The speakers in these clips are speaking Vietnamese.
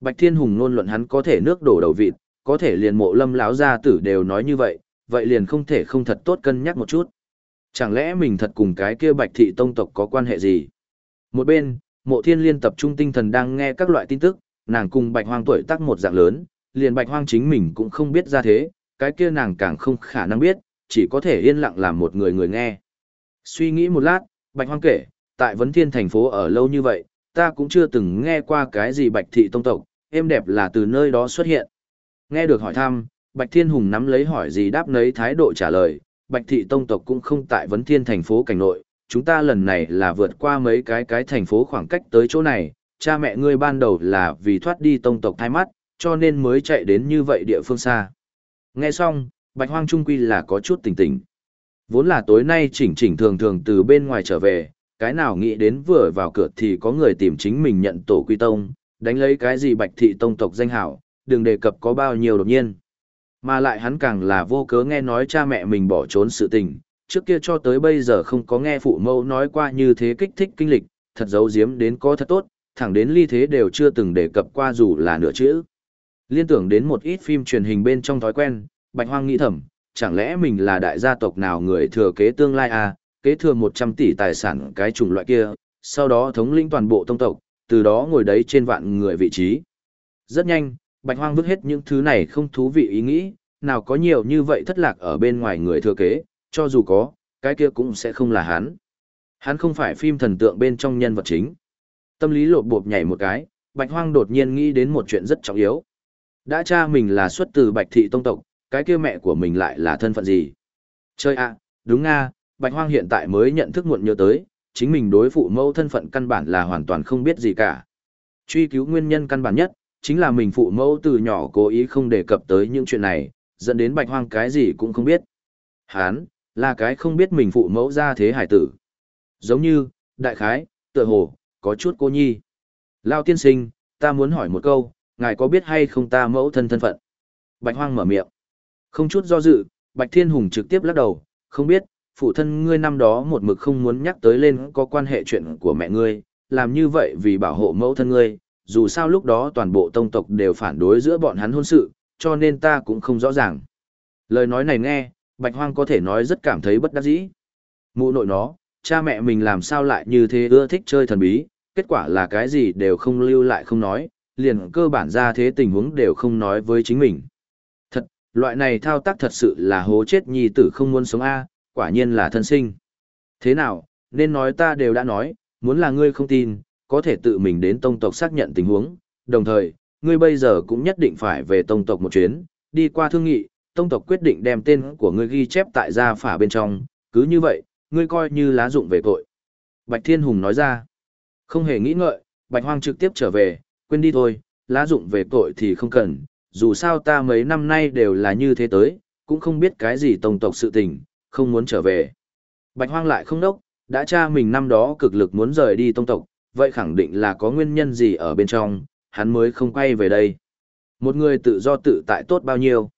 Bạch Thiên Hùng luôn luận hắn có thể nước đổ đầu vịt, có thể liền mộ lâm lão gia tử đều nói như vậy, vậy liền không thể không thật tốt cân nhắc một chút. Chẳng lẽ mình thật cùng cái kia bạch thị tông tộc có quan hệ gì? Một bên, mộ thiên liên tập trung tinh thần đang nghe các loại tin tức, nàng cùng bạch hoang tuổi tác một dạng lớn, liền bạch hoang chính mình cũng không biết ra thế, cái kia nàng càng không khả năng biết, chỉ có thể yên lặng làm một người người nghe. Suy nghĩ một lát, bạch hoang kể, tại vấn thiên thành phố ở lâu như vậy, ta cũng chưa từng nghe qua cái gì bạch thị tông tộc, êm đẹp là từ nơi đó xuất hiện. Nghe được hỏi thăm, Bạch Thiên Hùng nắm lấy hỏi gì đáp nấy thái độ trả lời, Bạch Thị Tông tộc cũng không tại vấn thiên thành phố cảnh nội, chúng ta lần này là vượt qua mấy cái cái thành phố khoảng cách tới chỗ này, cha mẹ ngươi ban đầu là vì thoát đi tông tộc thai mắt, cho nên mới chạy đến như vậy địa phương xa. Nghe xong, Bạch Hoang Trung Quy là có chút tỉnh tỉnh. Vốn là tối nay chỉnh chỉnh thường thường từ bên ngoài trở về, cái nào nghĩ đến vừa vào cửa thì có người tìm chính mình nhận tổ quy tông, đánh lấy cái gì Bạch Thị Tông tộc danh hảo, đừng đề cập có bao nhiêu đột nhiên. Mà lại hắn càng là vô cớ nghe nói cha mẹ mình bỏ trốn sự tình, trước kia cho tới bây giờ không có nghe phụ mẫu nói qua như thế kích thích kinh lịch, thật giấu giếm đến có thật tốt, thẳng đến ly thế đều chưa từng đề cập qua dù là nửa chữ. Liên tưởng đến một ít phim truyền hình bên trong thói quen, Bạch Hoang nghĩ thầm, chẳng lẽ mình là đại gia tộc nào người thừa kế tương lai à, kế thừa 100 tỷ tài sản cái chủng loại kia, sau đó thống lĩnh toàn bộ tông tộc, từ đó ngồi đấy trên vạn người vị trí. Rất nhanh, Bạch Hoang vứt hết những thứ này không thú vị ý nghĩ, nào có nhiều như vậy thất lạc ở bên ngoài người thừa kế, cho dù có, cái kia cũng sẽ không là hắn. Hắn không phải phim thần tượng bên trong nhân vật chính. Tâm lý lột bộp nhảy một cái, Bạch Hoang đột nhiên nghĩ đến một chuyện rất trọng yếu. Đã cha mình là xuất từ Bạch Thị Tông Tộc, cái kia mẹ của mình lại là thân phận gì? Chơi ạ, đúng nga, Bạch Hoang hiện tại mới nhận thức muộn nhớ tới, chính mình đối phụ mẫu thân phận căn bản là hoàn toàn không biết gì cả. Truy cứu nguyên nhân căn bản nhất, chính là mình phụ mẫu từ nhỏ cố ý không đề cập tới những chuyện này, dẫn đến bạch hoang cái gì cũng không biết. Hán, là cái không biết mình phụ mẫu ra thế hải tử. Giống như, đại khái, tựa hồ, có chút cô nhi. Lao tiên sinh, ta muốn hỏi một câu, ngài có biết hay không ta mẫu thân thân phận? Bạch hoang mở miệng. Không chút do dự, Bạch Thiên Hùng trực tiếp lắc đầu, không biết, phụ thân ngươi năm đó một mực không muốn nhắc tới lên có quan hệ chuyện của mẹ ngươi, làm như vậy vì bảo hộ mẫu thân ngươi, dù sao lúc đó toàn bộ tông tộc đều phản đối giữa bọn hắn hôn sự, cho nên ta cũng không rõ ràng. Lời nói này nghe, Bạch Hoang có thể nói rất cảm thấy bất đắc dĩ. Mụ nội nó, cha mẹ mình làm sao lại như thế ưa thích chơi thần bí, kết quả là cái gì đều không lưu lại không nói, liền cơ bản ra thế tình huống đều không nói với chính mình. Thật, loại này thao tác thật sự là hố chết nhi tử không muốn sống A, quả nhiên là thân sinh. Thế nào, nên nói ta đều đã nói, muốn là ngươi không tin, có thể tự mình đến tông tộc xác nhận tình huống, đồng thời, ngươi bây giờ cũng nhất định phải về tông tộc một chuyến, đi qua thương nghị, tông tộc quyết định đem tên của ngươi ghi chép tại gia phả bên trong, cứ như vậy, ngươi coi như lá dụng về tội. Bạch Thiên Hùng nói ra, không hề nghĩ ngợi, Bạch Hoang trực tiếp trở về, quên đi thôi, lá dụng về tội thì không cần, dù sao ta mấy năm nay đều là như thế tới, cũng không biết cái gì tông tộc sự tình, không muốn trở về. Bạch Hoang lại không đốc, đã cha mình năm đó cực lực muốn rời đi tông tộc, vậy khẳng định là có nguyên nhân gì ở bên trong, hắn mới không quay về đây. Một người tự do tự tại tốt bao nhiêu?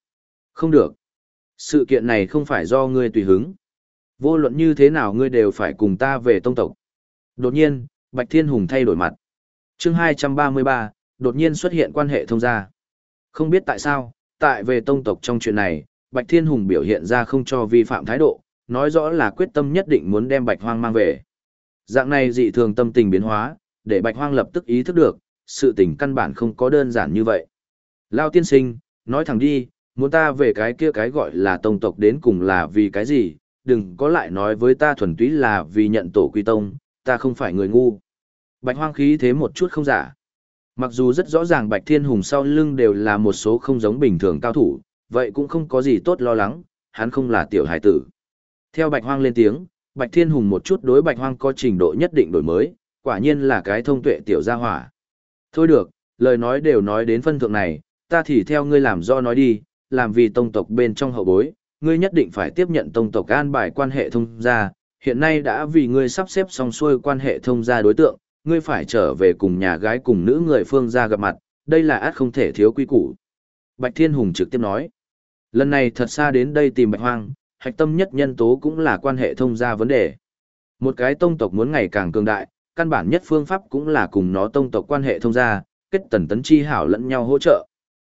Không được. Sự kiện này không phải do ngươi tùy hứng. Vô luận như thế nào ngươi đều phải cùng ta về tông tộc. Đột nhiên, Bạch Thiên Hùng thay đổi mặt. chương 233, đột nhiên xuất hiện quan hệ thông gia. Không biết tại sao, tại về tông tộc trong chuyện này, Bạch Thiên Hùng biểu hiện ra không cho vi phạm thái độ, nói rõ là quyết tâm nhất định muốn đem Bạch Hoang mang về. Dạng này dị thường tâm tình biến hóa, để Bạch Hoang lập tức ý thức được, sự tình căn bản không có đơn giản như vậy. Lao tiên sinh, nói thẳng đi, muốn ta về cái kia cái gọi là tông tộc đến cùng là vì cái gì, đừng có lại nói với ta thuần túy là vì nhận tổ quy tông, ta không phải người ngu. Bạch Hoang khí thế một chút không giả. Mặc dù rất rõ ràng Bạch Thiên Hùng sau lưng đều là một số không giống bình thường cao thủ, vậy cũng không có gì tốt lo lắng, hắn không là tiểu hải tử. Theo Bạch Hoang lên tiếng, Bạch Thiên Hùng một chút đối Bạch Hoang có trình độ nhất định đổi mới, quả nhiên là cái thông tuệ tiểu gia hỏa. Thôi được, lời nói đều nói đến phân thượng này, ta thì theo ngươi làm do nói đi, làm vì tông tộc bên trong hậu bối, ngươi nhất định phải tiếp nhận tông tộc an bài quan hệ thông gia, hiện nay đã vì ngươi sắp xếp xong xuôi quan hệ thông gia đối tượng, ngươi phải trở về cùng nhà gái cùng nữ người phương gia gặp mặt, đây là át không thể thiếu quy củ. Bạch Thiên Hùng trực tiếp nói, lần này thật xa đến đây tìm Bạch Hoang, hạch tâm nhất nhân tố cũng là quan hệ thông gia vấn đề. Một cái tông tộc muốn ngày càng cường đại, căn bản nhất phương pháp cũng là cùng nó tông tộc quan hệ thông gia, kết tần tấn chi hảo lẫn nhau hỗ trợ.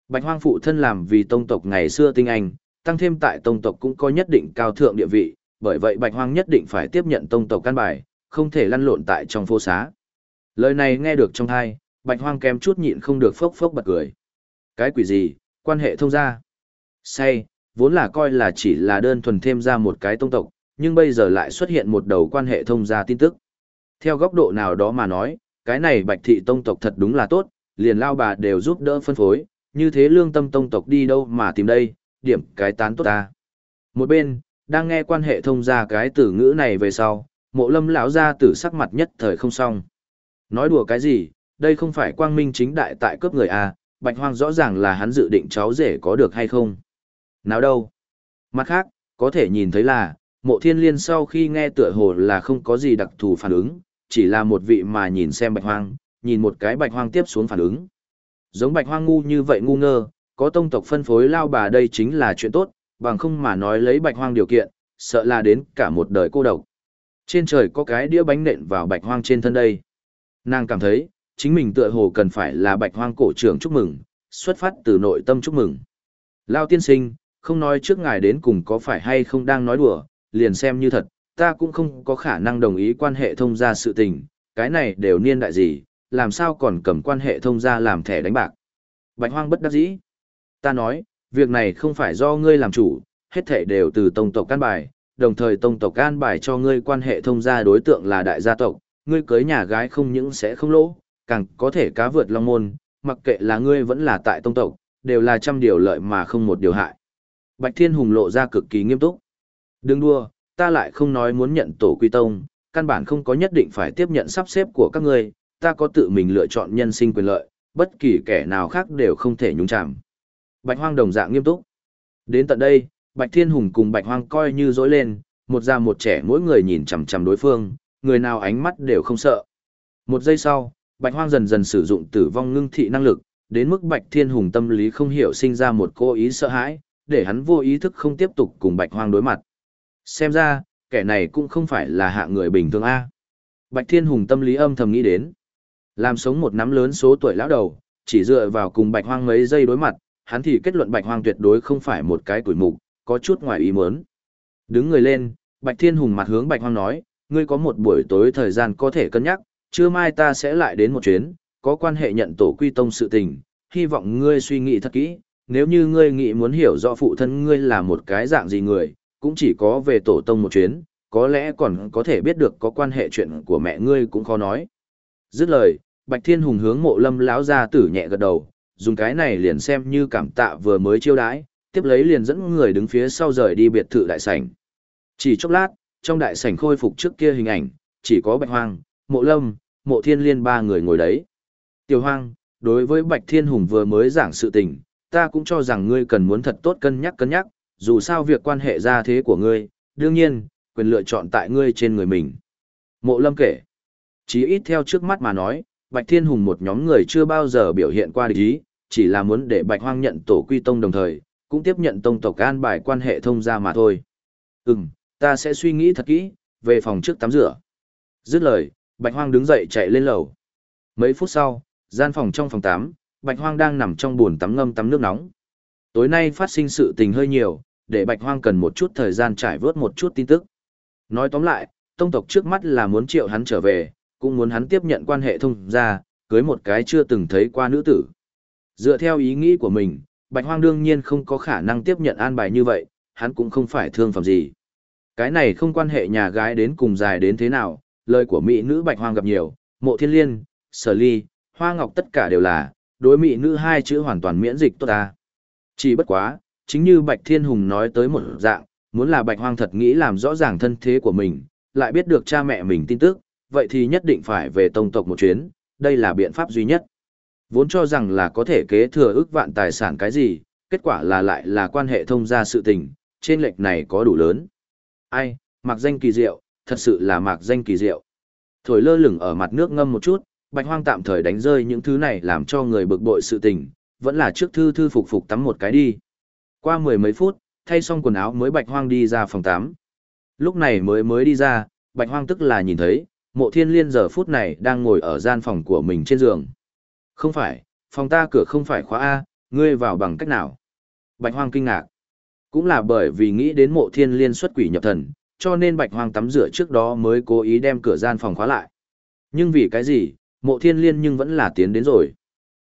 Bạch hoang phụ thân làm vì tông tộc ngày xưa tinh anh, tăng thêm tại tông tộc cũng có nhất định cao thượng địa vị, bởi vậy bạch hoang nhất định phải tiếp nhận tông tộc căn bài, không thể lăn lộn tại trong phố xá. Lời này nghe được trong thai, bạch hoang kém chút nhịn không được phốc phốc bật cười. Cái quỷ gì, quan hệ thông gia. Say, vốn là coi là chỉ là đơn thuần thêm ra một cái tông tộc, nhưng bây giờ lại xuất hiện một đầu quan hệ thông gia tin tức. Theo góc độ nào đó mà nói, cái này bạch thị tông tộc thật đúng là tốt, liền lao bà đều giúp đỡ phân phối, như thế lương tâm tông tộc đi đâu mà tìm đây, điểm cái tán tốt ta. Một bên, đang nghe quan hệ thông gia cái từ ngữ này về sau, mộ lâm lão ra tử sắc mặt nhất thời không xong. Nói đùa cái gì, đây không phải quang minh chính đại tại cướp người à, bạch hoang rõ ràng là hắn dự định cháu rể có được hay không. Nào đâu? Mặt khác, có thể nhìn thấy là, mộ thiên liên sau khi nghe tựa hồ là không có gì đặc thù phản ứng, chỉ là một vị mà nhìn xem bạch hoang, nhìn một cái bạch hoang tiếp xuống phản ứng. Giống bạch hoang ngu như vậy ngu ngơ, có tông tộc phân phối lao bà đây chính là chuyện tốt, bằng không mà nói lấy bạch hoang điều kiện, sợ là đến cả một đời cô độc. Trên trời có cái đĩa bánh nện vào bạch hoang trên thân đây. Nàng cảm thấy, chính mình tựa hồ cần phải là bạch hoang cổ trưởng chúc mừng, xuất phát từ nội tâm chúc mừng. Lao tiên sinh, không nói trước ngài đến cùng có phải hay không đang nói đùa, liền xem như thật, ta cũng không có khả năng đồng ý quan hệ thông gia sự tình, cái này đều niên đại gì, làm sao còn cầm quan hệ thông gia làm thẻ đánh bạc. Bạch hoang bất đắc dĩ. Ta nói, việc này không phải do ngươi làm chủ, hết thảy đều từ tông tộc can bài, đồng thời tông tộc can bài cho ngươi quan hệ thông gia đối tượng là đại gia tộc, ngươi cưới nhà gái không những sẽ không lỗ, càng có thể cá vượt long môn, mặc kệ là ngươi vẫn là tại tông tộc, đều là trăm điều lợi mà không một điều hại. Bạch Thiên Hùng lộ ra cực kỳ nghiêm túc. Đừng đua, ta lại không nói muốn nhận tổ quy tông, căn bản không có nhất định phải tiếp nhận sắp xếp của các ngươi, ta có tự mình lựa chọn nhân sinh quyền lợi, bất kỳ kẻ nào khác đều không thể nhúng chạm. Bạch Hoang đồng dạng nghiêm túc. Đến tận đây, Bạch Thiên Hùng cùng Bạch Hoang coi như dối lên, một già một trẻ mỗi người nhìn chằm chằm đối phương, người nào ánh mắt đều không sợ. Một giây sau, Bạch Hoang dần dần sử dụng tử vong ngưng thị năng lực, đến mức Bạch Thiên Hùng tâm lý không hiểu sinh ra một cố ý sợ hãi, để hắn vô ý thức không tiếp tục cùng Bạch Hoang đối mặt. Xem ra, kẻ này cũng không phải là hạ người bình thường a. Bạch Thiên Hùng tâm lý âm thầm nghĩ đến. Làm sống một nắm lớn số tuổi lão đầu, chỉ dựa vào cùng Bạch Hoang mấy giây đối mặt, hắn thì kết luận Bạch Hoang tuyệt đối không phải một cái tuổi mục, có chút ngoài ý muốn. Đứng người lên, Bạch Thiên Hùng mặt hướng Bạch Hoang nói, ngươi có một buổi tối thời gian có thể cân nhắc, trưa mai ta sẽ lại đến một chuyến, có quan hệ nhận tổ quy tông sự tình, hy vọng ngươi suy nghĩ thật kỹ, nếu như ngươi nghĩ muốn hiểu rõ phụ thân ngươi là một cái dạng gì người, cũng chỉ có về tổ tông một chuyến, có lẽ còn có thể biết được có quan hệ chuyện của mẹ ngươi cũng khó nói. Dứt lời, Bạch Thiên Hùng hướng mộ lâm lão ra tử nhẹ gật đầu, dùng cái này liền xem như cảm tạ vừa mới chiêu đãi, tiếp lấy liền dẫn người đứng phía sau rời đi biệt thự đại sảnh. Chỉ chốc lát, trong đại sảnh khôi phục trước kia hình ảnh, chỉ có Bạch Hoang, Mộ Lâm, Mộ Thiên Liên ba người ngồi đấy. Tiểu Hoang, đối với Bạch Thiên Hùng vừa mới giảng sự tình, ta cũng cho rằng ngươi cần muốn thật tốt cân nhắc cân nhắc, dù sao việc quan hệ gia thế của ngươi, đương nhiên, quyền lựa chọn tại ngươi trên người mình. Mộ Lâm kể, chí ít theo trước mắt mà nói, Bạch Thiên Hùng một nhóm người chưa bao giờ biểu hiện qua địch ý, chỉ là muốn để Bạch Hoang nhận tổ quy tông đồng thời, cũng tiếp nhận tông tộc an bài quan hệ thông gia mà thôi. Ừm, ta sẽ suy nghĩ thật kỹ, về phòng trước tắm rửa. Dứt lời, Bạch Hoang đứng dậy chạy lên lầu. Mấy phút sau, gian phòng trong phòng tắm, Bạch Hoang đang nằm trong bồn tắm ngâm tắm nước nóng. Tối nay phát sinh sự tình hơi nhiều, để Bạch Hoang cần một chút thời gian trải vớt một chút tin tức. Nói tóm lại, tông tộc trước mắt là muốn triệu hắn trở về, cũng muốn hắn tiếp nhận quan hệ thông gia, cưới một cái chưa từng thấy qua nữ tử. Dựa theo ý nghĩ của mình, Bạch Hoang đương nhiên không có khả năng tiếp nhận an bài như vậy, hắn cũng không phải thương phẩm gì. Cái này không quan hệ nhà gái đến cùng dài đến thế nào, lời của mỹ nữ Bạch Hoang gặp nhiều, mộ thiên liên, sở ly, hoa ngọc tất cả đều là, đối mỹ nữ hai chữ hoàn toàn miễn dịch tốt ta. Chỉ bất quá, chính như Bạch Thiên Hùng nói tới một dạng, muốn là Bạch Hoang thật nghĩ làm rõ ràng thân thế của mình, lại biết được cha mẹ mình tin tức, vậy thì nhất định phải về tông tộc một chuyến, đây là biện pháp duy nhất. Vốn cho rằng là có thể kế thừa ước vạn tài sản cái gì, kết quả là lại là quan hệ thông gia sự tình, trên lệch này có đủ lớn. Ai, mặc danh kỳ diệu, thật sự là mặc danh kỳ diệu. Thổi lơ lửng ở mặt nước ngâm một chút, bạch hoang tạm thời đánh rơi những thứ này làm cho người bực bội sự tình, vẫn là trước thư thư phục phục tắm một cái đi. Qua mười mấy phút, thay xong quần áo mới bạch hoang đi ra phòng tắm. Lúc này mới mới đi ra, bạch hoang tức là nhìn thấy, mộ thiên liên giờ phút này đang ngồi ở gian phòng của mình trên giường. Không phải, phòng ta cửa không phải khóa A, ngươi vào bằng cách nào? Bạch Hoang kinh ngạc. Cũng là bởi vì nghĩ đến mộ thiên liên xuất quỷ nhập thần, cho nên Bạch Hoang tắm rửa trước đó mới cố ý đem cửa gian phòng khóa lại. Nhưng vì cái gì, mộ thiên liên nhưng vẫn là tiến đến rồi.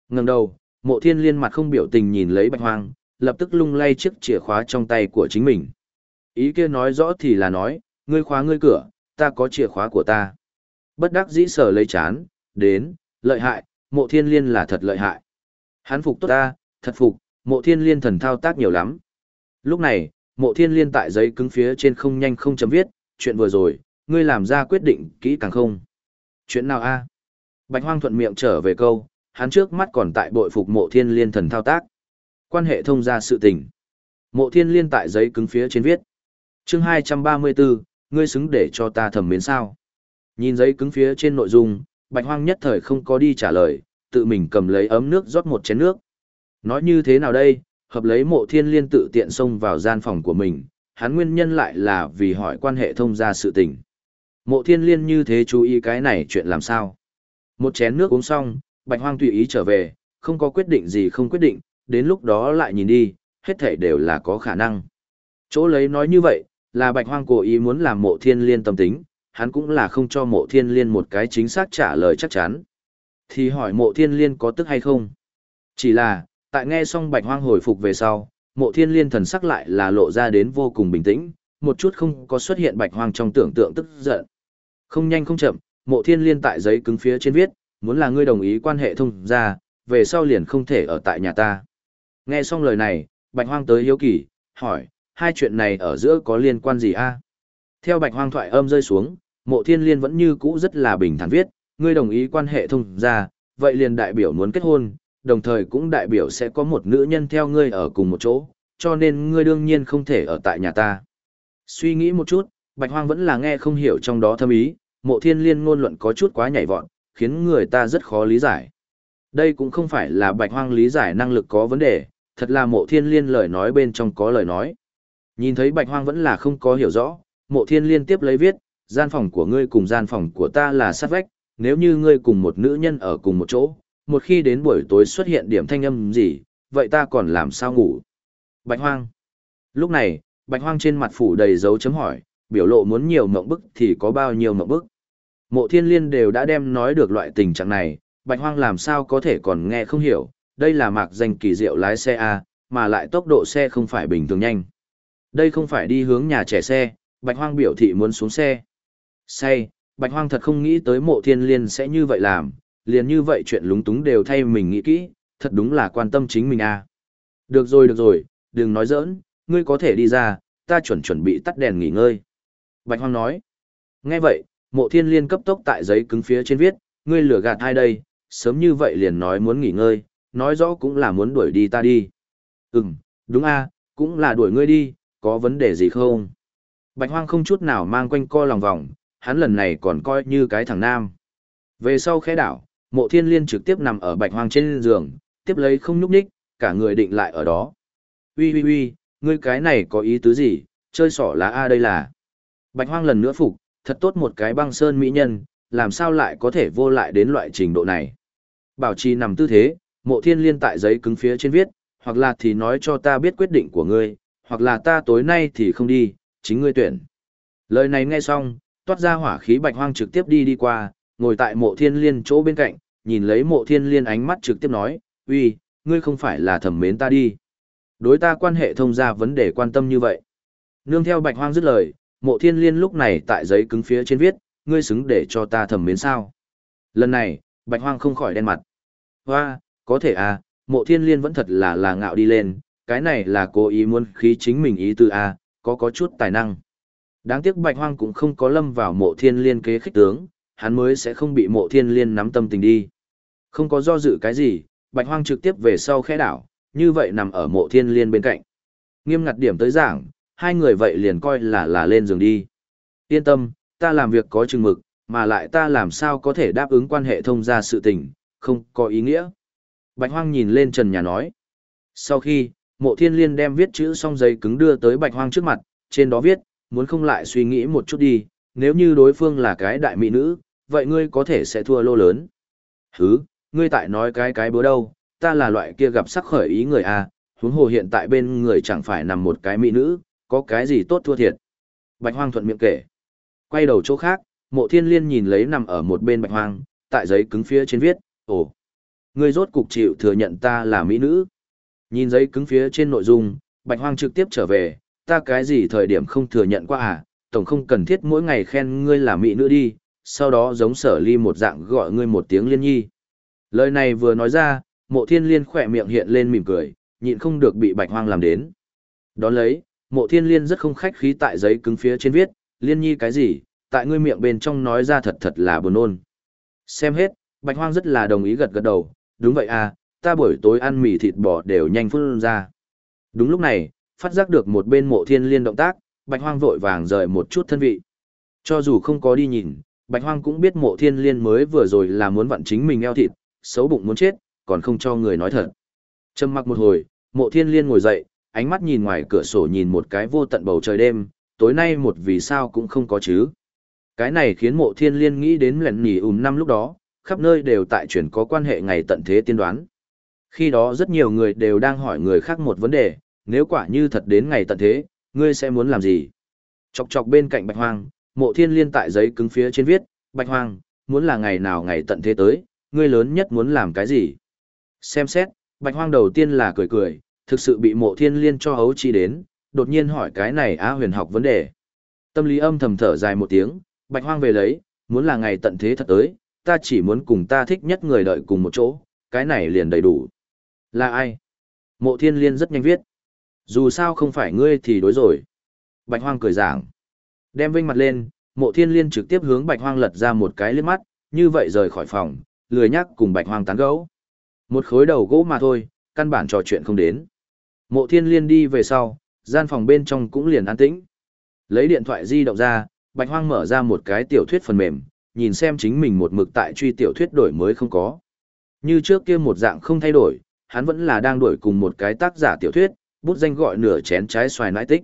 Ngừng đầu, mộ thiên liên mặt không biểu tình nhìn lấy Bạch Hoang, lập tức lung lay chiếc chìa khóa trong tay của chính mình. Ý kia nói rõ thì là nói, ngươi khóa ngươi cửa, ta có chìa khóa của ta. Bất đắc dĩ sở lấy chán, đến, lợi hại, mộ thiên liên là thật lợi hại. Hắn phục tốt ta, thật phục, mộ thiên liên thần thao tác nhiều lắm. Lúc này, mộ thiên liên tại giấy cứng phía trên không nhanh không chấm viết, chuyện vừa rồi, ngươi làm ra quyết định kỹ càng không. Chuyện nào a? Bạch hoang thuận miệng trở về câu, hắn trước mắt còn tại bội phục mộ thiên liên thần thao tác. Quan hệ thông ra sự tình. Mộ thiên liên tại giấy cứng phía trên viết. Chương 234, ngươi xứng để cho ta thầm mến sao. Nhìn giấy cứng phía trên nội dung, bạch hoang nhất thời không có đi trả lời, tự mình cầm lấy ấm nước rót một chén nước. Nói như thế nào đây, hợp lấy mộ thiên liên tự tiện xông vào gian phòng của mình, hắn nguyên nhân lại là vì hỏi quan hệ thông gia sự tình. Mộ thiên liên như thế chú ý cái này chuyện làm sao. Một chén nước uống xong, bạch hoang tùy ý trở về, không có quyết định gì không quyết định, đến lúc đó lại nhìn đi, hết thảy đều là có khả năng. Chỗ lấy nói như vậy, là bạch hoang cố ý muốn làm mộ thiên liên tâm tính, hắn cũng là không cho mộ thiên liên một cái chính xác trả lời chắc chắn. Thì hỏi mộ thiên liên có tức hay không? Chỉ là, tại nghe xong bạch hoang hồi phục về sau, mộ thiên liên thần sắc lại là lộ ra đến vô cùng bình tĩnh, một chút không có xuất hiện bạch hoang trong tưởng tượng tức giận. Không nhanh không chậm, mộ thiên liên tại giấy cứng phía trên viết, muốn là ngươi đồng ý quan hệ thông ra, về sau liền không thể ở tại nhà ta. Nghe xong lời này, bạch hoang tới hiếu kỳ, hỏi, hai chuyện này ở giữa có liên quan gì a? Theo bạch hoang thoại âm rơi xuống, mộ thiên liên vẫn như cũ rất là bình thản viết, ngươi đồng ý quan hệ thông ra, vậy liền đại biểu muốn kết hôn, đồng thời cũng đại biểu sẽ có một nữ nhân theo ngươi ở cùng một chỗ, cho nên ngươi đương nhiên không thể ở tại nhà ta. Suy nghĩ một chút, bạch hoang vẫn là nghe không hiểu trong đó thâm ý, mộ thiên liên ngôn luận có chút quá nhảy vọt, khiến người ta rất khó lý giải. Đây cũng không phải là bạch hoang lý giải năng lực có vấn đề, thật là mộ thiên liên lời nói bên trong có lời nói. Nhìn thấy bạch hoang vẫn là không có hiểu rõ, mộ thiên liên tiếp lấy viết, gian phòng của ngươi cùng gian phòng của ta là sát vách, nếu như ngươi cùng một nữ nhân ở cùng một chỗ, một khi đến buổi tối xuất hiện điểm thanh âm gì, vậy ta còn làm sao ngủ? Bạch hoang. Lúc này, bạch hoang trên mặt phủ đầy dấu chấm hỏi, biểu lộ muốn nhiều mộng bức thì có bao nhiêu mộng bức. Mộ thiên liên đều đã đem nói được loại tình trạng này, bạch hoang làm sao có thể còn nghe không hiểu, đây là mạc danh kỳ diệu lái xe A, mà lại tốc độ xe không phải bình thường nhanh. Đây không phải đi hướng nhà trẻ xe, bạch hoang biểu thị muốn xuống xe. Say, bạch hoang thật không nghĩ tới mộ thiên liên sẽ như vậy làm, liền như vậy chuyện lúng túng đều thay mình nghĩ kỹ, thật đúng là quan tâm chính mình a. Được rồi được rồi, đừng nói giỡn, ngươi có thể đi ra, ta chuẩn chuẩn bị tắt đèn nghỉ ngơi. Bạch hoang nói. Nghe vậy, mộ thiên liên cấp tốc tại giấy cứng phía trên viết, ngươi lừa gạt hai đây, sớm như vậy liền nói muốn nghỉ ngơi, nói rõ cũng là muốn đuổi đi ta đi. Ừm, đúng a, cũng là đuổi ngươi đi, có vấn đề gì không? Bạch hoang không chút nào mang quanh co lòng vòng, hắn lần này còn coi như cái thằng nam. Về sau khẽ đảo, mộ thiên liên trực tiếp nằm ở bạch hoang trên giường, tiếp lấy không nhúc nhích, cả người định lại ở đó. Ui ui ui, ngươi cái này có ý tứ gì, chơi sỏ lá A đây là. Bạch hoang lần nữa phục, thật tốt một cái băng sơn mỹ nhân, làm sao lại có thể vô lại đến loại trình độ này. Bảo trì nằm tư thế, mộ thiên liên tại giấy cứng phía trên viết, hoặc là thì nói cho ta biết quyết định của ngươi, hoặc là ta tối nay thì không đi, chính ngươi tuyển. Lời này nghe xong, toát ra hỏa khí bạch hoang trực tiếp đi đi qua, ngồi tại mộ thiên liên chỗ bên cạnh, nhìn lấy mộ thiên liên ánh mắt trực tiếp nói, uy, ngươi không phải là thẩm mến ta đi. Đối ta quan hệ thông ra vấn đề quan tâm như vậy. Nương theo bạch hoang dứt lời, mộ thiên liên lúc này tại giấy cứng phía trên viết, ngươi xứng để cho ta thẩm mến sao. Lần này, bạch hoang không khỏi đen mặt. Hoa, có thể à, mộ thiên liên vẫn thật là là ngạo đi lên, cái này là cố ý muốn khí chính mình ý tư à, có có chút tài năng. Đáng tiếc bạch hoang cũng không có lâm vào mộ thiên liên kế khích tướng, hắn mới sẽ không bị mộ thiên liên nắm tâm tình đi. Không có do dự cái gì, bạch hoang trực tiếp về sau khẽ đảo, như vậy nằm ở mộ thiên liên bên cạnh. Nghiêm ngặt điểm tới giảng, hai người vậy liền coi là là lên giường đi. Yên tâm, ta làm việc có chừng mực, mà lại ta làm sao có thể đáp ứng quan hệ thông gia sự tình, không có ý nghĩa. Bạch hoang nhìn lên trần nhà nói. Sau khi, mộ thiên liên đem viết chữ xong giấy cứng đưa tới bạch hoang trước mặt, trên đó viết, muốn không lại suy nghĩ một chút đi, nếu như đối phương là cái đại mỹ nữ, vậy ngươi có thể sẽ thua lô lớn. Hứ, ngươi tại nói cái cái bữa đâu, ta là loại kia gặp sắc khởi ý người à, huống hồ hiện tại bên người chẳng phải nằm một cái mỹ nữ, có cái gì tốt thua thiệt. Bạch hoang thuận miệng kể. Quay đầu chỗ khác, mộ thiên liên nhìn lấy nằm ở một bên bạch hoang, tại giấy cứng phía trên viết, ồ, ngươi rốt cục chịu thừa nhận ta là mỹ nữ. Nhìn giấy cứng phía trên nội dung, bạch hoang trực tiếp trở về, ta cái gì thời điểm không thừa nhận qua à, tổng không cần thiết mỗi ngày khen ngươi là mỹ nữ đi, sau đó giống sở ly một dạng gọi ngươi một tiếng liên nhi. Lời này vừa nói ra, mộ thiên liên khỏe miệng hiện lên mỉm cười, nhịn không được bị bạch hoang làm đến. Đón lấy, mộ thiên liên rất không khách khí tại giấy cứng phía trên viết, liên nhi cái gì, tại ngươi miệng bên trong nói ra thật thật là buồn nôn. Xem hết, bạch hoang rất là đồng ý gật gật đầu, đúng vậy à, ta buổi tối ăn mì thịt bò đều nhanh phun ra. Đúng lúc này, phát giác được một bên mộ thiên liên động tác, bạch hoang vội vàng rời một chút thân vị. Cho dù không có đi nhìn, bạch hoang cũng biết mộ thiên liên mới vừa rồi là muốn vặn chính mình eo thịt, xấu bụng muốn chết, còn không cho người nói thật. Trầm mặc một hồi, mộ thiên liên ngồi dậy, ánh mắt nhìn ngoài cửa sổ nhìn một cái vô tận bầu trời đêm, tối nay một vì sao cũng không có chứ. Cái này khiến mộ thiên liên nghĩ đến lẹn nỉ ùm năm lúc đó, khắp nơi đều tại chuyển có quan hệ ngày tận thế tiên đoán. Khi đó rất nhiều người đều đang hỏi người khác một vấn đề, nếu quả như thật đến ngày tận thế, ngươi sẽ muốn làm gì? Chọc chọc bên cạnh bạch hoang, mộ thiên liên tại giấy cứng phía trên viết, bạch hoang, muốn là ngày nào ngày tận thế tới, ngươi lớn nhất muốn làm cái gì? Xem xét, bạch hoang đầu tiên là cười cười, thực sự bị mộ thiên liên cho hấu chi đến, đột nhiên hỏi cái này á huyền học vấn đề. Tâm lý âm thầm thở dài một tiếng, bạch hoang về lấy, muốn là ngày tận thế thật tới, ta chỉ muốn cùng ta thích nhất người đợi cùng một chỗ, cái này liền đầy đủ. Là ai? Mộ thiên liên rất nhanh viết. Dù sao không phải ngươi thì đối rồi. Bạch hoang cười giảng. Đem vinh mặt lên, mộ thiên liên trực tiếp hướng bạch hoang lật ra một cái liếc mắt, như vậy rời khỏi phòng, lười nhắc cùng bạch hoang tán gẫu. Một khối đầu gỗ mà thôi, căn bản trò chuyện không đến. Mộ thiên liên đi về sau, gian phòng bên trong cũng liền an tĩnh. Lấy điện thoại di động ra, bạch hoang mở ra một cái tiểu thuyết phần mềm, nhìn xem chính mình một mực tại truy tiểu thuyết đổi mới không có. Như trước kia một dạng không thay đổi, hắn vẫn là đang đổi cùng một cái tác giả tiểu thuyết, bút danh gọi nửa chén trái xoài nãi tích.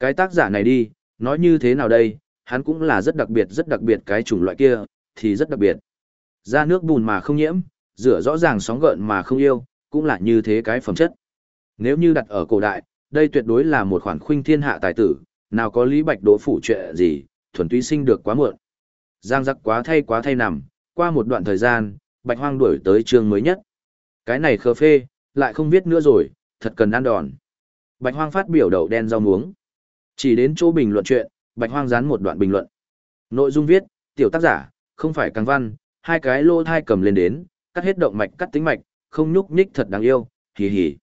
Cái tác giả này đi, nói như thế nào đây, hắn cũng là rất đặc biệt rất đặc biệt cái chủng loại kia, thì rất đặc biệt. Ra nước bùn mà không nhiễm, rửa rõ ràng sóng gợn mà không yêu, cũng là như thế cái phẩm chất. Nếu như đặt ở cổ đại, đây tuyệt đối là một khoản khuynh thiên hạ tài tử, nào có lý bạch đỗ phủ chuyện gì, thuần túy sinh được quá muộn. Giang giặc quá thay quá thay nằm, qua một đoạn thời gian, bạch hoang đuổi tới chương mới nhất. Cái này khờ phê, lại không viết nữa rồi, thật cần ăn đòn. Bạch hoang phát biểu đầu đen rau muống. Chỉ đến chỗ bình luận chuyện, bạch hoang dán một đoạn bình luận. Nội dung viết, tiểu tác giả, không phải càng văn, hai cái lô thai cầm lên đến, cắt hết động mạch cắt tính mạch, không nhúc nhích thật đáng yêu, hì hì.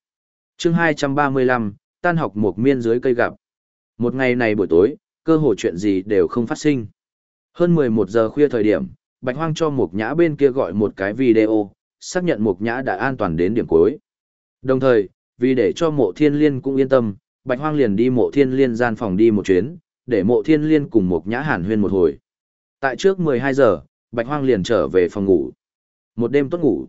Chương 235, tan học một miên dưới cây gặp. Một ngày này buổi tối, cơ hội chuyện gì đều không phát sinh. Hơn 11 giờ khuya thời điểm, Bạch Hoang cho Mục Nhã bên kia gọi một cái video, xác nhận Mục Nhã đã an toàn đến điểm cuối. Đồng thời, vì để cho Mộ Thiên Liên cũng yên tâm, Bạch Hoang liền đi Mộ Thiên Liên gian phòng đi một chuyến, để Mộ Thiên Liên cùng Mục Nhã hàn huyên một hồi. Tại trước 12 giờ, Bạch Hoang liền trở về phòng ngủ. Một đêm tốt ngủ.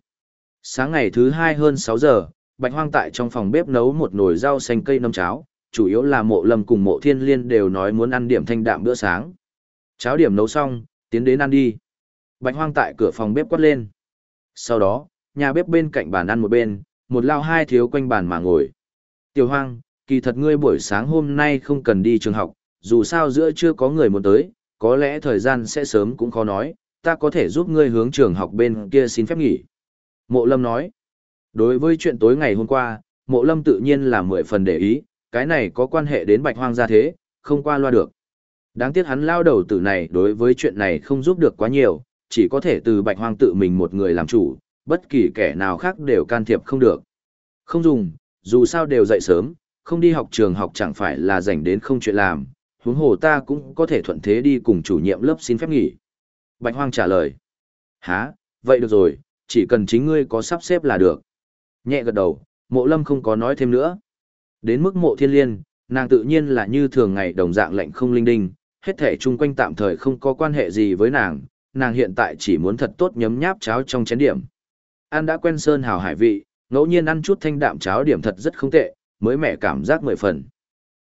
Sáng ngày thứ hai hơn 6 giờ, Bạch Hoang tại trong phòng bếp nấu một nồi rau xanh cây nấm cháo, chủ yếu là mộ lâm cùng mộ thiên liên đều nói muốn ăn điểm thanh đạm bữa sáng. Cháo điểm nấu xong, tiến đến ăn đi. Bạch Hoang tại cửa phòng bếp quát lên. Sau đó, nhà bếp bên cạnh bàn ăn một bên, một lao hai thiếu quanh bàn mà ngồi. Tiểu Hoang, kỳ thật ngươi buổi sáng hôm nay không cần đi trường học, dù sao giữa chưa có người muốn tới, có lẽ thời gian sẽ sớm cũng khó nói, ta có thể giúp ngươi hướng trường học bên kia xin phép nghỉ. Mộ Lâm nói, đối với chuyện tối ngày hôm qua, Mộ Lâm tự nhiên là mười phần để ý, cái này có quan hệ đến bạch hoang gia thế, không qua loa được. Đáng tiếc hắn lao đầu tử này đối với chuyện này không giúp được quá nhiều, chỉ có thể từ bạch hoang tự mình một người làm chủ, bất kỳ kẻ nào khác đều can thiệp không được. Không dùng, dù sao đều dậy sớm, không đi học trường học chẳng phải là dành đến không chuyện làm, huống hồ ta cũng có thể thuận thế đi cùng chủ nhiệm lớp xin phép nghỉ. Bạch hoang trả lời. Hả, vậy được rồi, chỉ cần chính ngươi có sắp xếp là được. Nhẹ gật đầu, mộ lâm không có nói thêm nữa. Đến mức mộ thiên liên, nàng tự nhiên là như thường ngày đồng dạng lạnh không linh đinh, hết thể chung quanh tạm thời không có quan hệ gì với nàng, nàng hiện tại chỉ muốn thật tốt nhấm nháp cháo trong chén điểm. Ăn đã quen sơn hào hải vị, ngẫu nhiên ăn chút thanh đạm cháo điểm thật rất không tệ, mới mẻ cảm giác mười phần.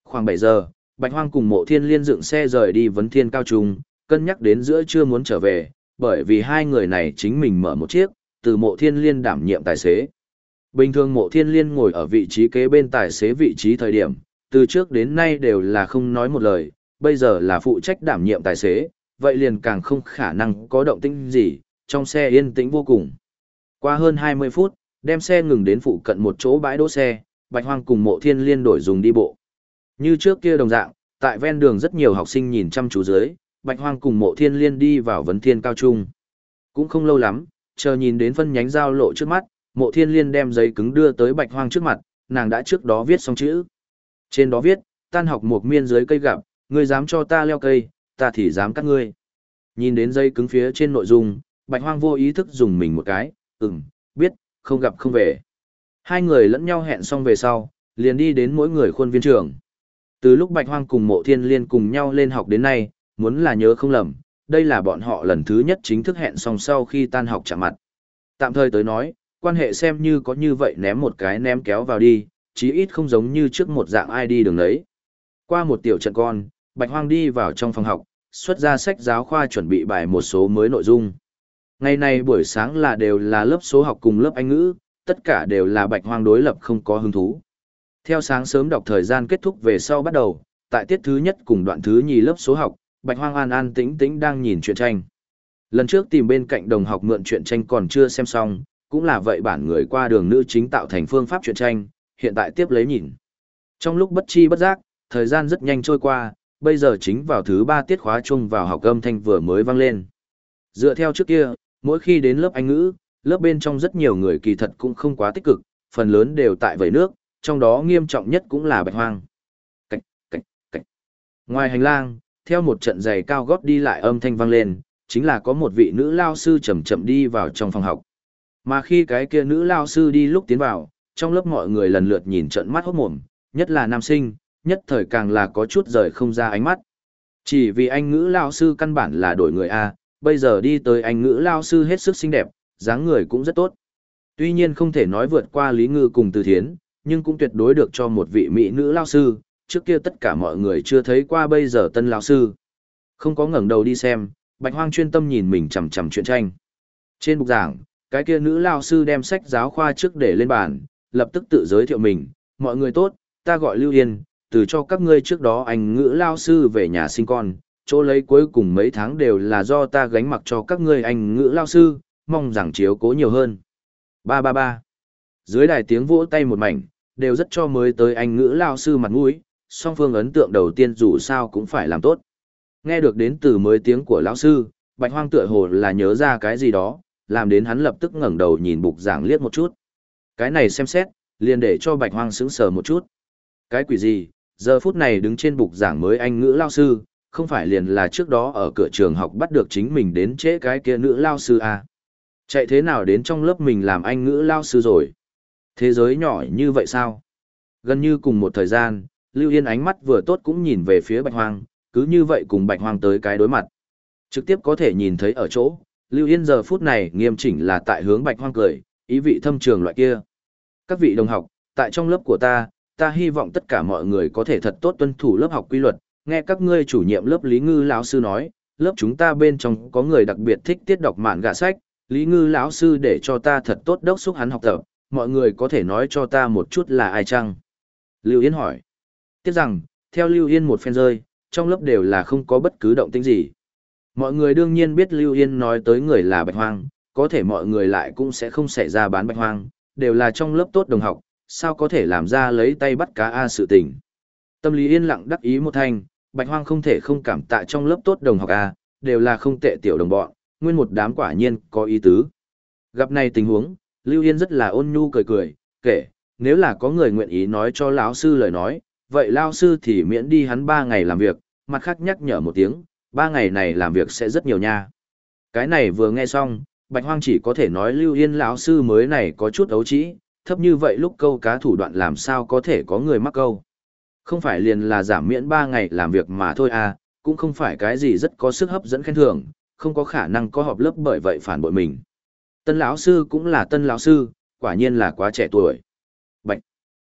Khoảng 7 giờ, Bạch Hoang cùng mộ thiên liên dựng xe rời đi vấn thiên cao trung, cân nhắc đến giữa trưa muốn trở về, bởi vì hai người này chính mình mở một chiếc, từ mộ thiên liên đảm nhiệm tài xế. Bình thường mộ thiên liên ngồi ở vị trí kế bên tài xế vị trí thời điểm, từ trước đến nay đều là không nói một lời, bây giờ là phụ trách đảm nhiệm tài xế, vậy liền càng không khả năng có động tĩnh gì, trong xe yên tĩnh vô cùng. Qua hơn 20 phút, đem xe ngừng đến phụ cận một chỗ bãi đỗ xe, Bạch Hoang cùng Mộ Thiên Liên đổi dùng đi bộ. Như trước kia đồng dạng, tại ven đường rất nhiều học sinh nhìn chăm chú dưới, Bạch Hoang cùng Mộ Thiên Liên đi vào vấn thiên cao trung. Cũng không lâu lắm, chờ nhìn đến phân nhánh giao lộ trước mắt, Mộ Thiên Liên đem giấy cứng đưa tới Bạch Hoang trước mặt, nàng đã trước đó viết xong chữ. Trên đó viết, tan học một miên dưới cây gặp, ngươi dám cho ta leo cây, ta thì dám cắt ngươi. Nhìn đến dây cứng phía trên nội dung, Bạch Hoang vô ý thức dùng mình một cái, ừm, biết, không gặp không về. Hai người lẫn nhau hẹn xong về sau, liền đi đến mỗi người khuôn viên trường. Từ lúc Bạch Hoang cùng Mộ Thiên Liên cùng nhau lên học đến nay, muốn là nhớ không lầm, đây là bọn họ lần thứ nhất chính thức hẹn xong sau khi tan học chạm mặt. Tạm thời tới nói, quan hệ xem như có như vậy ném một cái ném kéo vào đi, chí ít không giống như trước một dạng ai đi đường đấy. Qua một tiểu trận con, Bạch Hoang đi vào trong phòng học, xuất ra sách giáo khoa chuẩn bị bài một số mới nội dung. Ngày này buổi sáng là đều là lớp số học cùng lớp Anh ngữ, tất cả đều là Bạch Hoang đối lập không có hứng thú. Theo sáng sớm đọc thời gian kết thúc về sau bắt đầu, tại tiết thứ nhất cùng đoạn thứ nhì lớp số học, Bạch Hoang an an tĩnh tĩnh đang nhìn truyện tranh. Lần trước tìm bên cạnh đồng học mượn truyện tranh còn chưa xem xong, cũng là vậy bản người qua đường nữ chính tạo thành phương pháp truyện tranh, hiện tại tiếp lấy nhìn. Trong lúc bất chi bất giác, thời gian rất nhanh trôi qua, bây giờ chính vào thứ ba tiết khóa chung vào học âm thanh vừa mới vang lên. Dựa theo trước kia, mỗi khi đến lớp Anh ngữ, lớp bên trong rất nhiều người kỳ thật cũng không quá tích cực, phần lớn đều tại vẩy nước, trong đó nghiêm trọng nhất cũng là bạch hoang. Cách, cách, cách. Ngoài hành lang, theo một trận giày cao gót đi lại âm thanh vang lên, chính là có một vị nữ lao sư chậm chậm đi vào trong phòng học. Mà khi cái kia nữ lao sư đi lúc tiến vào, trong lớp mọi người lần lượt nhìn trận mắt hốt mồm, nhất là nam sinh, nhất thời càng là có chút rời không ra ánh mắt. Chỉ vì anh ngữ lao sư căn bản là đổi người A, bây giờ đi tới anh ngữ lao sư hết sức xinh đẹp, dáng người cũng rất tốt. Tuy nhiên không thể nói vượt qua Lý Ngư cùng Từ Thiến, nhưng cũng tuyệt đối được cho một vị mỹ nữ lao sư, trước kia tất cả mọi người chưa thấy qua bây giờ tân lao sư. Không có ngẩng đầu đi xem, Bạch Hoang chuyên tâm nhìn mình chằm chằm chuyện tranh. Trên bục giảng, cái kia nữ lao sư đem sách giáo khoa trước để lên bàn, lập tức tự giới thiệu mình, mọi người tốt, ta gọi Lưu Yên, từ cho các ngươi trước đó anh ngữ lao sư về nhà sinh con, chỗ lấy cuối cùng mấy tháng đều là do ta gánh mặc cho các ngươi anh ngữ lao sư, mong rằng chiếu cố nhiều hơn. Ba ba ba. Dưới đài tiếng vỗ tay một mảnh, đều rất cho mới tới anh ngữ lao sư mặt mũi, song phương ấn tượng đầu tiên dù sao cũng phải làm tốt. Nghe được đến từ mới tiếng của lão sư, Bạch Hoang tựa hồ là nhớ ra cái gì đó, làm đến hắn lập tức ngẩng đầu nhìn bục giảng liếc một chút. Cái này xem xét, liền để cho Bạch Hoang sững sờ một chút. Cái quỷ gì, giờ phút này đứng trên bục giảng mới anh ngữ lao sư, không phải liền là trước đó ở cửa trường học bắt được chính mình đến trễ cái kia nữ lao sư à. Chạy thế nào đến trong lớp mình làm anh ngữ lao sư rồi? Thế giới nhỏ như vậy sao? Gần như cùng một thời gian, Lưu Yên ánh mắt vừa tốt cũng nhìn về phía Bạch Hoang, cứ như vậy cùng Bạch Hoang tới cái đối mặt. Trực tiếp có thể nhìn thấy ở chỗ, Lưu Yên giờ phút này nghiêm chỉnh là tại hướng Bạch Hoang cười, ý vị thâm trường loại kia. Các vị đồng học, tại trong lớp của ta, ta hy vọng tất cả mọi người có thể thật tốt tuân thủ lớp học quy luật, nghe các ngươi chủ nhiệm lớp Lý Ngư lão sư nói, lớp chúng ta bên trong có người đặc biệt thích tiết đọc mạn gạ sách, Lý Ngư lão sư để cho ta thật tốt đốc xúc hắn học tập, mọi người có thể nói cho ta một chút là ai chăng? Lưu Yên hỏi. Tiếc rằng, theo Lưu Yên một phen rơi, trong lớp đều là không có bất cứ động tĩnh gì. Mọi người đương nhiên biết Lưu Yên nói tới người là Bạch Hoang, có thể mọi người lại cũng sẽ không xảy ra bán Bạch Hoang, đều là trong lớp tốt đồng học, sao có thể làm ra lấy tay bắt cá A sự tình. Tâm lý yên lặng đắc ý một thanh, Bạch Hoang không thể không cảm tạ trong lớp tốt đồng học A, đều là không tệ tiểu đồng bọn, nguyên một đám quả nhiên có ý tứ. Gặp này tình huống, Lưu Yên rất là ôn nhu cười cười, kể, nếu là có người nguyện ý nói cho lão sư lời nói, vậy lão sư thì miễn đi hắn 3 ngày làm việc, mặt khác nhắc nhở một tiếng, Ba ngày này làm việc sẽ rất nhiều nha. Cái này vừa nghe xong, Bạch Hoang chỉ có thể nói Lưu Yên lão sư mới này có chút ấu trĩ, thấp như vậy lúc câu cá thủ đoạn làm sao có thể có người mắc câu. Không phải liền là giảm miễn 3 ngày làm việc mà thôi à, cũng không phải cái gì rất có sức hấp dẫn khen thưởng, không có khả năng có họp lớp bởi vậy phản bội mình. Tân lão sư cũng là tân lão sư, quả nhiên là quá trẻ tuổi. Bạch.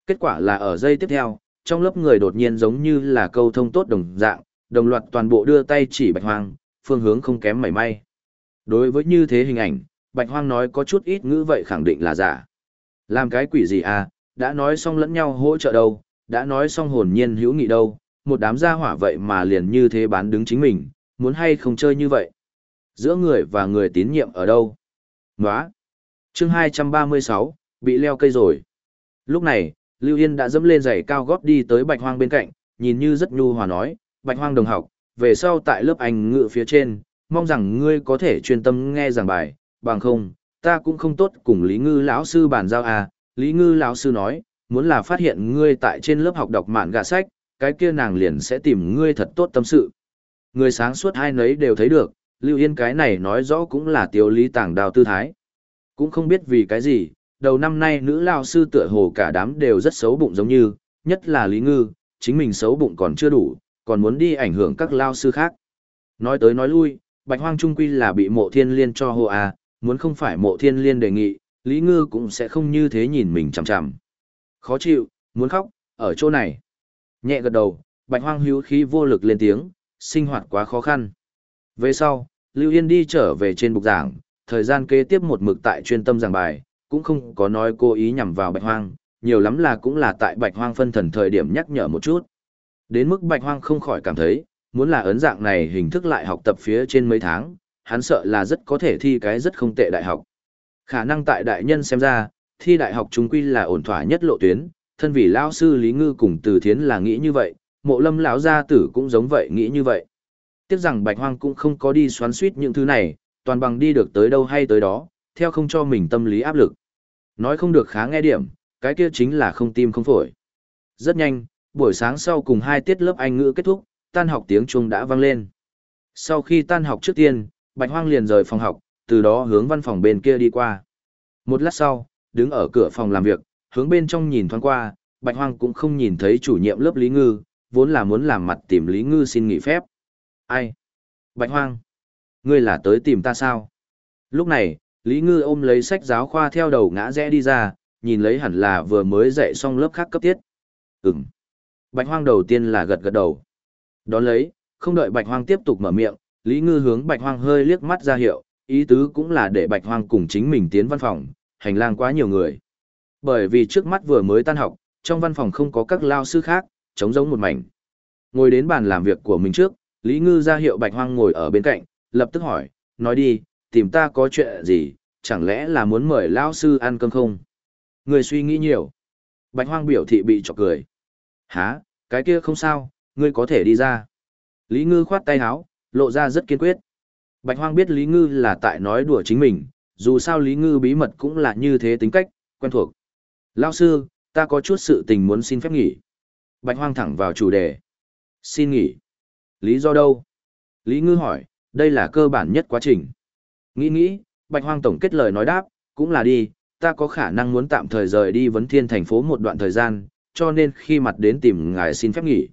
Kết quả là ở giây tiếp theo, trong lớp người đột nhiên giống như là câu thông tốt đồng dạng, đồng loạt toàn bộ đưa tay chỉ bạch hoang, phương hướng không kém mảy may. Đối với như thế hình ảnh, Bạch Hoang nói có chút ít ngữ vậy khẳng định là giả. Làm cái quỷ gì à, đã nói xong lẫn nhau hỗ trợ đâu, đã nói xong hồn nhiên hữu nghị đâu, một đám gia hỏa vậy mà liền như thế bán đứng chính mình, muốn hay không chơi như vậy. Giữa người và người tín nhiệm ở đâu? Nóa! Chương 236, bị leo cây rồi. Lúc này, Lưu Yên đã dẫm lên giày cao gót đi tới Bạch Hoang bên cạnh, nhìn như rất nhu hòa nói, Bạch Hoang đồng học, về sau tại lớp Anh ngữ phía trên, mong rằng ngươi có thể chuyên tâm nghe giảng bài, bằng không, ta cũng không tốt cùng Lý Ngư lão sư bàn giao à, Lý Ngư lão sư nói, muốn là phát hiện ngươi tại trên lớp học đọc mạn gạ sách, cái kia nàng liền sẽ tìm ngươi thật tốt tâm sự. Người sáng suốt hai nấy đều thấy được, Lưu Yên cái này nói rõ cũng là Tiểu lý tàng đào tư thái. Cũng không biết vì cái gì, đầu năm nay nữ lao sư tựa hồ cả đám đều rất xấu bụng giống như, nhất là Lý Ngư, chính mình xấu bụng còn chưa đủ, còn muốn đi ảnh hưởng các lao sư khác. Nói tới nói lui, Bạch Hoang Trung Quy là bị mộ thiên liên cho hồ à, muốn không phải mộ thiên liên đề nghị, Lý Ngư cũng sẽ không như thế nhìn mình chằm chằm. Khó chịu, muốn khóc, ở chỗ này. Nhẹ gật đầu, Bạch Hoang hữu khí vô lực lên tiếng, sinh hoạt quá khó khăn. Về sau, Lưu Yên đi trở về trên bục giảng, thời gian kế tiếp một mực tại chuyên tâm giảng bài, cũng không có nói cố ý nhằm vào Bạch Hoang, nhiều lắm là cũng là tại Bạch Hoang phân thần thời điểm nhắc nhở một chút. Đến mức Bạch Hoang không khỏi cảm thấy, muốn là ấn dạng này hình thức lại học tập phía trên mấy tháng, hắn sợ là rất có thể thi cái rất không tệ đại học. Khả năng tại đại nhân xem ra, thi đại học chúng quy là ổn thỏa nhất lộ tuyến, thân vì lão sư Lý Ngư cùng Từ Thiến là nghĩ như vậy, Mộ Lâm lão gia tử cũng giống vậy nghĩ như vậy. Tiếc rằng Bạch Hoang cũng không có đi xoắn suýt những thứ này, toàn bằng đi được tới đâu hay tới đó, theo không cho mình tâm lý áp lực. Nói không được khá nghe điểm, cái kia chính là không tim không phổi. Rất nhanh, buổi sáng sau cùng hai tiết lớp Anh ngữ kết thúc, tan học tiếng chuông đã vang lên. Sau khi tan học trước tiên, Bạch Hoang liền rời phòng học, từ đó hướng văn phòng bên kia đi qua. Một lát sau, đứng ở cửa phòng làm việc, hướng bên trong nhìn thoáng qua, Bạch Hoang cũng không nhìn thấy chủ nhiệm lớp Lý Ngư, vốn là muốn làm mặt tìm Lý Ngư xin nghỉ phép. Ai? Bạch Hoang, ngươi là tới tìm ta sao? Lúc này, Lý Ngư ôm lấy sách giáo khoa theo đầu ngã rẽ đi ra, nhìn lấy hẳn là vừa mới dạy xong lớp khác cấp tiết. Ừm. Bạch Hoang đầu tiên là gật gật đầu. Đón lấy, không đợi Bạch Hoang tiếp tục mở miệng, Lý Ngư hướng Bạch Hoang hơi liếc mắt ra hiệu, ý tứ cũng là để Bạch Hoang cùng chính mình tiến văn phòng, hành lang quá nhiều người. Bởi vì trước mắt vừa mới tan học, trong văn phòng không có các lao sư khác, trống rỗng một mảnh. Ngồi đến bàn làm việc của mình trước, Lý Ngư ra hiệu Bạch Hoang ngồi ở bên cạnh, lập tức hỏi, nói đi, tìm ta có chuyện gì, chẳng lẽ là muốn mời lao sư ăn cơm không? Người suy nghĩ nhiều. Bạch Hoang biểu thị bị chọc cười. Hả, cái kia không sao, ngươi có thể đi ra. Lý Ngư khoát tay áo, lộ ra rất kiên quyết. Bạch Hoang biết Lý Ngư là tại nói đùa chính mình, dù sao Lý Ngư bí mật cũng là như thế tính cách, quen thuộc. Lão sư, ta có chút sự tình muốn xin phép nghỉ. Bạch Hoang thẳng vào chủ đề. Xin nghỉ. Lý do đâu? Lý Ngư hỏi, đây là cơ bản nhất quá trình. Nghĩ nghĩ, Bạch Hoang tổng kết lời nói đáp, cũng là đi, ta có khả năng muốn tạm thời rời đi vấn thiên thành phố một đoạn thời gian, cho nên khi mặt đến tìm ngài xin phép nghỉ.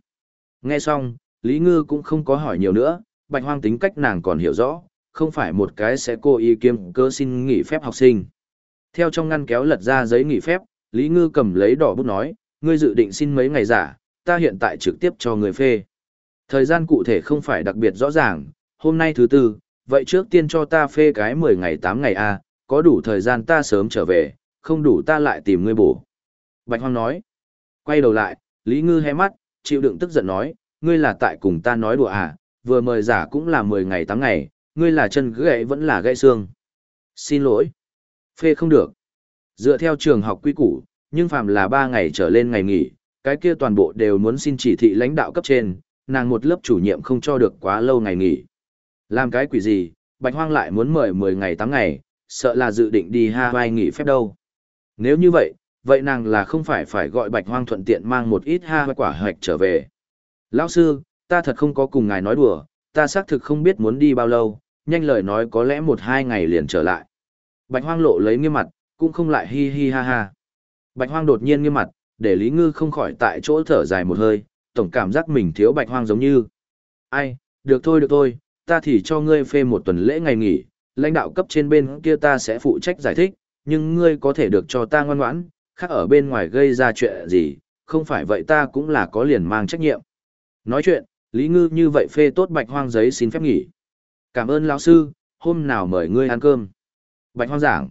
Nghe xong, Lý Ngư cũng không có hỏi nhiều nữa, Bạch Hoang tính cách nàng còn hiểu rõ, không phải một cái sẽ cố ý kiếm cơ xin nghỉ phép học sinh. Theo trong ngăn kéo lật ra giấy nghỉ phép, Lý Ngư cầm lấy đỏ bút nói, ngươi dự định xin mấy ngày giả, ta hiện tại trực tiếp cho người phê. Thời gian cụ thể không phải đặc biệt rõ ràng, hôm nay thứ tư, vậy trước tiên cho ta phê cái 10 ngày 8 ngày a, có đủ thời gian ta sớm trở về, không đủ ta lại tìm ngươi bổ. Bạch Hoang nói. Quay đầu lại, Lý Ngư hé mắt, chịu đựng tức giận nói, ngươi là tại cùng ta nói đùa à, vừa mời giả cũng là 10 ngày 8 ngày, ngươi là chân gãy vẫn là gãy xương. Xin lỗi. Phê không được. Dựa theo trường học quy củ, nhưng phạm là 3 ngày trở lên ngày nghỉ, cái kia toàn bộ đều muốn xin chỉ thị lãnh đạo cấp trên, nàng một lớp chủ nhiệm không cho được quá lâu ngày nghỉ. Làm cái quỷ gì, Bạch Hoang lại muốn mời 10 ngày 8 ngày, sợ là dự định đi Hawaii nghỉ phép đâu. Nếu như vậy, vậy nàng là không phải phải gọi Bạch Hoang thuận tiện mang một ít ha quả hạch trở về. Lão sư, ta thật không có cùng ngài nói đùa, ta xác thực không biết muốn đi bao lâu, nhanh lời nói có lẽ một hai ngày liền trở lại. Bạch Hoang lộ lấy nghiêm mặt, cũng không lại hi hi ha ha. Bạch Hoang đột nhiên nghiêm mặt, để Lý Ngư không khỏi tại chỗ thở dài một hơi, tổng cảm giác mình thiếu Bạch Hoang giống như. Ai, được thôi được thôi, ta thì cho ngươi phê một tuần lễ ngày nghỉ, lãnh đạo cấp trên bên kia ta sẽ phụ trách giải thích, nhưng ngươi có thể được cho ta ngoan ngoãn, khác ở bên ngoài gây ra chuyện gì, không phải vậy ta cũng là có liền mang trách nhiệm. Nói chuyện, Lý Ngư như vậy phê tốt bạch hoang giấy xin phép nghỉ. Cảm ơn lão sư, hôm nào mời ngươi ăn cơm. Bạch hoang giảng.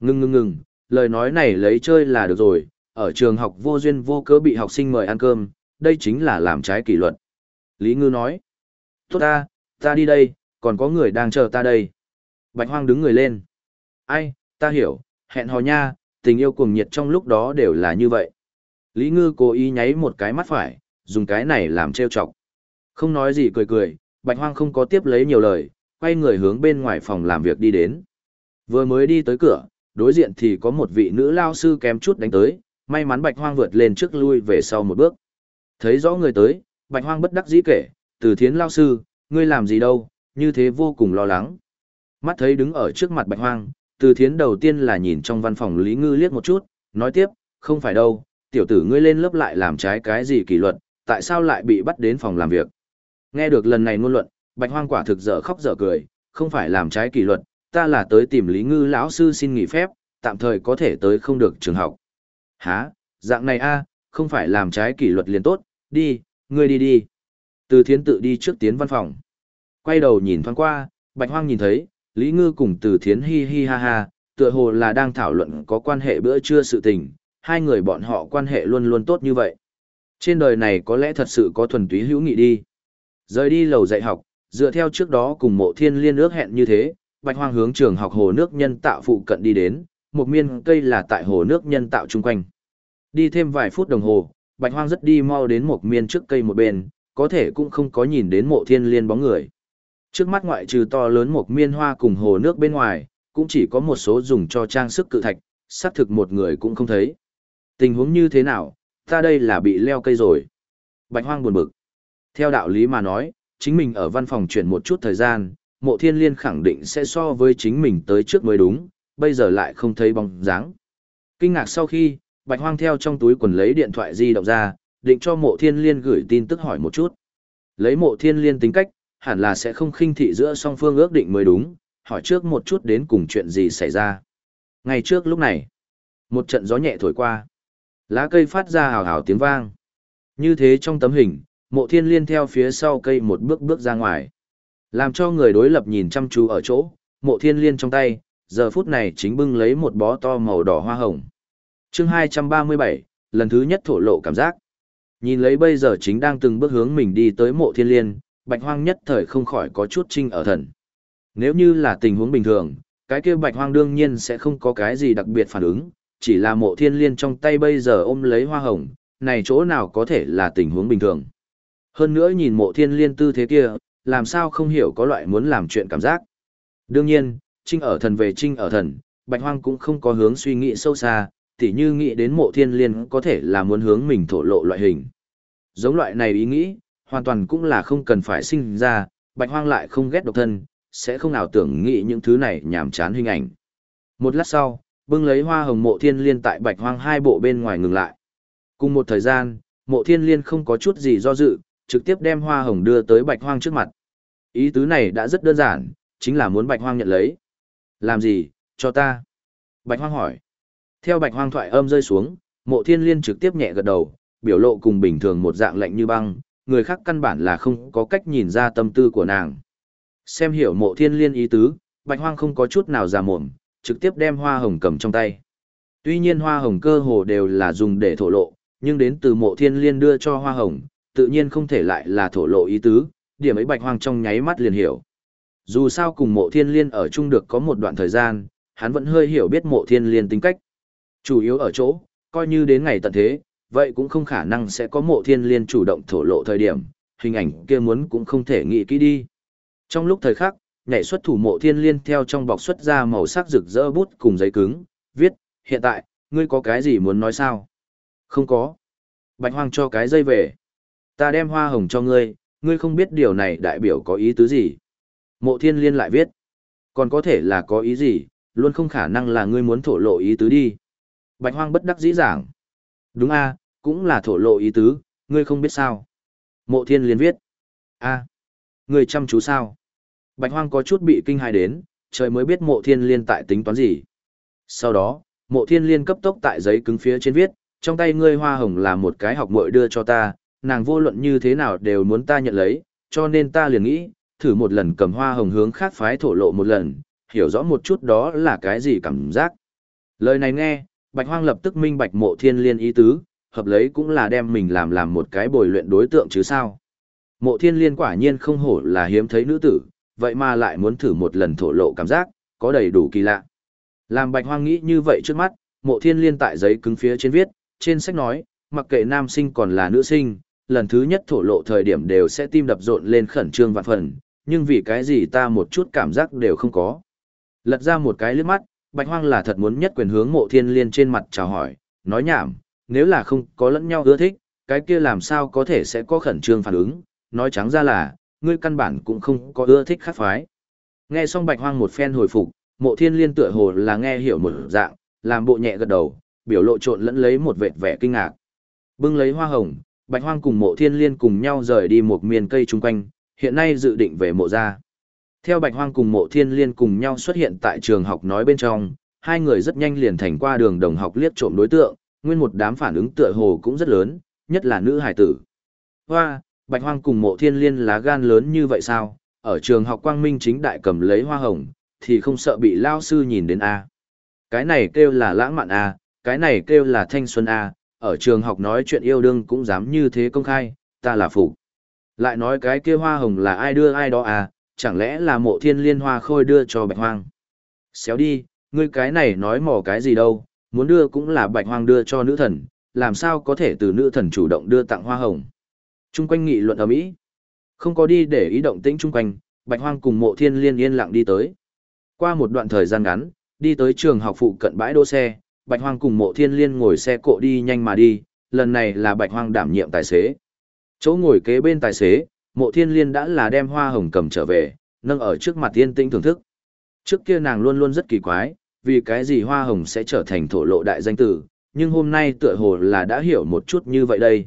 Ngưng ngưng ngừng, lời nói này lấy chơi là được rồi, ở trường học vô duyên vô cớ bị học sinh mời ăn cơm, đây chính là làm trái kỷ luật. Lý Ngư nói. Tốt ta, ta đi đây, còn có người đang chờ ta đây. Bạch hoang đứng người lên. Ai, ta hiểu, hẹn hò nha, tình yêu cuồng nhiệt trong lúc đó đều là như vậy. Lý Ngư cố ý nháy một cái mắt phải, dùng cái này làm trêu chọc. Không nói gì cười cười, Bạch Hoang không có tiếp lấy nhiều lời, quay người hướng bên ngoài phòng làm việc đi đến. Vừa mới đi tới cửa, đối diện thì có một vị nữ lao sư kém chút đánh tới, may mắn Bạch Hoang vượt lên trước lui về sau một bước. Thấy rõ người tới, Bạch Hoang bất đắc dĩ kể, từ thiến lao sư, ngươi làm gì đâu, như thế vô cùng lo lắng. Mắt thấy đứng ở trước mặt Bạch Hoang, từ thiến đầu tiên là nhìn trong văn phòng Lý Ngư liếc một chút, nói tiếp, không phải đâu, tiểu tử ngươi lên lớp lại làm trái cái gì kỷ luật, tại sao lại bị bắt đến phòng làm việc. Nghe được lần này ngôn luận, Bạch Hoang quả thực dở khóc dở cười, không phải làm trái kỷ luật, ta là tới tìm Lý Ngư lão sư xin nghỉ phép, tạm thời có thể tới không được trường học. Hả, dạng này a, không phải làm trái kỷ luật liền tốt, đi, ngươi đi đi. Từ thiến tự đi trước tiến văn phòng. Quay đầu nhìn thoáng qua, Bạch Hoang nhìn thấy, Lý Ngư cùng từ thiến hi hi ha ha, tựa hồ là đang thảo luận có quan hệ bữa trưa sự tình, hai người bọn họ quan hệ luôn luôn tốt như vậy. Trên đời này có lẽ thật sự có thuần túy hữu nghị đi. Rời đi lầu dạy học, dựa theo trước đó cùng mộ thiên liên ước hẹn như thế, Bạch Hoang hướng trường học hồ nước nhân tạo phụ cận đi đến, một miên cây là tại hồ nước nhân tạo chung quanh. Đi thêm vài phút đồng hồ, Bạch Hoang rất đi mau đến một miên trước cây một bên, có thể cũng không có nhìn đến mộ thiên liên bóng người. Trước mắt ngoại trừ to lớn một miên hoa cùng hồ nước bên ngoài, cũng chỉ có một số dùng cho trang sức cự thạch, xác thực một người cũng không thấy. Tình huống như thế nào, ta đây là bị leo cây rồi. Bạch Hoang buồn bực. Theo đạo lý mà nói, chính mình ở văn phòng chuyển một chút thời gian, mộ thiên liên khẳng định sẽ so với chính mình tới trước mới đúng, bây giờ lại không thấy bóng dáng. Kinh ngạc sau khi, Bạch Hoang theo trong túi quần lấy điện thoại di động ra, định cho mộ thiên liên gửi tin tức hỏi một chút. Lấy mộ thiên liên tính cách, hẳn là sẽ không khinh thị giữa song phương ước định mới đúng, hỏi trước một chút đến cùng chuyện gì xảy ra. ngày trước lúc này, một trận gió nhẹ thổi qua. Lá cây phát ra hào hào tiếng vang. Như thế trong tấm hình, mộ thiên liên theo phía sau cây một bước bước ra ngoài. Làm cho người đối lập nhìn chăm chú ở chỗ, mộ thiên liên trong tay, giờ phút này chính bưng lấy một bó to màu đỏ hoa hồng. chương 237, lần thứ nhất thổ lộ cảm giác. Nhìn lấy bây giờ chính đang từng bước hướng mình đi tới mộ thiên liên, bạch hoang nhất thời không khỏi có chút trinh ở thần. Nếu như là tình huống bình thường, cái kia bạch hoang đương nhiên sẽ không có cái gì đặc biệt phản ứng, chỉ là mộ thiên liên trong tay bây giờ ôm lấy hoa hồng, này chỗ nào có thể là tình huống bình thường. Hơn nữa nhìn mộ thiên liên tư thế kia, làm sao không hiểu có loại muốn làm chuyện cảm giác. Đương nhiên, trinh ở thần về trinh ở thần, bạch hoang cũng không có hướng suy nghĩ sâu xa, tỉ như nghĩ đến mộ thiên liên có thể là muốn hướng mình thổ lộ loại hình. Giống loại này ý nghĩ, hoàn toàn cũng là không cần phải sinh ra, bạch hoang lại không ghét độc thân, sẽ không nào tưởng nghĩ những thứ này nhảm chán hình ảnh. Một lát sau, bưng lấy hoa hồng mộ thiên liên tại bạch hoang hai bộ bên ngoài ngừng lại. Cùng một thời gian, mộ thiên liên không có chút gì do dự, trực tiếp đem hoa hồng đưa tới bạch hoang trước mặt. Ý tứ này đã rất đơn giản, chính là muốn bạch hoang nhận lấy. Làm gì, cho ta? Bạch hoang hỏi. Theo bạch hoang thoại âm rơi xuống, mộ thiên liên trực tiếp nhẹ gật đầu, biểu lộ cùng bình thường một dạng lạnh như băng, người khác căn bản là không có cách nhìn ra tâm tư của nàng. Xem hiểu mộ thiên liên ý tứ, bạch hoang không có chút nào già mồm, trực tiếp đem hoa hồng cầm trong tay. Tuy nhiên hoa hồng cơ hồ đều là dùng để thổ lộ, nhưng đến từ mộ thiên liên đưa cho hoa hồng, tự nhiên không thể lại là thổ lộ ý tứ, điểm ấy bạch hoang trong nháy mắt liền hiểu. Dù sao cùng mộ thiên liên ở chung được có một đoạn thời gian, hắn vẫn hơi hiểu biết mộ thiên liên tính cách. Chủ yếu ở chỗ, coi như đến ngày tận thế, vậy cũng không khả năng sẽ có mộ thiên liên chủ động thổ lộ thời điểm, hình ảnh kia muốn cũng không thể nghĩ kỹ đi. Trong lúc thời khắc, nhảy xuất thủ mộ thiên liên theo trong bọc xuất ra màu sắc rực rỡ bút cùng giấy cứng, viết, hiện tại, ngươi có cái gì muốn nói sao? Không có. Bạch hoang cho cái dây về. Ta đem hoa hồng cho ngươi, ngươi không biết điều này đại biểu có ý tứ gì. Mộ thiên liên lại viết. Còn có thể là có ý gì, luôn không khả năng là ngươi muốn thổ lộ ý tứ đi. Bạch hoang bất đắc dĩ giảng. Đúng a, cũng là thổ lộ ý tứ, ngươi không biết sao. Mộ thiên liên viết. a, ngươi chăm chú sao? Bạch hoang có chút bị kinh hài đến, trời mới biết mộ thiên liên tại tính toán gì. Sau đó, mộ thiên liên cấp tốc tại giấy cứng phía trên viết, trong tay ngươi hoa hồng là một cái học muội đưa cho ta, nàng vô luận như thế nào đều muốn ta nhận lấy, cho nên ta liền nghĩ, thử một lần cầm hoa hồng hướng khác phái thổ lộ một lần, hiểu rõ một chút đó là cái gì cảm giác. Lời này nghe, Bạch Hoang lập tức minh bạch mộ thiên liên ý tứ, hợp lấy cũng là đem mình làm làm một cái bồi luyện đối tượng chứ sao. Mộ thiên liên quả nhiên không hổ là hiếm thấy nữ tử, vậy mà lại muốn thử một lần thổ lộ cảm giác, có đầy đủ kỳ lạ. Làm Bạch Hoang nghĩ như vậy trước mắt, mộ thiên liên tại giấy cứng phía trên viết, trên sách nói, mặc kệ nam sinh còn là nữ sinh, lần thứ nhất thổ lộ thời điểm đều sẽ tim đập rộn lên khẩn trương vạn phần, nhưng vì cái gì ta một chút cảm giác đều không có. Lật ra một cái lướt mắt, Bạch Hoang là thật muốn nhất quyền hướng mộ thiên liên trên mặt chào hỏi, nói nhảm, nếu là không có lẫn nhau ưa thích, cái kia làm sao có thể sẽ có khẩn trương phản ứng, nói trắng ra là, ngươi căn bản cũng không có ưa thích khác phái. Nghe xong Bạch Hoang một phen hồi phục, mộ thiên liên tựa hồ là nghe hiểu một dạng, làm bộ nhẹ gật đầu, biểu lộ trộn lẫn lấy một vệt vẻ kinh ngạc. Bưng lấy hoa hồng, Bạch Hoang cùng mộ thiên liên cùng nhau rời đi một miền cây chung quanh, hiện nay dự định về mộ gia. Theo Bạch Hoang cùng mộ thiên liên cùng nhau xuất hiện tại trường học nói bên trong, hai người rất nhanh liền thành qua đường đồng học liếc trộm đối tượng, nguyên một đám phản ứng tựa hồ cũng rất lớn, nhất là nữ hải tử. Hoa, Bạch Hoang cùng mộ thiên liên lá gan lớn như vậy sao, ở trường học quang minh chính đại cầm lấy hoa hồng, thì không sợ bị lao sư nhìn đến A. Cái này kêu là lãng mạn A, cái này kêu là thanh xuân A, ở trường học nói chuyện yêu đương cũng dám như thế công khai, ta là phụ. Lại nói cái kia hoa hồng là ai đưa ai đó à, chẳng lẽ là mộ thiên liên hoa khôi đưa cho bạch hoang. Xéo đi, ngươi cái này nói mỏ cái gì đâu, muốn đưa cũng là bạch hoang đưa cho nữ thần, làm sao có thể từ nữ thần chủ động đưa tặng hoa hồng. Trung quanh nghị luận ở Mỹ. Không có đi để ý động tĩnh trung quanh, bạch hoang cùng mộ thiên liên yên lặng đi tới. Qua một đoạn thời gian ngắn, đi tới trường học phụ cận bãi đỗ xe, bạch hoang cùng mộ thiên liên ngồi xe cộ đi nhanh mà đi, lần này là bạch hoang đảm nhiệm tài xế. Chỗ ngồi kế bên tài xế, mộ thiên liên đã là đem hoa hồng cầm trở về, nâng ở trước mặt tiên tinh thưởng thức. Trước kia nàng luôn luôn rất kỳ quái, vì cái gì hoa hồng sẽ trở thành thổ lộ đại danh tử, nhưng hôm nay tựa hồ là đã hiểu một chút như vậy đây.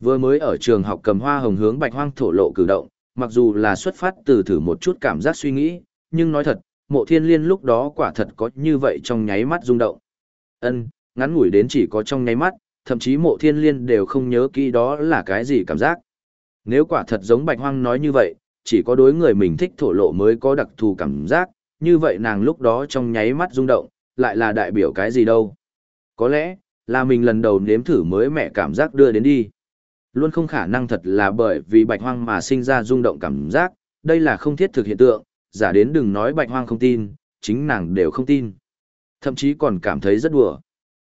Vừa mới ở trường học cầm hoa hồng hướng bạch hoang thổ lộ cử động, mặc dù là xuất phát từ thử một chút cảm giác suy nghĩ, nhưng nói thật, mộ thiên liên lúc đó quả thật có như vậy trong nháy mắt rung động. Ân, ngắn ngủi đến chỉ có trong nháy mắt, thậm chí mộ thiên liên đều không nhớ kỹ đó là cái gì cảm giác. Nếu quả thật giống bạch hoang nói như vậy, chỉ có đối người mình thích thổ lộ mới có đặc thù cảm giác, như vậy nàng lúc đó trong nháy mắt rung động, lại là đại biểu cái gì đâu. Có lẽ, là mình lần đầu nếm thử mới mẹ cảm giác đưa đến đi. Luôn không khả năng thật là bởi vì bạch hoang mà sinh ra rung động cảm giác, đây là không thiết thực hiện tượng, giả đến đừng nói bạch hoang không tin, chính nàng đều không tin. Thậm chí còn cảm thấy rất đùa.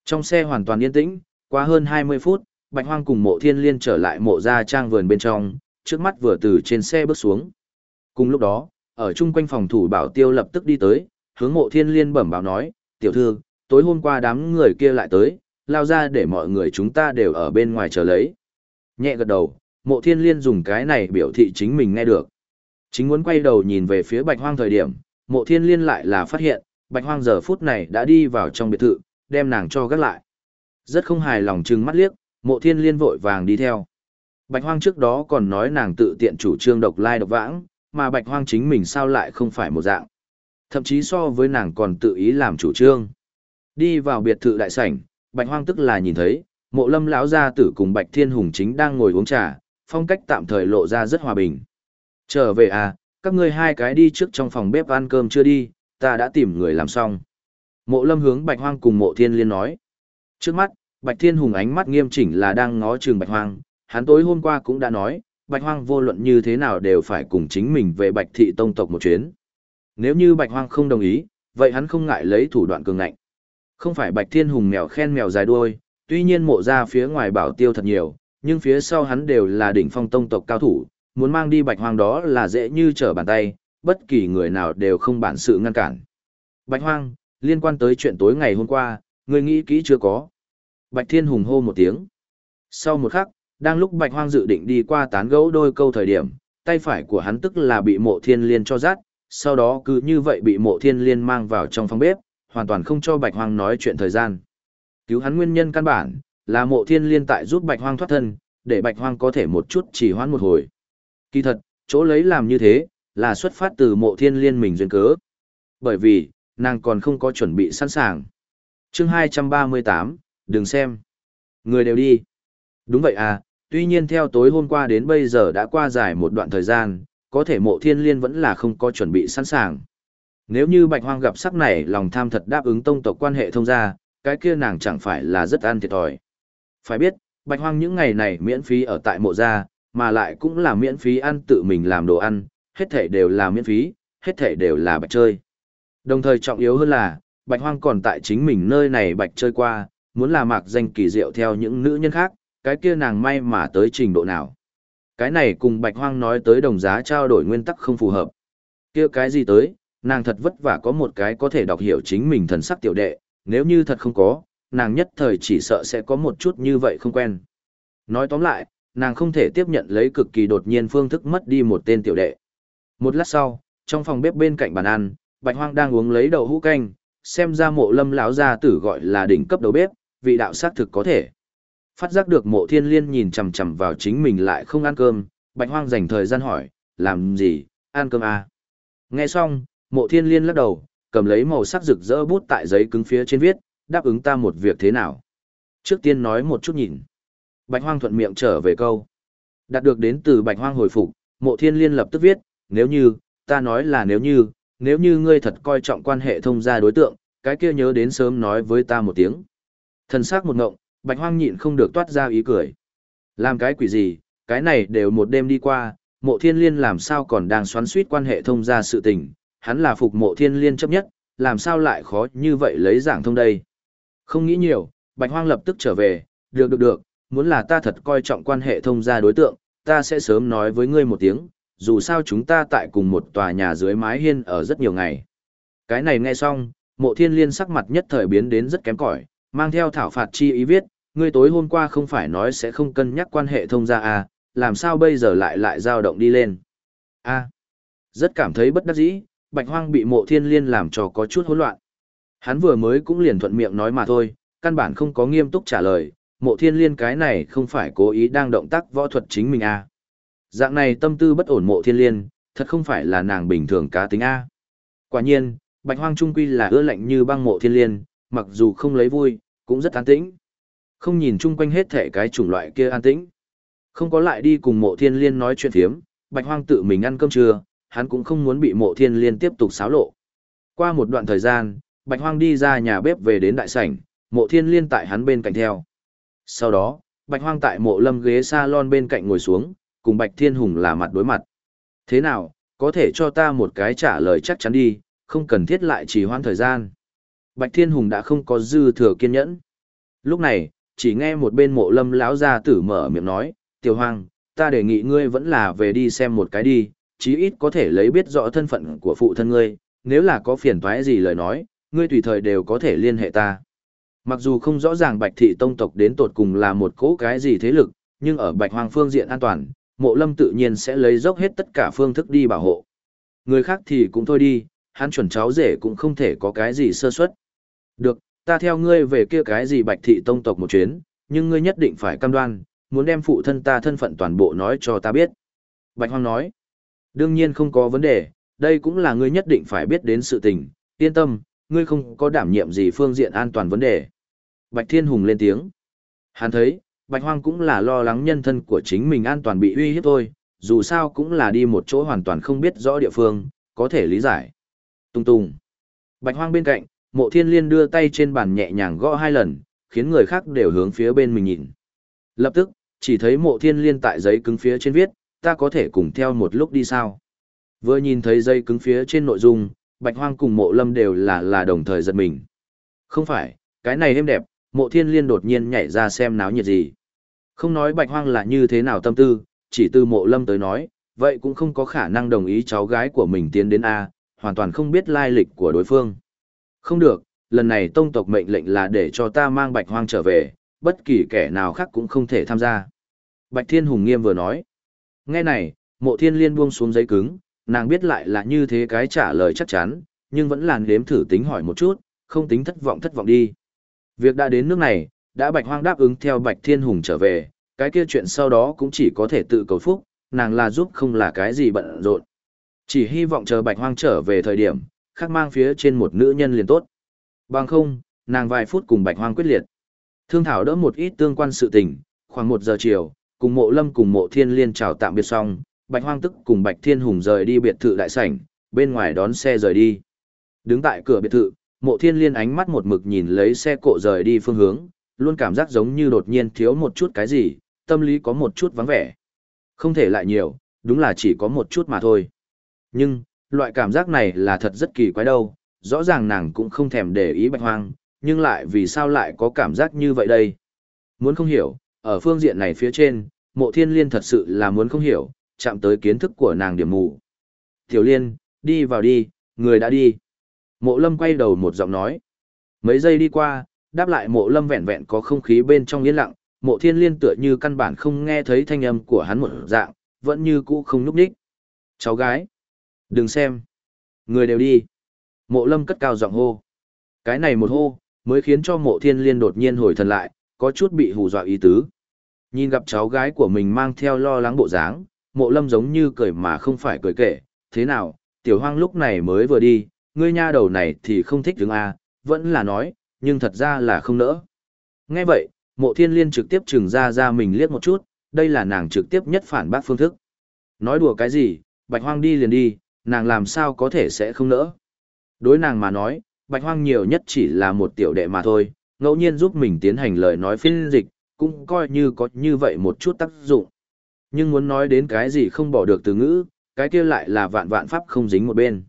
Trong xe hoàn toàn yên tĩnh, qua hơn 20 phút, Bạch Hoang cùng mộ thiên liên trở lại mộ gia trang vườn bên trong, trước mắt vừa từ trên xe bước xuống. Cùng lúc đó, ở chung quanh phòng thủ bảo tiêu lập tức đi tới, hướng mộ thiên liên bẩm báo nói, tiểu thư, tối hôm qua đám người kia lại tới, lao ra để mọi người chúng ta đều ở bên ngoài chờ lấy. Nhẹ gật đầu, mộ thiên liên dùng cái này biểu thị chính mình nghe được. Chính muốn quay đầu nhìn về phía bạch hoang thời điểm, mộ thiên liên lại là phát hiện, bạch hoang giờ phút này đã đi vào trong biệt thự, đem nàng cho gác lại. Rất không hài lòng trừng mắt liếc, mộ thiên liên vội vàng đi theo. Bạch hoang trước đó còn nói nàng tự tiện chủ trương độc lai độc vãng, mà bạch hoang chính mình sao lại không phải một dạng. Thậm chí so với nàng còn tự ý làm chủ trương. Đi vào biệt thự đại sảnh, bạch hoang tức là nhìn thấy, mộ lâm lão gia tử cùng bạch thiên hùng chính đang ngồi uống trà, phong cách tạm thời lộ ra rất hòa bình. Trở về à, các ngươi hai cái đi trước trong phòng bếp ăn cơm chưa đi, ta đã tìm người làm xong. Mộ lâm hướng bạch hoang cùng mộ thiên liên nói. Trước mắt, Bạch Thiên Hùng ánh mắt nghiêm chỉnh là đang ngó trường Bạch Hoang, hắn tối hôm qua cũng đã nói, Bạch Hoang vô luận như thế nào đều phải cùng chính mình về Bạch Thị Tông tộc một chuyến. Nếu như Bạch Hoang không đồng ý, vậy hắn không ngại lấy thủ đoạn cường ngạnh. Không phải Bạch Thiên Hùng mèo khen mèo dài đuôi, tuy nhiên mộ ra phía ngoài bảo tiêu thật nhiều, nhưng phía sau hắn đều là đỉnh phong tông tộc cao thủ, muốn mang đi Bạch Hoang đó là dễ như trở bàn tay, bất kỳ người nào đều không bản sự ngăn cản. Bạch Hoang, liên quan tới chuyện tối ngày hôm qua, người nghĩ kỹ chưa có? Bạch Thiên Hùng hô một tiếng. Sau một khắc, đang lúc Bạch Hoang dự định đi qua tán gẫu đôi câu thời điểm, tay phải của hắn tức là bị mộ thiên liên cho rát, sau đó cứ như vậy bị mộ thiên liên mang vào trong phòng bếp, hoàn toàn không cho Bạch Hoang nói chuyện thời gian. Cứu hắn nguyên nhân căn bản, là mộ thiên liên tại giúp Bạch Hoang thoát thân, để Bạch Hoang có thể một chút chỉ hoãn một hồi. Kỳ thật, chỗ lấy làm như thế, là xuất phát từ mộ thiên liên mình duyên cớ. Bởi vì, nàng còn không có chuẩn bị sẵn sàng. Chương 238, đừng xem. Người đều đi. Đúng vậy à, tuy nhiên theo tối hôm qua đến bây giờ đã qua dài một đoạn thời gian, có thể mộ thiên liên vẫn là không có chuẩn bị sẵn sàng. Nếu như bạch hoang gặp sắc này lòng tham thật đáp ứng tông tộc quan hệ thông gia, cái kia nàng chẳng phải là rất ăn thiệt thòi. Phải biết, bạch hoang những ngày này miễn phí ở tại mộ gia, mà lại cũng là miễn phí ăn tự mình làm đồ ăn, hết thể đều là miễn phí, hết thể đều là bạch chơi. Đồng thời trọng yếu hơn là, bạch hoang còn tại chính mình nơi này bạch chơi qua, muốn là mạc danh kỳ diệu theo những nữ nhân khác, cái kia nàng may mà tới trình độ nào. Cái này cùng bạch hoang nói tới đồng giá trao đổi nguyên tắc không phù hợp. Kia cái gì tới, nàng thật vất vả có một cái có thể đọc hiểu chính mình thần sắc tiểu đệ, nếu như thật không có, nàng nhất thời chỉ sợ sẽ có một chút như vậy không quen. Nói tóm lại, nàng không thể tiếp nhận lấy cực kỳ đột nhiên phương thức mất đi một tên tiểu đệ. Một lát sau, trong phòng bếp bên cạnh bàn ăn, Bạch Hoang đang uống lấy đậu hũ canh, xem ra mộ lâm lão gia tử gọi là đỉnh cấp đầu bếp, vị đạo sát thực có thể. Phát giác được mộ thiên liên nhìn chằm chằm vào chính mình lại không ăn cơm, Bạch Hoang dành thời gian hỏi, làm gì, ăn cơm à? Nghe xong, mộ thiên liên lắc đầu, cầm lấy màu sắc rực rỡ bút tại giấy cứng phía trên viết, đáp ứng ta một việc thế nào. Trước tiên nói một chút nhìn. Bạch Hoang thuận miệng trở về câu. Đạt được đến từ Bạch Hoang hồi phục, mộ thiên liên lập tức viết, nếu như, ta nói là nếu như, nếu như ngươi thật coi trọng quan hệ thông gia đối tượng, cái kia nhớ đến sớm nói với ta một tiếng. Thần sắc một ngộng, Bạch Hoang nhịn không được toát ra ý cười. Làm cái quỷ gì, cái này đều một đêm đi qua, mộ thiên liên làm sao còn đang xoắn suýt quan hệ thông gia sự tình, hắn là phục mộ thiên liên chấp nhất, làm sao lại khó như vậy lấy giảng thông đây. Không nghĩ nhiều, Bạch Hoang lập tức trở về, được được được, muốn là ta thật coi trọng quan hệ thông gia đối tượng, ta sẽ sớm nói với ngươi một tiếng, dù sao chúng ta tại cùng một tòa nhà dưới mái hiên ở rất nhiều ngày. Cái này nghe xong, mộ thiên liên sắc mặt nhất thời biến đến rất kém cỏi, mang theo thảo phạt chi ý viết, ngươi tối hôm qua không phải nói sẽ không cân nhắc quan hệ thông gia à, làm sao bây giờ lại lại dao động đi lên. a rất cảm thấy bất đắc dĩ, bạch hoang bị mộ thiên liên làm cho có chút hỗn loạn. Hắn vừa mới cũng liền thuận miệng nói mà thôi, căn bản không có nghiêm túc trả lời, mộ thiên liên cái này không phải cố ý đang động tác võ thuật chính mình à. Dạng này tâm tư bất ổn mộ thiên liên, thật không phải là nàng bình thường cá tính A. Quả nhiên, bạch hoang trung quy là ưa lạnh như băng mộ thiên liên, mặc dù không lấy vui, cũng rất an tĩnh. Không nhìn chung quanh hết thể cái chủng loại kia an tĩnh. Không có lại đi cùng mộ thiên liên nói chuyện thiếm, bạch hoang tự mình ăn cơm trưa, hắn cũng không muốn bị mộ thiên liên tiếp tục xáo lộ. Qua một đoạn thời gian, bạch hoang đi ra nhà bếp về đến đại sảnh, mộ thiên liên tại hắn bên cạnh theo. Sau đó, bạch hoang tại mộ lâm ghế salon bên cạnh ngồi xuống, cùng Bạch Thiên Hùng là mặt đối mặt. Thế nào, có thể cho ta một cái trả lời chắc chắn đi, không cần thiết lại trì hoãn thời gian. Bạch Thiên Hùng đã không có dư thừa kiên nhẫn. Lúc này, chỉ nghe một bên mộ lâm lão gia tử mở miệng nói, tiểu hoàng, ta đề nghị ngươi vẫn là về đi xem một cái đi, chí ít có thể lấy biết rõ thân phận của phụ thân ngươi, nếu là có phiền toái gì lời nói, ngươi tùy thời đều có thể liên hệ ta. Mặc dù không rõ ràng Bạch Thị Tông tộc đến tột cùng là một cỗ cái gì thế lực, nhưng ở Bạch Hoàng phương diện an toàn, mộ lâm tự nhiên sẽ lấy dốc hết tất cả phương thức đi bảo hộ. Người khác thì cũng thôi đi, hắn chuẩn cháu rể cũng không thể có cái gì sơ suất. Được, ta theo ngươi về kia cái gì bạch thị tông tộc một chuyến, nhưng ngươi nhất định phải cam đoan, muốn đem phụ thân ta thân phận toàn bộ nói cho ta biết. Bạch Hoang nói, đương nhiên không có vấn đề, đây cũng là ngươi nhất định phải biết đến sự tình, yên tâm, ngươi không có đảm nhiệm gì phương diện an toàn vấn đề. Bạch Thiên Hùng lên tiếng. Hắn thấy, Bạch Hoang cũng là lo lắng nhân thân của chính mình an toàn bị uy hiếp thôi, dù sao cũng là đi một chỗ hoàn toàn không biết rõ địa phương, có thể lý giải. Tung tung. Bạch Hoang bên cạnh, mộ thiên liên đưa tay trên bàn nhẹ nhàng gõ hai lần, khiến người khác đều hướng phía bên mình nhìn. Lập tức, chỉ thấy mộ thiên liên tại giấy cứng phía trên viết, ta có thể cùng theo một lúc đi sao. Vừa nhìn thấy giấy cứng phía trên nội dung, Bạch Hoang cùng mộ lâm đều là là đồng thời giật mình. Không phải, cái này êm đẹp, mộ thiên liên đột nhiên nhảy ra xem náo nhiệt gì. Không nói bạch hoang là như thế nào tâm tư, chỉ từ mộ lâm tới nói, vậy cũng không có khả năng đồng ý cháu gái của mình tiến đến A, hoàn toàn không biết lai lịch của đối phương. Không được, lần này tông tộc mệnh lệnh là để cho ta mang bạch hoang trở về, bất kỳ kẻ nào khác cũng không thể tham gia. Bạch Thiên Hùng nghiêm vừa nói. Nghe này, mộ thiên liên buông xuống giấy cứng, nàng biết lại là như thế cái trả lời chắc chắn, nhưng vẫn làn đếm thử tính hỏi một chút, không tính thất vọng thất vọng đi. Việc đã đến nước này, đã Bạch Hoang đáp ứng theo Bạch Thiên Hùng trở về, cái kia chuyện sau đó cũng chỉ có thể tự cầu phúc, nàng là giúp không là cái gì bận rộn. Chỉ hy vọng chờ Bạch Hoang trở về thời điểm, khác mang phía trên một nữ nhân liền tốt. Bằng không, nàng vài phút cùng Bạch Hoang quyết liệt. Thương thảo đỡ một ít tương quan sự tình, khoảng một giờ chiều, cùng mộ lâm cùng mộ thiên liên chào tạm biệt xong, Bạch Hoang tức cùng Bạch Thiên Hùng rời đi biệt thự đại sảnh, bên ngoài đón xe rời đi. Đứng tại cửa biệt thự, mộ thiên liên ánh mắt một mực nhìn lấy xe cộ rời đi phương hướng, luôn cảm giác giống như đột nhiên thiếu một chút cái gì, tâm lý có một chút vắng vẻ. Không thể lại nhiều, đúng là chỉ có một chút mà thôi. Nhưng, loại cảm giác này là thật rất kỳ quái đâu, rõ ràng nàng cũng không thèm để ý bạch hoang, nhưng lại vì sao lại có cảm giác như vậy đây? Muốn không hiểu, ở phương diện này phía trên, mộ thiên liên thật sự là muốn không hiểu, chạm tới kiến thức của nàng điểm mù. Tiểu liên, đi vào đi, người đã đi. Mộ lâm quay đầu một giọng nói. Mấy giây đi qua, đáp lại mộ lâm vẹn vẹn có không khí bên trong yên lặng, mộ thiên liên tựa như căn bản không nghe thấy thanh âm của hắn một dạng, vẫn như cũ không núp đích. Cháu gái, đừng xem. Người đều đi. Mộ lâm cất cao giọng hô. Cái này một hô, mới khiến cho mộ thiên liên đột nhiên hồi thần lại, có chút bị hù dọa ý tứ. Nhìn gặp cháu gái của mình mang theo lo lắng bộ dáng, mộ lâm giống như cười mà không phải cười kể, thế nào, tiểu hoang lúc này mới vừa đi, ngươi nha đầu này thì không thích đứng A, vẫn là nói, nhưng thật ra là không nỡ. Nghe vậy, mộ thiên liên trực tiếp trừng ra ra mình liếc một chút, đây là nàng trực tiếp nhất phản bác phương thức. Nói đùa cái gì, bạch hoang đi liền đi, nàng làm sao có thể sẽ không nỡ. Đối nàng mà nói, bạch hoang nhiều nhất chỉ là một tiểu đệ mà thôi, ngẫu nhiên giúp mình tiến hành lời nói phiên dịch, cũng coi như có như vậy một chút tác dụng. Nhưng muốn nói đến cái gì không bỏ được từ ngữ, cái kia lại là vạn vạn pháp không dính một bên.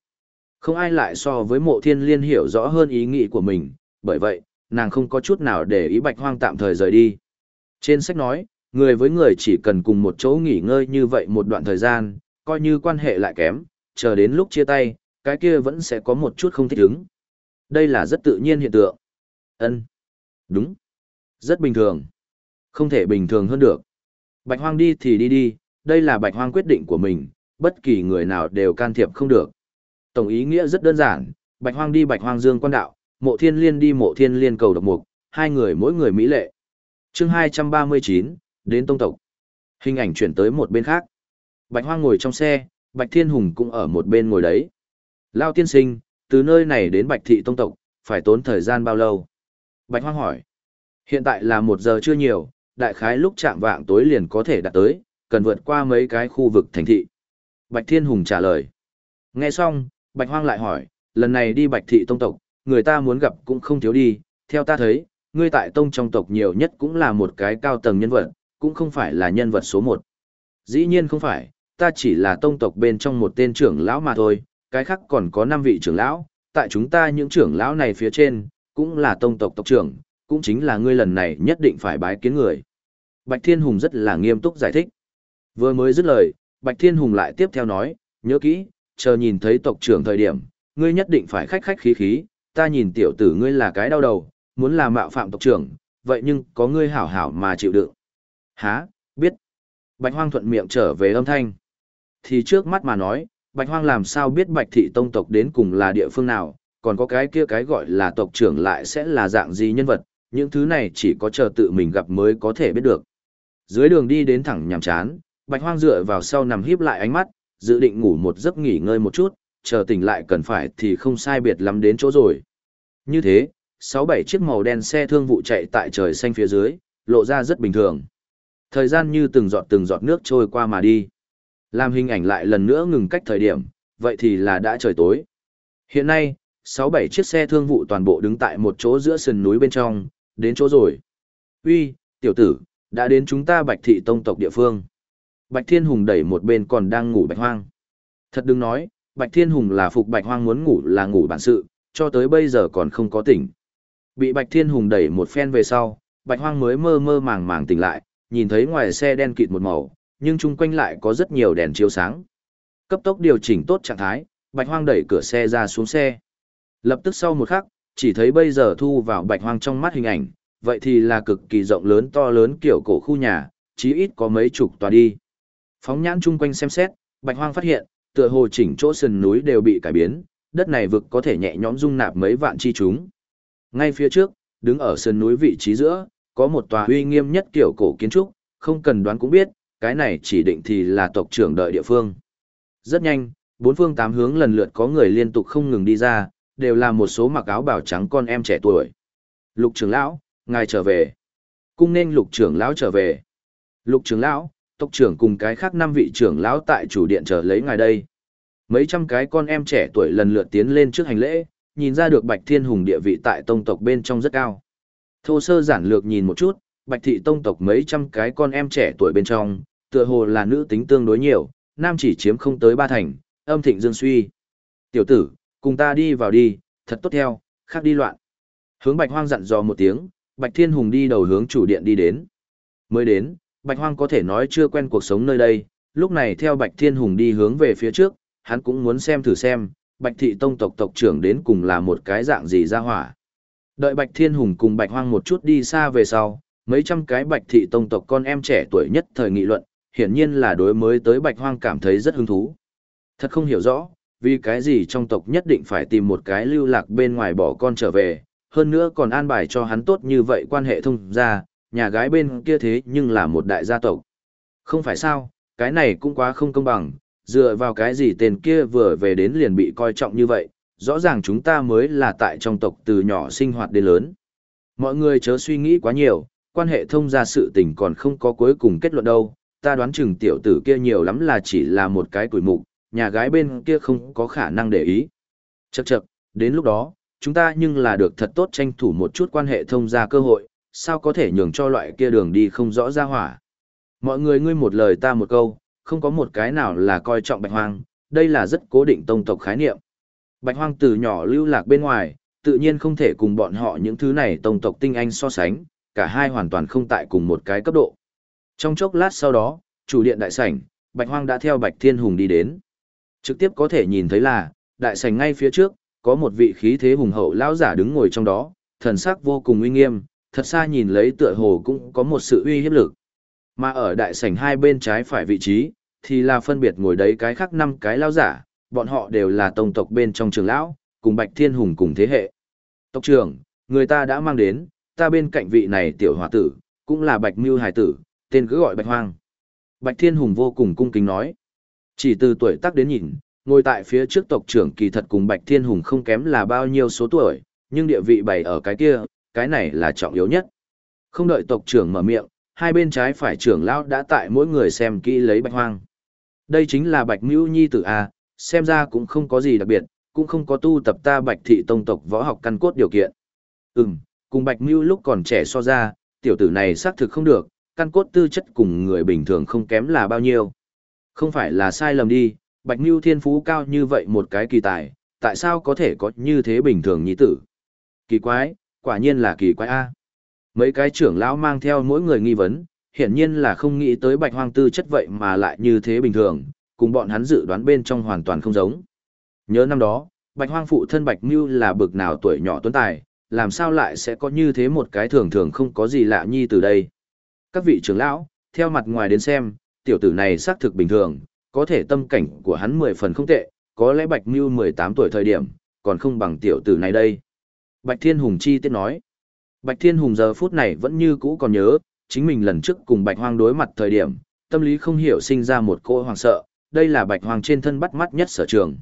Không ai lại so với mộ thiên liên hiểu rõ hơn ý nghĩ của mình, bởi vậy, nàng không có chút nào để ý bạch hoang tạm thời rời đi. Trên sách nói, người với người chỉ cần cùng một chỗ nghỉ ngơi như vậy một đoạn thời gian, coi như quan hệ lại kém, chờ đến lúc chia tay, cái kia vẫn sẽ có một chút không thích ứng. Đây là rất tự nhiên hiện tượng. Ân, Đúng. Rất bình thường. Không thể bình thường hơn được. Bạch hoang đi thì đi đi, đây là bạch hoang quyết định của mình, bất kỳ người nào đều can thiệp không được. Tổng ý nghĩa rất đơn giản, bạch hoang đi bạch hoang dương quan đạo, mộ thiên liên đi mộ thiên liên cầu độc mục, hai người mỗi người mỹ lệ. Chương 239, đến tông tộc. Hình ảnh chuyển tới một bên khác. Bạch hoang ngồi trong xe, bạch thiên hùng cũng ở một bên ngồi đấy. Lao tiên sinh, từ nơi này đến bạch thị tông tộc, phải tốn thời gian bao lâu? Bạch hoang hỏi. Hiện tại là một giờ chưa nhiều, đại khái lúc chạm vạng tối liền có thể đạt tới, cần vượt qua mấy cái khu vực thành thị. Bạch Thiên Hùng trả lời. Nghe xong, Bạch Hoang lại hỏi, lần này đi Bạch Thị Tông Tộc, người ta muốn gặp cũng không thiếu đi, theo ta thấy, ngươi tại Tông trong tộc nhiều nhất cũng là một cái cao tầng nhân vật, cũng không phải là nhân vật số một. Dĩ nhiên không phải, ta chỉ là Tông tộc bên trong một tên trưởng lão mà thôi, cái khác còn có 5 vị trưởng lão, tại chúng ta những trưởng lão này phía trên, cũng là Tông tộc tộc trưởng, cũng chính là ngươi lần này nhất định phải bái kiến người. Bạch Thiên Hùng rất là nghiêm túc giải thích. Vừa mới dứt lời, Bạch Thiên Hùng lại tiếp theo nói, nhớ kỹ, chờ nhìn thấy tộc trưởng thời điểm, ngươi nhất định phải khách khách khí khí, ta nhìn tiểu tử ngươi là cái đau đầu, muốn làm mạo phạm tộc trưởng, vậy nhưng có ngươi hảo hảo mà chịu đựng. Hả, biết. Bạch Hoang thuận miệng trở về âm thanh. Thì trước mắt mà nói, Bạch Hoang làm sao biết Bạch Thị Tông tộc đến cùng là địa phương nào, còn có cái kia cái gọi là tộc trưởng lại sẽ là dạng gì nhân vật, những thứ này chỉ có chờ tự mình gặp mới có thể biết được. Dưới đường đi đến thẳng nhằm chán, Bạch Hoang dựa vào sau nằm híp lại ánh mắt, dự định ngủ một giấc nghỉ ngơi một chút, chờ tỉnh lại cần phải thì không sai biệt lắm đến chỗ rồi. Như thế, sáu bảy chiếc màu đen xe thương vụ chạy tại trời xanh phía dưới, lộ ra rất bình thường. Thời gian như từng giọt từng giọt nước trôi qua mà đi. Làm hình ảnh lại lần nữa ngừng cách thời điểm, vậy thì là đã trời tối. Hiện nay, sáu bảy chiếc xe thương vụ toàn bộ đứng tại một chỗ giữa sườn núi bên trong, đến chỗ rồi. Uy, tiểu tử, đã đến chúng ta Bạch Thị Tông tộc địa phương. Bạch Thiên Hùng đẩy một bên còn đang ngủ Bạch Hoang. Thật đừng nói, Bạch Thiên Hùng là phục Bạch Hoang muốn ngủ là ngủ bản sự, cho tới bây giờ còn không có tỉnh. Bị Bạch Thiên Hùng đẩy một phen về sau, Bạch Hoang mới mơ mơ màng màng tỉnh lại, nhìn thấy ngoài xe đen kịt một màu, nhưng chung quanh lại có rất nhiều đèn chiếu sáng. Cấp tốc điều chỉnh tốt trạng thái, Bạch Hoang đẩy cửa xe ra xuống xe. Lập tức sau một khắc, chỉ thấy bây giờ thu vào Bạch Hoang trong mắt hình ảnh, vậy thì là cực kỳ rộng lớn to lớn kiểu cổ khu nhà, chí ít có mấy chục tòa đi. Phóng nhãn chung quanh xem xét, Bạch Hoang phát hiện, tựa hồ chỉnh chỗ sườn núi đều bị cải biến, đất này vực có thể nhẹ nhõm dung nạp mấy vạn chi chúng. Ngay phía trước, đứng ở sườn núi vị trí giữa, có một tòa uy nghiêm nhất kiểu cổ kiến trúc, không cần đoán cũng biết, cái này chỉ định thì là tộc trưởng đợi địa phương. Rất nhanh, bốn phương tám hướng lần lượt có người liên tục không ngừng đi ra, đều là một số mặc áo bào trắng con em trẻ tuổi. Lục trưởng lão, ngài trở về. Cung nên lục trưởng lão trở về. Lục trưởng lão, tộc trưởng cùng cái khác năm vị trưởng lão tại chủ điện chờ lấy ngài đây. Mấy trăm cái con em trẻ tuổi lần lượt tiến lên trước hành lễ, nhìn ra được Bạch Thiên Hùng địa vị tại tông tộc bên trong rất cao. Thô sơ giản lược nhìn một chút, Bạch Thị tông tộc mấy trăm cái con em trẻ tuổi bên trong, tựa hồ là nữ tính tương đối nhiều, nam chỉ chiếm không tới ba thành, âm thịnh dương suy. Tiểu tử, cùng ta đi vào đi, thật tốt theo, khác đi loạn. Hướng Bạch Hoang dặn dò một tiếng, Bạch Thiên Hùng đi đầu hướng chủ điện đi đến. Mới đến, Bạch Hoang có thể nói chưa quen cuộc sống nơi đây, lúc này theo Bạch Thiên Hùng đi hướng về phía trước, hắn cũng muốn xem thử xem, Bạch Thị Tông tộc tộc trưởng đến cùng là một cái dạng gì ra hỏa. Đợi Bạch Thiên Hùng cùng Bạch Hoang một chút đi xa về sau, mấy trăm cái Bạch Thị Tông tộc con em trẻ tuổi nhất thời nghị luận, hiển nhiên là đối mới tới Bạch Hoang cảm thấy rất hứng thú. Thật không hiểu rõ, vì cái gì trong tộc nhất định phải tìm một cái lưu lạc bên ngoài bỏ con trở về, hơn nữa còn an bài cho hắn tốt như vậy quan hệ thông gia, nhà gái bên kia thế nhưng là một đại gia tộc. Không phải sao, cái này cũng quá không công bằng, dựa vào cái gì tên kia vừa về đến liền bị coi trọng như vậy, rõ ràng chúng ta mới là tại trong tộc từ nhỏ sinh hoạt đến lớn. Mọi người chớ suy nghĩ quá nhiều, quan hệ thông gia sự tình còn không có cuối cùng kết luận đâu, ta đoán chừng tiểu tử kia nhiều lắm là chỉ là một cái tuổi mục, nhà gái bên kia không có khả năng để ý. Chậc chậc, đến lúc đó, chúng ta nhưng là được thật tốt tranh thủ một chút quan hệ thông gia cơ hội, sao có thể nhường cho loại kia đường đi không rõ ra hỏa. Mọi người ngươi một lời ta một câu, không có một cái nào là coi trọng bạch hoang, đây là rất cố định tông tộc khái niệm. Bạch hoang từ nhỏ lưu lạc bên ngoài, tự nhiên không thể cùng bọn họ những thứ này tông tộc tinh anh so sánh, cả hai hoàn toàn không tại cùng một cái cấp độ. Trong chốc lát sau đó, chủ điện đại sảnh, Bạch Hoang đã theo Bạch Thiên Hùng đi đến. Trực tiếp có thể nhìn thấy là, đại sảnh ngay phía trước, có một vị khí thế hùng hậu lão giả đứng ngồi trong đó, thần sắc vô cùng uy nghiêm, thật xa nhìn lấy tựa hồ cũng có một sự uy hiếp lực. Mà ở đại sảnh hai bên trái phải vị trí, thì là phân biệt ngồi đấy cái khác năm cái lão giả, bọn họ đều là tông tộc bên trong trường lão, cùng Bạch Thiên Hùng cùng thế hệ. Tộc trưởng, người ta đã mang đến, ta bên cạnh vị này tiểu hòa tử, cũng là Bạch Mưu Hải tử, tên cứ gọi Bạch Hoang. Bạch Thiên Hùng vô cùng cung kính nói. Chỉ từ tuổi tác đến nhìn, ngồi tại phía trước tộc trưởng kỳ thật cùng Bạch Thiên Hùng không kém là bao nhiêu số tuổi, nhưng địa vị bày ở cái kia, cái này là trọng yếu nhất. Không đợi tộc trưởng mở miệng, hai bên trái phải trưởng lão đã tại mỗi người xem kỹ lấy Bạch Hoang. Đây chính là Bạch Mưu Nhi tử A, xem ra cũng không có gì đặc biệt, cũng không có tu tập ta Bạch Thị Tông tộc võ học căn cốt điều kiện. Ừm, cùng Bạch Mưu lúc còn trẻ so ra, tiểu tử này xác thực không được, căn cốt tư chất cùng người bình thường không kém là bao nhiêu. Không phải là sai lầm đi, Bạch Mưu thiên phú cao như vậy một cái kỳ tài, tại sao có thể có như thế bình thường nhí tử? Kỳ quái, quả nhiên là kỳ quái A. Mấy cái trưởng lão mang theo mỗi người nghi vấn, hiển nhiên là không nghĩ tới bạch hoang tư chất vậy mà lại như thế bình thường, cùng bọn hắn dự đoán bên trong hoàn toàn không giống. Nhớ năm đó, bạch hoang phụ thân bạch Mưu là bực nào tuổi nhỏ tuấn tài, làm sao lại sẽ có như thế một cái thường thường không có gì lạ nhi từ đây. Các vị trưởng lão, theo mặt ngoài đến xem, tiểu tử này xác thực bình thường, có thể tâm cảnh của hắn mười phần không tệ, có lẽ Bạch Mưu 18 tuổi thời điểm, còn không bằng tiểu tử này đây. Bạch Thiên Hùng chi tiết nói. Bạch Thiên Hùng giờ phút này vẫn như cũ còn nhớ, chính mình lần trước cùng Bạch Hoang đối mặt thời điểm, tâm lý không hiểu sinh ra một cô hoàng sợ, đây là Bạch Hoang trên thân bắt mắt nhất sở trường.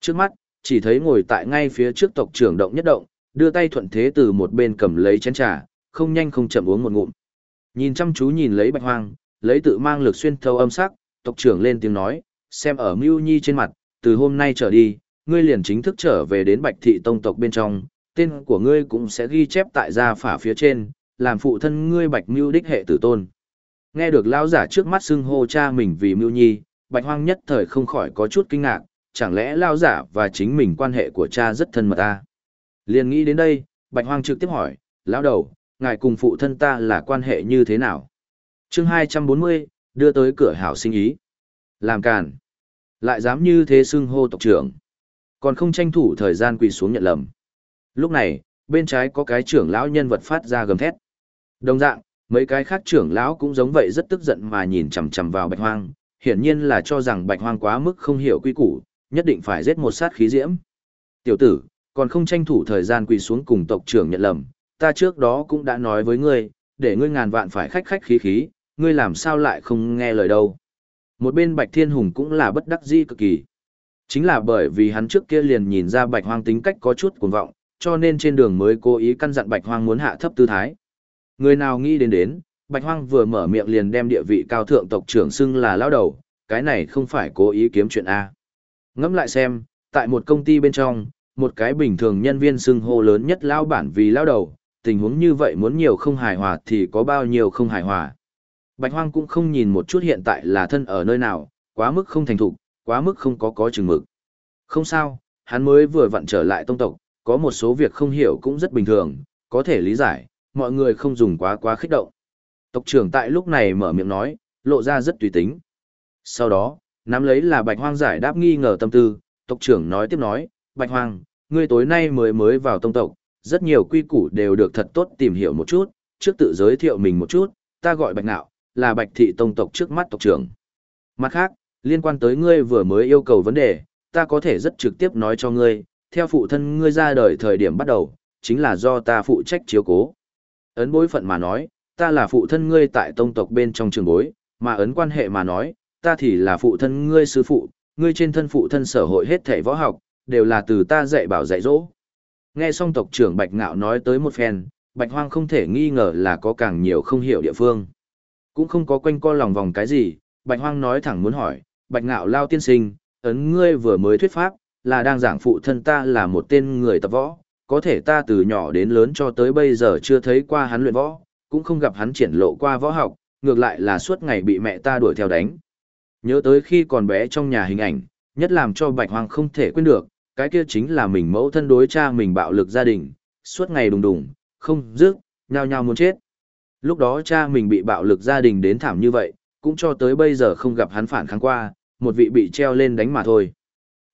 Trước mắt, chỉ thấy ngồi tại ngay phía trước tộc trưởng động nhất động, đưa tay thuận thế từ một bên cầm lấy chén trà, không nhanh không chậm uống một ngụm. Nhìn chăm chú nhìn lấy Bạch Hoang, lấy tự mang lực xuyên thấu âm sắc, tộc trưởng lên tiếng nói, xem ở Mưu Nhi trên mặt, từ hôm nay trở đi, ngươi liền chính thức trở về đến Bạch Thị Tông tộc bên trong, tên của ngươi cũng sẽ ghi chép tại gia phả phía trên, làm phụ thân ngươi Bạch Mưu đích hệ tử tôn. Nghe được lão giả trước mắt xưng hô cha mình vì Mưu Nhi, Bạch Hoang nhất thời không khỏi có chút kinh ngạc, chẳng lẽ lão giả và chính mình quan hệ của cha rất thân mật à? Liền nghĩ đến đây, Bạch Hoang trực tiếp hỏi, lão đầu, ngài cùng phụ thân ta là quan hệ như thế nào? Chương 240, đưa tới cửa hảo sinh ý. Làm càn. Lại dám như thế xưng hô tộc trưởng. Còn không tranh thủ thời gian quỳ xuống nhận lầm. Lúc này, bên trái có cái trưởng lão nhân vật phát ra gầm thét. Đồng dạng, mấy cái khác trưởng lão cũng giống vậy rất tức giận mà nhìn chằm chằm vào bạch hoang, hiển nhiên là cho rằng bạch hoang quá mức không hiểu quy củ, nhất định phải giết một sát khí diễm. Tiểu tử, còn không tranh thủ thời gian quỳ xuống cùng tộc trưởng nhận lầm, ta trước đó cũng đã nói với ngươi, để ngươi ngàn vạn phải khách khách khí khí, ngươi làm sao lại không nghe lời đâu. Một bên Bạch Thiên Hùng cũng là bất đắc dĩ cực kỳ. Chính là bởi vì hắn trước kia liền nhìn ra Bạch Hoang tính cách có chút cuồng vọng, cho nên trên đường mới cố ý căn dặn Bạch Hoang muốn hạ thấp tư thái. Người nào nghĩ đến đến, Bạch Hoang vừa mở miệng liền đem địa vị cao thượng tộc trưởng xưng là lão đầu, cái này không phải cố ý kiếm chuyện A. Ngẫm lại xem, tại một công ty bên trong, một cái bình thường nhân viên xưng hô lớn nhất lao bản vì lao đầu, tình huống như vậy muốn nhiều không hài hòa thì có bao nhiêu không hài hòa. Bạch Hoang cũng không nhìn một chút hiện tại là thân ở nơi nào, quá mức không thành thục, quá mức không có có chừng mực. Không sao, hắn mới vừa vặn trở lại tông tộc, có một số việc không hiểu cũng rất bình thường, có thể lý giải, mọi người không dùng quá quá khích động. Tộc trưởng tại lúc này mở miệng nói, lộ ra rất tùy tính. Sau đó, nắm lấy là Bạch Hoang giải đáp nghi ngờ tâm tư, tộc trưởng nói tiếp nói, Bạch Hoang, ngươi tối nay mới mới vào tông tộc, rất nhiều quy củ đều được thật tốt tìm hiểu một chút, trước tự giới thiệu mình một chút, ta gọi Bạch Nạo, là Bạch Thị Tông tộc trước mắt tộc trưởng. Mặt khác, liên quan tới ngươi vừa mới yêu cầu vấn đề, ta có thể rất trực tiếp nói cho ngươi, theo phụ thân ngươi ra đời thời điểm bắt đầu, chính là do ta phụ trách chiếu cố. Ấn bối phận mà nói, ta là phụ thân ngươi tại tông tộc bên trong trường bối, mà ấn quan hệ mà nói, ta thì là phụ thân ngươi sư phụ, ngươi trên thân phụ thân sở hội hết thảy võ học, đều là từ ta dạy bảo dạy dỗ. Nghe xong tộc trưởng Bạch Ngạo nói tới một phen, Bạch Hoang không thể nghi ngờ là có càng nhiều không hiểu địa phương. Cũng không có quanh co lòng vòng cái gì, Bạch Hoang nói thẳng muốn hỏi, Bạch Ngạo lao tiên sinh, ấn ngươi vừa mới thuyết pháp, là đang giảng phụ thân ta là một tên người tập võ, có thể ta từ nhỏ đến lớn cho tới bây giờ chưa thấy qua hắn luyện võ, cũng không gặp hắn triển lộ qua võ học, ngược lại là suốt ngày bị mẹ ta đuổi theo đánh. Nhớ tới khi còn bé trong nhà hình ảnh, nhất làm cho Bạch Hoang không thể quên được, cái kia chính là mình mẫu thân đối cha mình bạo lực gia đình, suốt ngày đùng đùng, không dứt, nhao nhao muốn chết. Lúc đó cha mình bị bạo lực gia đình đến thảm như vậy, cũng cho tới bây giờ không gặp hắn phản kháng qua, một vị bị treo lên đánh mà thôi.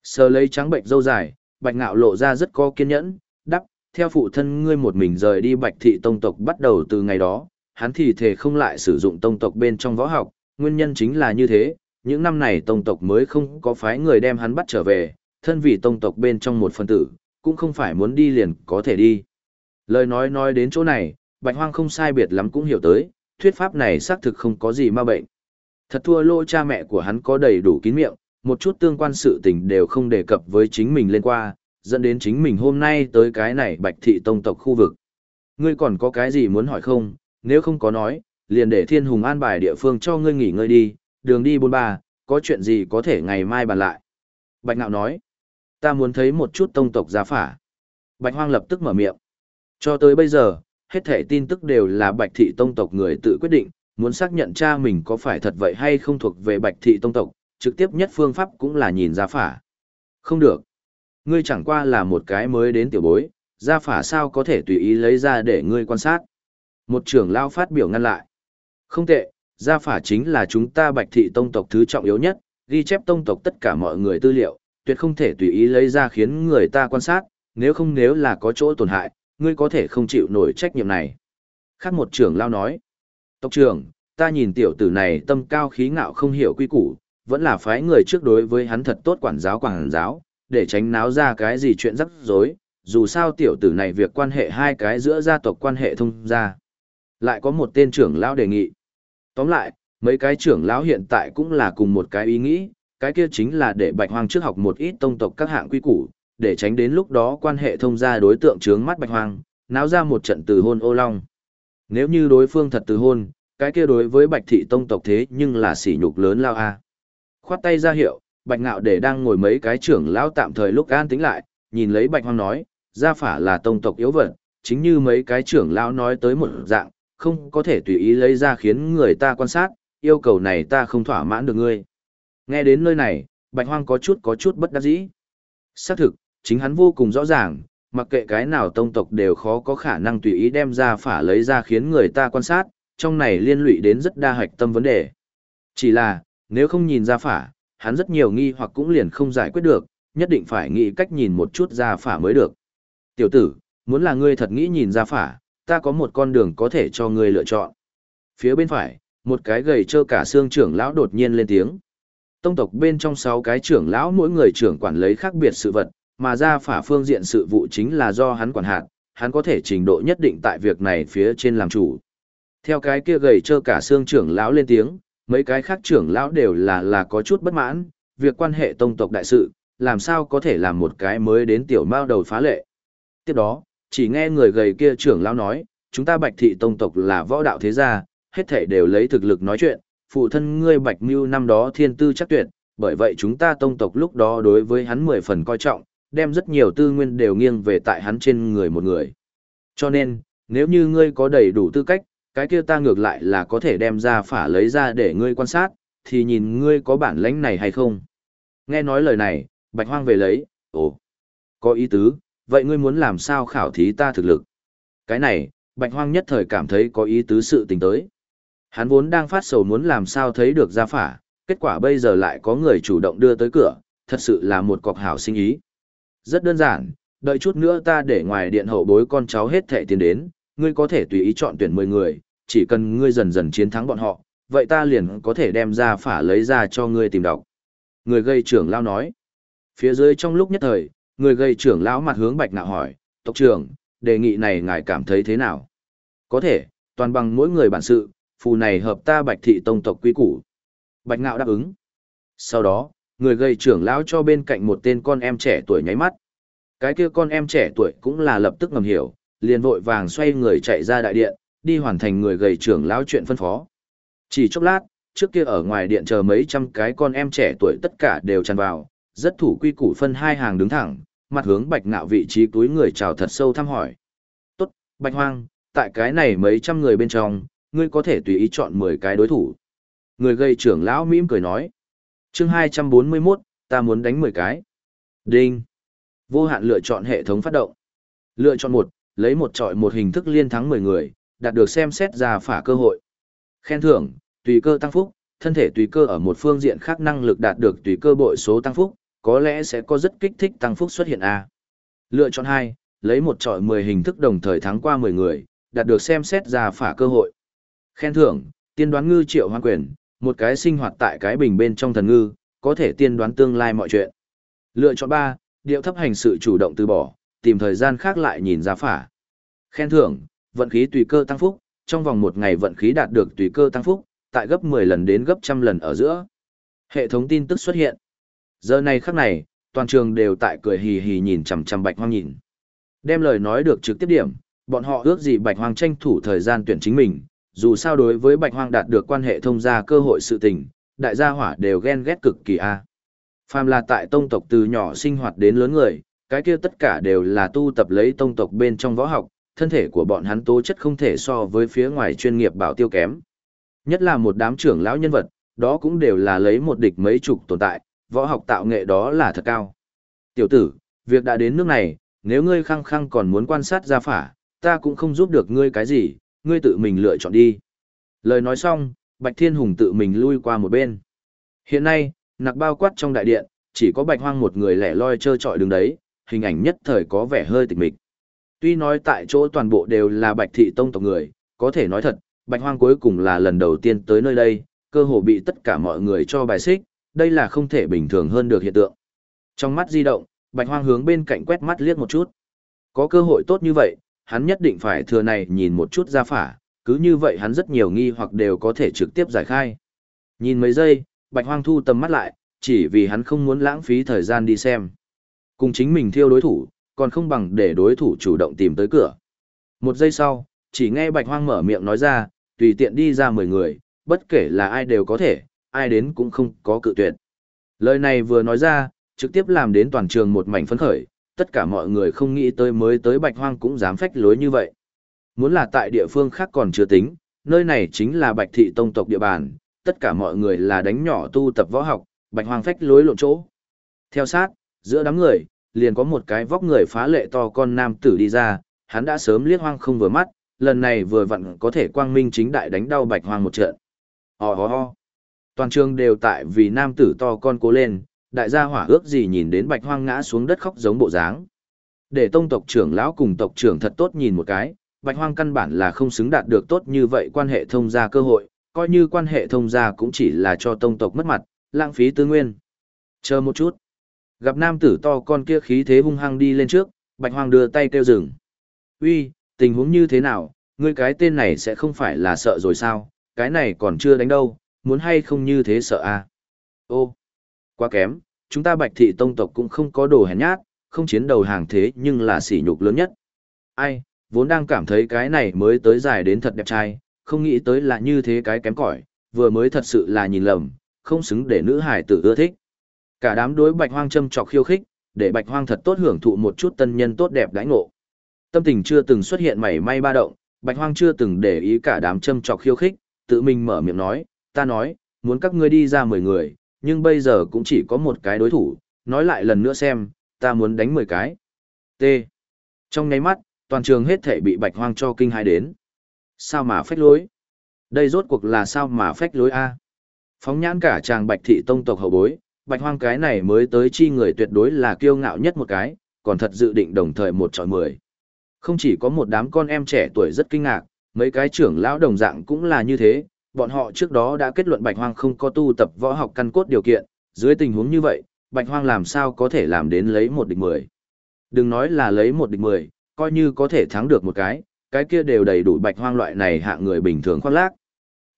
Sờ lấy trắng bệnh dâu dài, Bạch Ngạo lộ ra rất có kiên nhẫn, đắp, theo phụ thân ngươi một mình rời đi Bạch thị tông tộc bắt đầu từ ngày đó, hắn thì thể không lại sử dụng tông tộc bên trong võ học, nguyên nhân chính là như thế, những năm này tông tộc mới không có phái người đem hắn bắt trở về, thân vì tông tộc bên trong một phân tử, cũng không phải muốn đi liền có thể đi. Lời nói nói đến chỗ này, Bạch Hoang không sai biệt lắm cũng hiểu tới, thuyết pháp này xác thực không có gì ma bệnh. Thật thua lỗ cha mẹ của hắn có đầy đủ kín miệng, một chút tương quan sự tình đều không đề cập với chính mình lên qua, dẫn đến chính mình hôm nay tới cái này bạch thị tông tộc khu vực. Ngươi còn có cái gì muốn hỏi không, nếu không có nói, liền để thiên hùng an bài địa phương cho ngươi nghỉ ngơi đi, đường đi bôn ba, có chuyện gì có thể ngày mai bàn lại. Bạch Nạo nói, ta muốn thấy một chút tông tộc giá phả. Bạch Hoang lập tức mở miệng. Cho tới bây giờ, hết thể tin tức đều là Bạch Thị Tông tộc người tự quyết định, muốn xác nhận cha mình có phải thật vậy hay không thuộc về Bạch Thị Tông tộc, trực tiếp nhất phương pháp cũng là nhìn giá phả. Không được. Ngươi chẳng qua là một cái mới đến tiểu bối, gia phả sao có thể tùy ý lấy ra để ngươi quan sát. Một trưởng lao phát biểu ngăn lại. Không tệ, gia phả chính là chúng ta Bạch Thị Tông tộc thứ trọng yếu nhất, ghi chép tông tộc tất cả mọi người tư liệu, tuyệt không thể tùy ý lấy ra khiến người ta quan sát, nếu không nếu là có chỗ tổn hại, ngươi có thể không chịu nổi trách nhiệm này. Khác một trưởng lao nói, tộc trưởng, ta nhìn tiểu tử này tâm cao khí ngạo không hiểu quy củ, vẫn là phái người trước đối với hắn thật tốt quản giáo quản giáo, để tránh náo ra cái gì chuyện rắc rối, dù sao tiểu tử này việc quan hệ hai cái giữa gia tộc quan hệ thông ra. Lại có một tên trưởng lão đề nghị. Tóm lại, mấy cái trưởng lão hiện tại cũng là cùng một cái ý nghĩ, cái kia chính là để bạch hoang trước học một ít tông tộc các hạng quy củ, để tránh đến lúc đó quan hệ thông gia đối tượng trướng mắt bạch hoang, náo ra một trận từ hôn ô long. Nếu như đối phương thật từ hôn, cái kia đối với bạch thị tông tộc thế nhưng là sỉ nhục lớn lao a. Khoát tay ra hiệu, bạch ngạo để đang ngồi mấy cái trưởng lão tạm thời lúc an tĩnh lại, nhìn lấy bạch hoang nói, gia phả là tông tộc yếu vật, chính như mấy cái trưởng lão nói tới một dạng, không có thể tùy ý lấy ra khiến người ta quan sát, yêu cầu này ta không thỏa mãn được ngươi. Nghe đến nơi này, bạch hoang có chút có chút bất đắc dĩ. Xác thực, chính hắn vô cùng rõ ràng, mặc kệ cái nào tông tộc đều khó có khả năng tùy ý đem ra phả lấy ra khiến người ta quan sát, trong này liên lụy đến rất đa hạch tâm vấn đề. Chỉ là, nếu không nhìn ra phả, hắn rất nhiều nghi hoặc cũng liền không giải quyết được, nhất định phải nghĩ cách nhìn một chút ra phả mới được. Tiểu tử, muốn là ngươi thật nghĩ nhìn ra phả, ta có một con đường có thể cho ngươi lựa chọn. Phía bên phải, một cái gầy trơ cả xương trưởng lão đột nhiên lên tiếng. Tông tộc bên trong sáu cái trưởng lão mỗi người trưởng quản lấy khác biệt sự vật, mà ra phả phương diện sự vụ chính là do hắn quản hạt, hắn có thể trình độ nhất định tại việc này phía trên làm chủ. Theo cái kia gầy trơ cả xương trưởng lão lên tiếng, mấy cái khác trưởng lão đều là là có chút bất mãn, việc quan hệ tông tộc đại sự, làm sao có thể làm một cái mới đến tiểu mao đầu phá lệ. Tiếp đó, chỉ nghe người gầy kia trưởng lão nói, chúng ta bạch thị tông tộc là võ đạo thế gia, hết thể đều lấy thực lực nói chuyện, phụ thân ngươi bạch mưu năm đó thiên tư chắc tuyệt, bởi vậy chúng ta tông tộc lúc đó đối với hắn mười phần coi trọng, đem rất nhiều tư nguyên đều nghiêng về tại hắn trên người một người. Cho nên, nếu như ngươi có đầy đủ tư cách, cái kia ta ngược lại là có thể đem ra phả lấy ra để ngươi quan sát, thì nhìn ngươi có bản lãnh này hay không. Nghe nói lời này, bạch hoang về lấy, ồ, có ý tứ, vậy ngươi muốn làm sao khảo thí ta thực lực? Cái này, bạch hoang nhất thời cảm thấy có ý tứ sự tình tới. Hắn vốn đang phát sầu muốn làm sao thấy được gia phả, kết quả bây giờ lại có người chủ động đưa tới cửa, thật sự là một cọc hảo sinh ý. Rất đơn giản, đợi chút nữa ta để ngoài điện hậu bối con cháu hết thẻ tiền đến, ngươi có thể tùy ý chọn tuyển 10 người, chỉ cần ngươi dần dần chiến thắng bọn họ, vậy ta liền có thể đem ra phả lấy ra cho ngươi tìm đọc. Người gây trưởng lao nói. Phía dưới trong lúc nhất thời, người gây trưởng lão mặt hướng bạch nạo hỏi, tộc trưởng, đề nghị này ngài cảm thấy thế nào? Có thể, toàn bằng mỗi người bản sự, phù này hợp ta bạch thị tông tộc quy củ. Bạch ngạo đáp ứng. Sau đó, người gây trưởng lão cho bên cạnh một tên con em trẻ tuổi nháy mắt. Cái kia con em trẻ tuổi cũng là lập tức ngầm hiểu, liền vội vàng xoay người chạy ra đại điện, đi hoàn thành người gầy trưởng lão chuyện phân phó. Chỉ chốc lát, trước kia ở ngoài điện chờ mấy trăm cái con em trẻ tuổi tất cả đều tràn vào, rất thủ quy củ phân hai hàng đứng thẳng, mặt hướng bạch ngạo vị trí túi người chào thật sâu thăm hỏi. Tốt, bạch hoang, tại cái này mấy trăm người bên trong, ngươi có thể tùy ý chọn 10 cái đối thủ. Người gây trưởng lão mỉm cười nói. chương 241, ta muốn đánh 10 cái. Đinh. Vô hạn lựa chọn hệ thống phát động. Lựa chọn một, lấy một trọi một hình thức liên thắng 10 người, đạt được xem xét ra phả cơ hội. Khen thưởng, tùy cơ tăng phúc, thân thể tùy cơ ở một phương diện khác năng lực đạt được tùy cơ bội số tăng phúc, có lẽ sẽ có rất kích thích tăng phúc xuất hiện a. Lựa chọn 2, lấy một trọi 10 hình thức đồng thời thắng qua 10 người, đạt được xem xét ra phả cơ hội. Khen thưởng, tiên đoán ngư triệu hoan quyền, một cái sinh hoạt tại cái bình bên trong thần ngư, có thể tiên đoán tương lai mọi chuyện. Lựa chọn 3, điệu thấp hành sự chủ động từ bỏ, tìm thời gian khác lại nhìn ra phả. Khen thưởng, vận khí tùy cơ tăng phúc, trong vòng một ngày vận khí đạt được tùy cơ tăng phúc, tại gấp 10 lần đến gấp trăm lần ở giữa. Hệ thống tin tức xuất hiện. Giờ này khắc này, toàn trường đều tại cười hì hì nhìn chằm chằm Bạch Hoang nhìn. Đem lời nói được trực tiếp điểm, bọn họ ước gì Bạch Hoang tranh thủ thời gian tuyển chính mình, dù sao đối với Bạch Hoang đạt được quan hệ thông gia cơ hội sự tình, đại gia hỏa đều ghen ghét cực kỳ a. Phàm là tại tông tộc từ nhỏ sinh hoạt đến lớn người, cái kia tất cả đều là tu tập lấy tông tộc bên trong võ học, thân thể của bọn hắn tố chất không thể so với phía ngoài chuyên nghiệp bảo tiêu kém. Nhất là một đám trưởng lão nhân vật, đó cũng đều là lấy một địch mấy chục tồn tại, võ học tạo nghệ đó là thật cao. Tiểu tử, việc đã đến nước này, nếu ngươi khăng khăng còn muốn quan sát gia phả, ta cũng không giúp được ngươi cái gì, ngươi tự mình lựa chọn đi. Lời nói xong, Bạch Thiên Hùng tự mình lui qua một bên. Hiện nay, nặc bao quát trong đại điện, chỉ có Bạch Hoang một người lẻ loi chơi trọi đứng đấy, hình ảnh nhất thời có vẻ hơi tịch mịch. Tuy nói tại chỗ toàn bộ đều là Bạch Thị Tông tộc người, có thể nói thật, Bạch Hoang cuối cùng là lần đầu tiên tới nơi đây, cơ hồ bị tất cả mọi người cho bài xích, đây là không thể bình thường hơn được hiện tượng. Trong mắt di động, Bạch Hoang hướng bên cạnh quét mắt liếc một chút. Có cơ hội tốt như vậy, hắn nhất định phải thừa này nhìn một chút ra phả, cứ như vậy hắn rất nhiều nghi hoặc đều có thể trực tiếp giải khai. Nhìn mấy giây, Bạch Hoang thu tầm mắt lại, chỉ vì hắn không muốn lãng phí thời gian đi xem. Cùng chính mình thiêu đối thủ, còn không bằng để đối thủ chủ động tìm tới cửa. Một giây sau, chỉ nghe Bạch Hoang mở miệng nói ra, tùy tiện đi ra 10 người, bất kể là ai đều có thể, ai đến cũng không có cự tuyệt. Lời này vừa nói ra, trực tiếp làm đến toàn trường một mảnh phấn khởi, tất cả mọi người không nghĩ tới mới tới Bạch Hoang cũng dám phách lối như vậy. Muốn là tại địa phương khác còn chưa tính, nơi này chính là Bạch Thị Tông tộc địa bàn, tất cả mọi người là đánh nhỏ tu tập võ học, Bạch Hoang phách lối lộn chỗ. Theo sát, giữa đám người, liền có một cái vóc người phá lệ to con nam tử đi ra, hắn đã sớm liếc hoang không vừa mắt, lần này vừa vặn có thể quang minh chính đại đánh đau Bạch Hoang một trận. Ho ho ho. Toàn trường đều tại vì nam tử to con cố lên, đại gia hỏa ước gì nhìn đến bạch hoang ngã xuống đất khóc giống bộ dáng. Để tông tộc trưởng lão cùng tộc trưởng thật tốt nhìn một cái, bạch hoang căn bản là không xứng đạt được tốt như vậy quan hệ thông gia cơ hội, coi như quan hệ thông gia cũng chỉ là cho tông tộc mất mặt, lãng phí tư nguyên. Chờ một chút. Gặp nam tử to con kia khí thế hung hăng đi lên trước, bạch hoang đưa tay kêu dừng. Uy, tình huống như thế nào, ngươi cái tên này sẽ không phải là sợ rồi sao, cái này còn chưa đánh đâu, muốn hay không như thế sợ à? Ô, quá kém, chúng ta bạch thị tông tộc cũng không có đồ hèn nhát, không chiến đầu hàng thế nhưng là sỉ nhục lớn nhất. Ai, vốn đang cảm thấy cái này mới tới dài đến thật đẹp trai, không nghĩ tới là như thế cái kém cỏi, vừa mới thật sự là nhìn lầm, không xứng để nữ hải tử ưa thích. Cả đám đối bạch hoang châm chọc khiêu khích, để bạch hoang thật tốt hưởng thụ một chút tân nhân tốt đẹp đãi ngộ. Tâm tình chưa từng xuất hiện mảy may ba động, bạch hoang chưa từng để ý cả đám châm chọc khiêu khích, tự mình mở miệng nói, ta nói, muốn các ngươi đi ra 10 người, nhưng bây giờ cũng chỉ có một cái đối thủ, nói lại lần nữa xem, ta muốn đánh 10 cái. T. Trong nháy mắt, toàn trường hết thể bị bạch hoang cho kinh hãi đến. Sao mà phách lối? Đây rốt cuộc là sao mà phách lối a? Phóng nhãn cả chàng bạch thị tông tộc hậu bối, bạch hoang cái này mới tới chi người tuyệt đối là kiêu ngạo nhất một cái, còn thật dự định đồng thời một trọi mười. Không chỉ có một đám con em trẻ tuổi rất kinh ngạc, mấy cái trưởng lão đồng dạng cũng là như thế, bọn họ trước đó đã kết luận bạch hoang không có tu tập võ học căn cốt điều kiện, dưới tình huống như vậy, bạch hoang làm sao có thể làm đến lấy một địch mười. Đừng nói là lấy một địch mười, coi như có thể thắng được một cái, cái kia đều đầy đủ bạch hoang loại này hạng người bình thường khoác lác.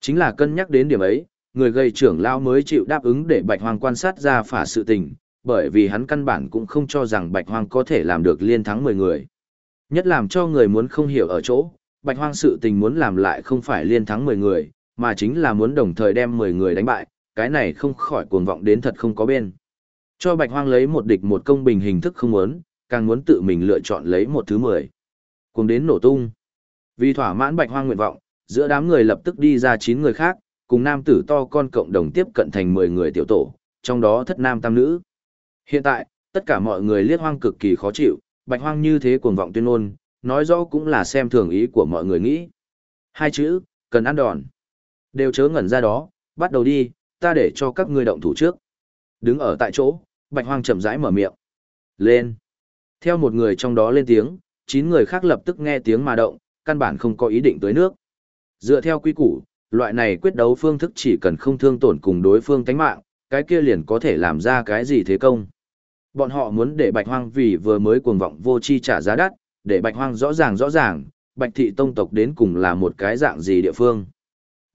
Chính là cân nhắc đến điểm ấy, người gây trưởng lao mới chịu đáp ứng để bạch hoang quan sát ra phả sự tình, bởi vì hắn căn bản cũng không cho rằng bạch hoang có thể làm được liên thắng 10 người. Nhất làm cho người muốn không hiểu ở chỗ, bạch hoang sự tình muốn làm lại không phải liên thắng 10 người, mà chính là muốn đồng thời đem 10 người đánh bại, cái này không khỏi cuồng vọng đến thật không có bên. Cho bạch hoang lấy một địch một công bình hình thức không muốn, càng muốn tự mình lựa chọn lấy một thứ 10. Cùng đến nổ tung. Vì thỏa mãn bạch hoang nguyện vọng, giữa đám người lập tức đi ra 9 người khác, cùng nam tử to con cộng đồng tiếp cận thành 10 người tiểu tổ, trong đó thất nam tam nữ. Hiện tại, tất cả mọi người liếc hoang cực kỳ khó chịu, bạch hoang như thế cuồng vọng tuyên ngôn, nói rõ cũng là xem thường ý của mọi người nghĩ. Hai chữ, cần ăn đòn. Đều chớ ngẩn ra đó, bắt đầu đi, ta để cho các ngươi động thủ trước. Đứng ở tại chỗ, bạch hoang chậm rãi mở miệng. Lên. Theo một người trong đó lên tiếng, chín người khác lập tức nghe tiếng mà động, căn bản không có ý định tới nước. Dựa theo quy củ, loại này quyết đấu phương thức chỉ cần không thương tổn cùng đối phương tánh mạng, cái kia liền có thể làm ra cái gì thế công. Bọn họ muốn để bạch hoang vì vừa mới cuồng vọng vô chi trả giá đắt, để bạch hoang rõ ràng rõ ràng, bạch thị tông tộc đến cùng là một cái dạng gì địa phương.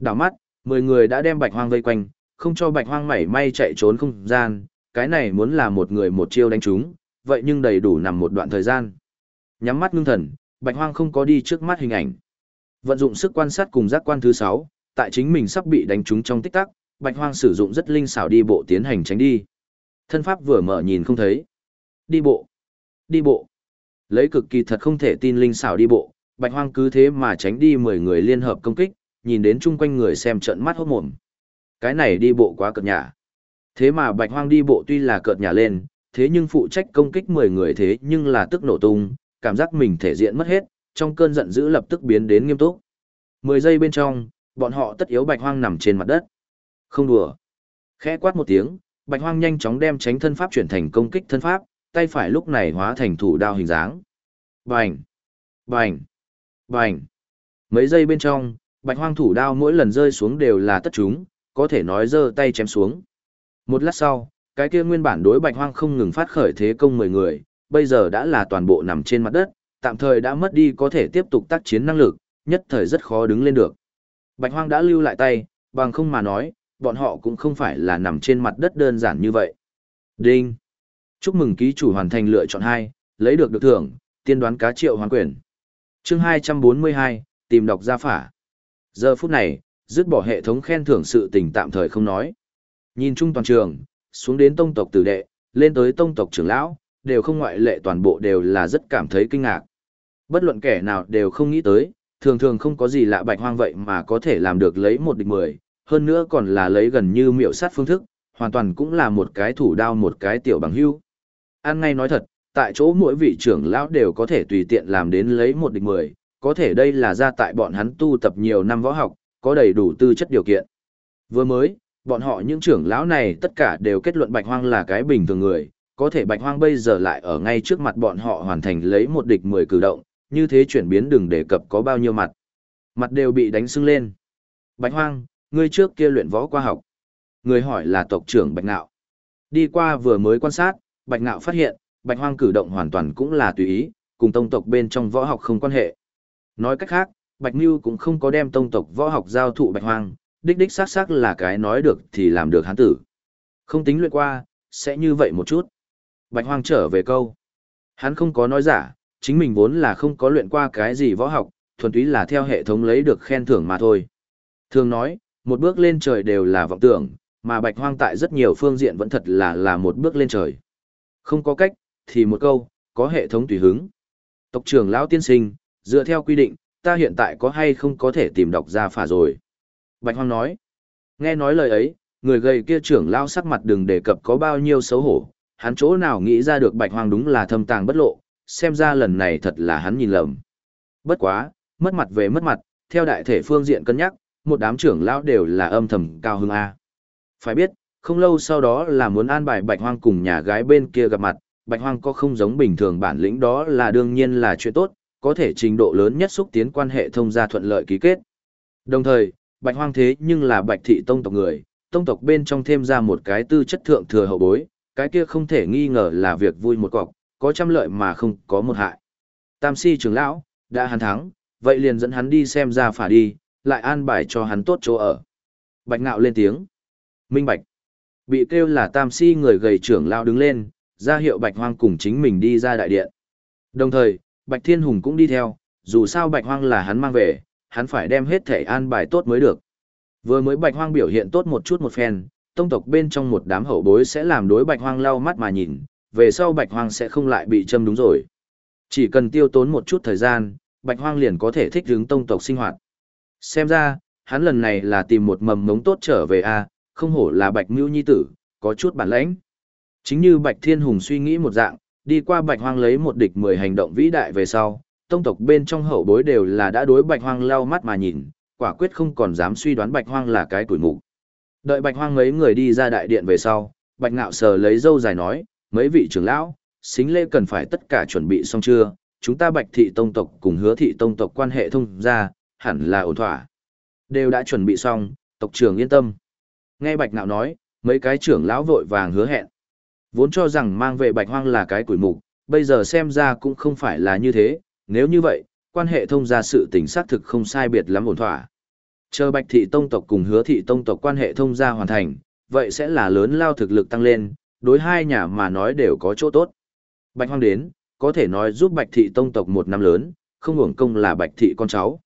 Đảo mắt, 10 người đã đem bạch hoang vây quanh, không cho bạch hoang mảy may chạy trốn không gian, cái này muốn là một người một chiêu đánh chúng, vậy nhưng đầy đủ nằm một đoạn thời gian. Nhắm mắt ngưng thần, bạch hoang không có đi trước mắt hình ảnh. Vận dụng sức quan sát cùng giác quan thứ 6, tại chính mình sắp bị đánh trúng trong tích tắc, Bạch Hoang sử dụng rất linh xảo đi bộ tiến hành tránh đi. Thân pháp vừa mở nhìn không thấy. Đi bộ. Đi bộ. Lấy cực kỳ thật không thể tin linh xảo đi bộ, Bạch Hoang cứ thế mà tránh đi 10 người liên hợp công kích, nhìn đến chung quanh người xem trợn mắt hốt mồm. Cái này đi bộ quá cợt nhả. Thế mà Bạch Hoang đi bộ tuy là cợt nhả lên, thế nhưng phụ trách công kích 10 người thế nhưng là tức nổ tung, cảm giác mình thể diện mất hết, trong cơn giận dữ lập tức biến đến nghiêm túc. 10 giây bên trong, bọn họ tất yếu bạch hoang nằm trên mặt đất. Không đùa. Khẽ quát một tiếng, bạch hoang nhanh chóng đem tránh thân pháp chuyển thành công kích thân pháp, tay phải lúc này hóa thành thủ đao hình dáng. Bành! Bành! Bành! Mấy giây bên trong, bạch hoang thủ đao mỗi lần rơi xuống đều là tất chúng, có thể nói giơ tay chém xuống. Một lát sau, cái kia nguyên bản đối bạch hoang không ngừng phát khởi thế công mười người, bây giờ đã là toàn bộ nằm trên mặt đất, tạm thời đã mất đi có thể tiếp tục tác chiến năng lực, nhất thời rất khó đứng lên được. Bạch Hoang đã lưu lại tay, bằng không mà nói, bọn họ cũng không phải là nằm trên mặt đất đơn giản như vậy. Đinh! Chúc mừng ký chủ hoàn thành lựa chọn 2, lấy được được thưởng, tiên đoán cá triệu hoàn quyền. Chương 242, tìm đọc gia phả. Giờ phút này, dứt bỏ hệ thống khen thưởng sự tình tạm thời không nói. Nhìn chung toàn trường, xuống đến tông tộc tử đệ, lên tới tông tộc trưởng lão, đều không ngoại lệ toàn bộ đều là rất cảm thấy kinh ngạc. Bất luận kẻ nào đều không nghĩ tới, thường thường không có gì lạ bạch hoang vậy mà có thể làm được lấy một địch mười, hơn nữa còn là lấy gần như miệu sát phương thức, hoàn toàn cũng là một cái thủ đao một cái tiểu bằng hưu. An ngay nói thật, tại chỗ mỗi vị trưởng lão đều có thể tùy tiện làm đến lấy một địch mười, có thể đây là ra tại bọn hắn tu tập nhiều năm võ học, có đầy đủ tư chất điều kiện. Vừa mới, bọn họ những trưởng lão này tất cả đều kết luận bạch hoang là cái bình thường người, có thể bạch hoang bây giờ lại ở ngay trước mặt bọn họ hoàn thành lấy một địch mười cử động, như thế chuyển biến đừng đề cập có bao nhiêu mặt. Mặt đều bị đánh sưng lên. Bạch hoang, ngươi trước kia luyện võ qua học. Người hỏi là tộc trưởng Bạch Nạo. Đi qua vừa mới quan sát, Bạch Nạo phát hiện, Bạch hoang cử động hoàn toàn cũng là tùy ý, cùng tông tộc bên trong võ học không quan hệ. Nói cách khác, Bạch Nưu cũng không có đem tông tộc võ học giao thụ Bạch hoang, đích đích xác xác là cái nói được thì làm được hắn tử. Không tính luyện qua, sẽ như vậy một chút. Bạch hoang trở về câu. Hắn không có nói giả, chính mình vốn là không có luyện qua cái gì võ học, thuần túy là theo hệ thống lấy được khen thưởng mà thôi. Thường nói, một bước lên trời đều là vọng tưởng, mà bạch hoang tại rất nhiều phương diện vẫn thật là là một bước lên trời. Không có cách, thì một câu, có hệ thống tùy hứng. Tộc trưởng lão tiên sinh, dựa theo quy định, ta hiện tại có hay không có thể tìm đọc ra phả rồi. Bạch Hoang nói, nghe nói lời ấy, người gầy kia trưởng lão sắc mặt đừng đề cập có bao nhiêu xấu hổ, hắn chỗ nào nghĩ ra được Bạch Hoang đúng là thâm tàng bất lộ, xem ra lần này thật là hắn nhìn lầm. Bất quá, mất mặt về mất mặt, theo đại thể phương diện cân nhắc, một đám trưởng lão đều là âm thầm cao hưng A. Phải biết, không lâu sau đó là muốn an bài Bạch Hoang cùng nhà gái bên kia gặp mặt, Bạch Hoang có không giống bình thường bản lĩnh đó là đương nhiên là chuyện tốt, có thể trình độ lớn nhất xúc tiến quan hệ thông gia thuận lợi ký kết. Đồng thời, Bạch Hoang thế nhưng là Bạch thị tông tộc người, tông tộc bên trong thêm ra một cái tư chất thượng thừa hậu bối, cái kia không thể nghi ngờ là việc vui một cọc, có trăm lợi mà không có một hại. Tam si trưởng lão, đã hắn thắng, vậy liền dẫn hắn đi xem ra phả đi, lại an bài cho hắn tốt chỗ ở. Bạch ngạo lên tiếng. Minh bạch. Bị kêu là tam si người gầy trưởng lão đứng lên, ra hiệu bạch hoang cùng chính mình đi ra đại điện. Đồng thời, bạch thiên hùng cũng đi theo, dù sao bạch hoang là hắn mang về, hắn phải đem hết thể an bài tốt mới được. Vừa mới bạch hoang biểu hiện tốt một chút một phen, tông tộc bên trong một đám hậu bối sẽ làm đối bạch hoang lau mắt mà nhìn, về sau bạch hoang sẽ không lại bị châm đúng rồi. Chỉ cần tiêu tốn một chút thời gian, bạch hoang liền có thể thích ứng tông tộc sinh hoạt. Xem ra, hắn lần này là tìm một mầm mống tốt trở về a, không hổ là bạch mưu nhi tử, có chút bản lãnh. Chính như bạch thiên hùng suy nghĩ một dạng, đi qua bạch hoang lấy một địch mười hành động vĩ đại về sau, tông tộc bên trong hậu bối đều là đã đối bạch hoang lau mắt mà nhìn, quả quyết không còn dám suy đoán bạch hoang là cái tuổi mục. Đợi bạch hoang mấy người đi ra đại điện về sau, bạch ngạo sờ lấy dâu dài nói, mấy vị trưởng lão, xính lễ cần phải tất cả chuẩn bị xong chưa, chúng ta bạch thị tông tộc cùng hứa thị tông tộc quan hệ thông ra, hẳn là ổn thỏa. Đều đã chuẩn bị xong, tộc trưởng yên tâm. Nghe bạch ngạo nói, mấy cái trưởng lão vội vàng hứa hẹn. Vốn cho rằng mang về bạch hoang là cái quỷ mục, bây giờ xem ra cũng không phải là như thế, nếu như vậy, quan hệ thông gia sự tình xác thực không sai biệt lắm ổn thỏa. Chờ bạch thị tông tộc cùng hứa thị tông tộc quan hệ thông gia hoàn thành, vậy sẽ là lớn lao thực lực tăng lên, đối hai nhà mà nói đều có chỗ tốt. Bạch hoang đến, có thể nói giúp bạch thị tông tộc một năm lớn, không hưởng công là bạch thị con cháu.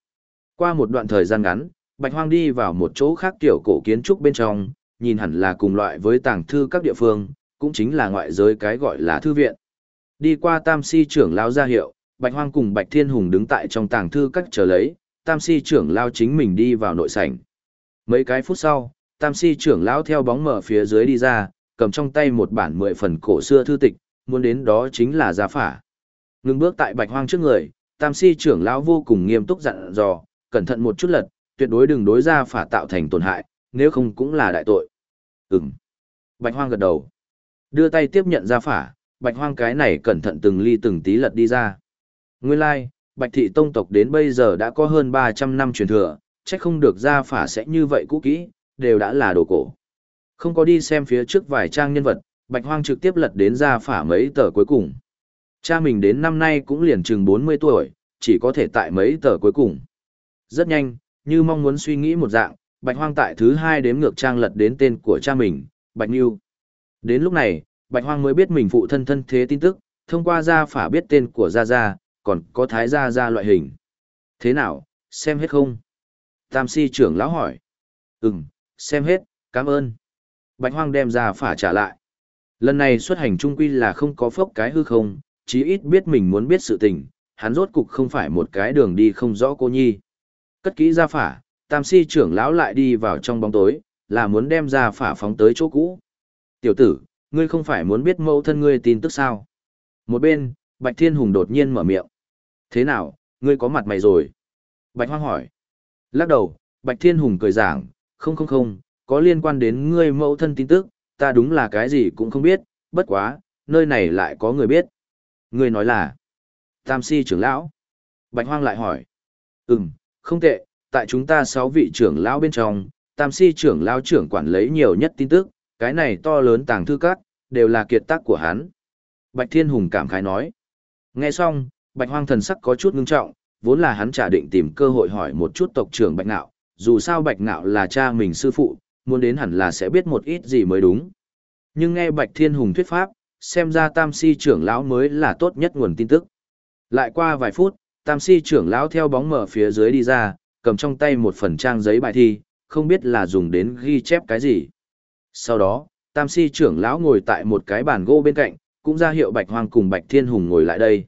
Qua một đoạn thời gian ngắn, bạch hoang đi vào một chỗ khác tiểu cổ kiến trúc bên trong, nhìn hẳn là cùng loại với tàng thư các địa phương, cũng chính là ngoại giới cái gọi là thư viện. Đi qua tam si trưởng lao ra hiệu, Bạch Hoang cùng Bạch Thiên Hùng đứng tại trong tàng thư các chờ lấy, tam si trưởng lao chính mình đi vào nội sảnh. Mấy cái phút sau, tam si trưởng lão theo bóng mở phía dưới đi ra, cầm trong tay một bản mười phần cổ xưa thư tịch, muốn đến đó chính là gia phả. Ngưng bước tại Bạch Hoang trước người, tam si trưởng lão vô cùng nghiêm túc dặn dò, cẩn thận một chút lật, tuyệt đối đừng đối gia phả tạo thành tổn hại, nếu không cũng là đại tội. Ừm. Bạch Hoang gật đầu. Đưa tay tiếp nhận ra phả, bạch hoang cái này cẩn thận từng ly từng tí lật đi ra. Nguyên lai, like, bạch thị tông tộc đến bây giờ đã có hơn 300 năm truyền thừa, chắc không được ra phả sẽ như vậy cũ kỹ, đều đã là đồ cổ. Không có đi xem phía trước vài trang nhân vật, bạch hoang trực tiếp lật đến ra phả mấy tờ cuối cùng. Cha mình đến năm nay cũng liền chừng 40 tuổi, chỉ có thể tại mấy tờ cuối cùng. Rất nhanh, như mong muốn suy nghĩ một dạng, bạch hoang tại thứ hai đếm ngược trang lật đến tên của cha mình, bạch nhiêu. Đến lúc này, Bạch Hoang mới biết mình phụ thân thân thế tin tức, thông qua gia phả biết tên của Gia Gia, còn có Thái Gia Gia loại hình. Thế nào, xem hết không? Tam si trưởng lão hỏi. Ừm, xem hết, cảm ơn. Bạch Hoang đem gia phả trả lại. Lần này xuất hành trung quy là không có phốc cái hư không, chí ít biết mình muốn biết sự tình, hắn rốt cục không phải một cái đường đi không rõ cô nhi. Cất kỹ gia phả, tam si trưởng lão lại đi vào trong bóng tối, là muốn đem gia phả phóng tới chỗ cũ. Tiểu tử, ngươi không phải muốn biết mẫu thân ngươi tin tức sao? Một bên, Bạch Thiên Hùng đột nhiên mở miệng. Thế nào, ngươi có mặt mày rồi? Bạch Hoang hỏi. Lắc đầu, Bạch Thiên Hùng cười giảng, không không không, có liên quan đến ngươi mẫu thân tin tức, ta đúng là cái gì cũng không biết, bất quá, nơi này lại có người biết. Ngươi nói là, Tam Si trưởng lão. Bạch Hoang lại hỏi. Ừm, không tệ, tại chúng ta sáu vị trưởng lão bên trong, Tam Si trưởng lão trưởng quản lấy nhiều nhất tin tức, cái này to lớn tàng thư các, đều là kiệt tác của hắn. Bạch Thiên Hùng cảm khái nói. Nghe xong, Bạch Hoang thần sắc có chút ngưng trọng, vốn là hắn trả định tìm cơ hội hỏi một chút tộc trưởng Bạch Nạo, dù sao Bạch Nạo là cha mình sư phụ, muốn đến hẳn là sẽ biết một ít gì mới đúng. Nhưng nghe Bạch Thiên Hùng thuyết pháp, xem ra Tam Si trưởng lão mới là tốt nhất nguồn tin tức. Lại qua vài phút, Tam Si trưởng lão theo bóng mở phía dưới đi ra, cầm trong tay một phần trang giấy bài thi, không biết là dùng đến ghi chép cái gì. Sau đó, Tam Si trưởng lão ngồi tại một cái bàn gỗ bên cạnh, cũng ra hiệu Bạch Hoang cùng Bạch Thiên Hùng ngồi lại đây.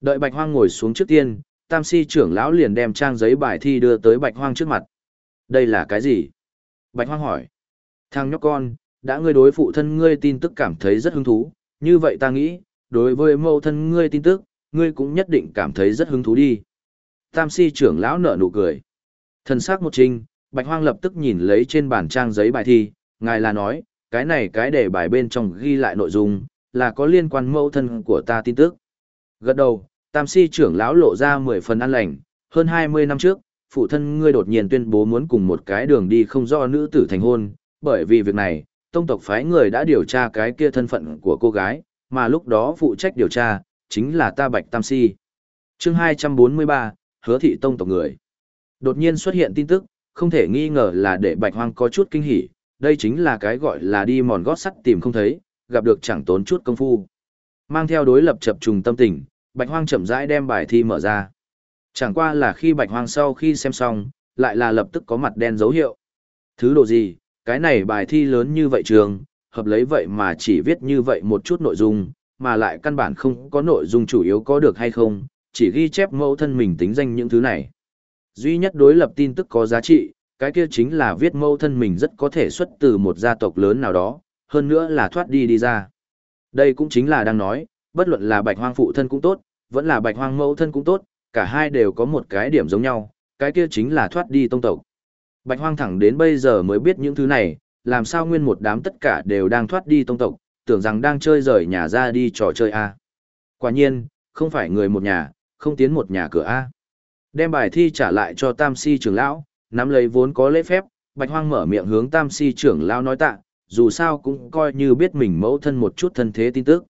Đợi Bạch Hoang ngồi xuống trước tiên, Tam Si trưởng lão liền đem trang giấy bài thi đưa tới Bạch Hoang trước mặt. Đây là cái gì? Bạch Hoang hỏi. Thằng nhóc con, đã ngươi đối phụ thân ngươi tin tức cảm thấy rất hứng thú, như vậy ta nghĩ, đối với mẫu thân ngươi tin tức, ngươi cũng nhất định cảm thấy rất hứng thú đi. Tam Si trưởng lão nở nụ cười. Thần sắc một trinh, Bạch Hoang lập tức nhìn lấy trên bản trang giấy bài thi, ngài là nói, cái này cái để bài bên trong ghi lại nội dung, là có liên quan mẫu thân của ta tin tức. Gật đầu, Tam Si trưởng lão lộ ra mười phần ăn lành, hơn hai mươi năm trước, phụ thân ngươi đột nhiên tuyên bố muốn cùng một cái đường đi không do nữ tử thành hôn, bởi vì việc này, tông tộc phái người đã điều tra cái kia thân phận của cô gái, mà lúc đó phụ trách điều tra, chính là ta Bạch Tam Si. chương hai trăm bốn mươi ba, hứa thị tông tộc người. Đột nhiên xuất hiện tin tức, không thể nghi ngờ là để Bạch Hoang có chút kinh hỉ, đây chính là cái gọi là đi mòn gót sắt tìm không thấy, gặp được chẳng tốn chút công phu. Mang theo đối lập chập trùng tâm tình, Bạch Hoang chậm rãi đem bài thi mở ra. Chẳng qua là khi Bạch Hoang sau khi xem xong, lại là lập tức có mặt đen dấu hiệu. Thứ đồ gì, cái này bài thi lớn như vậy trường, hợp lấy vậy mà chỉ viết như vậy một chút nội dung, mà lại căn bản không có nội dung chủ yếu có được hay không, chỉ ghi chép mẫu thân mình tính danh những thứ này. Duy nhất đối lập tin tức có giá trị, cái kia chính là viết mẫu thân mình rất có thể xuất từ một gia tộc lớn nào đó, hơn nữa là thoát đi đi ra. Đây cũng chính là đang nói, bất luận là bạch hoang phụ thân cũng tốt, vẫn là bạch hoang mẫu thân cũng tốt, cả hai đều có một cái điểm giống nhau, cái kia chính là thoát đi tông tộc. Bạch hoang thẳng đến bây giờ mới biết những thứ này, làm sao nguyên một đám tất cả đều đang thoát đi tông tộc, tưởng rằng đang chơi rời nhà ra đi trò chơi A. Quả nhiên, không phải người một nhà, không tiến một nhà cửa A. Đem bài thi trả lại cho Tam Si trưởng lão, nắm lấy vốn có lễ phép, Bạch Hoang mở miệng hướng Tam Si trưởng lão nói tạ, dù sao cũng coi như biết mình mẫu thân một chút thân thế tin tức.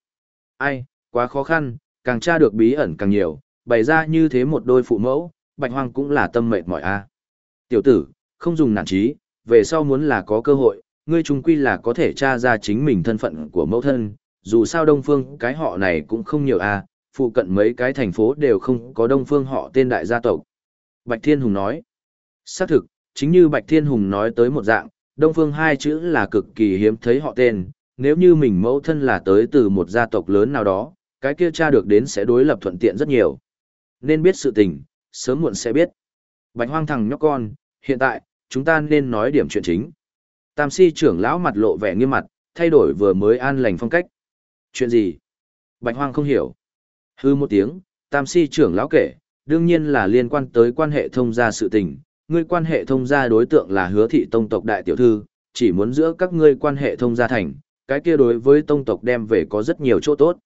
Ai, quá khó khăn, càng tra được bí ẩn càng nhiều, bày ra như thế một đôi phụ mẫu, Bạch Hoang cũng là tâm mệt mỏi a. Tiểu tử, không dùng nản trí, về sau muốn là có cơ hội, ngươi trung quy là có thể tra ra chính mình thân phận của mẫu thân, dù sao Đông Phương cái họ này cũng không nhiều a, phụ cận mấy cái thành phố đều không có Đông Phương họ tên đại gia tộc. Bạch Thiên Hùng nói, xác thực, chính như Bạch Thiên Hùng nói tới một dạng, Đông Phương hai chữ là cực kỳ hiếm thấy họ tên, nếu như mình mẫu thân là tới từ một gia tộc lớn nào đó, cái kia cha được đến sẽ đối lập thuận tiện rất nhiều. Nên biết sự tình, sớm muộn sẽ biết. Bạch hoang thằng nhóc con, hiện tại, chúng ta nên nói điểm chuyện chính. Tam si trưởng lão mặt lộ vẻ nghiêm mặt, thay đổi vừa mới an lành phong cách. Chuyện gì? Bạch hoang không hiểu. Hư một tiếng, tam si trưởng lão kể, đương nhiên là liên quan tới quan hệ thông gia sự tình. Ngươi quan hệ thông gia đối tượng là hứa thị tông tộc đại tiểu thư, chỉ muốn giữa các ngươi quan hệ thông gia thành, cái kia đối với tông tộc đem về có rất nhiều chỗ tốt.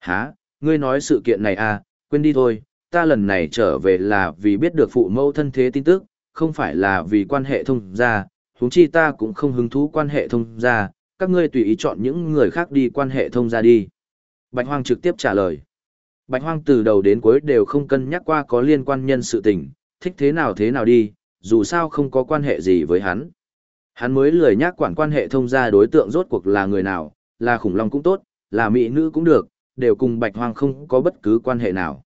Hả, ngươi nói sự kiện này à, quên đi thôi, ta lần này trở về là vì biết được phụ mẫu thân thế tin tức, không phải là vì quan hệ thông gia, huống chi ta cũng không hứng thú quan hệ thông gia, các ngươi tùy ý chọn những người khác đi quan hệ thông gia đi. Bạch Hoang trực tiếp trả lời. Bạch Hoang từ đầu đến cuối đều không cân nhắc qua có liên quan nhân sự tình, thích thế nào thế nào đi, dù sao không có quan hệ gì với hắn. Hắn mới lười nhắc quản quan hệ thông gia đối tượng rốt cuộc là người nào, là khủng long cũng tốt, là mỹ nữ cũng được, đều cùng Bạch Hoang không có bất cứ quan hệ nào.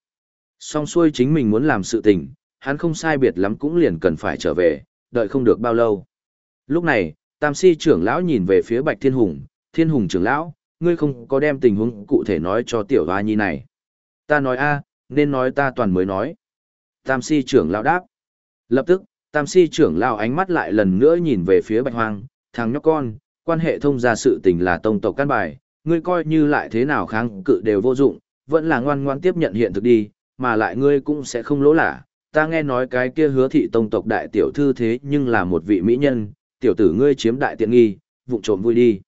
Song xuôi chính mình muốn làm sự tình, hắn không sai biệt lắm cũng liền cần phải trở về, đợi không được bao lâu. Lúc này, Tam Si trưởng lão nhìn về phía Bạch Thiên Hùng, Thiên Hùng trưởng lão, ngươi không có đem tình huống cụ thể nói cho tiểu hoa nhi này. Ta nói a, nên nói ta toàn mới nói. Tam Si trưởng lão đáp. Lập tức, Tam Si trưởng lão ánh mắt lại lần nữa nhìn về phía Bạch Hoang, thằng nhóc con, quan hệ thông gia sự tình là tông tộc căn bài, ngươi coi như lại thế nào kháng cự đều vô dụng, vẫn là ngoan ngoan tiếp nhận hiện thực đi, mà lại ngươi cũng sẽ không lỗ lả. Ta nghe nói cái kia hứa thị tông tộc đại tiểu thư thế nhưng là một vị mỹ nhân, tiểu tử ngươi chiếm đại tiện nghi, vụng trộm vui đi.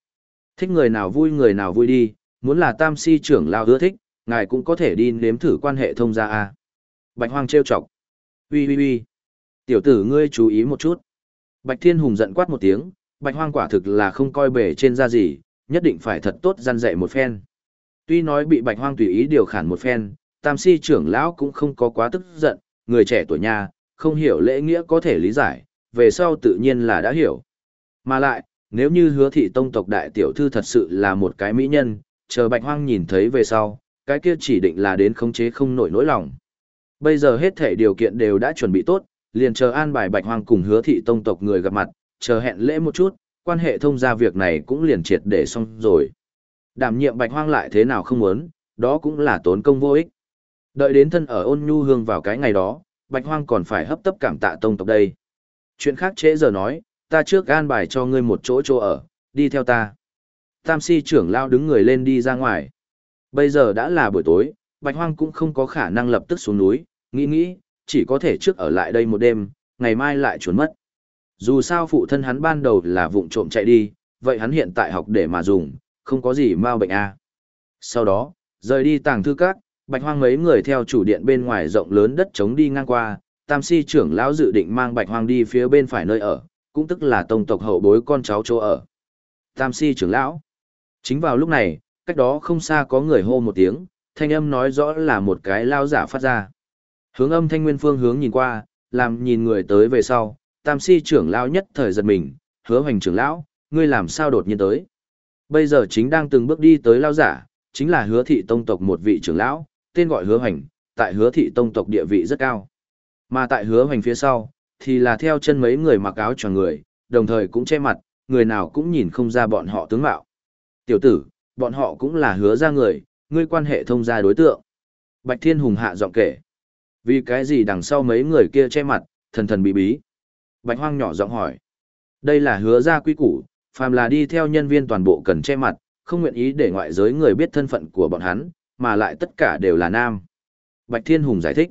Thích người nào vui người nào vui đi, muốn là tam si trưởng lao hứa thích, ngài cũng có thể đi nếm thử quan hệ thông gia a. Bạch Hoang trêu chọc. Ui ui ui. Tiểu tử ngươi chú ý một chút. Bạch Thiên Hùng giận quát một tiếng, Bạch Hoang quả thực là không coi bể trên da gì, nhất định phải thật tốt gian dạy một phen. Tuy nói bị Bạch Hoang tùy ý điều khiển một phen, Tam Si trưởng lão cũng không có quá tức giận, người trẻ tuổi nhà, không hiểu lễ nghĩa có thể lý giải, về sau tự nhiên là đã hiểu. Mà lại, nếu như hứa thị tông tộc đại tiểu thư thật sự là một cái mỹ nhân, chờ Bạch Hoang nhìn thấy về sau, cái kia chỉ định là đến khống chế không nổi nỗi lòng. Bây giờ hết thể điều kiện đều đã chuẩn bị tốt, liền chờ an bài Bạch Hoang cùng hứa thị tông tộc người gặp mặt, chờ hẹn lễ một chút, quan hệ thông gia việc này cũng liền triệt để xong rồi. Đảm nhiệm bạch hoang lại thế nào không muốn, đó cũng là tốn công vô ích. Đợi đến thân ở ôn nhu hương vào cái ngày đó, bạch hoang còn phải hấp tấp cảm tạ tông tộc đây. Chuyện khác trễ giờ nói, ta trước an bài cho ngươi một chỗ chỗ ở, đi theo ta. Tam si trưởng lao đứng người lên đi ra ngoài. Bây giờ đã là buổi tối, bạch hoang cũng không có khả năng lập tức xuống núi, nghĩ nghĩ, chỉ có thể trước ở lại đây một đêm, ngày mai lại trốn mất. Dù sao phụ thân hắn ban đầu là vụng trộm chạy đi, vậy hắn hiện tại học để mà dùng, không có gì mau bệnh a. À. Sau đó, rời đi tàng thư các, bạch hoang mấy người theo chủ điện bên ngoài rộng lớn đất trống đi ngang qua, tam si trưởng lão dự định mang bạch hoang đi phía bên phải nơi ở, cũng tức là tông tộc hậu bối con cháu chỗ ở. Tam si trưởng lão. Chính vào lúc này, cách đó không xa có người hô một tiếng, thanh âm nói rõ là một cái lao giả phát ra. Hướng âm thanh nguyên phương hướng nhìn qua, làm nhìn người tới về sau, tam si trưởng lão nhất thời giật mình, hứa hoành trưởng lão, ngươi làm sao đột nhiên tới. Bây giờ chính đang từng bước đi tới lao giả, chính là hứa thị tông tộc một vị trưởng lão, tên gọi hứa hoành, tại hứa thị tông tộc địa vị rất cao. Mà tại hứa hoành phía sau, thì là theo chân mấy người mặc áo cho người, đồng thời cũng che mặt, người nào cũng nhìn không ra bọn họ tướng mạo. Tiểu tử, bọn họ cũng là hứa ra người, ngươi quan hệ thông gia đối tượng. Bạch Thiên Hùng hạ giọng kể. Vì cái gì đằng sau mấy người kia che mặt, thần thần bí bí. Bạch Hoang nhỏ giọng hỏi. Đây là hứa ra quy củ, phàm là đi theo nhân viên toàn bộ cần che mặt, không nguyện ý để ngoại giới người biết thân phận của bọn hắn, mà lại tất cả đều là nam. Bạch Thiên Hùng giải thích.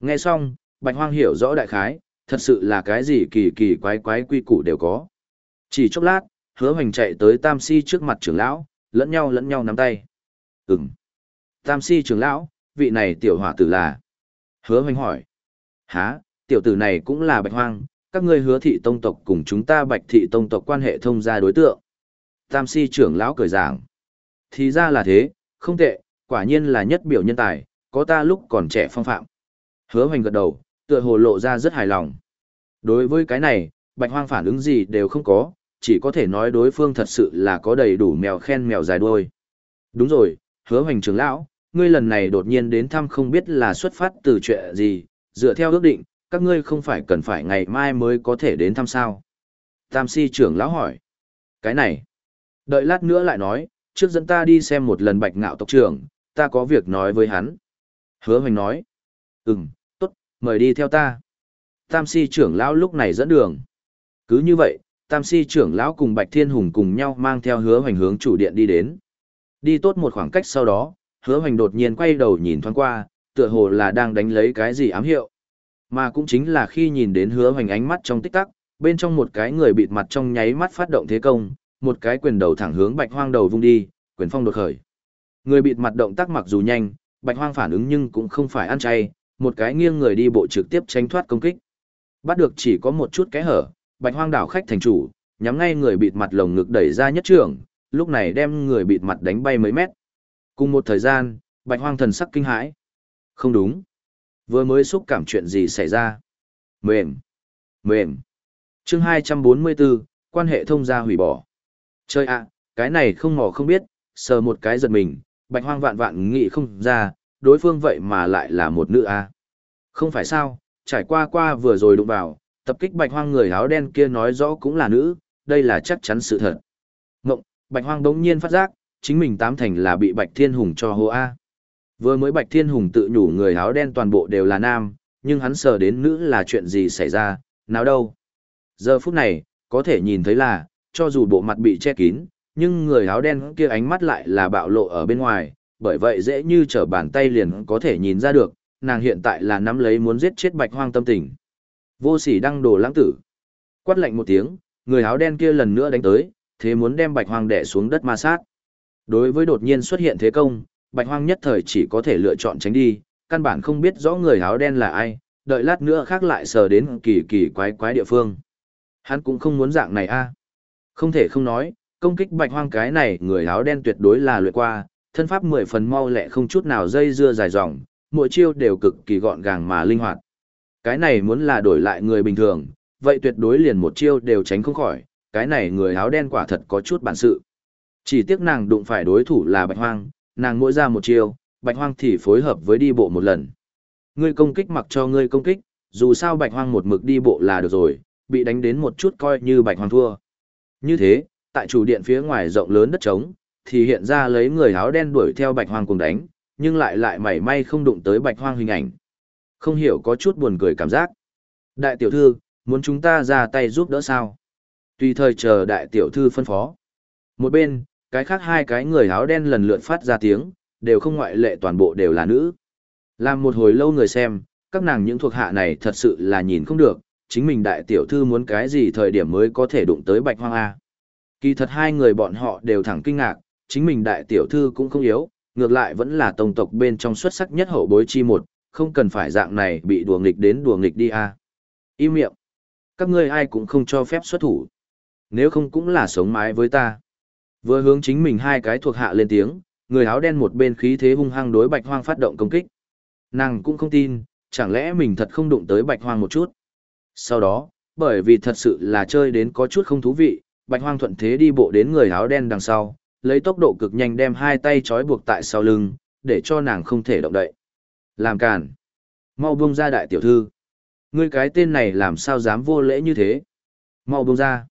Nghe xong, Bạch Hoang hiểu rõ đại khái, thật sự là cái gì kỳ kỳ quái quái quy củ đều có. Chỉ chốc lát, hứa hoành chạy tới Tam Si trước mặt trưởng lão, lẫn nhau lẫn nhau nắm tay. Ừm. Tam Si trưởng lão, vị này tiểu hỏa tử là. Hứa hoành hỏi. há, tiểu tử này cũng là Bạch Hoang, các ngươi hứa thị tông tộc cùng chúng ta bạch thị tông tộc quan hệ thông gia đối tượng. Tam si trưởng lão cười giảng. Thì ra là thế, không tệ, quả nhiên là nhất biểu nhân tài, có ta lúc còn trẻ phong phạm. Hứa hoành gật đầu, tựa hồ lộ ra rất hài lòng. Đối với cái này, bạch hoang phản ứng gì đều không có, chỉ có thể nói đối phương thật sự là có đầy đủ mèo khen mèo dài đuôi. Đúng rồi, hứa hoành trưởng lão, ngươi lần này đột nhiên đến thăm không biết là xuất phát từ chuyện gì, dựa theo ước định, các ngươi không phải cần phải ngày mai mới có thể đến thăm sao. Tam si trưởng lão hỏi. Cái này. Đợi lát nữa lại nói, trước dẫn ta đi xem một lần bạch ngạo tộc trưởng, ta có việc nói với hắn. Hứa hoành nói. Ừm, tốt, mời đi theo ta. Tam si trưởng lão lúc này dẫn đường. Cứ như vậy, tam si trưởng lão cùng bạch thiên hùng cùng nhau mang theo hứa hoành hướng chủ điện đi đến. Đi tốt một khoảng cách sau đó, hứa hoành đột nhiên quay đầu nhìn thoáng qua, tựa hồ là đang đánh lấy cái gì ám hiệu. Mà cũng chính là khi nhìn đến hứa hoành ánh mắt trong tích tắc, bên trong một cái người bịt mặt trong nháy mắt phát động thế công, một cái quyền đầu thẳng hướng bạch hoang đầu vung đi, quyền phong đột khởi. Người bịt mặt động tác mặc dù nhanh, bạch hoang phản ứng nhưng cũng không phải ăn chay, một cái nghiêng người đi bộ trực tiếp tránh thoát công kích. Bắt được chỉ có một chút kẽ hở, bạch hoang đảo khách thành chủ, nhắm ngay người bịt mặt lồng ngực đẩy ra nhất trường, lúc này đem người bịt mặt đánh bay mấy mét. Cùng một thời gian, bạch hoang thần sắc kinh hãi. Không đúng. Vừa mới xúc cảm chuyện gì xảy ra? Mềm. Mềm. chương 244, quan hệ thông gia hủy bỏ. Chơi ạ, cái này không mò không biết, sờ một cái giật mình, bạch hoang vạn vạn nghĩ không ra, đối phương vậy mà lại là một nữ a. Không phải sao, trải qua qua vừa rồi đụng vào, tập kích bạch hoang người áo đen kia nói rõ cũng là nữ, đây là chắc chắn sự thật. Ngộng, bạch hoang đống nhiên phát giác, chính mình tám thành là bị bạch thiên hùng cho hô a. Vừa mới Bạch Thiên Hùng tự nhủ người áo đen toàn bộ đều là nam, nhưng hắn sờ đến nữ là chuyện gì xảy ra, nào đâu. Giờ phút này, có thể nhìn thấy là, cho dù bộ mặt bị che kín, nhưng người áo đen kia ánh mắt lại là bạo lộ ở bên ngoài, bởi vậy dễ như trở bàn tay liền có thể nhìn ra được, nàng hiện tại là nắm lấy muốn giết chết bạch hoang tâm tình. Vô sỉ đăng đồ lãng tử. Quát lạnh một tiếng, người áo đen kia lần nữa đánh tới, thế muốn đem bạch hoang đè xuống đất ma sát. Đối với đột nhiên xuất hiện thế công, bạch hoang nhất thời chỉ có thể lựa chọn tránh đi, căn bản không biết rõ người áo đen là ai, đợi lát nữa khác lại sờ đến kỳ kỳ quái quái địa phương. Hắn cũng không muốn dạng này a. Không thể không nói, công kích bạch hoang cái này người áo đen tuyệt đối là luyện qua, thân pháp mười phần mau lẹ không chút nào dây dưa dài dòng, mỗi chiêu đều cực kỳ gọn gàng mà linh hoạt. Cái này muốn là đổi lại người bình thường, vậy tuyệt đối liền một chiêu đều tránh không khỏi, cái này người áo đen quả thật có chút bản sự. Chỉ tiếc nàng đụng phải đối thủ là bạch hoang, nàng mỗi ra một chiêu, bạch hoang thì phối hợp với đi bộ một lần. Ngươi công kích mặc cho ngươi công kích, dù sao bạch hoang một mực đi bộ là được rồi, bị đánh đến một chút coi như bạch hoang thua. Như thế, tại chủ điện phía ngoài rộng lớn đất trống, thì hiện ra lấy người áo đen đuổi theo bạch hoang cùng đánh, nhưng lại lại mảy may không đụng tới bạch hoang hình ảnh. Không hiểu có chút buồn cười cảm giác. Đại tiểu thư, muốn chúng ta ra tay giúp đỡ sao? Tùy thời chờ đại tiểu thư phân phó. Một bên, cái khác hai cái người áo đen lần lượt phát ra tiếng, đều không ngoại lệ toàn bộ đều là nữ. Làm một hồi lâu người xem, các nàng những thuộc hạ này thật sự là nhìn không được, chính mình đại tiểu thư muốn cái gì thời điểm mới có thể đụng tới bạch hoang A. Kỳ thật hai người bọn họ đều thẳng kinh ngạc, chính mình đại tiểu thư cũng không yếu, ngược lại vẫn là tông tộc bên trong xuất sắc nhất hậu bối chi một, không cần phải dạng này bị đùa nghịch đến đùa nghịch đi A. Im miệng. Các ngươi ai cũng không cho phép xuất thủ. Nếu không cũng là sống mái với ta. Vừa hướng chính mình hai cái thuộc hạ lên tiếng, người áo đen một bên khí thế hung hăng đối bạch hoang phát động công kích. Nàng cũng không tin, chẳng lẽ mình thật không đụng tới bạch hoang một chút. Sau đó, bởi vì thật sự là chơi đến có chút không thú vị, bạch hoang thuận thế đi bộ đến người áo đen đằng sau, lấy tốc độ cực nhanh đem hai tay trói buộc tại sau lưng, để cho nàng không thể động đậy. Làm cản. Mau buông ra đại tiểu thư. Ngươi cái tên này làm sao dám vô lễ như thế? Mau buông ra.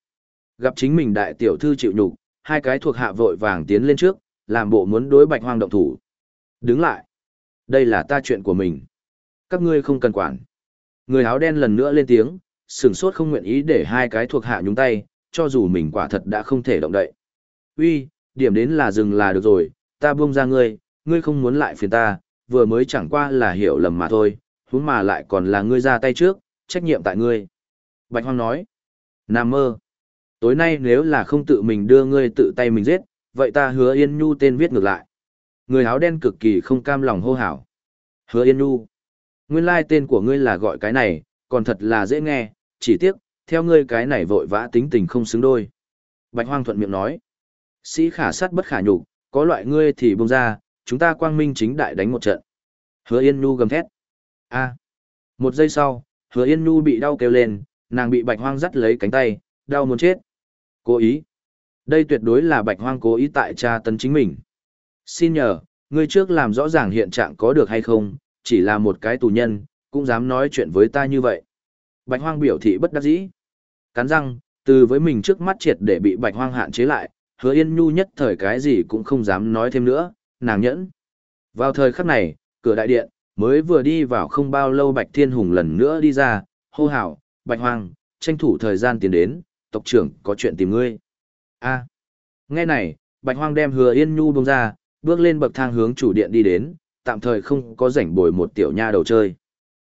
Gặp chính mình đại tiểu thư chịu nhục, hai cái thuộc hạ vội vàng tiến lên trước, làm bộ muốn đối bạch hoang động thủ. Đứng lại. Đây là ta chuyện của mình. Các ngươi không cần quản. Người áo đen lần nữa lên tiếng, sừng sốt không nguyện ý để hai cái thuộc hạ nhúng tay, cho dù mình quả thật đã không thể động đậy. Uy, điểm đến là dừng là được rồi, ta buông ra ngươi, ngươi không muốn lại phiền ta, vừa mới chẳng qua là hiểu lầm mà thôi, huống mà lại còn là ngươi ra tay trước, trách nhiệm tại ngươi. Bạch Hoang nói, Nam mơ, tối nay nếu là không tự mình đưa ngươi tự tay mình giết, vậy ta hứa Yên Nhu tên viết ngược lại. Người áo đen cực kỳ không cam lòng hô hào. Hứa Yên Nhu, nguyên lai tên của ngươi là gọi cái này, còn thật là dễ nghe, chỉ tiếc, theo ngươi cái này vội vã tính tình không xứng đôi. Bạch Hoang thuận miệng nói, sĩ khả sát bất khả nhục, có loại ngươi thì buông ra, chúng ta quang minh chính đại đánh một trận. Hứa Yên Nhu gầm thét. A. Một giây sau, Hứa Yên Nhu bị đau kêu lên, nàng bị Bạch Hoang dắt lấy cánh tay, đau muốn chết. Cố ý. Đây tuyệt đối là Bạch Hoang cố ý tại cha tấn chính mình. Xin nhờ, ngươi trước làm rõ ràng hiện trạng có được hay không, chỉ là một cái tù nhân, cũng dám nói chuyện với ta như vậy. Bạch Hoang biểu thị bất đắc dĩ. Cắn răng, từ với mình trước mắt triệt để bị Bạch Hoang hạn chế lại, hứa yên nhu nhất thời cái gì cũng không dám nói thêm nữa, nàng nhẫn. Vào thời khắc này, cửa đại điện, mới vừa đi vào không bao lâu Bạch Thiên Hùng lần nữa đi ra, hô hào, Bạch Hoang, tranh thủ thời gian tiến đến, tộc trưởng có chuyện tìm ngươi. A. Nghe này, Bạch Hoang đem hứa yên nhu buông ra, bước lên bậc thang hướng chủ điện đi đến, tạm thời không có rảnh bồi một tiểu nha đầu chơi.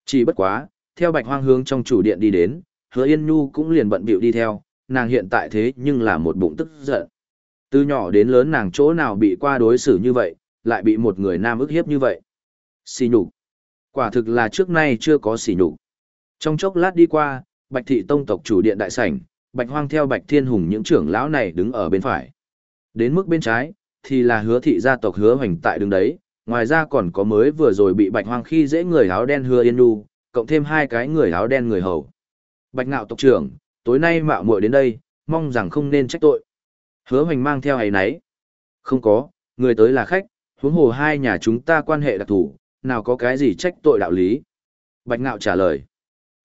Chỉ bất quá, theo Bạch Hoang hướng trong chủ điện đi đến, hứa yên nhu cũng liền bận bịu đi theo, nàng hiện tại thế nhưng là một bụng tức giận. Từ nhỏ đến lớn nàng chỗ nào bị qua đối xử như vậy, lại bị một người nam ức hiếp như vậy. Xì nhục. Quả thực là trước nay chưa có xì nhục. Trong chốc lát đi qua, Bạch thị tông tộc chủ điện đại sảnh, Bạch Hoang theo Bạch Thiên Hùng những trưởng lão này đứng ở bên phải. Đến mức bên trái, thì là hứa thị gia tộc hứa hoành tại đứng đấy, ngoài ra còn có mới vừa rồi bị Bạch Hoang khi dễ người áo đen hứa yên nu, cộng thêm hai cái người áo đen người hầu. Bạch ngạo tộc trưởng, tối nay mạo muội đến đây, mong rằng không nên trách tội. Hứa hoành mang theo ấy nấy. Không có, người tới là khách, huống hồ hai nhà chúng ta quan hệ đặc thù, nào có cái gì trách tội đạo lý. Bạch ngạo trả lời.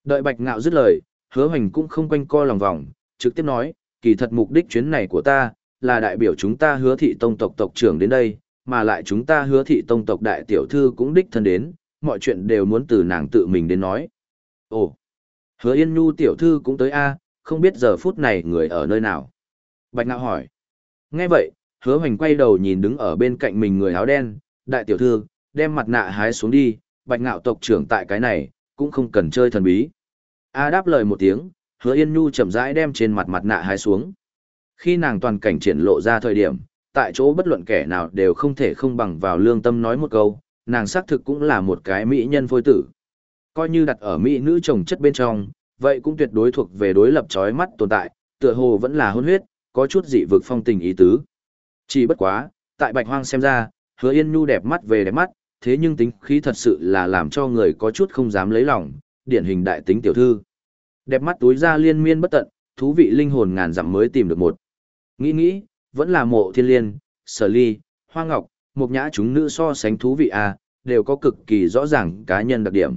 Đợi bạch ngạo dứt lời, hứa hoành cũng không quanh co lòng vòng, trực tiếp nói, kỳ thật mục đích chuyến này của ta, là đại biểu chúng ta hứa thị tông tộc tộc trưởng đến đây, mà lại chúng ta hứa thị tông tộc đại tiểu thư cũng đích thân đến, mọi chuyện đều muốn từ nàng tự mình đến nói. Ồ, hứa yên nhu tiểu thư cũng tới a không biết giờ phút này người ở nơi nào. Bạch ngạo hỏi. Nghe vậy, hứa hoành quay đầu nhìn đứng ở bên cạnh mình người áo đen, đại tiểu thư, đem mặt nạ hái xuống đi, bạch ngạo tộc trưởng tại cái này, cũng không cần chơi thần bí. A đáp lời một tiếng, hứa yên nhu chậm rãi đem trên mặt mặt nạ hái xuống. Khi nàng toàn cảnh triển lộ ra thời điểm, tại chỗ bất luận kẻ nào đều không thể không bằng vào lương tâm nói một câu, nàng xác thực cũng là một cái mỹ nhân phôi tử. Coi như đặt ở mỹ nữ chồng chất bên trong, vậy cũng tuyệt đối thuộc về đối lập chói mắt tồn tại, tựa hồ vẫn là hôn huyết, có chút dị vực phong tình ý tứ. Chỉ bất quá, tại bạch hoang xem ra, hứa yên nhu đẹp mắt về đẹp mắt, thế nhưng tính khí thật sự là làm cho người có chút không dám lấy lòng, điển hình đại tính tiểu thư. Đẹp mắt túi ra liên miên bất tận, thú vị linh hồn ngàn dặm mới tìm được một. Nghĩ nghĩ, vẫn là mộ thiên liên, sở ly, hoa ngọc, một nhã chúng nữ so sánh thú vị à, đều có cực kỳ rõ ràng cá nhân đặc điểm.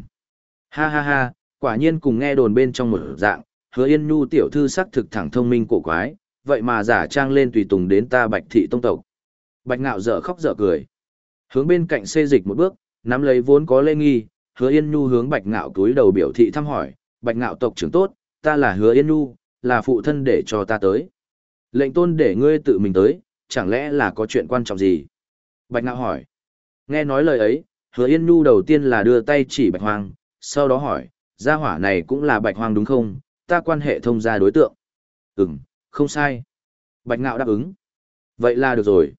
Ha ha ha, quả nhiên cùng nghe đồn bên trong một dạng, hứa yên nhu tiểu thư sắc thực thẳng thông minh cổ quái, vậy mà giả trang lên tùy tùng đến ta bạch thị tông tộc. Bạch ngạo dở khóc dở cười. Hướng bên cạnh xê dịch một bước, nắm lấy vốn có lê nghi, hứa yên nhu hướng bạch ngạo túi đầu biểu thị thăm hỏi, bạch ngạo tộc trưởng tốt, ta là hứa yên nu, là phụ thân để cho ta tới. Lệnh tôn để ngươi tự mình tới, chẳng lẽ là có chuyện quan trọng gì? Bạch ngạo hỏi. Nghe nói lời ấy, hứa yên nu đầu tiên là đưa tay chỉ bạch hoang, sau đó hỏi, gia hỏa này cũng là bạch hoang đúng không? Ta quan hệ thông gia đối tượng. Ừm, không sai. Bạch ngạo đáp ứng. Vậy là được rồi.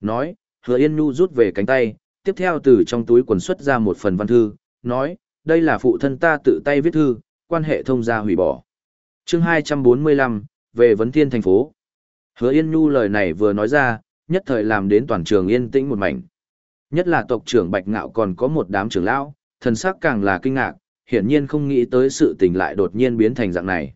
Nói, hứa yên nu rút về cánh tay, tiếp theo từ trong túi quần xuất ra một phần văn thư, nói, đây là phụ thân ta tự tay viết thư, quan hệ thông gia hủy bỏ. chương 245, về vấn thiên thành phố. Hứa Yên Nhu lời này vừa nói ra, nhất thời làm đến toàn trường yên tĩnh một mảnh. Nhất là tộc trưởng Bạch Ngạo còn có một đám trưởng lão, thần sắc càng là kinh ngạc, hiển nhiên không nghĩ tới sự tình lại đột nhiên biến thành dạng này.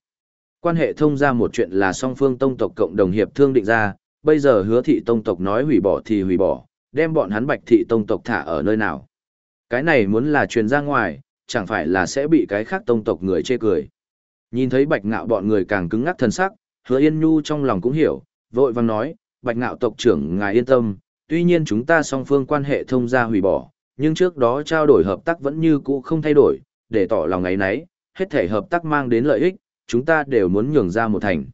Quan hệ thông ra một chuyện là song phương tông tộc cộng đồng hiệp thương định ra, bây giờ hứa thị tông tộc nói hủy bỏ thì hủy bỏ, đem bọn hắn bạch thị tông tộc thả ở nơi nào. Cái này muốn là truyền ra ngoài, chẳng phải là sẽ bị cái khác tông tộc người chê cười. Nhìn thấy bạch ngạo bọn người càng cứng ngắc thân sắc, hứa yên nhu trong lòng cũng hiểu, vội vàng nói, bạch ngạo tộc trưởng ngài yên tâm, tuy nhiên chúng ta song phương quan hệ thông gia hủy bỏ, nhưng trước đó trao đổi hợp tác vẫn như cũ không thay đổi, để tỏ lòng ấy nấy, hết thể hợp tác mang đến lợi ích, chúng ta đều muốn nhường ra một thành.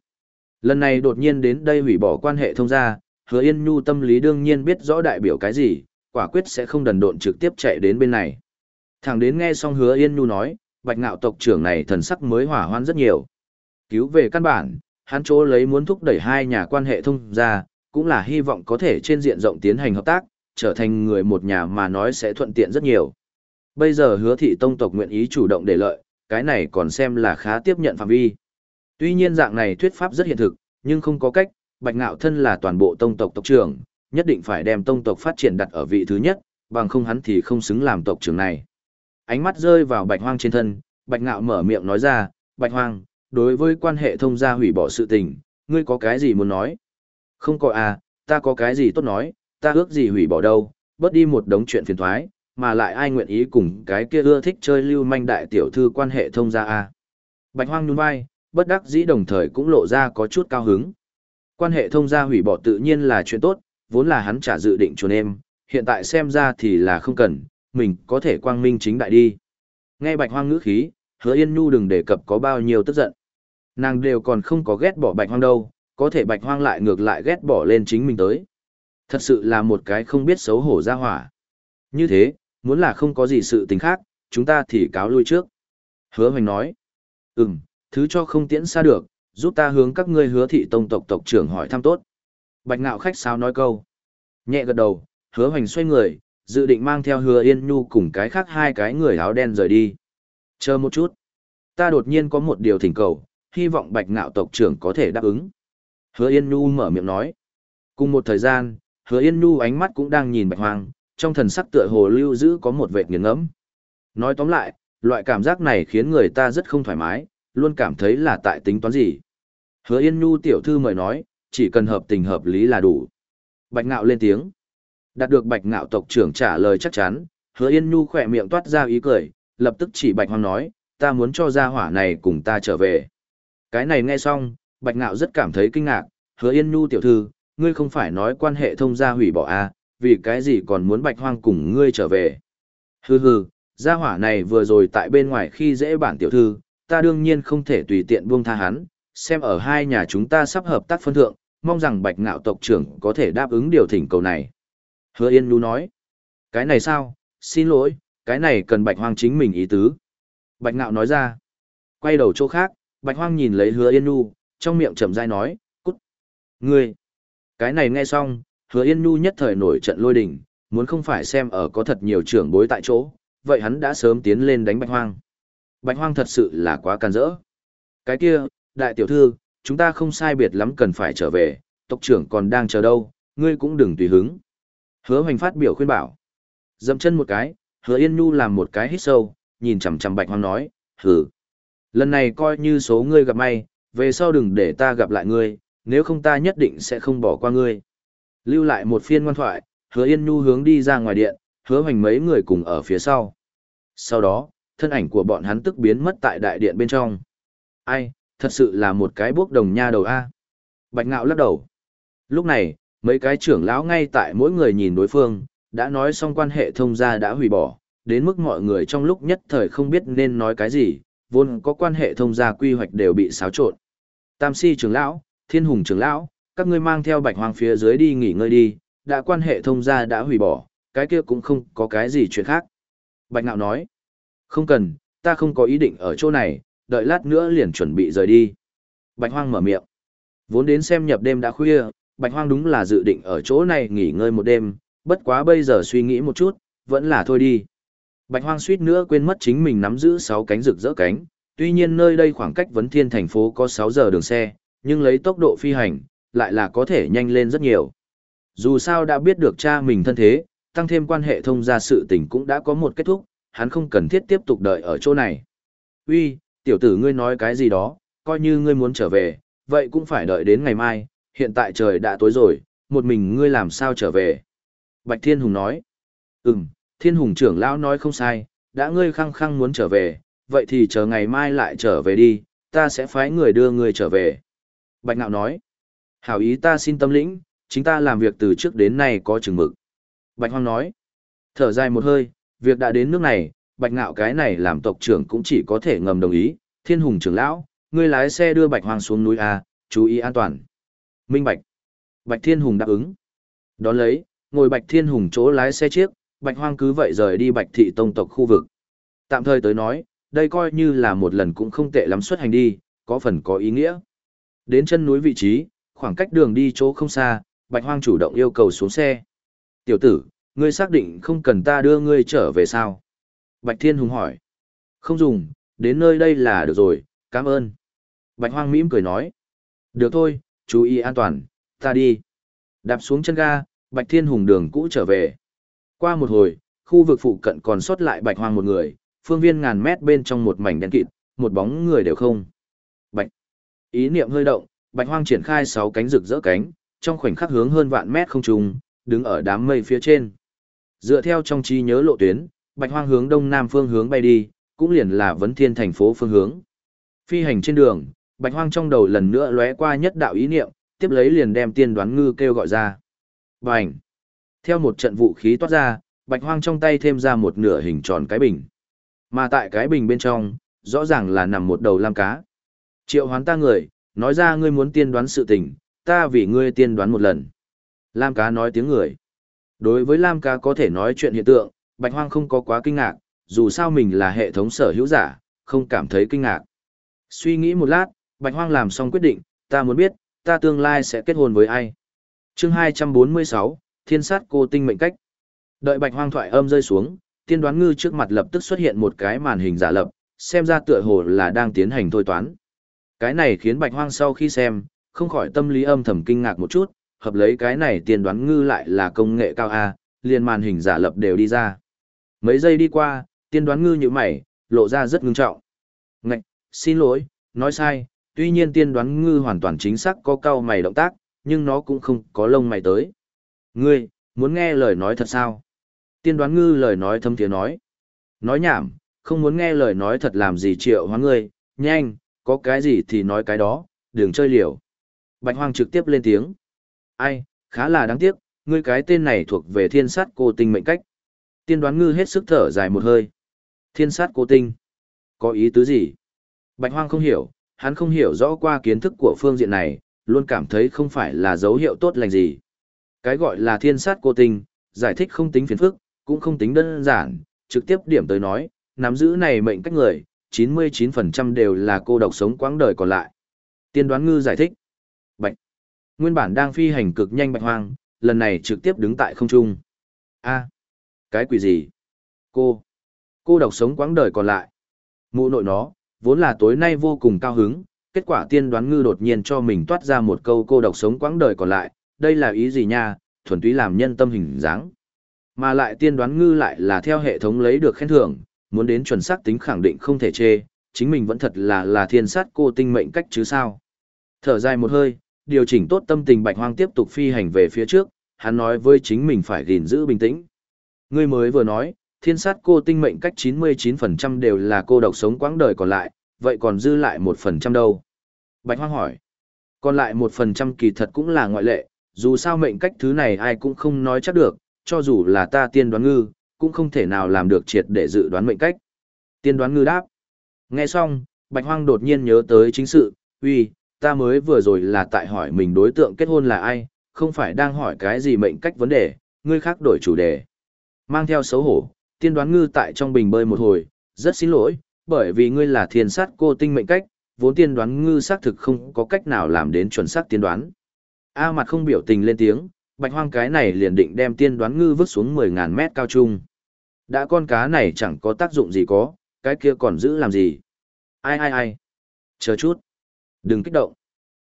Lần này đột nhiên đến đây hủy bỏ quan hệ thông gia, hứa yên nhu tâm lý đương nhiên biết rõ đại biểu cái gì, quả quyết sẽ không đần độn trực tiếp chạy đến bên này. Thẳng đến nghe xong hứa yên nhu nói, bạch ngạo tộc trưởng này thần sắc mới hỏa hoan rất nhiều. Cứu về căn bản, hắn chỗ lấy muốn thúc đẩy hai nhà quan hệ thông gia, cũng là hy vọng có thể trên diện rộng tiến hành hợp tác, trở thành người một nhà mà nói sẽ thuận tiện rất nhiều. Bây giờ hứa thị tông tộc nguyện ý chủ động để lợi, cái này còn xem là khá tiếp nhận phạm vi. Tuy nhiên dạng này thuyết pháp rất hiện thực, nhưng không có cách, Bạch Ngạo thân là toàn bộ tông tộc tộc trưởng, nhất định phải đem tông tộc phát triển đặt ở vị thứ nhất, bằng không hắn thì không xứng làm tộc trưởng này. Ánh mắt rơi vào Bạch Hoang trên thân, Bạch Ngạo mở miệng nói ra, Bạch Hoang, đối với quan hệ thông gia hủy bỏ sự tình, ngươi có cái gì muốn nói? Không có à, ta có cái gì tốt nói, ta ước gì hủy bỏ đâu, bớt đi một đống chuyện phiền toái, mà lại ai nguyện ý cùng cái kia ưa thích chơi lưu manh đại tiểu thư quan hệ thông gia à. Bạch Hoang nhún vai, bất đắc dĩ đồng thời cũng lộ ra có chút cao hứng. Quan hệ thông gia hủy bỏ tự nhiên là chuyện tốt, vốn là hắn trả dự định chuồn em, hiện tại xem ra thì là không cần, mình có thể quang minh chính đại đi. Nghe bạch hoang ngữ khí, hứa yên nhu đừng đề cập có bao nhiêu tức giận. Nàng đều còn không có ghét bỏ bạch hoang đâu, có thể bạch hoang lại ngược lại ghét bỏ lên chính mình tới. Thật sự là một cái không biết xấu hổ ra hỏa. Như thế, muốn là không có gì sự tình khác, chúng ta thì cáo lui trước. Hứa hoành nói, ừm, thứ cho không tiễn xa được, giúp ta hướng các ngươi hứa thị tông tộc tộc trưởng hỏi thăm tốt. Bạch ngạo khách sao nói câu. Nhẹ gật đầu, hứa hoành xoay người, dự định mang theo hứa yên nhu cùng cái khác hai cái người áo đen rời đi. Chờ một chút. Ta đột nhiên có một điều thỉnh cầu, hy vọng bạch ngạo tộc trưởng có thể đáp ứng. Hứa yên nhu mở miệng nói. Cùng một thời gian, hứa yên nhu ánh mắt cũng đang nhìn bạch hoang, trong thần sắc tựa hồ lưu giữ có một vệt nghiền ngẫm. Nói tóm lại, loại cảm giác này khiến người ta rất không thoải mái, luôn cảm thấy là tại tính toán gì. Hứa Yên Nhu tiểu thư mời nói, chỉ cần hợp tình hợp lý là đủ. Bạch Ngạo lên tiếng. Đạt được Bạch Ngạo tộc trưởng trả lời chắc chắn, Hứa Yên Nhu khỏe miệng toát ra ý cười, lập tức chỉ Bạch Hoang nói, ta muốn cho gia hỏa này cùng ta trở về. Cái này nghe xong, Bạch Ngạo rất cảm thấy kinh ngạc, Hứa Yên Nhu tiểu thư, ngươi không phải nói quan hệ thông gia hủy bỏ à, vì cái gì còn muốn Bạch Hoang cùng ngươi trở về. Hừ hừ, gia hỏa này vừa rồi tại bên ngoài khi dễ bản tiểu thư, ta đương nhiên không thể tùy tiện buông tha hắn, xem ở hai nhà chúng ta sắp hợp tác phân thượng, mong rằng bạch ngạo tộc trưởng có thể đáp ứng điều thỉnh cầu này. Hứa Yên Nhu nói, cái này sao, xin lỗi, cái này cần bạch hoang chính mình ý tứ. Bạch ngạo nói ra, quay đầu chỗ khác, bạch hoang nhìn lấy hứa Yên Nhu, trong miệng chậm rãi nói, cút. Ngươi, cái này nghe xong, hứa Yên Nhu nhất thời nổi trận lôi đình, muốn không phải xem ở có thật nhiều trưởng bối tại chỗ, vậy hắn đã sớm tiến lên đánh bạch hoang. Bạch hoang thật sự là quá can dỡ. Cái kia, đại tiểu thư, chúng ta không sai biệt lắm cần phải trở về, tộc trưởng còn đang chờ đâu, ngươi cũng đừng tùy hứng. Hứa hoành phát biểu khuyên bảo. Dậm chân một cái, hứa yên nhu làm một cái hít sâu, nhìn chằm chằm bạch hoang nói, hừ. Lần này coi như số ngươi gặp may, về sau đừng để ta gặp lại ngươi, nếu không ta nhất định sẽ không bỏ qua ngươi. Lưu lại một phiên ngoan thoại, hứa yên nhu hướng đi ra ngoài điện, hứa hoành mấy người cùng ở phía sau. Sau đó, thân ảnh của bọn hắn tức biến mất tại đại điện bên trong. Ai, thật sự là một cái bước đồng nha đầu A. Bạch ngạo lắc đầu. Lúc này, Mấy cái trưởng lão ngay tại mỗi người nhìn đối phương, đã nói xong quan hệ thông gia đã hủy bỏ, đến mức mọi người trong lúc nhất thời không biết nên nói cái gì, vốn có quan hệ thông gia quy hoạch đều bị xáo trộn. Tam si trưởng lão, thiên hùng trưởng lão, các ngươi mang theo bạch hoang phía dưới đi nghỉ ngơi đi, đã quan hệ thông gia đã hủy bỏ, cái kia cũng không có cái gì chuyện khác. Bạch ngạo nói, không cần, ta không có ý định ở chỗ này, đợi lát nữa liền chuẩn bị rời đi. Bạch hoang mở miệng, vốn đến xem nhập đêm đã khuya, bạch hoang đúng là dự định ở chỗ này nghỉ ngơi một đêm, bất quá bây giờ suy nghĩ một chút, vẫn là thôi đi. Bạch hoang suýt nữa quên mất chính mình nắm giữ 6 cánh rực rỡ cánh, tuy nhiên nơi đây khoảng cách vấn thiên thành phố có 6 giờ đường xe, nhưng lấy tốc độ phi hành, lại là có thể nhanh lên rất nhiều. Dù sao đã biết được cha mình thân thế, tăng thêm quan hệ thông gia sự tình cũng đã có một kết thúc, hắn không cần thiết tiếp tục đợi ở chỗ này. Uy, tiểu tử ngươi nói cái gì đó, coi như ngươi muốn trở về, vậy cũng phải đợi đến ngày mai, hiện tại trời đã tối rồi, một mình ngươi làm sao trở về. Bạch Thiên Hùng nói, ừm, Thiên Hùng trưởng lão nói không sai, đã ngươi khăng khăng muốn trở về, vậy thì chờ ngày mai lại trở về đi, ta sẽ phái người đưa ngươi trở về. Bạch Nạo nói, hảo ý ta xin tâm lĩnh, chính ta làm việc từ trước đến nay có chừng mực. Bạch Hoang nói, thở dài một hơi, việc đã đến nước này, Bạch Nạo cái này làm tộc trưởng cũng chỉ có thể ngầm đồng ý, Thiên Hùng trưởng lão, ngươi lái xe đưa Bạch Hoang xuống núi A, chú ý an toàn. Minh Bạch. Bạch Thiên Hùng đáp ứng. Đón lấy, ngồi Bạch Thiên Hùng chỗ lái xe chiếc, Bạch Hoang cứ vậy rời đi Bạch Thị Tông tộc khu vực. Tạm thời tới nói, đây coi như là một lần cũng không tệ lắm xuất hành đi, có phần có ý nghĩa. Đến chân núi vị trí, khoảng cách đường đi chỗ không xa, Bạch Hoang chủ động yêu cầu xuống xe. Tiểu tử, ngươi xác định không cần ta đưa ngươi trở về sao? Bạch Thiên Hùng hỏi. Không dùng, đến nơi đây là được rồi, cảm ơn. Bạch Hoang mỉm cười nói. Được thôi, chú ý an toàn, ta đi. Đạp xuống chân ga, Bạch Thiên Hùng đường cũ trở về. Qua một hồi, khu vực phụ cận còn sót lại Bạch Hoang một người, phương viên ngàn mét bên trong một mảnh đen kịt, một bóng người đều không. Bạch. Ý niệm hơi động, Bạch Hoang triển khai sáu cánh rực rỡ cánh, trong khoảnh khắc hướng hơn vạn mét không trung, đứng ở đám mây phía trên. Dựa theo trong trí nhớ lộ tuyến, Bạch Hoang hướng đông nam phương hướng bay đi, cũng liền là vấn thiên thành phố phương hướng. Phi hành trên đường, Bạch Hoang trong đầu lần nữa lóe qua nhất đạo ý niệm, tiếp lấy liền đem tiên đoán ngư kêu gọi ra. Bành! Theo một trận vũ khí toát ra, Bạch Hoang trong tay thêm ra một nửa hình tròn cái bình. Mà tại cái bình bên trong, rõ ràng là nằm một đầu lam cá. Triệu hoán ta người, nói ra ngươi muốn tiên đoán sự tình, ta vì ngươi tiên đoán một lần. Lam cá nói tiếng người. Đối với Lam cá có thể nói chuyện hiện tượng, Bạch Hoang không có quá kinh ngạc, dù sao mình là hệ thống sở hữu giả, không cảm thấy kinh ngạc. Suy nghĩ một lát, Bạch Hoang làm xong quyết định, ta muốn biết, ta tương lai sẽ kết hôn với ai. Chương 246, Thiên sát cô tinh mệnh cách. Đợi Bạch Hoang thoại âm rơi xuống, tiên đoán ngư trước mặt lập tức xuất hiện một cái màn hình giả lập, xem ra tựa hồ là đang tiến hành thôi toán. Cái này khiến Bạch Hoang sau khi xem, không khỏi tâm lý âm thầm kinh ngạc một chút, hợp lấy cái này tiên đoán ngư lại là công nghệ cao A, liền màn hình giả lập đều đi ra. Mấy giây đi qua, tiên đoán ngư như mày, lộ ra rất ngưng trọng. Ngạch, xin lỗi, nói sai, tuy nhiên tiên đoán ngư hoàn toàn chính xác có cao mày động tác, nhưng nó cũng không có lông mày tới. Ngươi, muốn nghe lời nói thật sao? Tiên đoán ngư lời nói thâm tiếng nói. Nói nhảm, không muốn nghe lời nói thật làm gì triệu hóa ngươi, nhanh, có cái gì thì nói cái đó, đừng chơi liều. Bạch Hoang trực tiếp lên tiếng. Ai, khá là đáng tiếc, ngươi cái tên này thuộc về thiên sát cô tinh mệnh cách. Tiên đoán ngư hết sức thở dài một hơi. Thiên sát cô tinh. Có ý tứ gì? Bạch Hoang không hiểu, hắn không hiểu rõ qua kiến thức của phương diện này, luôn cảm thấy không phải là dấu hiệu tốt lành gì. Cái gọi là thiên sát cô tinh, giải thích không tính phiền phức, cũng không tính đơn giản, trực tiếp điểm tới nói, nắm giữ này mệnh cách người, 99% đều là cô độc sống quãng đời còn lại. Tiên đoán ngư giải thích. Bạch. Nguyên bản đang phi hành cực nhanh bạch hoang, lần này trực tiếp đứng tại không trung. A. cái quỷ gì? Cô. Cô độc sống quãng đời còn lại. Mụ nội nó, vốn là tối nay vô cùng cao hứng, kết quả tiên đoán ngư đột nhiên cho mình toát ra một câu cô độc sống quãng đời còn lại, đây là ý gì nha, thuần túy làm nhân tâm hình dáng. Mà lại tiên đoán ngư lại là theo hệ thống lấy được khen thưởng, muốn đến chuẩn xác tính khẳng định không thể chê, chính mình vẫn thật là là thiên sát cô tinh mệnh cách chứ sao. Thở dài một hơi, điều chỉnh tốt tâm tình bạch hoang tiếp tục phi hành về phía trước, hắn nói với chính mình phải gìn giữ bình tĩnh. Ngươi mới vừa nói, thiên sát cô tinh mệnh cách 99% đều là cô độc sống quãng đời còn lại, vậy còn dư lại 1% đâu? Bạch hoang hỏi. Còn lại 1% kỳ thật cũng là ngoại lệ, dù sao mệnh cách thứ này ai cũng không nói chắc được, cho dù là ta tiên đoán ngư, cũng không thể nào làm được triệt để dự đoán mệnh cách. Tiên đoán ngư đáp. Nghe xong, Bạch Hoang đột nhiên nhớ tới chính sự, uy, ta mới vừa rồi là tại hỏi mình đối tượng kết hôn là ai, không phải đang hỏi cái gì mệnh cách vấn đề, ngươi khác đổi chủ đề. Mang theo xấu hổ, tiên đoán ngư tại trong bình bơi một hồi, rất xin lỗi, bởi vì ngươi là thiên sát cô tinh mệnh cách, vốn tiên đoán ngư xác thực không có cách nào làm đến chuẩn xác tiên đoán. A mặt không biểu tình lên tiếng, bạch hoang cái này liền định đem tiên đoán ngư vứt xuống 10.000 mét cao trung. Đã con cá này chẳng có tác dụng gì có, cái kia còn giữ làm gì? Ai ai ai? Chờ chút. Đừng kích động.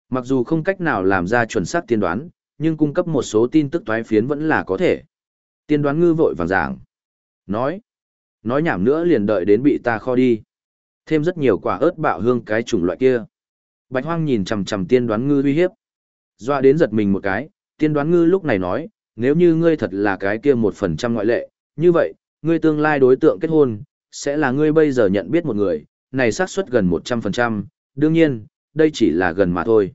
Mặc dù không cách nào làm ra chuẩn xác tiên đoán, nhưng cung cấp một số tin tức toái phiến vẫn là có thể. Tiên đoán ngư vội vàng giảng. Nói. Nói nhảm nữa liền đợi đến bị ta kho đi. Thêm rất nhiều quả ớt bạo hương cái chủng loại kia. Bạch hoang nhìn chằm chằm tiên đoán ngư uy hiếp. Doa đến giật mình một cái, tiên đoán ngư lúc này nói, nếu như ngươi thật là cái kia một phần trăm ngoại lệ, như vậy, ngươi tương lai đối tượng kết hôn, sẽ là ngươi bây giờ nhận biết một người, này xác suất gần một trăm phần trăm. đương nhiên, đây chỉ là gần mà thôi.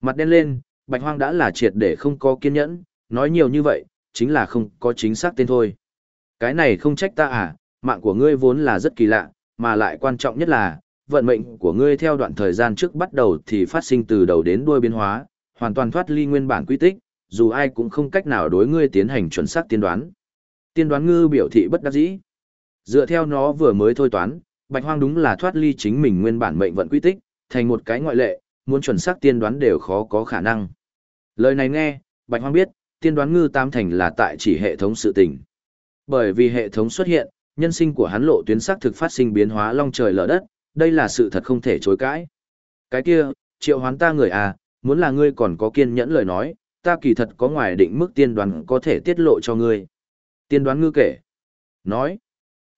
Mặt đen lên, bạch hoang đã là triệt để không có kiên nhẫn, nói nhiều như vậy, chính là không có chính xác tên thôi. Cái này không trách ta à, mạng của ngươi vốn là rất kỳ lạ, mà lại quan trọng nhất là, vận mệnh của ngươi theo đoạn thời gian trước bắt đầu thì phát sinh từ đầu đến đuôi biến hóa, hoàn toàn thoát ly nguyên bản quy tích, dù ai cũng không cách nào đối ngươi tiến hành chuẩn xác tiên đoán. Tiên đoán ngư biểu thị bất đắc dĩ. Dựa theo nó vừa mới thôi toán, Bạch Hoang đúng là thoát ly chính mình nguyên bản mệnh vận quy tích, thành một cái ngoại lệ, muốn chuẩn xác tiên đoán đều khó có khả năng. Lời này nghe, Bạch Hoang biết, tiên đoán ngư tam thành là tại chỉ hệ thống sự tình. Bởi vì hệ thống xuất hiện, nhân sinh của hắn lộ tuyến sắc thực phát sinh biến hóa long trời lở đất, đây là sự thật không thể chối cãi. Cái kia, triệu hoán ta người à, muốn là ngươi còn có kiên nhẫn lời nói, ta kỳ thật có ngoài định mức tiên đoán có thể tiết lộ cho ngươi. Tiên đoán ngư kể. Nói.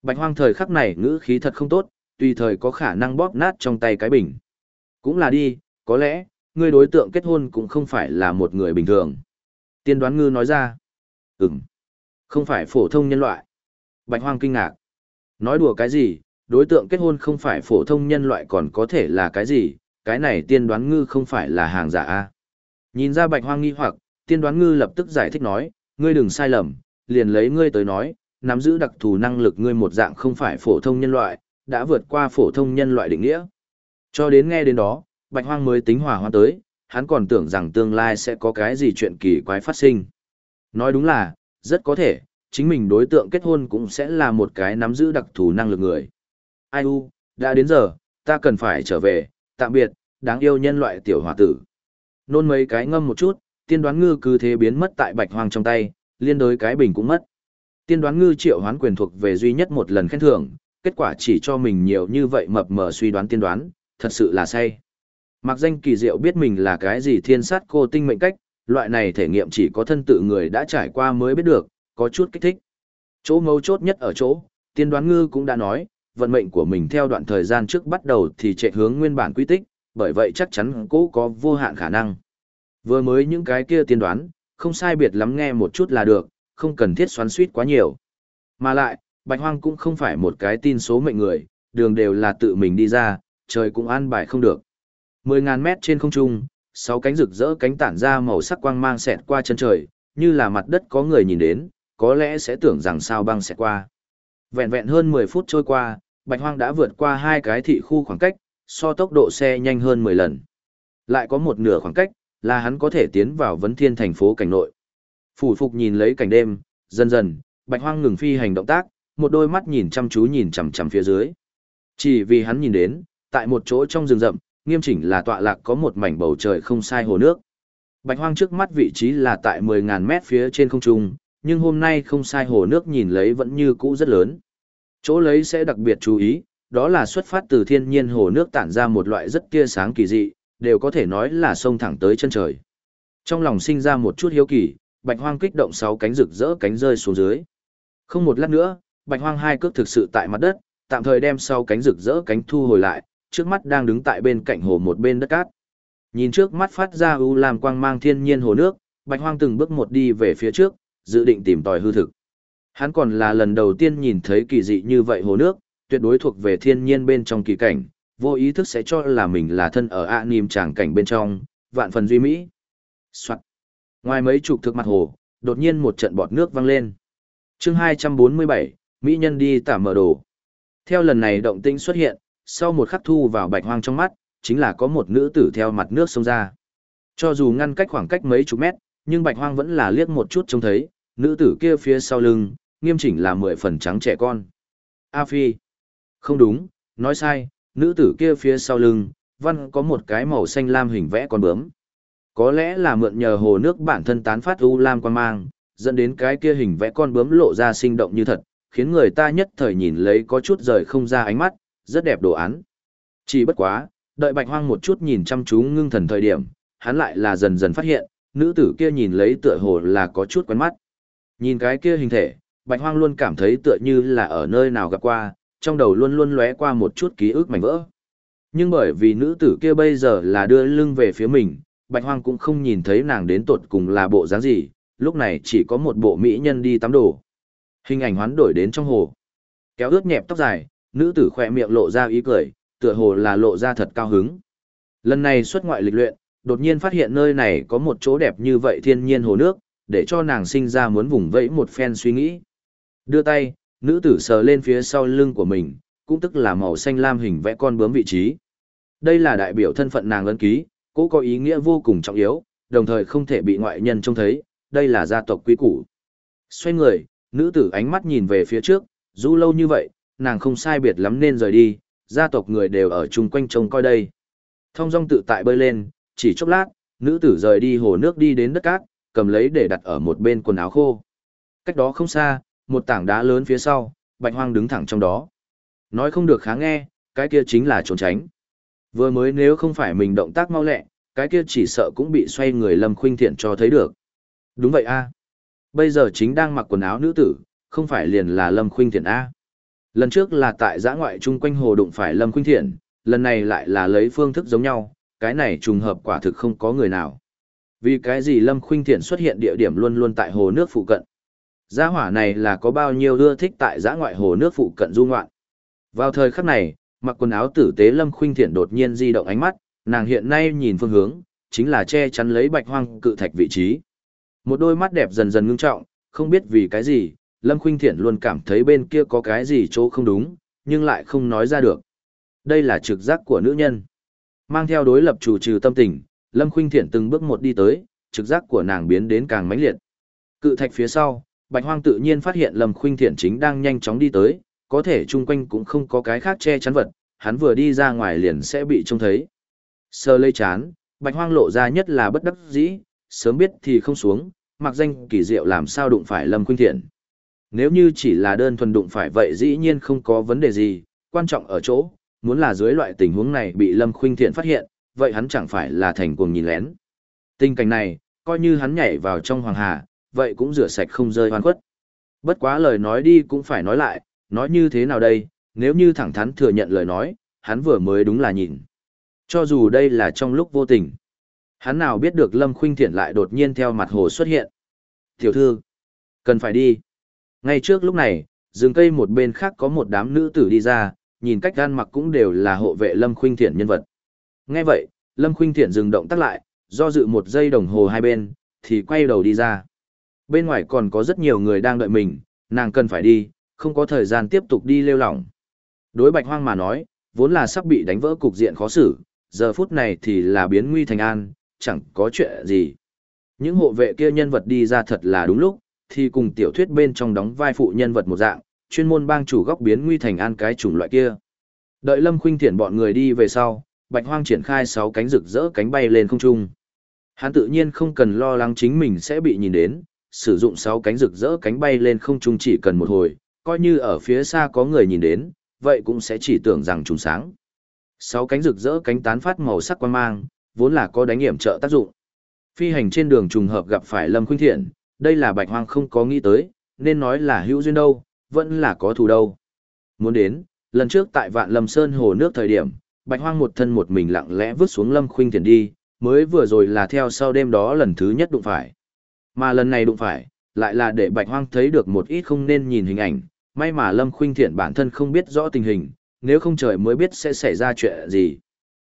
Bạch hoang thời khắc này ngữ khí thật không tốt, tùy thời có khả năng bóp nát trong tay cái bình. Cũng là đi, có lẽ, ngươi đối tượng kết hôn cũng không phải là một người bình thường. Tiên đoán ngư nói ra. Ừm. Không phải phổ thông nhân loại. Bạch hoang kinh ngạc. Nói đùa cái gì, đối tượng kết hôn không phải phổ thông nhân loại còn có thể là cái gì, cái này tiên đoán ngư không phải là hàng giả a. Nhìn ra bạch hoang nghi hoặc, tiên đoán ngư lập tức giải thích nói, ngươi đừng sai lầm, liền lấy ngươi tới nói, nắm giữ đặc thù năng lực ngươi một dạng không phải phổ thông nhân loại, đã vượt qua phổ thông nhân loại định nghĩa. Cho đến nghe đến đó, bạch hoang mới tính hòa hoa tới, hắn còn tưởng rằng tương lai sẽ có cái gì chuyện kỳ quái phát sinh. Nói đúng là, rất có thể, chính mình đối tượng kết hôn cũng sẽ là một cái nắm giữ đặc thù năng lực người. Ai u, đã đến giờ, ta cần phải trở về, tạm biệt, đáng yêu nhân loại tiểu hòa tử. Nôn mấy cái ngâm một chút, tiên đoán ngư cứ thế biến mất tại bạch hoang trong tay, liên đối cái bình cũng mất. Tiên đoán ngư triệu hoán quyền thuộc về duy nhất một lần khen thưởng, kết quả chỉ cho mình nhiều như vậy mập mờ suy đoán tiên đoán, thật sự là say. Mặc danh kỳ diệu biết mình là cái gì thiên sát cô tinh mệnh cách, loại này thể nghiệm chỉ có thân tự người đã trải qua mới biết được, có chút kích thích. Chỗ mấu chốt nhất ở chỗ, tiên đoán ngư cũng đã nói, vận mệnh của mình theo đoạn thời gian trước bắt đầu thì chạy hướng nguyên bản quy tích, bởi vậy chắc chắn cố có vô hạn khả năng. Vừa mới những cái kia tiên đoán, không sai biệt lắm nghe một chút là được, không cần thiết xoắn suýt quá nhiều. Mà lại, Bạch Hoang cũng không phải một cái tin số mệnh người, đường đều là tự mình đi ra, trời cũng an bài không được. 10.000 mét trên không trung, sáu cánh rực rỡ cánh tản ra màu sắc quang mang xẹt qua chân trời, như là mặt đất có người nhìn đến, có lẽ sẽ tưởng rằng sao băng sẽ qua. Vẹn vẹn hơn 10 phút trôi qua, Bạch Hoang đã vượt qua hai cái thị khu khoảng cách, so tốc độ xe nhanh hơn 10 lần. Lại có một nửa khoảng cách, là hắn có thể tiến vào vấn thiên thành phố cảnh nội. Phủ phục nhìn lấy cảnh đêm, dần dần, Bạch Hoang ngừng phi hành động tác, một đôi mắt nhìn chăm chú nhìn chằm chằm phía dưới. Chỉ vì hắn nhìn đến, tại một chỗ trong rừng rậm, nghiêm chỉnh là tọa lạc có một mảnh bầu trời không sai hồ nước. Bạch Hoang trước mắt vị trí là tại 10.000 mét phía trên không trung, nhưng hôm nay không sai hồ nước nhìn lấy vẫn như cũ rất lớn. Chỗ lấy sẽ đặc biệt chú ý, đó là xuất phát từ thiên nhiên hồ nước tản ra một loại rất tia sáng kỳ dị, đều có thể nói là sông thẳng tới chân trời. Trong lòng sinh ra một chút hiếu kỳ, bạch hoang kích động sáu cánh rực rỡ cánh rơi xuống dưới. Không một lát nữa, bạch hoang hai cước thực sự tại mặt đất, tạm thời đem sau cánh rực rỡ cánh thu hồi lại, trước mắt đang đứng tại bên cạnh hồ một bên đất cát. Nhìn trước mắt phát ra u làm quang mang thiên nhiên hồ nước, bạch hoang từng bước một đi về phía trước, dự định tìm tòi hư thực. Hắn còn là lần đầu tiên nhìn thấy kỳ dị như vậy hồ nước, tuyệt đối thuộc về thiên nhiên bên trong kỳ cảnh, vô ý thức sẽ cho là mình là thân ở ạ niềm tràng cảnh bên trong, vạn phần duy mỹ. Soạn. Ngoài mấy chục thực mặt hồ, đột nhiên một trận bọt nước văng lên. chương 247, Mỹ nhân đi tả mở đồ. Theo lần này động tĩnh xuất hiện, sau một khắc thu vào bạch hoang trong mắt, chính là có một nữ tử theo mặt nước sông ra. Cho dù ngăn cách khoảng cách mấy chục mét, nhưng bạch hoang vẫn là liếc một chút trông thấy, nữ tử kia phía sau lưng, nghiêm chỉnh là mười phần trắng trẻ con. A Phi. Không đúng, nói sai, nữ tử kia phía sau lưng, văn có một cái màu xanh lam hình vẽ con bướm. Có lẽ là mượn nhờ hồ nước bản thân tán phát u lam quan mang, dẫn đến cái kia hình vẽ con bướm lộ ra sinh động như thật, khiến người ta nhất thời nhìn lấy có chút rời không ra ánh mắt, rất đẹp đồ án. Chỉ bất quá, đợi bạch hoang một chút nhìn chăm chú ngưng thần thời điểm, hắn lại là dần dần phát hiện, nữ tử kia nhìn lấy tựa hồ là có chút quen mắt. Nhìn cái kia hình thể, bạch hoang luôn cảm thấy tựa như là ở nơi nào gặp qua, trong đầu luôn luôn lóe qua một chút ký ức mảnh vỡ. Nhưng bởi vì nữ tử kia bây giờ là đưa lưng về phía mình, bạch hoang cũng không nhìn thấy nàng đến tột cùng là bộ dáng gì, lúc này chỉ có một bộ mỹ nhân đi tắm đồ. Hình ảnh hoán đổi đến trong hồ. Kéo ướt nhẹp tóc dài, nữ tử khỏe miệng lộ ra ý cười, tựa hồ là lộ ra thật cao hứng. Lần này xuất ngoại lịch luyện, đột nhiên phát hiện nơi này có một chỗ đẹp như vậy thiên nhiên hồ nước, để cho nàng sinh ra muốn vùng vẫy một phen suy nghĩ. Đưa tay, nữ tử sờ lên phía sau lưng của mình, cũng tức là màu xanh lam hình vẽ con bướm vị trí. Đây là đại biểu thân phận nàng ấn ký, cũng có ý nghĩa vô cùng trọng yếu, đồng thời không thể bị ngoại nhân trông thấy, đây là gia tộc quý củ. Xoay người, nữ tử ánh mắt nhìn về phía trước, dù lâu như vậy, nàng không sai biệt lắm nên rời đi, gia tộc người đều ở chung quanh trông coi đây. Thông dong tự tại bơi lên, chỉ chốc lát, nữ tử rời đi hồ nước đi đến đất cát, cầm lấy để đặt ở một bên quần áo khô. Cách đó không xa, một tảng đá lớn phía sau, bạch hoang đứng thẳng trong đó. Nói không được khá nghe, cái kia chính là trốn tránh. Vừa mới nếu không phải mình động tác mau lẹ, cái kia chỉ sợ cũng bị xoay người Lâm Khuynh Thiện cho thấy được. Đúng vậy a. Bây giờ chính đang mặc quần áo nữ tử, không phải liền là Lâm Khuynh Thiện a. Lần trước là tại giã ngoại chung quanh hồ đụng phải Lâm Khuynh Thiện, lần này lại là lấy phương thức giống nhau, cái này trùng hợp quả thực không có người nào. Vì cái gì Lâm Khuynh Thiện xuất hiện địa điểm luôn luôn tại hồ nước phụ cận. Gia hỏa này là có bao nhiêu ưa thích tại giã ngoại hồ nước phụ cận du ngoạn. Vào thời khắc này, mặc quần áo tử tế Lâm Khuynh Thiện đột nhiên di động ánh mắt, nàng hiện nay nhìn phương hướng, chính là che chắn lấy bạch hoang cự thạch vị trí. Một đôi mắt đẹp dần dần ngưng trọng, không biết vì cái gì, Lâm Khuynh Thiện luôn cảm thấy bên kia có cái gì chỗ không đúng, nhưng lại không nói ra được. Đây là trực giác của nữ nhân. Mang theo đối lập chủ trừ tâm tình, Lâm Khuynh Thiện từng bước một đi tới, trực giác của nàng biến đến càng mãnh liệt. Cự thạch phía sau, Bạch Hoang tự nhiên phát hiện Lâm Khuynh Thiện chính đang nhanh chóng đi tới, có thể chung quanh cũng không có cái khác che chắn vật, hắn vừa đi ra ngoài liền sẽ bị trông thấy. Sơ lây chán, Bạch Hoang lộ ra nhất là bất đắc dĩ, sớm biết thì không xuống, mặc danh kỳ diệu làm sao đụng phải Lâm Khuynh Thiện. Nếu như chỉ là đơn thuần đụng phải vậy dĩ nhiên không có vấn đề gì, quan trọng ở chỗ, muốn là dưới loại tình huống này bị Lâm Khuynh Thiện phát hiện, vậy hắn chẳng phải là thành cuồng nhìn lén. Tình cảnh này, coi như hắn nhảy vào trong hoàng hà, vậy cũng rửa sạch không rơi hoàn khuất. Bất quá lời nói đi cũng phải nói lại, nói như thế nào đây, nếu như thẳng thắn thừa nhận lời nói, hắn vừa mới đúng là nhìn. Cho dù đây là trong lúc vô tình. Hắn nào biết được Lâm Khuynh Thiện lại đột nhiên theo mặt hồ xuất hiện. Tiểu thư, cần phải đi. Ngay trước lúc này, rừng cây một bên khác có một đám nữ tử đi ra, nhìn cách gan mặc cũng đều là hộ vệ Lâm Khuynh Thiện nhân vật. Nghe vậy, Lâm Khuynh Thiện dừng động tác lại, do dự một giây đồng hồ hai bên, thì quay đầu đi ra. Bên ngoài còn có rất nhiều người đang đợi mình, nàng cần phải đi, không có thời gian tiếp tục đi lêu lỏng. Đối bạch hoang mà nói, vốn là sắp bị đánh vỡ cục diện khó xử, giờ phút này thì là biến nguy thành an, chẳng có chuyện gì. Những hộ vệ kia nhân vật đi ra thật là đúng lúc, thì cùng tiểu thuyết bên trong đóng vai phụ nhân vật một dạng, chuyên môn bang chủ góc biến nguy thành an cái chủng loại kia. Đợi Lâm Khuynh Thiển bọn người đi về sau, Bạch Hoang triển khai sáu cánh rực rỡ cánh bay lên không trung. Hắn tự nhiên không cần lo lắng chính mình sẽ bị nhìn đến, sử dụng sáu cánh rực rỡ cánh bay lên không trung chỉ cần một hồi, coi như ở phía xa có người nhìn đến, vậy cũng sẽ chỉ tưởng rằng trùng sáng. Sáu cánh rực rỡ cánh tán phát màu sắc quang mang, vốn là có đánh hiểm trợ tác dụng. Phi hành trên đường trùng hợp gặp phải Lâm Khuynh Thiện, đây là Bạch Hoang không có nghĩ tới, nên nói là hữu duyên đâu, vẫn là có thù đâu. Muốn đến, lần trước tại Vạn Lâm Sơn hồ nước thời điểm, Bạch Hoang một thân một mình lặng lẽ vứt xuống Lâm Khuynh thiền đi, mới vừa rồi là theo sau đêm đó lần thứ nhất đụng phải. Mà lần này đụng phải, lại là để Bạch Hoang thấy được một ít không nên nhìn hình ảnh, may mà Lâm Khuynh Thiện bản thân không biết rõ tình hình, nếu không trời mới biết sẽ xảy ra chuyện gì.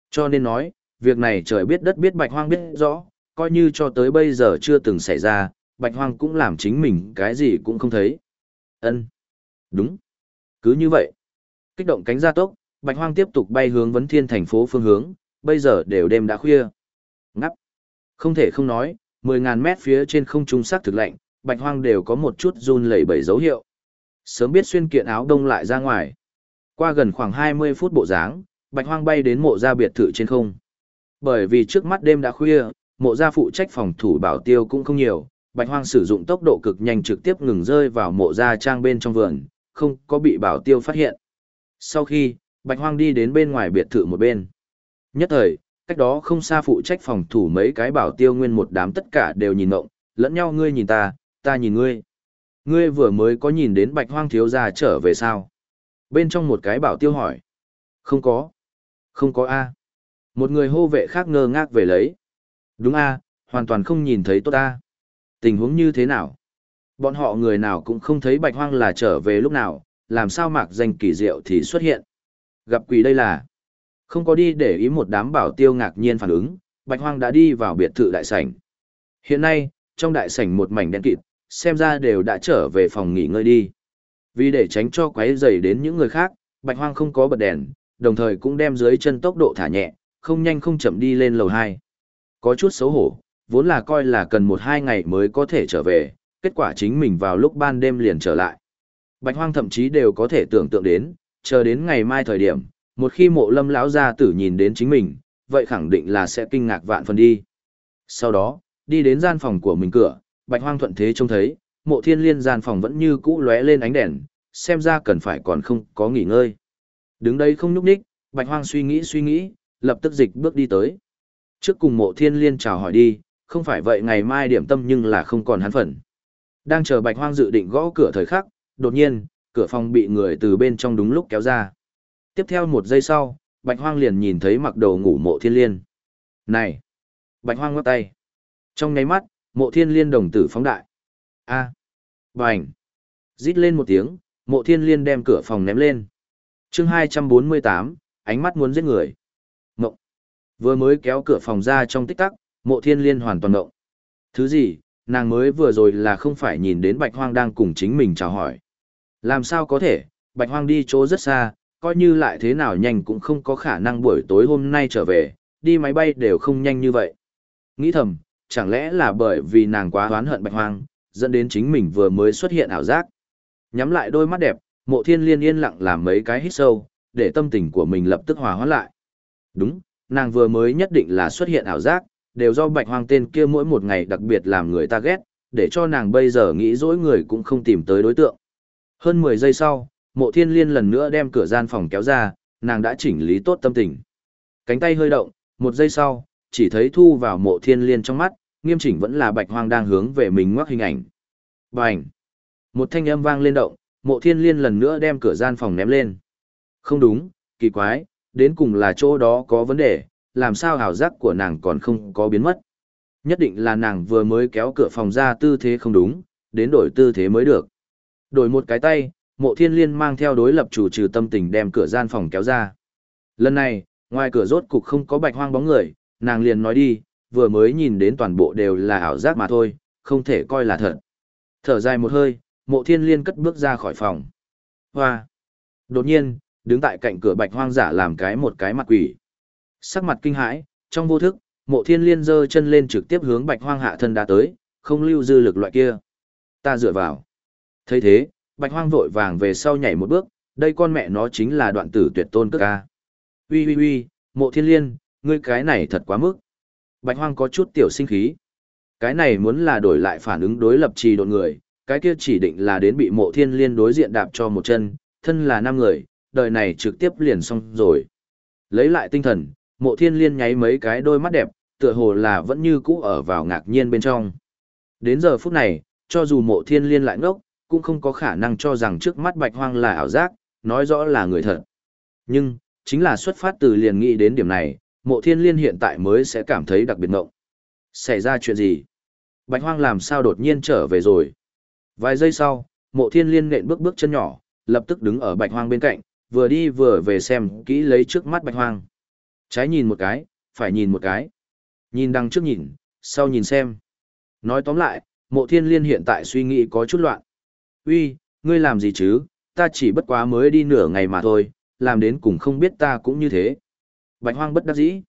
Cho nên nói, việc này trời biết đất biết Bạch Hoang biết rõ, coi như cho tới bây giờ chưa từng xảy ra, bạch hoang cũng làm chính mình cái gì cũng không thấy. Ân, Đúng. Cứ như vậy. Kích động cánh gia tốc, bạch hoang tiếp tục bay hướng vấn thiên thành phố phương hướng, bây giờ đều đêm đã khuya. Ngắp. Không thể không nói, 10.000 mét phía trên không trung sắc thực lạnh, bạch hoang đều có một chút run lẩy bẩy dấu hiệu. Sớm biết xuyên kiện áo đông lại ra ngoài. Qua gần khoảng 20 phút bộ dáng, bạch hoang bay đến mộ gia biệt thự trên không. Bởi vì trước mắt đêm đã khuya, mộ gia phụ trách phòng thủ bảo tiêu cũng không nhiều, bạch hoang sử dụng tốc độ cực nhanh trực tiếp ngừng rơi vào mộ gia trang bên trong vườn, không có bị bảo tiêu phát hiện. Sau khi, bạch hoang đi đến bên ngoài biệt thự một bên. Nhất thời, cách đó không xa phụ trách phòng thủ mấy cái bảo tiêu nguyên một đám tất cả đều nhìn ngộng, lẫn nhau ngươi nhìn ta, ta nhìn ngươi. Ngươi vừa mới có nhìn đến bạch hoang thiếu gia trở về sao? Bên trong một cái bảo tiêu hỏi. Không có. Không có A. Một người hô vệ khác ngơ ngác về lấy. Đúng A, hoàn toàn không nhìn thấy tốt A. Tình huống như thế nào? Bọn họ người nào cũng không thấy bạch hoang là trở về lúc nào, làm sao mạc danh kỳ diệu thì xuất hiện. Gặp quỷ đây là. Không có đi để ý một đám bảo tiêu ngạc nhiên phản ứng, bạch hoang đã đi vào biệt thự đại sảnh. Hiện nay, trong đại sảnh một mảnh đen kịt, xem ra đều đã trở về phòng nghỉ ngơi đi. Vì để tránh cho quấy rầy đến những người khác, bạch hoang không có bật đèn, đồng thời cũng đem dưới chân tốc độ thả nhẹ, không nhanh không chậm đi lên lầu 2. Có chút xấu hổ, vốn là coi là cần một hai ngày mới có thể trở về, kết quả chính mình vào lúc ban đêm liền trở lại. Bạch hoang thậm chí đều có thể tưởng tượng đến, chờ đến ngày mai thời điểm, một khi mộ lâm lão gia tử nhìn đến chính mình, vậy khẳng định là sẽ kinh ngạc vạn phần đi. Sau đó, đi đến gian phòng của mình cửa, bạch hoang thuận thế trông thấy, mộ thiên liên gian phòng vẫn như cũ lóe lên ánh đèn, xem ra cần phải còn không có nghỉ ngơi. Đứng đây không nhúc nhích, bạch hoang suy nghĩ suy nghĩ, lập tức dịch bước đi tới. Trước cùng mộ thiên liên chào hỏi đi, không phải vậy ngày mai điểm tâm nhưng là không còn hắn phận. Đang chờ bạch hoang dự định gõ cửa thời khắc, đột nhiên, cửa phòng bị người từ bên trong đúng lúc kéo ra. Tiếp theo một giây sau, bạch hoang liền nhìn thấy mặc đồ ngủ mộ thiên liên. Này! Bạch hoang ngắt tay. Trong nháy mắt, mộ thiên liên đồng tử phóng đại. A! À. Bành! Rít lên một tiếng, mộ thiên liên đem cửa phòng ném lên. Chương 248, ánh mắt muốn giết người. Mộng! Vừa mới kéo cửa phòng ra trong tích tắc, mộ thiên liên hoàn toàn ngộng. Thứ gì, nàng mới vừa rồi là không phải nhìn đến bạch hoang đang cùng chính mình chào hỏi. Làm sao có thể, bạch hoang đi chỗ rất xa, coi như lại thế nào nhanh cũng không có khả năng buổi tối hôm nay trở về, đi máy bay đều không nhanh như vậy. Nghĩ thầm, chẳng lẽ là bởi vì nàng quá oán hận bạch hoang, dẫn đến chính mình vừa mới xuất hiện ảo giác. Nhắm lại đôi mắt đẹp, mộ thiên liên yên lặng làm mấy cái hít sâu, để tâm tình của mình lập tức hòa hoãn lại. Đúng, nàng vừa mới nhất định là xuất hiện ảo giác, đều do bạch hoang tên kia mỗi một ngày đặc biệt làm người ta ghét, để cho nàng bây giờ nghĩ dỗi người cũng không tìm tới đối tượng. Hơn 10 giây sau, mộ thiên liên lần nữa đem cửa gian phòng kéo ra, nàng đã chỉnh lý tốt tâm tình. Cánh tay hơi động, một giây sau, chỉ thấy thu vào mộ thiên liên trong mắt, nghiêm chỉnh vẫn là bạch hoang đang hướng về mình ngoắc hình ảnh. Bành! Một thanh âm vang lên động, mộ thiên liên lần nữa đem cửa gian phòng ném lên. Không đúng, kỳ quái, đến cùng là chỗ đó có vấn đề, làm sao hào giác của nàng còn không có biến mất. Nhất định là nàng vừa mới kéo cửa phòng ra tư thế không đúng, đến đổi tư thế mới được. Đổi một cái tay, mộ thiên liên mang theo đối lập chủ trừ tâm tình đem cửa gian phòng kéo ra. Lần này, ngoài cửa rốt cục không có bạch hoang bóng người, nàng liền nói đi, vừa mới nhìn đến toàn bộ đều là ảo giác mà thôi, không thể coi là thật. Thở dài một hơi, mộ thiên liên cất bước ra khỏi phòng. Hoa! Đột nhiên, đứng tại cạnh cửa bạch hoang giả làm cái một cái mặt quỷ. Sắc mặt kinh hãi, trong vô thức, mộ thiên liên giơ chân lên trực tiếp hướng bạch hoang hạ thân đã tới, không lưu dư lực loại kia. Ta dựa vào. thấy thế, bạch hoang vội vàng về sau nhảy một bước, đây con mẹ nó chính là đoạn tử tuyệt tôn cước ca. Ui ui ui, mộ thiên liên, ngươi cái này thật quá mức. Bạch hoang có chút tiểu sinh khí. Cái này muốn là đổi lại phản ứng đối lập trì độn người, cái kia chỉ định là đến bị mộ thiên liên đối diện đạp cho một chân, thân là năm người, đời này trực tiếp liền xong rồi. Lấy lại tinh thần, mộ thiên liên nháy mấy cái đôi mắt đẹp, tựa hồ là vẫn như cũ ở vào ngạc nhiên bên trong. Đến giờ phút này, cho dù mộ thiên liên lại ngốc, cũng không có khả năng cho rằng trước mắt bạch hoang là ảo giác, nói rõ là người thật. Nhưng, chính là xuất phát từ liền nghĩ đến điểm này, mộ thiên liên hiện tại mới sẽ cảm thấy đặc biệt ngộng. Xảy ra chuyện gì? Bạch hoang làm sao đột nhiên trở về rồi? Vài giây sau, mộ thiên liên nện bước bước chân nhỏ, lập tức đứng ở bạch hoang bên cạnh, vừa đi vừa về xem kỹ lấy trước mắt bạch hoang. Trái nhìn một cái, phải nhìn một cái. Nhìn đằng trước nhìn, sau nhìn xem. Nói tóm lại, mộ thiên liên hiện tại suy nghĩ có chút loạn. Uy, ngươi làm gì chứ, ta chỉ bất quá mới đi nửa ngày mà thôi, làm đến cùng không biết ta cũng như thế. Bạch hoang bất đắc dĩ.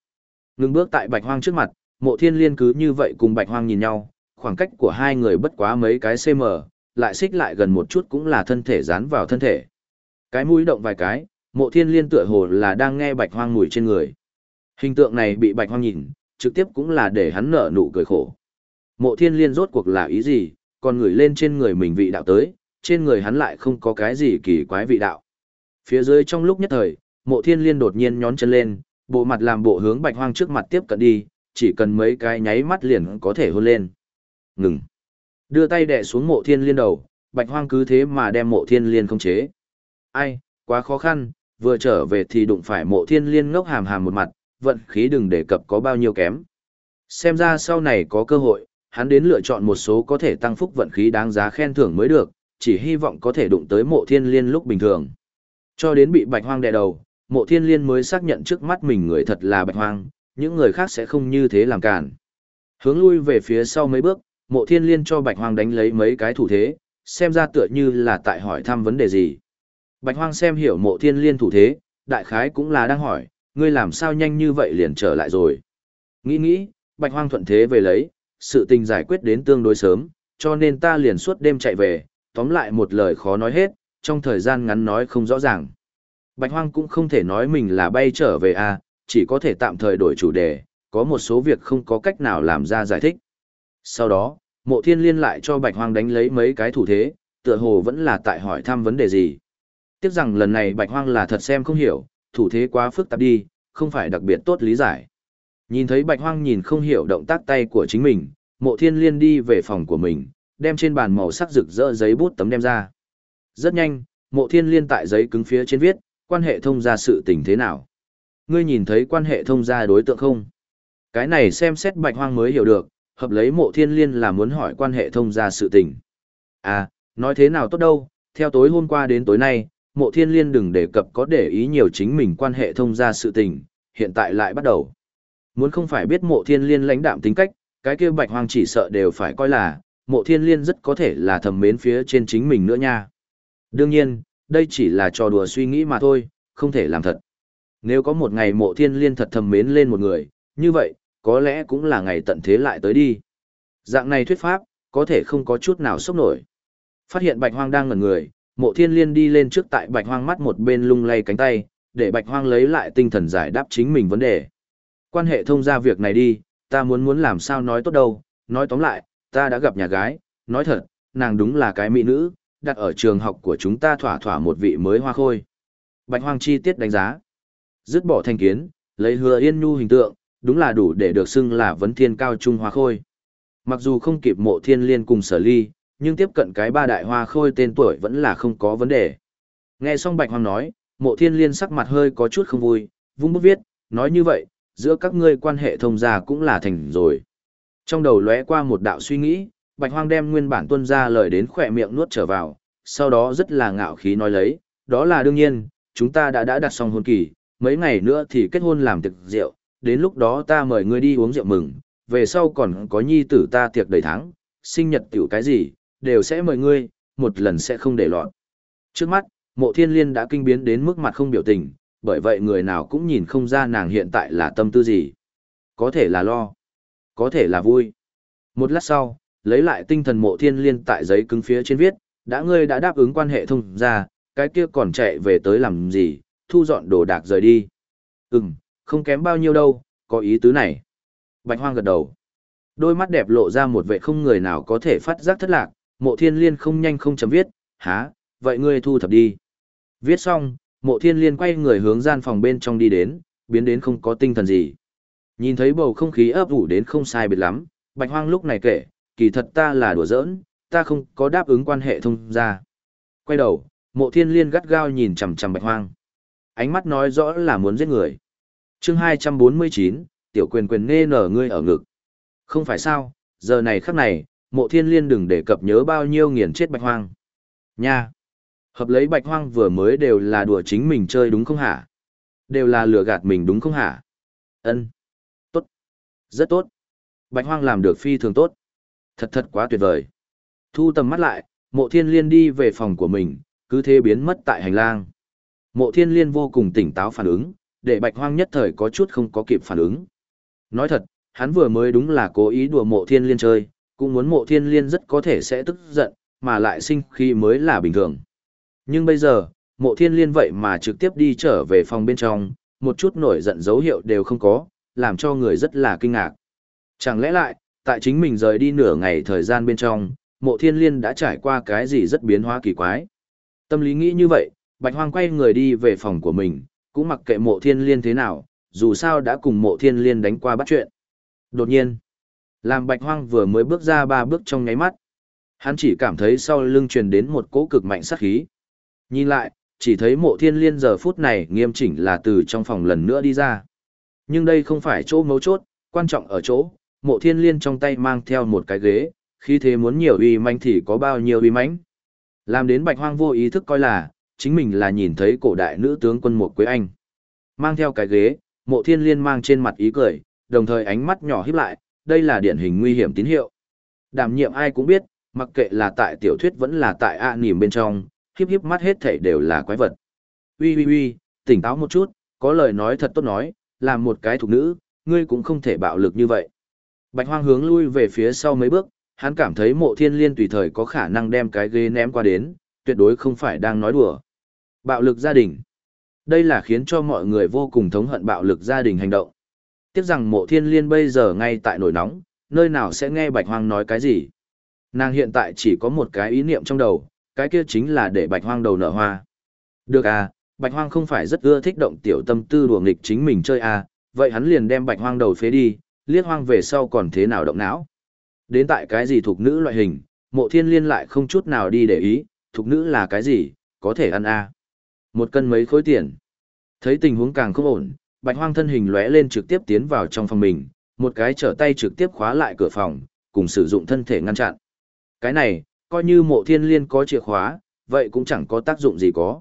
Ngừng bước tại bạch hoang trước mặt, mộ thiên liên cứ như vậy cùng bạch hoang nhìn nhau, khoảng cách của hai người bất quá mấy cái cm, lại xích lại gần một chút cũng là thân thể dán vào thân thể. Cái mũi động vài cái, mộ thiên liên tựa hồ là đang nghe bạch hoang mùi trên người. Hình tượng này bị bạch hoang nhìn, trực tiếp cũng là để hắn nở nụ cười khổ. Mộ thiên liên rốt cuộc là ý gì, còn ngửi lên trên người mình vị đạo tới, trên người hắn lại không có cái gì kỳ quái vị đạo. Phía dưới trong lúc nhất thời, mộ thiên liên đột nhiên nhón chân lên, bộ mặt làm bộ hướng bạch hoang trước mặt tiếp cận đi, chỉ cần mấy cái nháy mắt liền có thể hôn lên. Ngừng. Đưa tay đè xuống mộ thiên liên đầu, bạch hoang cứ thế mà đem mộ thiên liên không chế. Ai, quá khó khăn, vừa trở về thì đụng phải mộ thiên liên ngốc hàm hàm một mặt, vận khí đừng đề cập có bao nhiêu kém. Xem ra sau này có cơ hội, hắn đến lựa chọn một số có thể tăng phúc vận khí đáng giá khen thưởng mới được, chỉ hy vọng có thể đụng tới mộ thiên liên lúc bình thường. Cho đến bị bạch hoang đè đầu, mộ thiên liên mới xác nhận trước mắt mình người thật là bạch hoang, những người khác sẽ không như thế làm cản. Hướng lui về phía sau mấy bước, mộ thiên liên cho bạch hoang đánh lấy mấy cái thủ thế, xem ra tựa như là tại hỏi thăm vấn đề gì. Bạch hoang xem hiểu mộ thiên liên thủ thế, đại khái cũng là đang hỏi, ngươi làm sao nhanh như vậy liền trở lại rồi. Nghĩ nghĩ, bạch hoang thuận thế về lấy, sự tình giải quyết đến tương đối sớm, cho nên ta liền suốt đêm chạy về, tóm lại một lời khó nói hết, trong thời gian ngắn nói không rõ ràng. Bạch hoang cũng không thể nói mình là bay trở về a, à, chỉ có thể tạm thời đổi chủ đề, có một số việc không có cách nào làm ra giải thích. Sau đó, mộ thiên liên lại cho bạch hoang đánh lấy mấy cái thủ thế, tựa hồ vẫn là tại hỏi thăm vấn đề gì. Tiếc rằng lần này bạch hoang là thật xem không hiểu, thủ thế quá phức tạp đi, không phải đặc biệt tốt lý giải. Nhìn thấy bạch hoang nhìn không hiểu động tác tay của chính mình, mộ thiên liên đi về phòng của mình, đem trên bàn màu sắc rực rỡ giấy bút tấm đem ra. Rất nhanh, mộ thiên liên tại giấy cứng phía trên viết, quan hệ thông gia sự tình thế nào. Ngươi nhìn thấy quan hệ thông gia đối tượng không? Cái này xem xét bạch hoang mới hiểu được, hợp lấy mộ thiên liên là muốn hỏi quan hệ thông gia sự tình. À, nói thế nào tốt đâu, theo tối hôm qua đến tối nay, mộ thiên liên đừng đề cập có để ý nhiều chính mình quan hệ thông gia sự tình, hiện tại lại bắt đầu. Muốn không phải biết mộ thiên liên lãnh đạm tính cách, cái kia bạch hoang chỉ sợ đều phải coi là, mộ thiên liên rất có thể là thầm mến phía trên chính mình nữa nha. Đương nhiên, đây chỉ là trò đùa suy nghĩ mà thôi, không thể làm thật. Nếu có một ngày mộ thiên liên thật thầm mến lên một người, như vậy, có lẽ cũng là ngày tận thế lại tới đi. Dạng này thuyết pháp, có thể không có chút nào sốc nổi. Phát hiện bạch hoang đang ngẩn người, mộ thiên liên đi lên trước tại bạch hoang mắt một bên lung lay cánh tay, để bạch hoang lấy lại tinh thần giải đáp chính mình vấn đề. Quan hệ thông ra việc này đi, ta muốn muốn làm sao nói tốt đâu, nói tóm lại, ta đã gặp nhà gái, nói thật, nàng đúng là cái mỹ nữ, đặt ở trường học của chúng ta thỏa thỏa một vị mới hoa khôi. Bạch hoang chi tiết đánh giá. Dứt bỏ thành kiến, lấy hứa yên nhu hình tượng, đúng là đủ để được xưng là vấn thiên cao trung hoa khôi. Mặc dù không kịp mộ thiên liên cùng sở ly, nhưng tiếp cận cái ba đại hoa khôi tên tuổi vẫn là không có vấn đề. Nghe xong Bạch Hoang nói, mộ thiên liên sắc mặt hơi có chút không vui, vung bút viết, nói như vậy, giữa các ngươi quan hệ thông gia cũng là thành rồi. Trong đầu lóe qua một đạo suy nghĩ, Bạch Hoang đem nguyên bản tuân ra lời đến khỏe miệng nuốt trở vào, sau đó rất là ngạo khí nói lấy, đó là đương nhiên, chúng ta đã đã đặt xong hôn kỳ, mấy ngày nữa thì kết hôn làm tiệc rượu, đến lúc đó ta mời ngươi đi uống rượu mừng, về sau còn có nhi tử ta tiệc đầy tháng, sinh nhật tiểu cái gì, đều sẽ mời ngươi, một lần sẽ không để lọt. Trước mắt, mộ thiên liên đã kinh biến đến mức mặt không biểu tình, bởi vậy người nào cũng nhìn không ra nàng hiện tại là tâm tư gì. Có thể là lo, có thể là vui. Một lát sau, lấy lại tinh thần mộ thiên liên tại giấy cứng phía trên viết, đã ngươi đã đáp ứng quan hệ thông ra, cái kia còn chạy về tới làm gì, thu dọn đồ đạc rời đi. Ừm, không kém bao nhiêu đâu, có ý tứ này. Bạch hoang gật đầu. Đôi mắt đẹp lộ ra một vẻ không người nào có thể phát giác thất lạc, mộ thiên liên không nhanh không chấm viết, há, vậy ngươi thu thập đi. Viết xong, mộ thiên liên quay người hướng gian phòng bên trong đi đến, biến đến không có tinh thần gì. Nhìn thấy bầu không khí ấp ủ đến không sai biệt lắm, bạch hoang lúc này kể, kỳ thật ta là đùa giỡn, ta không có đáp ứng quan hệ thông ra. Quay đầu, mộ thiên liên gắt gao nhìn chằm chằm bạch hoang. Ánh mắt nói rõ là muốn giết người. Chương 249, tiểu quyền quyền nê nở ngươi ở ngực. Không phải sao, giờ này khắc này, mộ thiên liên đừng để cập nhớ bao nhiêu nghiền chết bạch hoang. Nha! Hợp lấy bạch hoang vừa mới đều là đùa chính mình chơi đúng không hả? Đều là lừa gạt mình đúng không hả? Ân, Tốt! Rất tốt! Bạch hoang làm được phi thường tốt. Thật thật quá tuyệt vời. Thu tầm mắt lại, mộ thiên liên đi về phòng của mình, cứ thế biến mất tại hành lang. Mộ thiên liên vô cùng tỉnh táo phản ứng, để bạch hoang nhất thời có chút không có kịp phản ứng. Nói thật, hắn vừa mới đúng là cố ý đùa mộ thiên liên chơi, cũng muốn mộ thiên liên rất có thể sẽ tức giận, mà lại sinh khi mới là bình thường. Nhưng bây giờ, mộ thiên liên vậy mà trực tiếp đi trở về phòng bên trong, một chút nổi giận dấu hiệu đều không có, làm cho người rất là kinh ngạc. Chẳng lẽ lại, tại chính mình rời đi nửa ngày thời gian bên trong, mộ thiên liên đã trải qua cái gì rất biến hóa kỳ quái. Tâm lý nghĩ như vậy, bạch hoang quay người đi về phòng của mình, cũng mặc kệ mộ thiên liên thế nào, dù sao đã cùng mộ thiên liên đánh qua bắt chuyện. Đột nhiên, làm bạch hoang vừa mới bước ra ba bước trong nháy mắt. Hắn chỉ cảm thấy sau lưng truyền đến một cỗ cực mạnh sát khí. Nhìn lại, chỉ thấy mộ thiên liên giờ phút này nghiêm chỉnh là từ trong phòng lần nữa đi ra. Nhưng đây không phải chỗ mấu chốt, quan trọng ở chỗ, mộ thiên liên trong tay mang theo một cái ghế, khi thế muốn nhiều uy manh thì có bao nhiêu uy mãnh. Làm đến bạch hoang vô ý thức coi là, chính mình là nhìn thấy cổ đại nữ tướng quân một quế anh. Mang theo cái ghế, mộ thiên liên mang trên mặt ý cười, đồng thời ánh mắt nhỏ híp lại, đây là điển hình nguy hiểm tín hiệu. Đảm nhiệm ai cũng biết, mặc kệ là tại tiểu thuyết vẫn là tại ạ à nỉm bên trong, khiếp khiếp mắt hết thảy đều là quái vật. Ui ui ui, tỉnh táo một chút, có lời nói thật tốt nói, làm một cái thục nữ, ngươi cũng không thể bạo lực như vậy. Bạch hoang hướng lui về phía sau mấy bước, hắn cảm thấy mộ thiên liên tùy thời có khả năng đem cái ghế ném qua đến, tuyệt đối không phải đang nói đùa. Bạo lực gia đình. Đây là khiến cho mọi người vô cùng thống hận bạo lực gia đình hành động. Tiếc rằng mộ thiên liên bây giờ ngay tại nổi nóng, nơi nào sẽ nghe bạch hoang nói cái gì. Nàng hiện tại chỉ có một cái ý niệm trong đầu, cái kia chính là để bạch hoang đầu nở hoa. Được à, bạch hoang không phải rất ưa thích động tiểu tâm tư đùa nghịch chính mình chơi à, vậy hắn liền đem bạch hoang đầu phế đi, liếc hoang về sau còn thế nào động não. Đến tại cái gì thuộc nữ loại hình, mộ thiên liên lại không chút nào đi để ý, thuộc nữ là cái gì, có thể ăn à. Một cân mấy khối tiền. Thấy tình huống càng không ổn, bạch hoang thân hình lóe lên trực tiếp tiến vào trong phòng mình, một cái trở tay trực tiếp khóa lại cửa phòng, cùng sử dụng thân thể ngăn chặn. Cái này, coi như mộ thiên liên có chìa khóa, vậy cũng chẳng có tác dụng gì có.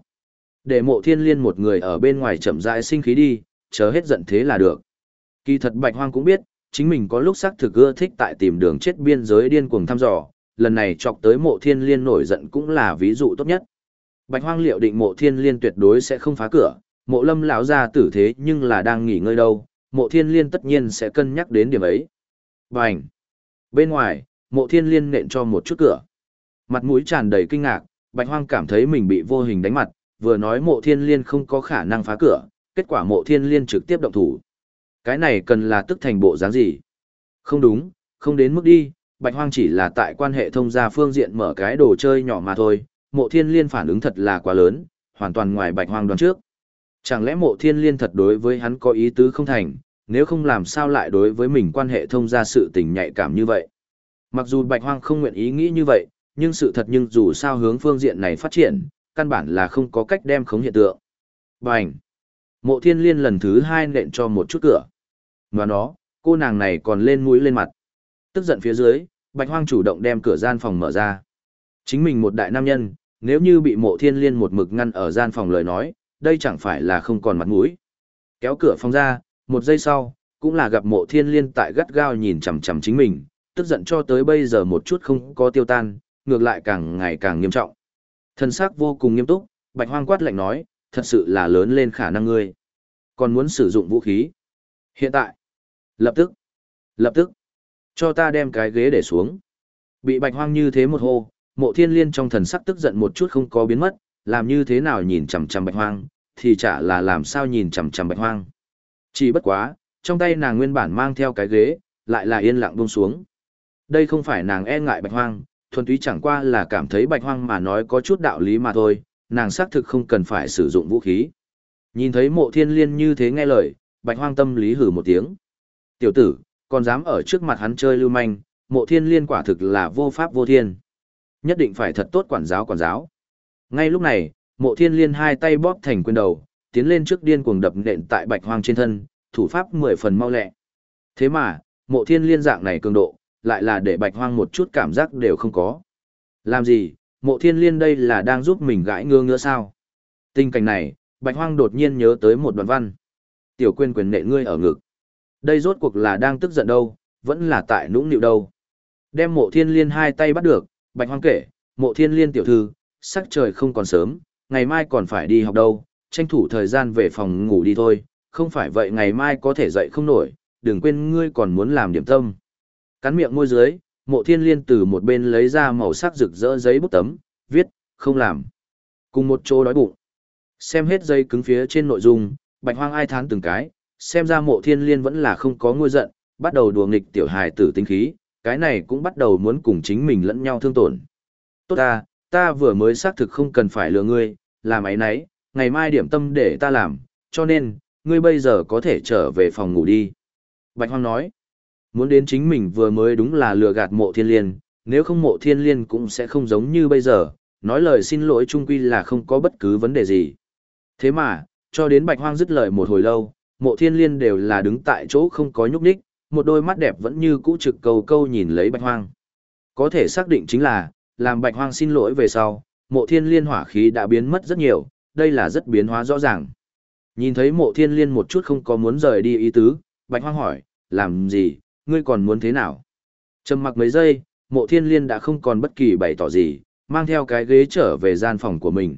Để mộ thiên liên một người ở bên ngoài chậm rãi sinh khí đi, chờ hết giận thế là được. Kỳ thật bạch hoang cũng biết, chính mình có lúc xác thực ưa thích tại tìm đường chết biên giới điên cuồng thăm dò, lần này chọc tới mộ thiên liên nổi giận cũng là ví dụ tốt nhất. Bạch hoang liệu định mộ thiên liên tuyệt đối sẽ không phá cửa, mộ lâm lão gia tử thế nhưng là đang nghỉ ngơi đâu, mộ thiên liên tất nhiên sẽ cân nhắc đến điểm ấy. Bành! Bên ngoài, mộ thiên liên nện cho một chút cửa. Mặt mũi tràn đầy kinh ngạc, bạch hoang cảm thấy mình bị vô hình đánh mặt, vừa nói mộ thiên liên không có khả năng phá cửa, kết quả mộ thiên liên trực tiếp động thủ. Cái này cần là tức thành bộ dáng gì? Không đúng, không đến mức đi, bạch hoang chỉ là tại quan hệ thông gia phương diện mở cái đồ chơi nhỏ mà thôi, mộ thiên liên phản ứng thật là quá lớn, hoàn toàn ngoài bạch hoang đoán trước. Chẳng lẽ mộ thiên liên thật đối với hắn có ý tứ không thành, nếu không làm sao lại đối với mình quan hệ thông gia sự tình nhạy cảm như vậy. Mặc dù bạch hoang không nguyện ý nghĩ như vậy, nhưng sự thật nhưng dù sao hướng phương diện này phát triển, căn bản là không có cách đem khống hiện tượng. Bành! Mộ thiên liên lần thứ hai nện cho một chút cửa. Và nó, cô nàng này còn lên mũi lên mặt. Tức giận phía dưới, bạch hoang chủ động đem cửa gian phòng mở ra. Chính mình một đại nam nhân, nếu như bị mộ thiên liên một mực ngăn ở gian phòng lời nói, đây chẳng phải là không còn mặt mũi. Kéo cửa phòng ra, một giây sau, cũng là gặp mộ thiên liên tại gắt gao nhìn chằm chằm chính mình, tức giận cho tới bây giờ một chút không có tiêu tan, ngược lại càng ngày càng nghiêm trọng. Thân xác vô cùng nghiêm túc, bạch hoang quát lạnh nói, thật sự là lớn lên khả năng ngươi. Còn muốn sử dụng vũ khí. Hiện tại. Lập tức. Lập tức. Cho ta đem cái ghế để xuống. Bị bạch hoang như thế một hô, mộ thiên liên trong thần sắc tức giận một chút không có biến mất, làm như thế nào nhìn chằm chằm bạch hoang, thì chả là làm sao nhìn chằm chằm bạch hoang. Chỉ bất quá, trong tay nàng nguyên bản mang theo cái ghế, lại là yên lặng buông xuống. Đây không phải nàng e ngại bạch hoang, thuần túy chẳng qua là cảm thấy bạch hoang mà nói có chút đạo lý mà thôi, nàng xác thực không cần phải sử dụng vũ khí. Nhìn thấy mộ thiên liên như thế nghe lời, bạch hoang tâm lý hử một tiếng. Tiểu tử, còn dám ở trước mặt hắn chơi lưu manh, mộ thiên liên quả thực là vô pháp vô thiên. Nhất định phải thật tốt quản giáo quản giáo. Ngay lúc này, mộ thiên liên hai tay bóp thành quyền đầu, tiến lên trước điên cuồng đập nện tại bạch hoang trên thân, thủ pháp mười phần mau lẹ. Thế mà, mộ thiên liên dạng này cường độ, lại là để bạch hoang một chút cảm giác đều không có. Làm gì, mộ thiên liên đây là đang giúp mình gãi ngơ ngỡ sao? Tình cảnh này, bạch hoang đột nhiên nhớ tới một đoạn văn. Tiểu quên quyền nện ngươi ở ngực. Đây rốt cuộc là đang tức giận đâu, vẫn là tại nũng nịu đâu. Đem mộ thiên liên hai tay bắt được, bạch hoang kể, mộ thiên liên tiểu thư, sắc trời không còn sớm, ngày mai còn phải đi học đâu, tranh thủ thời gian về phòng ngủ đi thôi, không phải vậy ngày mai có thể dậy không nổi, đừng quên ngươi còn muốn làm điểm tâm. Cắn miệng môi dưới, mộ thiên liên từ một bên lấy ra màu sắc rực rỡ giấy bút tấm, viết, không làm. Cùng một chỗ đói bụng. Xem hết dây cứng phía trên nội dung, bạch hoang ai thán từng cái, xem ra mộ thiên liên vẫn là không có ngôi giận, bắt đầu đùa nghịch tiểu hài tử tinh khí, cái này cũng bắt đầu muốn cùng chính mình lẫn nhau thương tổn. Tốt ta, ta vừa mới xác thực không cần phải lừa ngươi, làm ấy nấy, ngày mai điểm tâm để ta làm, cho nên, ngươi bây giờ có thể trở về phòng ngủ đi. Bạch Hoang nói, muốn đến chính mình vừa mới đúng là lừa gạt mộ thiên liên, nếu không mộ thiên liên cũng sẽ không giống như bây giờ, nói lời xin lỗi trung quy là không có bất cứ vấn đề gì. Thế mà, cho đến Bạch Hoang dứt lời một hồi lâu, mộ thiên liên đều là đứng tại chỗ không có nhúc nhích, một đôi mắt đẹp vẫn như cũ trực cầu câu nhìn lấy Bạch Hoang. Có thể xác định chính là, làm Bạch Hoang xin lỗi về sau, mộ thiên liên hỏa khí đã biến mất rất nhiều, đây là rất biến hóa rõ ràng. Nhìn thấy mộ thiên liên một chút không có muốn rời đi ý tứ, Bạch Hoang hỏi, làm gì, ngươi còn muốn thế nào? Trầm mặc mấy giây, mộ thiên liên đã không còn bất kỳ bày tỏ gì, mang theo cái ghế trở về gian phòng của mình.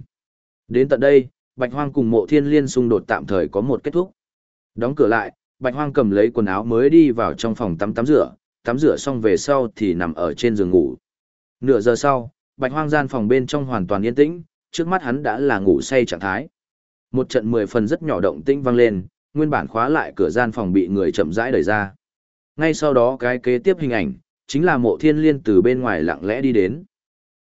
Đến tận đây, Bạch Hoang cùng mộ thiên liên xung đột tạm thời có một kết thúc. Đóng cửa lại, Bạch Hoang cầm lấy quần áo mới đi vào trong phòng tắm tắm rửa, tắm rửa xong về sau thì nằm ở trên giường ngủ. Nửa giờ sau, Bạch Hoang gian phòng bên trong hoàn toàn yên tĩnh, trước mắt hắn đã là ngủ say trạng thái. Một trận mười phần rất nhỏ động tĩnh vang lên, nguyên bản khóa lại cửa gian phòng bị người chậm rãi đẩy ra. Ngay sau đó cái kế tiếp hình ảnh, chính là mộ thiên liên từ bên ngoài lặng lẽ đi đến.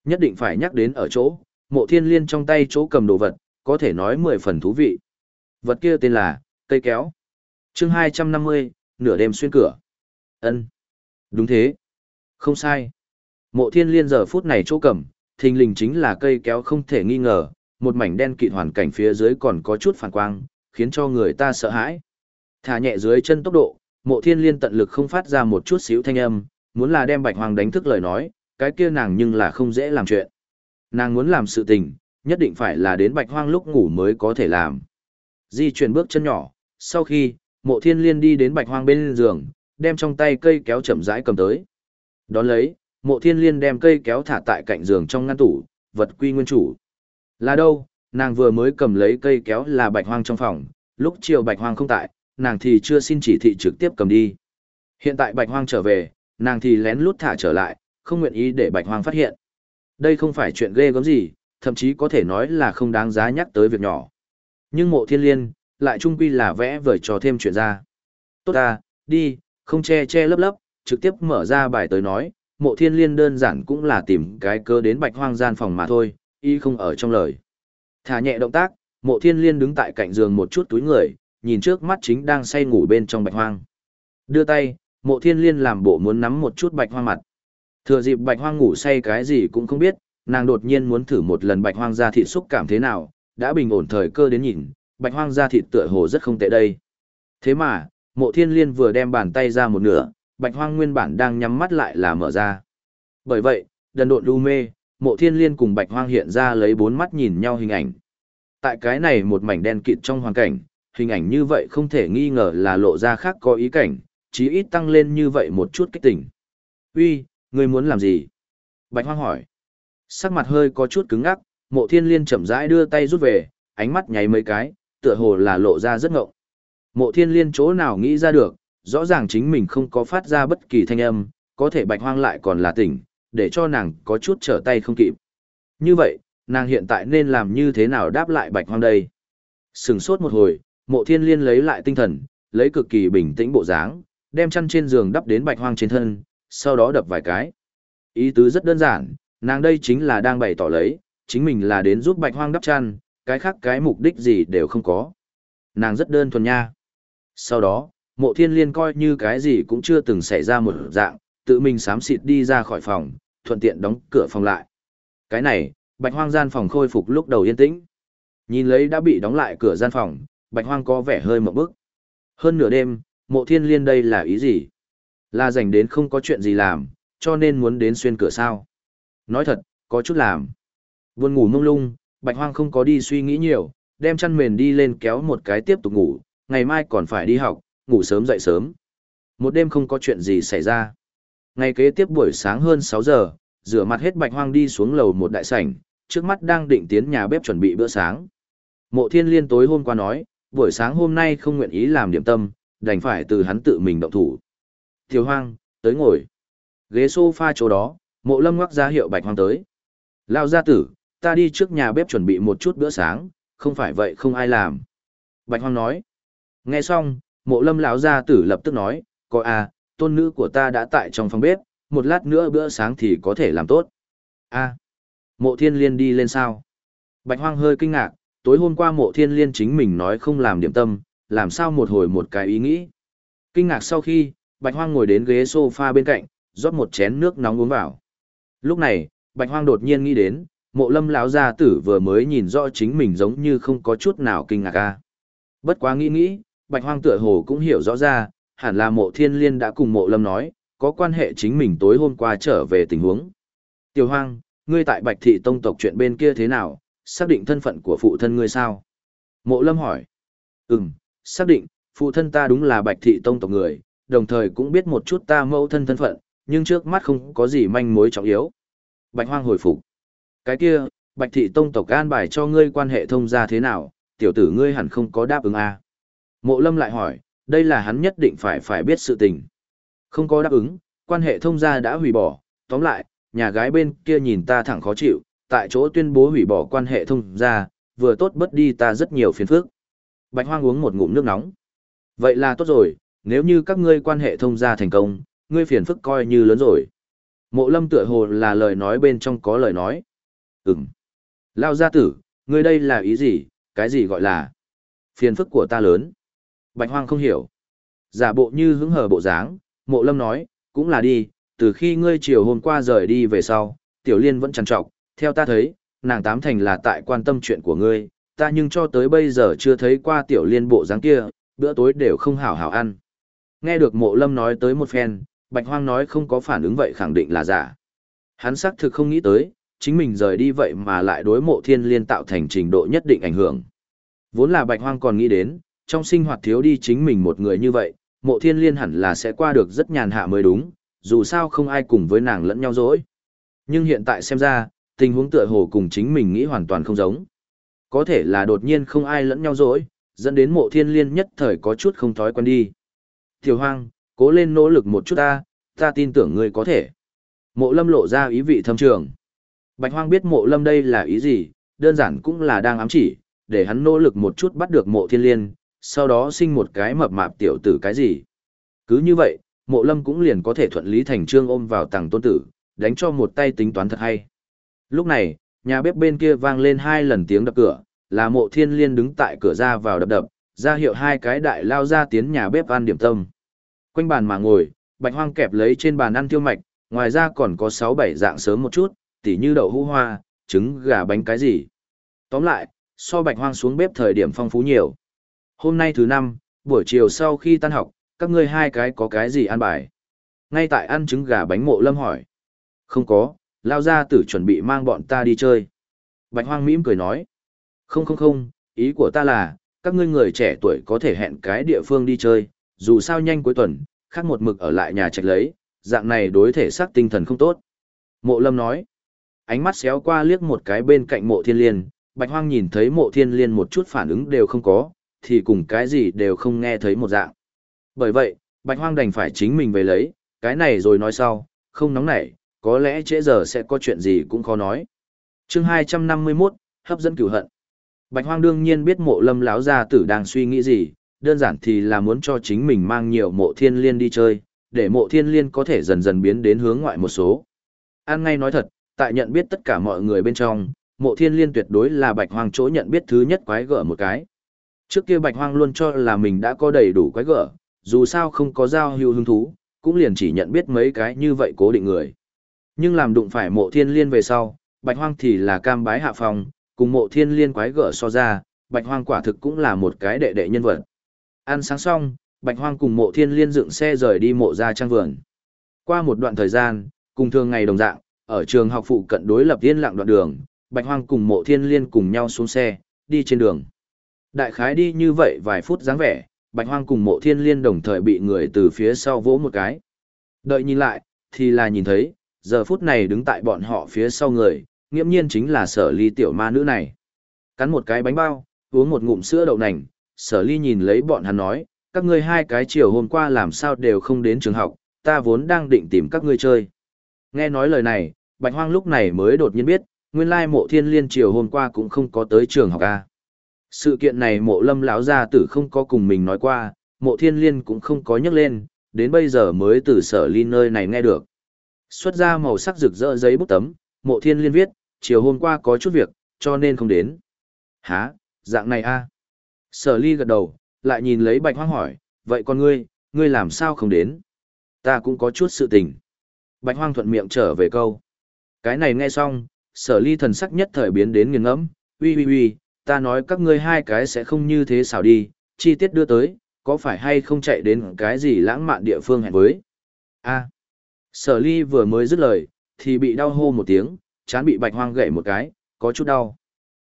Nhất định phải nhắc đến ở chỗ, mộ thiên liên trong tay chỗ cầm đồ vật, có thể nói mười phần thú vị. Vật kia tên là, cây kéo. chương hai trăm năm mươi nửa đêm xuyên cửa. ân Đúng thế. Không sai. Mộ thiên liên giờ phút này chỗ cầm, thình lình chính là cây kéo không thể nghi ngờ, một mảnh đen kịt hoàn cảnh phía dưới còn có chút phản quang, khiến cho người ta sợ hãi. Thả nhẹ dưới chân tốc độ, mộ thiên liên tận lực không phát ra một chút xíu thanh âm, muốn là đem bạch hoàng đánh thức lời nói, cái kia nàng nhưng là không dễ làm chuyện. Nàng muốn làm sự tình, nhất định phải là đến bạch hoang lúc ngủ mới có thể làm. Di chuyển bước chân nhỏ, sau khi, mộ thiên liên đi đến bạch hoang bên giường, đem trong tay cây kéo chậm rãi cầm tới. Đón lấy, mộ thiên liên đem cây kéo thả tại cạnh giường trong ngăn tủ, vật quy nguyên chủ. Là đâu, nàng vừa mới cầm lấy cây kéo là bạch hoang trong phòng, lúc chiều bạch hoang không tại, nàng thì chưa xin chỉ thị trực tiếp cầm đi. Hiện tại bạch hoang trở về, nàng thì lén lút thả trở lại, không nguyện ý để bạch hoang phát hiện. Đây không phải chuyện ghê gớm gì, thậm chí có thể nói là không đáng giá nhắc tới việc nhỏ. Nhưng mộ thiên liên, lại trung quy là vẽ vời trò thêm chuyện ra. Tốt ta, đi, không che che lấp lấp, trực tiếp mở ra bài tới nói, mộ thiên liên đơn giản cũng là tìm cái cơ đến bạch hoang gian phòng mà thôi, y không ở trong lời. Thả nhẹ động tác, mộ thiên liên đứng tại cạnh giường một chút túi người, nhìn trước mắt chính đang say ngủ bên trong bạch hoang. Đưa tay, mộ thiên liên làm bộ muốn nắm một chút bạch hoang mặt. Thừa dịp bạch hoang ngủ say cái gì cũng không biết, nàng đột nhiên muốn thử một lần bạch hoang ra thịt xúc cảm thế nào, đã bình ổn thời cơ đến nhìn, bạch hoang ra thịt tựa hồ rất không tệ đây. Thế mà, mộ thiên liên vừa đem bàn tay ra một nửa, bạch hoang nguyên bản đang nhắm mắt lại là mở ra. Bởi vậy, đần độn đu mê, mộ thiên liên cùng bạch hoang hiện ra lấy bốn mắt nhìn nhau hình ảnh. Tại cái này một mảnh đen kịt trong hoàn cảnh, hình ảnh như vậy không thể nghi ngờ là lộ ra khác có ý cảnh, chí ít tăng lên như vậy một chút kích tỉnh. Uy, ngươi muốn làm gì? Bạch hoang hỏi. Sắc mặt hơi có chút cứng ngắc, mộ thiên liên chậm rãi đưa tay rút về, ánh mắt nháy mấy cái, tựa hồ là lộ ra rất ngộng. Mộ thiên liên chỗ nào nghĩ ra được, rõ ràng chính mình không có phát ra bất kỳ thanh âm, có thể bạch hoang lại còn là tỉnh, để cho nàng có chút trở tay không kịp. Như vậy, nàng hiện tại nên làm như thế nào đáp lại bạch hoang đây? Sừng sốt một hồi, mộ thiên liên lấy lại tinh thần, lấy cực kỳ bình tĩnh bộ dáng, đem chăn trên giường đắp đến bạch hoang trên thân, sau đó đập vài cái. Ý tứ rất đơn giản, nàng đây chính là đang bày tỏ lấy, chính mình là đến giúp bạch hoang đắp chăn, cái khác cái mục đích gì đều không có. Nàng rất đơn thuần nha. Sau đó, mộ thiên liên coi như cái gì cũng chưa từng xảy ra một dạng, tự mình sám xịt đi ra khỏi phòng, thuận tiện đóng cửa phòng lại. Cái này, bạch hoang gian phòng khôi phục lúc đầu yên tĩnh. Nhìn lấy đã bị đóng lại cửa gian phòng, bạch hoang có vẻ hơi mộng bức. Hơn nửa đêm, mộ thiên liên đây là ý gì? Là dành đến không có chuyện gì làm, cho nên muốn đến xuyên cửa sao? Nói thật, có chút làm. Buồn ngủ mông lung, bạch hoang không có đi suy nghĩ nhiều, đem chăn mền đi lên kéo một cái tiếp tục ngủ, ngày mai còn phải đi học, ngủ sớm dậy sớm. Một đêm không có chuyện gì xảy ra. Ngày kế tiếp buổi sáng hơn 6 giờ, rửa mặt hết bạch hoang đi xuống lầu một đại sảnh, trước mắt đang định tiến nhà bếp chuẩn bị bữa sáng. Mộ thiên liên tối hôm qua nói, buổi sáng hôm nay không nguyện ý làm điểm tâm, đành phải từ hắn tự mình động thủ. Tiểu hoang, tới ngồi. Ghế sofa chỗ đó, mộ lâm ngoắc ra hiệu bạch hoang tới. Lao gia tử, ta đi trước nhà bếp chuẩn bị một chút bữa sáng, không phải vậy không ai làm. Bạch hoang nói. Nghe xong, mộ lâm lão gia tử lập tức nói, có à, tôn nữ của ta đã tại trong phòng bếp, một lát nữa bữa sáng thì có thể làm tốt. a à, mộ thiên liên đi lên sao? Bạch hoang hơi kinh ngạc, tối hôm qua mộ thiên liên chính mình nói không làm điểm tâm, làm sao một hồi một cái ý nghĩ. Kinh ngạc sau khi, bạch hoang ngồi đến ghế sofa bên cạnh, rót một chén nước nóng uống vào. Lúc này, bạch hoang đột nhiên nghĩ đến, mộ lâm lão gia tử vừa mới nhìn rõ chính mình giống như không có chút nào kinh ngạc a. Bất quá nghĩ nghĩ, bạch hoang tựa hồ cũng hiểu rõ ra, hẳn là mộ thiên liên đã cùng mộ lâm nói, có quan hệ chính mình tối hôm qua trở về tình huống. Tiểu hoang, ngươi tại bạch thị tông tộc chuyện bên kia thế nào, xác định thân phận của phụ thân ngươi sao? Mộ lâm hỏi. Ừm, xác định, phụ thân ta đúng là bạch thị tông tộc người, đồng thời cũng biết một chút ta mẫu thân thân phận, nhưng trước mắt không có gì manh mối trọng yếu. Bạch hoang hồi phục. Cái kia, bạch thị tông tộc an bài cho ngươi quan hệ thông gia thế nào, tiểu tử ngươi hẳn không có đáp ứng à. Mộ lâm lại hỏi, đây là hắn nhất định phải phải biết sự tình. Không có đáp ứng, quan hệ thông gia đã hủy bỏ, tóm lại, nhà gái bên kia nhìn ta thẳng khó chịu, tại chỗ tuyên bố hủy bỏ quan hệ thông gia, vừa tốt bất đi ta rất nhiều phiền phức. Bạch Hoang uống một ngụm nước nóng. Vậy là tốt rồi, nếu như các ngươi quan hệ thông gia thành công, ngươi phiền phức coi như lớn rồi. Mộ lâm tựa hồ là lời nói bên trong có lời nói. Ừm. Lao gia tử, ngươi đây là ý gì, cái gì gọi là phiền phức của ta lớn. Bạch Hoang không hiểu. Giả bộ như hứng hờ bộ dáng, mộ lâm nói, cũng là đi, từ khi ngươi chiều hôm qua rời đi về sau, tiểu liên vẫn trằn trọc, theo ta thấy, nàng tám thành là tại quan tâm chuyện của ngươi, ta nhưng cho tới bây giờ chưa thấy qua tiểu liên bộ dáng kia, bữa tối đều không hảo hảo ăn. Nghe được mộ lâm nói tới một phen, bạch hoang nói không có phản ứng vậy khẳng định là giả. Hắn xác thực không nghĩ tới, chính mình rời đi vậy mà lại đối mộ thiên liên tạo thành trình độ nhất định ảnh hưởng. Vốn là bạch hoang còn nghĩ đến, trong sinh hoạt thiếu đi chính mình một người như vậy, mộ thiên liên hẳn là sẽ qua được rất nhàn hạ mới đúng, dù sao không ai cùng với nàng lẫn nhau dối. Nhưng hiện tại xem ra, tình huống tựa hồ cùng chính mình nghĩ hoàn toàn không giống. Có thể là đột nhiên không ai lẫn nhau dối, dẫn đến mộ thiên liên nhất thời có chút không thói quen đi. Tiểu hoang, cố lên nỗ lực một chút ta, ta tin tưởng ngươi có thể. Mộ lâm lộ ra ý vị thâm trường. Bạch hoang biết mộ lâm đây là ý gì, đơn giản cũng là đang ám chỉ, để hắn nỗ lực một chút bắt được mộ thiên liên, sau đó sinh một cái mập mạp tiểu tử cái gì. Cứ như vậy, mộ lâm cũng liền có thể thuận lý thành trương ôm vào tàng tôn tử, đánh cho một tay tính toán thật hay. Lúc này, nhà bếp bên kia vang lên hai lần tiếng đập cửa, là mộ thiên liên đứng tại cửa ra vào đập đập, ra hiệu hai cái đại lao ra tiến nhà bếp ăn điểm tâm. Quanh bàn mà ngồi, bạch hoang kẹp lấy trên bàn ăn tiêu mạch, ngoài ra còn có sáu bảy dạng sớm một chút, tỉ như đậu hũ hoa, trứng gà bánh cái gì. Tóm lại, so bạch hoang xuống bếp thời điểm phong phú nhiều. Hôm nay thứ năm, buổi chiều sau khi tan học, các ngươi hai cái có cái gì ăn bài? Ngay tại ăn trứng gà bánh mộ lâm hỏi. Không có, lao ra tử chuẩn bị mang bọn ta đi chơi. Bạch hoang mỉm cười nói. Không không không, ý của ta là, các ngươi người trẻ tuổi có thể hẹn cái địa phương đi chơi, dù sao nhanh cuối tuần, khác một mực ở lại nhà trạch lấy, dạng này đối thể xác tinh thần không tốt. Mộ lâm nói. Ánh mắt xéo qua liếc một cái bên cạnh mộ thiên liên, bạch hoang nhìn thấy mộ thiên liên một chút phản ứng đều không có, thì cùng cái gì đều không nghe thấy một dạng. Bởi vậy, Bạch Hoang đành phải chính mình về lấy, cái này rồi nói sau, không nóng nảy, có lẽ trễ giờ sẽ có chuyện gì cũng khó nói. Chương 251, hấp dẫn cửu hận. Bạch Hoang đương nhiên biết mộ lâm lão gia tử đang suy nghĩ gì, đơn giản thì là muốn cho chính mình mang nhiều mộ thiên liên đi chơi, để mộ thiên liên có thể dần dần biến đến hướng ngoại một số. An ngay nói thật, tại nhận biết tất cả mọi người bên trong, mộ thiên liên tuyệt đối là bạch hoang chỗ nhận biết thứ nhất quái gở một cái. Trước kia bạch hoang luôn cho là mình đã có đầy đủ quái gở, dù sao không có giao hưu hứng thú, cũng liền chỉ nhận biết mấy cái như vậy cố định người. Nhưng làm đụng phải mộ thiên liên về sau, bạch hoang thì là cam bái hạ phòng, cùng mộ thiên liên quái gở so ra, bạch hoang quả thực cũng là một cái đệ đệ nhân vật. Ăn sáng xong, bạch hoang cùng mộ thiên liên dựng xe rời đi mộ ra trang vườn. Qua một đoạn thời gian, cùng thường ngày đồng dạng, ở trường học phụ cận đối lập yên lặng đoạn đường, bạch hoang cùng mộ thiên liên cùng nhau xuống xe, đi trên đường. Đại khái đi như vậy vài phút dáng vẻ, Bạch Hoang cùng mộ thiên liên đồng thời bị người từ phía sau vỗ một cái. Đợi nhìn lại, thì là nhìn thấy, giờ phút này đứng tại bọn họ phía sau người, nghiễm nhiên chính là sở ly tiểu ma nữ này. Cắn một cái bánh bao, uống một ngụm sữa đậu nành, sở ly nhìn lấy bọn hắn nói, các ngươi hai cái chiều hôm qua làm sao đều không đến trường học, ta vốn đang định tìm các ngươi chơi. Nghe nói lời này, Bạch Hoang lúc này mới đột nhiên biết, nguyên lai mộ thiên liên chiều hôm qua cũng không có tới trường học a. Sự kiện này mộ lâm lão gia tử không có cùng mình nói qua, mộ thiên liên cũng không có nhắc lên, đến bây giờ mới từ sở ly nơi này nghe được. Xuất ra màu sắc rực rỡ giấy bút tấm, mộ thiên liên viết, chiều hôm qua có chút việc, cho nên không đến. Hả, dạng này a? Sở ly gật đầu, lại nhìn lấy bạch hoang hỏi, vậy con ngươi, ngươi làm sao không đến? Ta cũng có chút sự tình. Bạch hoang thuận miệng trở về câu. Cái này nghe xong, sở ly thần sắc nhất thời biến đến nghiêng ngẫm, uy uy uy, ta nói các ngươi hai cái sẽ không như thế xảo đi, chi tiết đưa tới, có phải hay không chạy đến cái gì lãng mạn địa phương hẹn với? A. Sở ly vừa mới dứt lời, thì bị đau hô một tiếng, chán bị bạch hoang gậy một cái, có chút đau.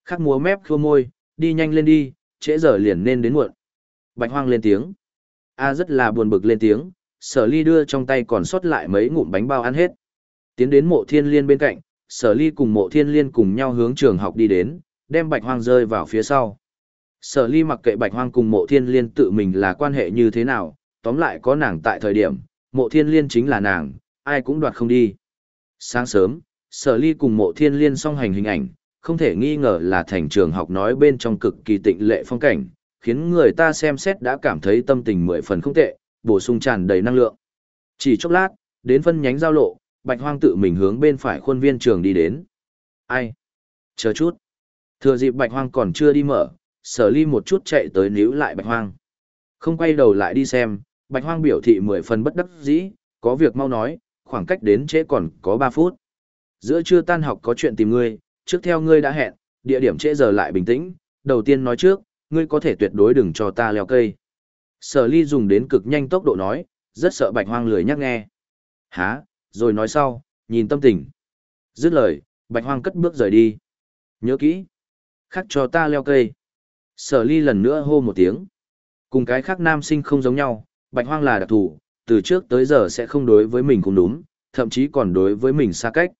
Khắc múa mép khua môi, đi nhanh lên đi, trễ giờ liền nên đến muộn. Bạch hoang lên tiếng. A rất là buồn bực lên tiếng, sở ly đưa trong tay còn sót lại mấy ngụm bánh bao ăn hết. Tiến đến mộ thiên liên bên cạnh, sở ly cùng mộ thiên liên cùng nhau hướng trường học đi đến, đem bạch hoang rơi vào phía sau. Sở ly mặc kệ bạch hoang cùng mộ thiên liên tự mình là quan hệ như thế nào, tóm lại có nàng tại thời điểm, mộ thiên liên chính là nàng, ai cũng đoạt không đi. Sáng sớm, sở ly cùng mộ thiên liên song hành hình ảnh, không thể nghi ngờ là thành trường học nói bên trong cực kỳ tịnh lệ phong cảnh, khiến người ta xem xét đã cảm thấy tâm tình mười phần không tệ, bổ sung tràn đầy năng lượng. Chỉ chốc lát, đến phân nhánh giao lộ, bạch hoang tự mình hướng bên phải khuôn viên trường đi đến. Ai? Chờ chút. Thừa dịp bạch hoang còn chưa đi mở, sở ly một chút chạy tới níu lại bạch hoang. Không quay đầu lại đi xem, bạch hoang biểu thị mười phần bất đắc dĩ, có việc mau nói, khoảng cách đến trễ còn có 3 phút. Giữa trưa tan học có chuyện tìm ngươi, trước theo ngươi đã hẹn, địa điểm trễ giờ lại bình tĩnh, đầu tiên nói trước, ngươi có thể tuyệt đối đừng cho ta leo cây. Sở ly dùng đến cực nhanh tốc độ nói, rất sợ bạch hoang lười nhắc nghe. Hả, rồi nói sau, nhìn tâm tình. Dứt lời, bạch hoang cất bước rời đi. Nhớ kỹ. Khắc cho ta leo cây. Sở ly lần nữa hô một tiếng. Cùng cái khác nam sinh không giống nhau, bạch hoang là đặc thù, từ trước tới giờ sẽ không đối với mình cũng đúng, thậm chí còn đối với mình xa cách.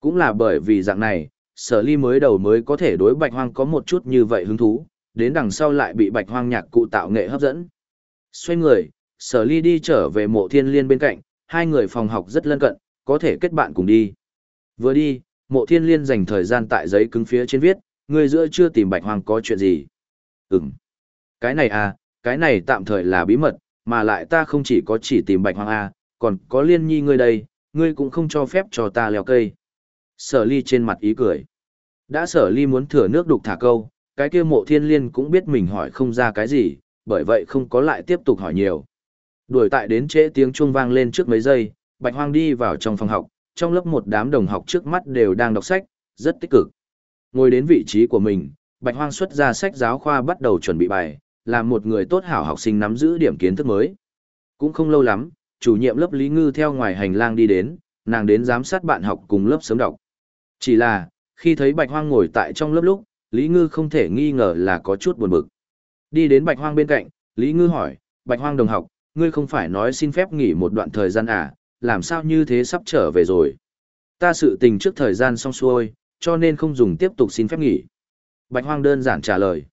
Cũng là bởi vì dạng này, sở ly mới đầu mới có thể đối bạch hoang có một chút như vậy hứng thú, đến đằng sau lại bị bạch hoang nhạc cụ tạo nghệ hấp dẫn. Xoay người, sở ly đi trở về mộ thiên liên bên cạnh, hai người phòng học rất lân cận, có thể kết bạn cùng đi. Vừa đi, mộ thiên liên dành thời gian tại giấy cứng phía trên viết, Ngươi giữa chưa tìm bạch hoang có chuyện gì. Ừm. Cái này à, cái này tạm thời là bí mật, mà lại ta không chỉ có chỉ tìm bạch hoang à, còn có liên nhi ngươi đây, ngươi cũng không cho phép cho ta leo cây. Sở ly trên mặt ý cười. Đã sở ly muốn thừa nước đục thả câu, cái kia mộ thiên liên cũng biết mình hỏi không ra cái gì, bởi vậy không có lại tiếp tục hỏi nhiều. Đuổi tại đến trễ tiếng chuông vang lên trước mấy giây, bạch hoang đi vào trong phòng học, trong lớp một đám đồng học trước mắt đều đang đọc sách, rất tích cực. Ngồi đến vị trí của mình, bạch hoang xuất ra sách giáo khoa bắt đầu chuẩn bị bài, làm một người tốt hảo học sinh nắm giữ điểm kiến thức mới. Cũng không lâu lắm, chủ nhiệm lớp Lý Ngư theo ngoài hành lang đi đến, nàng đến giám sát bạn học cùng lớp sớm đọc. Chỉ là, khi thấy Bạch Hoang ngồi tại trong lớp lúc, Lý Ngư không thể nghi ngờ là có chút buồn bực. Đi đến Bạch Hoang bên cạnh, Lý Ngư hỏi, Bạch Hoang đồng học, ngươi không phải nói xin phép nghỉ một đoạn thời gian à, làm sao như thế sắp trở về rồi. Ta sự tình trước thời gian xong xuôi, cho nên không dùng tiếp tục xin phép nghỉ. Bạch Hoang đơn giản trả lời.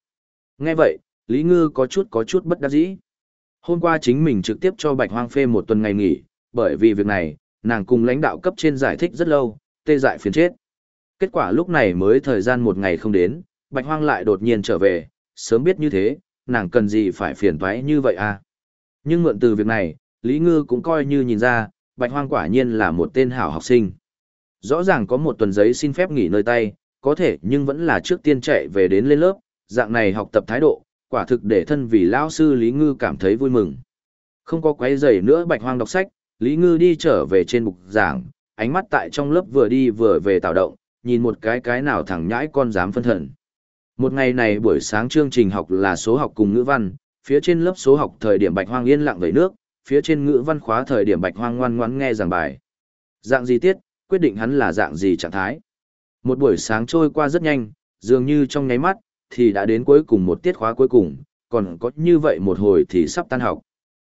Nghe vậy, Lý Ngư có chút có chút bất đắc dĩ. Hôm qua chính mình trực tiếp cho Bạch Hoang phê một tuần ngày nghỉ, bởi vì việc này, nàng cùng lãnh đạo cấp trên giải thích rất lâu, tê dại phiền chết. Kết quả lúc này mới thời gian một ngày không đến, Bạch Hoang lại đột nhiên trở về, sớm biết như thế, nàng cần gì phải phiền toái như vậy à. Nhưng mượn từ việc này, Lý Ngư cũng coi như nhìn ra, Bạch Hoang quả nhiên là một tên hảo học sinh. Rõ ràng có một tuần giấy xin phép nghỉ nơi tay, có thể nhưng vẫn là trước tiên chạy về đến lên lớp, dạng này học tập thái độ, quả thực để thân vì lão sư Lý Ngư cảm thấy vui mừng. Không có quấy rầy nữa Bạch Hoang đọc sách, Lý Ngư đi trở về trên bục giảng, ánh mắt tại trong lớp vừa đi vừa về tạo động, nhìn một cái cái nào thẳng nhãi con dám phân thần. Một ngày này buổi sáng chương trình học là số học cùng ngữ văn, phía trên lớp số học thời điểm Bạch Hoang yên lặng về nước, phía trên ngữ văn khóa thời điểm Bạch Hoang ngoan ngoãn nghe giảng bài. Dạng gì tiết, quyết định hắn là dạng gì trạng thái. Một buổi sáng trôi qua rất nhanh, dường như trong nháy mắt, thì đã đến cuối cùng một tiết khóa cuối cùng, còn có như vậy một hồi thì sắp tan học.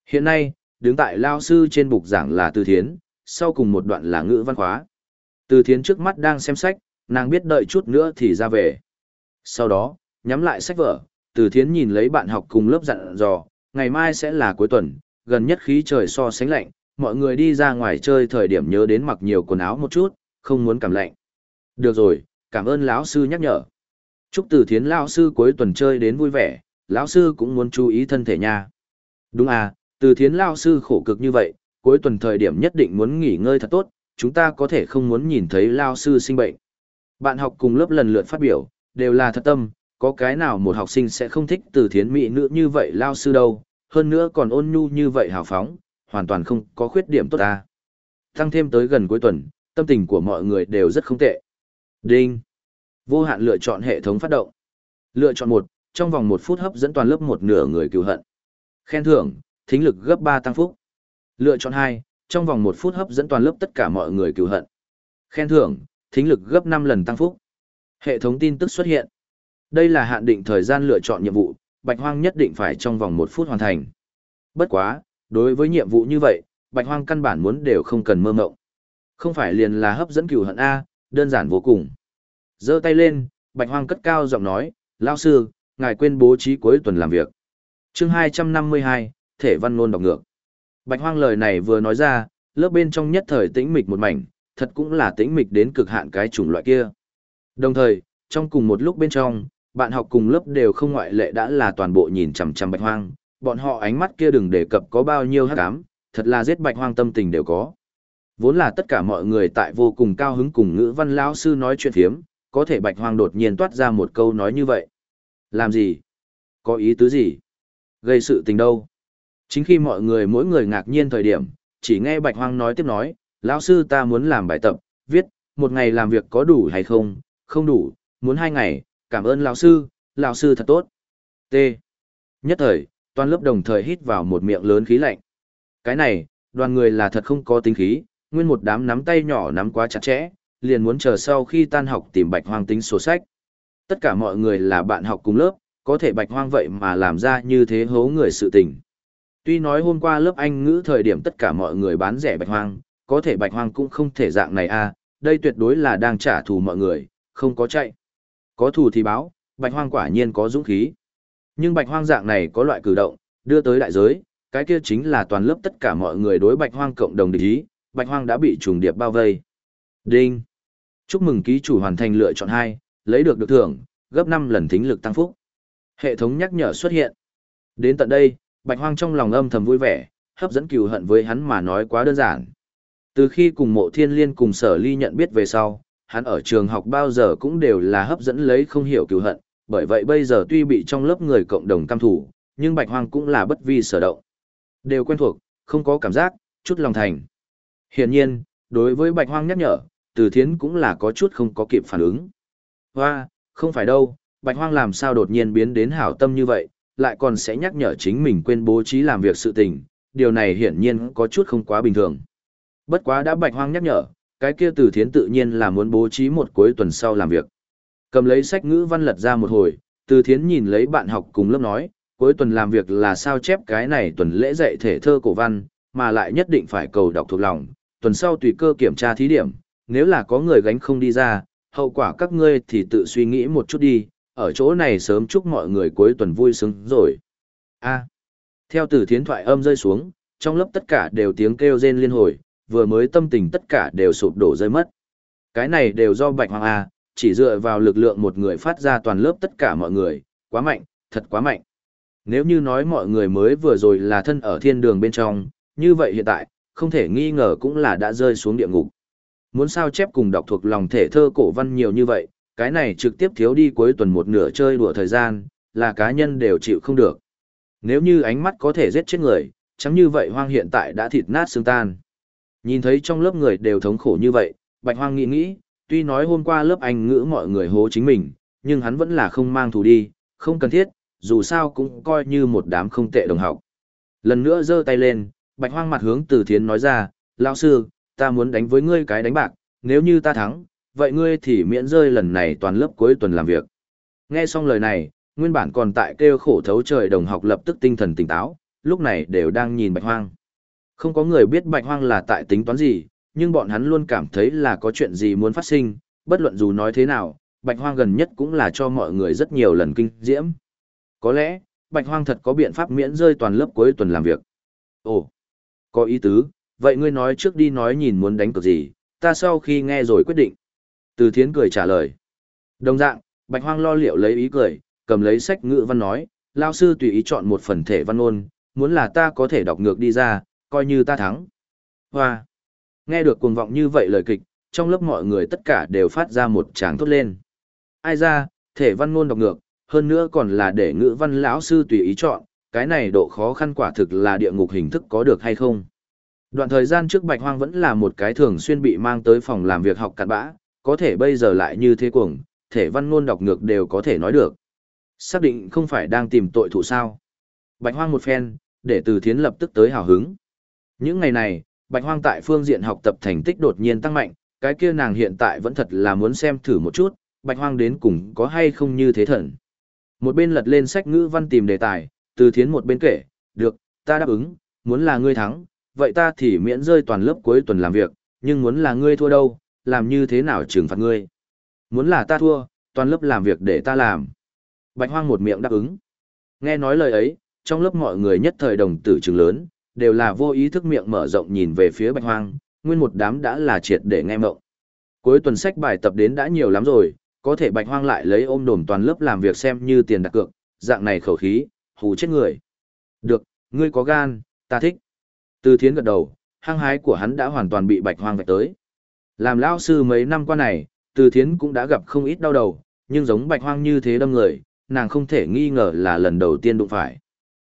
Hiện nay, đứng tại lao sư trên bục giảng là Từ Thiến, sau cùng một đoạn là ngữ văn khóa. Từ Thiến trước mắt đang xem sách, nàng biết đợi chút nữa thì ra về. Sau đó, nhắm lại sách vở, Từ Thiến nhìn lấy bạn học cùng lớp dặn dò, ngày mai sẽ là cuối tuần, gần nhất khí trời so sánh lạnh, mọi người đi ra ngoài chơi thời điểm nhớ đến mặc nhiều quần áo một chút, không muốn cảm lạnh. Được rồi, cảm ơn lão sư nhắc nhở. Chúc Từ Thiến lão sư cuối tuần chơi đến vui vẻ, lão sư cũng muốn chú ý thân thể nha. Đúng à, Từ Thiến lão sư khổ cực như vậy, cuối tuần thời điểm nhất định muốn nghỉ ngơi thật tốt, chúng ta có thể không muốn nhìn thấy lão sư sinh bệnh. Bạn học cùng lớp lần lượt phát biểu, đều là thật tâm, có cái nào một học sinh sẽ không thích Từ Thiến mỹ nữ như vậy lão sư đâu, hơn nữa còn ôn nhu như vậy hào phóng, hoàn toàn không có khuyết điểm tốt ta. Tăng thêm tới gần cuối tuần, tâm tình của mọi người đều rất không tệ. Đinh. Vô hạn lựa chọn hệ thống phát động. Lựa chọn một, trong vòng một phút hấp dẫn toàn lớp một nửa người cứu hận. Khen thưởng, thính lực gấp 3 tăng phúc. Lựa chọn hai, trong vòng một phút hấp dẫn toàn lớp tất cả mọi người cứu hận. Khen thưởng, thính lực gấp 5 lần tăng phúc. Hệ thống tin tức xuất hiện. Đây là hạn định thời gian lựa chọn nhiệm vụ, Bạch Hoang nhất định phải trong vòng một phút hoàn thành. Bất quá, đối với nhiệm vụ như vậy, Bạch Hoang căn bản muốn đều không cần mơ mộng. Không phải liền là hấp dẫn cửu hận A, đơn giản vô cùng. giơ tay lên, Bạch Hoang cất cao giọng nói, lão sư, ngài quên bố trí cuối tuần làm việc. Chương 252, thể văn ngôn đọc ngược. Bạch Hoang lời này vừa nói ra, lớp bên trong nhất thời tĩnh mịch một mảnh, thật cũng là tĩnh mịch đến cực hạn cái chủng loại kia. Đồng thời, trong cùng một lúc bên trong, bạn học cùng lớp đều không ngoại lệ đã là toàn bộ nhìn chằm chằm Bạch Hoang, bọn họ ánh mắt kia đừng đề cập có bao nhiêu hắc ám, thật là giết Bạch Hoang tâm tình đều có. Vốn là tất cả mọi người tại vô cùng cao hứng cùng ngữ văn lão sư nói chuyện phiếm, có thể bạch hoang đột nhiên toát ra một câu nói như vậy. Làm gì? Có ý tứ gì? Gây sự tình đâu? Chính khi mọi người mỗi người ngạc nhiên thời điểm, chỉ nghe bạch hoang nói tiếp nói, lão sư ta muốn làm bài tập, viết, một ngày làm việc có đủ hay không, không đủ, muốn hai ngày, cảm ơn lão sư, lão sư thật tốt. T. Nhất thời, toàn lớp đồng thời hít vào một miệng lớn khí lạnh. Cái này, đoàn người là thật không có tính khí, nguyên một đám nắm tay nhỏ nắm quá chặt chẽ, liền muốn chờ sau khi tan học tìm bạch hoang tính sổ sách. Tất cả mọi người là bạn học cùng lớp, có thể bạch hoang vậy mà làm ra như thế hố người sự tình. Tuy nói hôm qua lớp Anh ngữ thời điểm tất cả mọi người bán rẻ bạch hoang, có thể bạch hoang cũng không thể dạng này a, à, đây tuyệt đối là đang trả thù mọi người, không có chạy. Có thù thì báo, bạch hoang quả nhiên có dũng khí. Nhưng bạch hoang dạng này có loại cử động, đưa tới đại giới, cái kia chính là toàn lớp tất cả mọi người đối bạch hoang cộng đồng địch ý, bạch hoang đã bị trùng điệp bao vây. Đinh! Chúc mừng ký chủ hoàn thành lựa chọn 2, lấy được được thưởng, gấp 5 lần thính lực tăng phúc. Hệ thống nhắc nhở xuất hiện. Đến tận đây, bạch hoang trong lòng âm thầm vui vẻ, hấp dẫn cừu hận với hắn mà nói quá đơn giản. Từ khi cùng mộ thiên liên cùng sở ly nhận biết về sau, hắn ở trường học bao giờ cũng đều là hấp dẫn lấy không hiểu cừu hận, bởi vậy bây giờ tuy bị trong lớp người cộng đồng cam thủ, nhưng bạch hoang cũng là bất vi sở động. Đều quen thuộc, không có cảm giác, chút lòng thành. Hiển nhiên, đối với bạch hoang nhắc nhở, từ thiến cũng là có chút không có kịp phản ứng. Hoa, không phải đâu, bạch hoang làm sao đột nhiên biến đến hảo tâm như vậy, lại còn sẽ nhắc nhở chính mình quên bố trí làm việc sự tình, điều này hiển nhiên có chút không quá bình thường. Bất quá đã bạch hoang nhắc nhở, cái kia từ thiến tự nhiên là muốn bố trí một cuối tuần sau làm việc. Cầm lấy sách ngữ văn lật ra một hồi, từ thiến nhìn lấy bạn học cùng lớp nói, cuối tuần làm việc là sao chép cái này tuần lễ dạy thể thơ cổ văn, mà lại nhất định phải cầu đọc thuộc lòng, tuần sau tùy cơ kiểm tra thí điểm, nếu là có người gánh không đi ra, hậu quả các ngươi thì tự suy nghĩ một chút đi, ở chỗ này sớm chúc mọi người cuối tuần vui sướng rồi. A. theo từ thiến thoại âm rơi xuống, trong lớp tất cả đều tiếng kêu rên liên hồi, vừa mới tâm tình tất cả đều sụp đổ rơi mất. Cái này đều do Bạch Hoàng A, chỉ dựa vào lực lượng một người phát ra toàn lớp tất cả mọi người, quá mạnh, thật quá mạnh. Nếu như nói mọi người mới vừa rồi là thân ở thiên đường bên trong, như vậy hiện tại, không thể nghi ngờ cũng là đã rơi xuống địa ngục. Muốn sao chép cùng đọc thuộc lòng thể thơ cổ văn nhiều như vậy, cái này trực tiếp thiếu đi cuối tuần một nửa chơi đùa thời gian, là cá nhân đều chịu không được. Nếu như ánh mắt có thể giết chết người, chẳng như vậy hoang hiện tại đã thịt nát xương tan. Nhìn thấy trong lớp người đều thống khổ như vậy, bạch hoang nghĩ nghĩ, tuy nói hôm qua lớp anh ngữ mọi người hố chính mình, nhưng hắn vẫn là không mang thù đi, không cần thiết, dù sao cũng coi như một đám không tệ đồng học. Lần nữa giơ tay lên, Bạch hoang mặt hướng từ thiến nói ra, lão sư, ta muốn đánh với ngươi cái đánh bạc, nếu như ta thắng, vậy ngươi thì miễn rơi lần này toàn lớp cuối tuần làm việc. Nghe xong lời này, Nguyên bản còn tại kêu khổ thấu trời đồng học lập tức tinh thần tỉnh táo, lúc này đều đang nhìn bạch hoang. Không có người biết bạch hoang là tại tính toán gì, nhưng bọn hắn luôn cảm thấy là có chuyện gì muốn phát sinh, bất luận dù nói thế nào, bạch hoang gần nhất cũng là cho mọi người rất nhiều lần kinh diễm. Có lẽ, bạch hoang thật có biện pháp miễn rơi toàn lớp cuối tuần làm việc. Ồ, có ý tứ, vậy ngươi nói trước đi nói nhìn muốn đánh cược gì, ta sau khi nghe rồi quyết định. Từ thiến cười trả lời. Đồng dạng, bạch hoang lo liệu lấy ý cười, cầm lấy sách ngữ văn nói, lao sư tùy ý chọn một phần thể văn ôn, muốn là ta có thể đọc ngược đi ra, coi như ta thắng. Hoa! Nghe được cuồng vọng như vậy lời kịch, trong lớp mọi người tất cả đều phát ra một tràng thốt lên. Ai ra, thể văn ngôn đọc ngược, hơn nữa còn là để ngữ văn lão sư tùy ý chọn, cái này độ khó khăn quả thực là địa ngục hình thức có được hay không. Đoạn thời gian trước Bạch Hoang vẫn là một cái thường xuyên bị mang tới phòng làm việc học cặn bã, có thể bây giờ lại như thế cuồng, thể văn ngôn đọc ngược đều có thể nói được. Xác định không phải đang tìm tội thủ sao. Bạch Hoang một phen, để từ thiến lập tức tới hào hứng. Những ngày này, Bạch Hoang tại phương diện học tập thành tích đột nhiên tăng mạnh, cái kia nàng hiện tại vẫn thật là muốn xem thử một chút, Bạch Hoang đến cùng có hay không như thế thần. Một bên lật lên sách ngữ văn tìm đề tài, từ thiến một bên kể, được, ta đáp ứng, muốn là ngươi thắng, vậy ta thì miễn rơi toàn lớp cuối tuần làm việc, nhưng muốn là ngươi thua đâu, làm như thế nào trừng phạt ngươi. Muốn là ta thua, toàn lớp làm việc để ta làm. Bạch Hoang một miệng đáp ứng. Nghe nói lời ấy, trong lớp mọi người nhất thời đồng tử trường lớn, đều là vô ý thức miệng mở rộng nhìn về phía Bạch Hoang, nguyên một đám đã là triệt để nghe mộng. Cuối tuần sách bài tập đến đã nhiều lắm rồi, có thể Bạch Hoang lại lấy ôm đồm toàn lớp làm việc xem như tiền đặt cược, dạng này khẩu khí, hù chết người. Được, ngươi có gan, ta thích. Từ thiến gật đầu, hăng hái của hắn đã hoàn toàn bị Bạch Hoang vạch tới. Làm lão sư mấy năm qua này, từ thiến cũng đã gặp không ít đau đầu, nhưng giống Bạch Hoang như thế đâm người, nàng không thể nghi ngờ là lần đầu tiên đụng phải.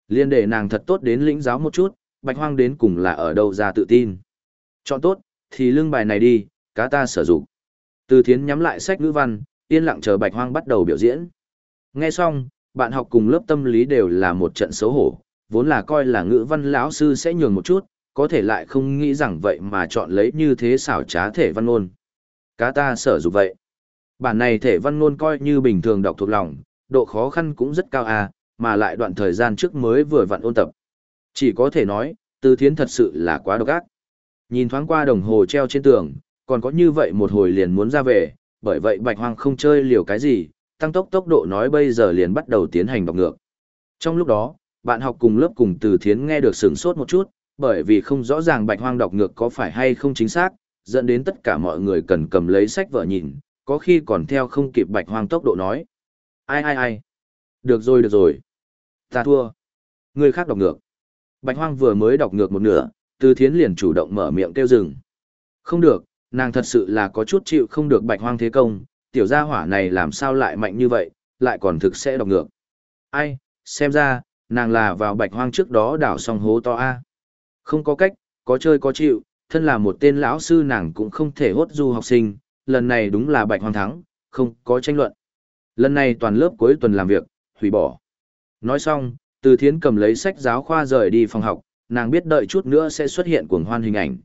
Liên để nàng thật tốt đến lĩnh giáo một chút, Bạch Hoang đến cùng là ở đâu ra tự tin. Chọn tốt, thì lương bài này đi, cá ta sử dụng. Từ thiến nhắm lại sách ngữ văn, yên lặng chờ Bạch Hoang bắt đầu biểu diễn. Nghe xong, bạn học cùng lớp tâm lý đều là một trận xấu hổ, vốn là coi là ngữ văn lão sư sẽ nhường một chút, có thể lại không nghĩ rằng vậy mà chọn lấy như thế xảo trá thể văn ngôn. Cá ta sở dụng vậy. Bản này thể văn ngôn coi như bình thường đọc thuộc lòng, độ khó khăn cũng rất cao à, mà lại đoạn thời gian trước mới vừa vặn ôn tập. Chỉ có thể nói, từ thiến thật sự là quá độc ác. Nhìn thoáng qua đồng hồ treo trên tường, còn có như vậy một hồi liền muốn ra về, bởi vậy bạch hoang không chơi liều cái gì, tăng tốc tốc độ nói bây giờ liền bắt đầu tiến hành đọc ngược. Trong lúc đó, bạn học cùng lớp cùng từ thiến nghe được sửng sốt một chút, bởi vì không rõ ràng bạch hoang đọc ngược có phải hay không chính xác, dẫn đến tất cả mọi người cần cầm lấy sách vở nhìn, có khi còn theo không kịp bạch hoang tốc độ nói. Ai ai ai? Được rồi được rồi. Ta thua. Người khác đọc ngược. Bạch hoang vừa mới đọc ngược một nửa, từ thiến liền chủ động mở miệng kêu dừng. Không được, nàng thật sự là có chút chịu không được bạch hoang thế công, tiểu gia hỏa này làm sao lại mạnh như vậy, lại còn thực sẽ đọc ngược. Ai, xem ra, nàng là vào bạch hoang trước đó đảo xong hố to a. Không có cách, có chơi có chịu, thân là một tên lão sư nàng cũng không thể hốt du học sinh, lần này đúng là bạch hoang thắng, không có tranh luận. Lần này toàn lớp cuối tuần làm việc, hủy bỏ. Nói xong, từ thiến cầm lấy sách giáo khoa rời đi phòng học, nàng biết đợi chút nữa sẽ xuất hiện cuồng hoan hình ảnh.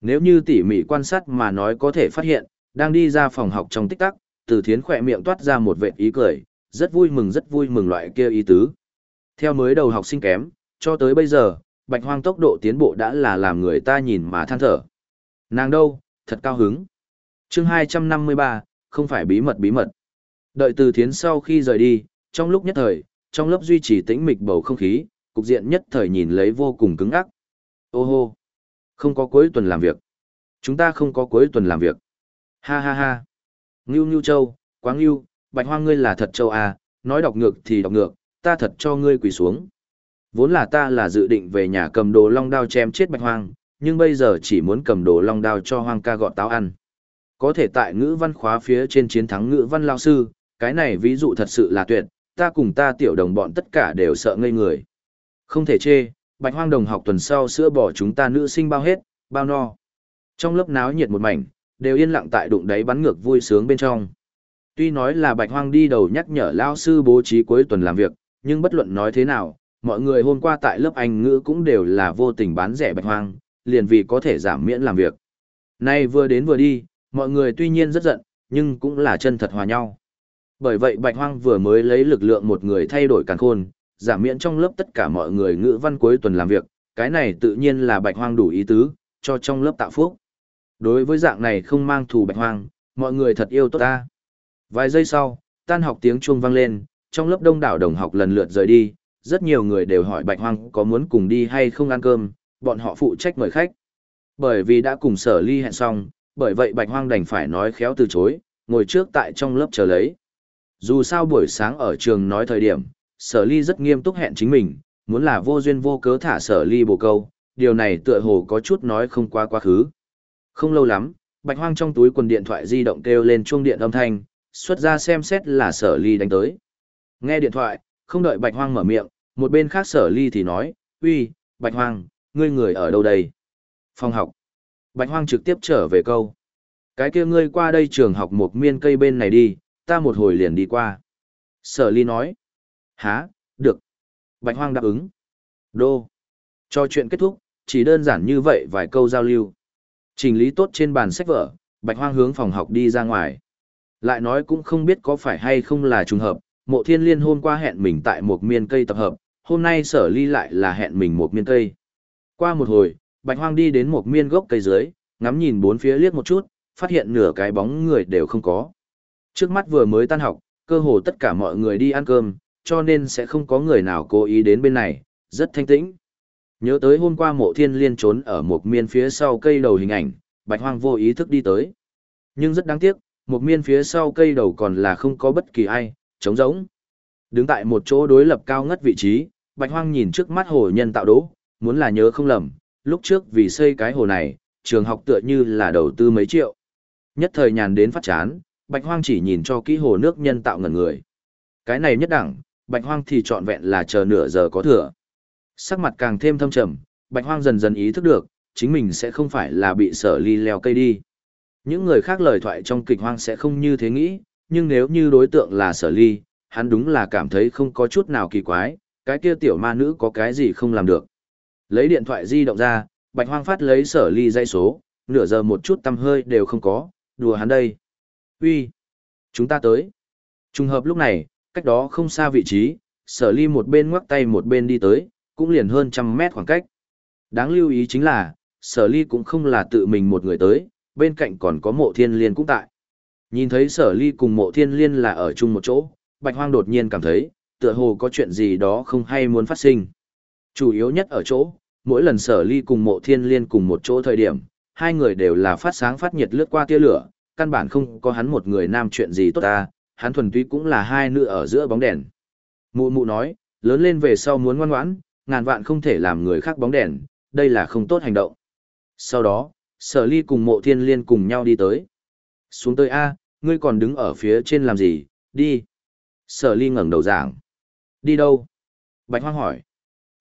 Nếu như tỉ mỉ quan sát mà nói có thể phát hiện, đang đi ra phòng học trong tích tắc, từ thiến khỏe miệng toát ra một vệt ý cười, rất vui mừng rất vui mừng loại kia ý tứ. Theo mới đầu học sinh kém, cho tới bây giờ, bạch hoang tốc độ tiến bộ đã là làm người ta nhìn mà than thở. Nàng đâu, thật cao hứng. Chương 253, không phải bí mật bí mật. Đợi từ thiến sau khi rời đi, trong lúc nhất thời, trong lớp duy trì tĩnh mịch bầu không khí, cục diện nhất thời nhìn lấy vô cùng cứng ắc. Ô hô, không có cuối tuần làm việc. Chúng ta không có cuối tuần làm việc. Ha ha ha. Ngưu Ngưu Châu, quá ngưu, bạch hoang ngươi là thật châu à, nói đọc ngược thì đọc ngược, ta thật cho ngươi quỳ xuống. Vốn là ta là dự định về nhà cầm đồ long đao chém chết bạch hoang, nhưng bây giờ chỉ muốn cầm đồ long đao cho hoang ca gọt táo ăn. Có thể tại ngữ văn khóa phía trên chiến thắng ngữ văn lao sư, cái này ví dụ thật sự là tuyệt, ta cùng ta tiểu đồng bọn tất cả đều sợ ngây người. Không thể chê, bạch hoang đồng học tuần sau sữa bỏ chúng ta nữ sinh bao hết, bao no. Trong lớp náo nhiệt một mảnh, đều yên lặng tại đụng đáy bắn ngược vui sướng bên trong. Tuy nói là bạch hoang đi đầu nhắc nhở lao sư bố trí cuối tuần làm việc, nhưng bất luận nói thế nào, mọi người hôm qua tại lớp Anh ngữ cũng đều là vô tình bán rẻ bạch hoang, liền vì có thể giảm miễn làm việc. Nay vừa đến vừa đi, mọi người tuy nhiên rất giận, nhưng cũng là chân thật hòa nhau. Bởi vậy Bạch Hoang vừa mới lấy lực lượng một người thay đổi càn khôn, giảm miễn trong lớp tất cả mọi người ngữ văn cuối tuần làm việc, cái này tự nhiên là Bạch Hoang đủ ý tứ, cho trong lớp tạo phúc. Đối với dạng này không mang thù Bạch Hoang, mọi người thật yêu tốt ta. Vài giây sau, tan học tiếng chuông vang lên, trong lớp đông đảo đồng học lần lượt rời đi, rất nhiều người đều hỏi Bạch Hoang có muốn cùng đi hay không ăn cơm, bọn họ phụ trách mời khách. Bởi vì đã cùng sở ly hẹn xong, bởi vậy Bạch Hoang đành phải nói khéo từ chối, ngồi trước tại trong lớp chờ lấy. Dù sao buổi sáng ở trường nói thời điểm, sở ly rất nghiêm túc hẹn chính mình, muốn là vô duyên vô cớ thả sở ly bồ câu, điều này tựa hồ có chút nói không qua quá khứ. Không lâu lắm, Bạch Hoang trong túi quần điện thoại di động kêu lên chuông điện âm thanh, xuất ra xem xét là sở ly đánh tới. Nghe điện thoại, không đợi Bạch Hoang mở miệng, một bên khác sở ly thì nói, uy, Bạch Hoang, ngươi người ở đâu đây? Phòng học. Bạch Hoang trực tiếp trở về câu. Cái kia ngươi qua đây trường học một miên cây bên này đi, ta một hồi liền đi qua. Sở ly nói. Há, được. Bạch Hoang đáp ứng. Đô. Cho chuyện kết thúc, chỉ đơn giản như vậy vài câu giao lưu. Trình lý tốt trên bàn sách vở, Bạch Hoang hướng phòng học đi ra ngoài. Lại nói cũng không biết có phải hay không là trùng hợp, mộ thiên liên hôm qua hẹn mình tại một miên cây tập hợp, hôm nay sở ly lại là hẹn mình một miên cây. Qua một hồi, Bạch Hoang đi đến một miên gốc cây dưới, ngắm nhìn bốn phía liếc một chút, phát hiện nửa cái bóng người đều không có. Trước mắt vừa mới tan học, cơ hồ tất cả mọi người đi ăn cơm, cho nên sẽ không có người nào cố ý đến bên này, rất thanh tĩnh. Nhớ tới hôm qua mộ thiên liên trốn ở một miên phía sau cây đầu hình ảnh, bạch hoang vô ý thức đi tới. Nhưng rất đáng tiếc, một miên phía sau cây đầu còn là không có bất kỳ ai, trống rỗng. Đứng tại một chỗ đối lập cao ngất vị trí, bạch hoang nhìn trước mắt hồ nhân tạo đố, muốn là nhớ không lầm, lúc trước vì xây cái hồ này, trường học tựa như là đầu tư mấy triệu. Nhất thời nhàn đến phát chán, bạch hoang chỉ nhìn cho kỹ hồ nước nhân tạo ngẩn người. Cái này nhất đẳng, bạch hoang thì trọn vẹn là chờ nửa giờ có thừa. Sắc mặt càng thêm thâm trầm, bạch hoang dần dần ý thức được, chính mình sẽ không phải là bị sở ly leo cây đi. Những người khác lời thoại trong kịch hoang sẽ không như thế nghĩ, nhưng nếu như đối tượng là sở ly, hắn đúng là cảm thấy không có chút nào kỳ quái, cái kia tiểu ma nữ có cái gì không làm được. Lấy điện thoại di động ra, bạch hoang phát lấy sở ly dây số, nửa giờ một chút tâm hơi đều không có, đùa hắn đây. Uy, chúng ta tới. Trùng hợp lúc này, cách đó không xa vị trí, sở ly một bên ngoắc tay một bên đi tới, cũng liền hơn trăm mét khoảng cách. Đáng lưu ý chính là, sở ly cũng không là tự mình một người tới, bên cạnh còn có mộ thiên liên cũng tại. Nhìn thấy sở ly cùng mộ thiên liên là ở chung một chỗ, bạch hoang đột nhiên cảm thấy, tựa hồ có chuyện gì đó không hay muốn phát sinh. Chủ yếu nhất ở chỗ, mỗi lần sở ly cùng mộ thiên liên cùng một chỗ thời điểm, hai người đều là phát sáng phát nhiệt lướt qua tia lửa, căn bản không có hắn một người nam chuyện gì tốt ta, hắn thuần túy cũng là hai nữ ở giữa bóng đèn. Mụ mụ nói, lớn lên về sau muốn ngoan ngoãn, ngàn vạn không thể làm người khác bóng đèn, đây là không tốt hành động. Sau đó, sở ly cùng mộ thiên liên cùng nhau đi tới. Xuống tới A, ngươi còn đứng ở phía trên làm gì, đi. Sở ly ngẩng đầu giảng. Đi đâu? Bạch hoang hỏi.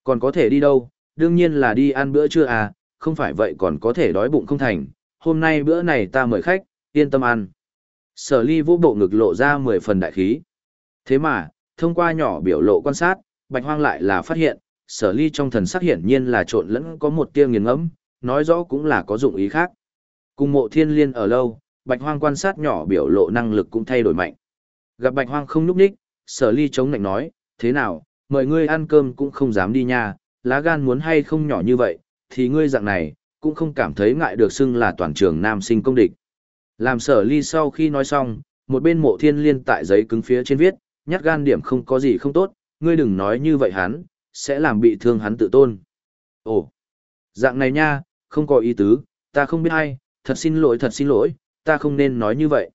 Còn có thể đi đâu, đương nhiên là đi ăn bữa trưa à, không phải vậy còn có thể đói bụng không thành. Hôm nay bữa này ta mời khách, yên tâm ăn. Sở ly vũ bộ ngực lộ ra mười phần đại khí. Thế mà, thông qua nhỏ biểu lộ quan sát, bạch hoang lại là phát hiện, sở ly trong thần sắc hiển nhiên là trộn lẫn có một tia nghiền ngẫm, nói rõ cũng là có dụng ý khác. Cùng mộ thiên liên ở lâu, bạch hoang quan sát nhỏ biểu lộ năng lực cũng thay đổi mạnh. Gặp bạch hoang không núp đích, sở ly chống lạnh nói, thế nào, mời ngươi ăn cơm cũng không dám đi nha, lá gan muốn hay không nhỏ như vậy, thì ngươi dạng này, cũng không cảm thấy ngại được xưng là toàn trường nam sinh công địch. Làm sở ly sau khi nói xong, một bên mộ thiên liên tại giấy cứng phía trên viết, nhát gan điểm không có gì không tốt, ngươi đừng nói như vậy hắn, sẽ làm bị thương hắn tự tôn. Ồ, dạng này nha, không có ý tứ, ta không biết hay, thật xin lỗi thật xin lỗi, ta không nên nói như vậy.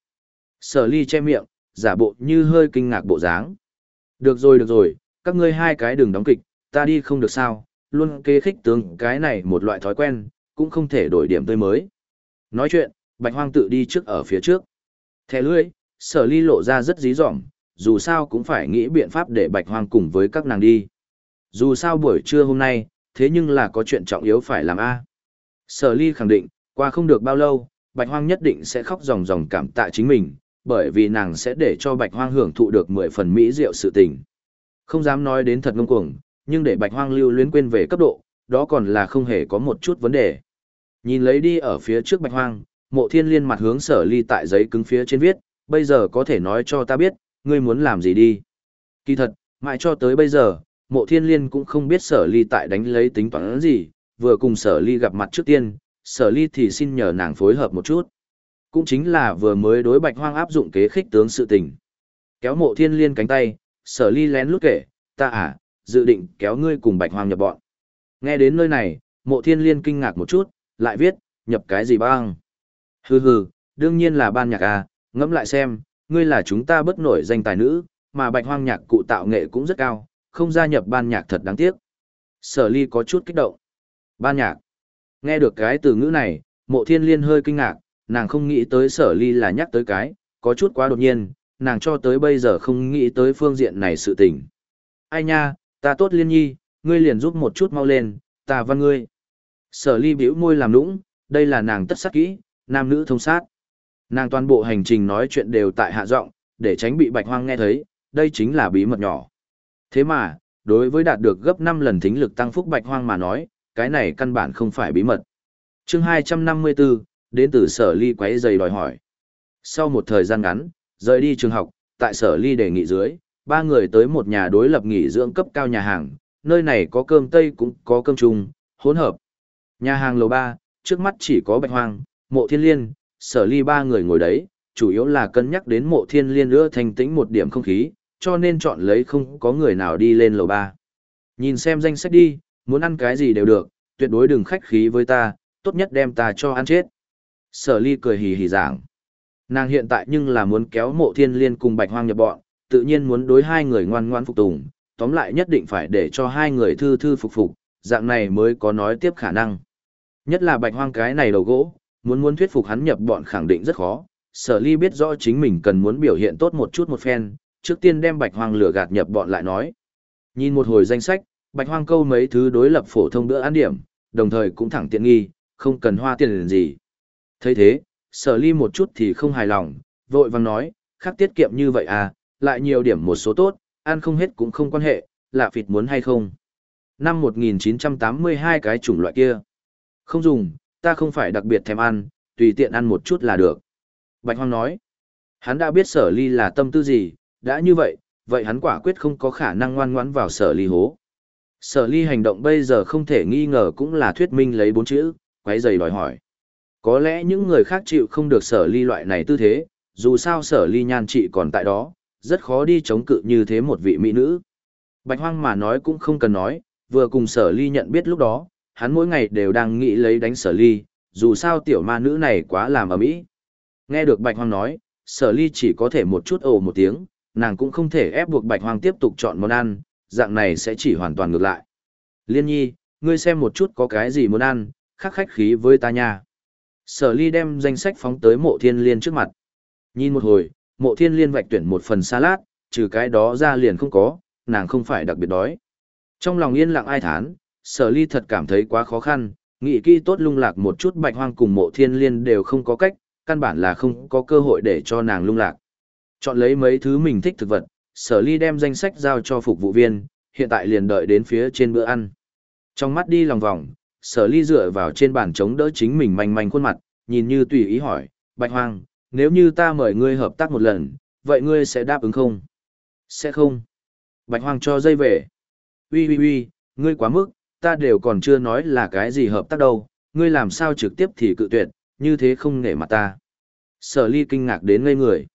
Sở ly che miệng, giả bộ như hơi kinh ngạc bộ dáng. Được rồi được rồi, các ngươi hai cái đừng đóng kịch, ta đi không được sao, luôn kê khích tướng cái này một loại thói quen, cũng không thể đổi điểm tươi mới. Nói chuyện, bạch hoang tự đi trước ở phía trước. Thẻ lưỡi, sở ly lộ ra rất dí dỏm, dù sao cũng phải nghĩ biện pháp để bạch hoang cùng với các nàng đi. Dù sao buổi trưa hôm nay, thế nhưng là có chuyện trọng yếu phải làm a. Sở ly khẳng định, qua không được bao lâu, bạch hoang nhất định sẽ khóc ròng ròng cảm tạ chính mình, bởi vì nàng sẽ để cho bạch hoang hưởng thụ được mười phần mỹ diệu sự tình. Không dám nói đến thật ngông cuồng, nhưng để bạch hoang lưu luyến quên về cấp độ, đó còn là không hề có một chút vấn đề. Nhìn lấy đi ở phía trước bạch hoang, mộ thiên liên mặt hướng sở ly tại giấy cứng phía trên viết, bây giờ có thể nói cho ta biết, ngươi muốn làm gì đi? Kỳ thật, mãi cho tới bây giờ, mộ thiên liên cũng không biết sở ly tại đánh lấy tính toán gì, vừa cùng sở ly gặp mặt trước tiên, sở ly thì xin nhờ nàng phối hợp một chút. Cũng chính là vừa mới đối bạch hoang áp dụng kế khích tướng sự tình. Kéo mộ thiên liên cánh tay, sở ly lén lút kể, ta à, dự định kéo ngươi cùng bạch hoang nhập bọn. Nghe đến nơi này, mộ thiên liên kinh ngạc một chút, lại viết, nhập cái gì băng? Hừ hừ, đương nhiên là ban nhạc à, ngẫm lại xem, ngươi là chúng ta bất nổi danh tài nữ, mà bạch hoang nhạc cụ tạo nghệ cũng rất cao, không gia nhập ban nhạc thật đáng tiếc. Sở ly có chút kích động. Ban nhạc. Nghe được cái từ ngữ này, mộ thiên liên hơi kinh ngạc, nàng không nghĩ tới sở ly là nhắc tới cái, có chút quá đột nhiên, nàng cho tới bây giờ không nghĩ tới phương diện này sự tình. Ai nha, ta tốt liên nhi, ngươi liền giúp một chút mau lên, ta văn ngươi. Sở ly bĩu môi làm nũng, đây là nàng tất sắc kỹ, nam nữ thông sát. Nàng toàn bộ hành trình nói chuyện đều tại hạ giọng, để tránh bị bạch hoang nghe thấy, đây chính là bí mật nhỏ. Thế mà, đối với đạt được gấp 5 lần thính lực tăng phúc bạch hoang mà nói, cái này căn bản không phải bí mật. Chương 254, đến từ sở ly quấy giày đòi hỏi. Sau một thời gian ngắn, rời đi trường học, tại sở ly đề nghị dưới, ba người tới một nhà đối lập nghỉ dưỡng cấp cao nhà hàng, nơi này có cơm Tây cũng có cơm Trung, hỗn hợp. Nhà hàng lầu 3, trước mắt chỉ có bạch hoang, mộ thiên liên, sở ly ba người ngồi đấy, chủ yếu là cân nhắc đến mộ thiên liên nữa thành tĩnh một điểm không khí, cho nên chọn lấy không có người nào đi lên lầu ba. Nhìn xem danh sách đi, muốn ăn cái gì đều được, tuyệt đối đừng khách khí với ta, tốt nhất đem ta cho ăn chết. Sở ly cười hì hì giảng. Nàng hiện tại nhưng là muốn kéo mộ thiên liên cùng bạch hoang nhập bọn, tự nhiên muốn đối hai người ngoan ngoan phục tùng, tóm lại nhất định phải để cho hai người thư thư phục phục, dạng này mới có nói tiếp khả năng. Nhất là bạch hoang cái này đầu gỗ, muốn muốn thuyết phục hắn nhập bọn khẳng định rất khó. Sở ly biết rõ chính mình cần muốn biểu hiện tốt một chút một phen, trước tiên đem bạch hoang lửa gạt nhập bọn lại nói. Nhìn một hồi danh sách, bạch hoang câu mấy thứ đối lập phổ thông bữa ăn điểm, đồng thời cũng thẳng tiện nghi, không cần hoa tiền gì. thấy thế, sở ly một chút thì không hài lòng, vội vàng nói, khác tiết kiệm như vậy à, lại nhiều điểm một số tốt, ăn không hết cũng không quan hệ, lạ phịt muốn hay không. Năm 1982 cái chủng loại kia. Không dùng, ta không phải đặc biệt thèm ăn, tùy tiện ăn một chút là được. Bạch Hoang nói, hắn đã biết sở ly là tâm tư gì, đã như vậy, vậy hắn quả quyết không có khả năng ngoan ngoãn vào sở ly hố. Sở ly hành động bây giờ không thể nghi ngờ cũng là thuyết minh lấy bốn chữ, quấy giày đòi hỏi. Có lẽ những người khác chịu không được sở ly loại này tư thế, dù sao sở ly nhan trị còn tại đó, rất khó đi chống cự như thế một vị mỹ nữ. Bạch hoang mà nói cũng không cần nói, vừa cùng sở ly nhận biết lúc đó, hắn mỗi ngày đều đang nghĩ lấy đánh sở ly, dù sao tiểu ma nữ này quá làm ở mỹ. Nghe được bạch hoang nói, sở ly chỉ có thể một chút ồ một tiếng, nàng cũng không thể ép buộc bạch hoang tiếp tục chọn món ăn, dạng này sẽ chỉ hoàn toàn ngược lại. Liên nhi, ngươi xem một chút có cái gì muốn ăn, khắc khách khí với ta nha. Sở ly đem danh sách phóng tới mộ thiên liên trước mặt. Nhìn một hồi, mộ thiên liên vạch tuyển một phần salad, trừ cái đó ra liền không có, nàng không phải đặc biệt đói. Trong lòng yên lặng ai thán, sở ly thật cảm thấy quá khó khăn, nghị kỹ tốt lung lạc một chút bạch hoang cùng mộ thiên liên đều không có cách, căn bản là không có cơ hội để cho nàng lung lạc. Chọn lấy mấy thứ mình thích thực vật, sở ly đem danh sách giao cho phục vụ viên, hiện tại liền đợi đến phía trên bữa ăn. Trong mắt đi lòng vòng, sở ly dựa vào trên bàn chống đỡ chính mình manh manh khuôn mặt, nhìn như tùy ý hỏi, Bạch Hoang, nếu như ta mời ngươi hợp tác một lần, vậy ngươi sẽ đáp ứng không? Sẽ không. Bạch Hoang cho dây về. Ui ui ui, ngươi quá mức, ta đều còn chưa nói là cái gì hợp tác đâu, ngươi làm sao trực tiếp thì cự tuyệt, như thế không nể mặt ta. Sở ly kinh ngạc đến ngây người.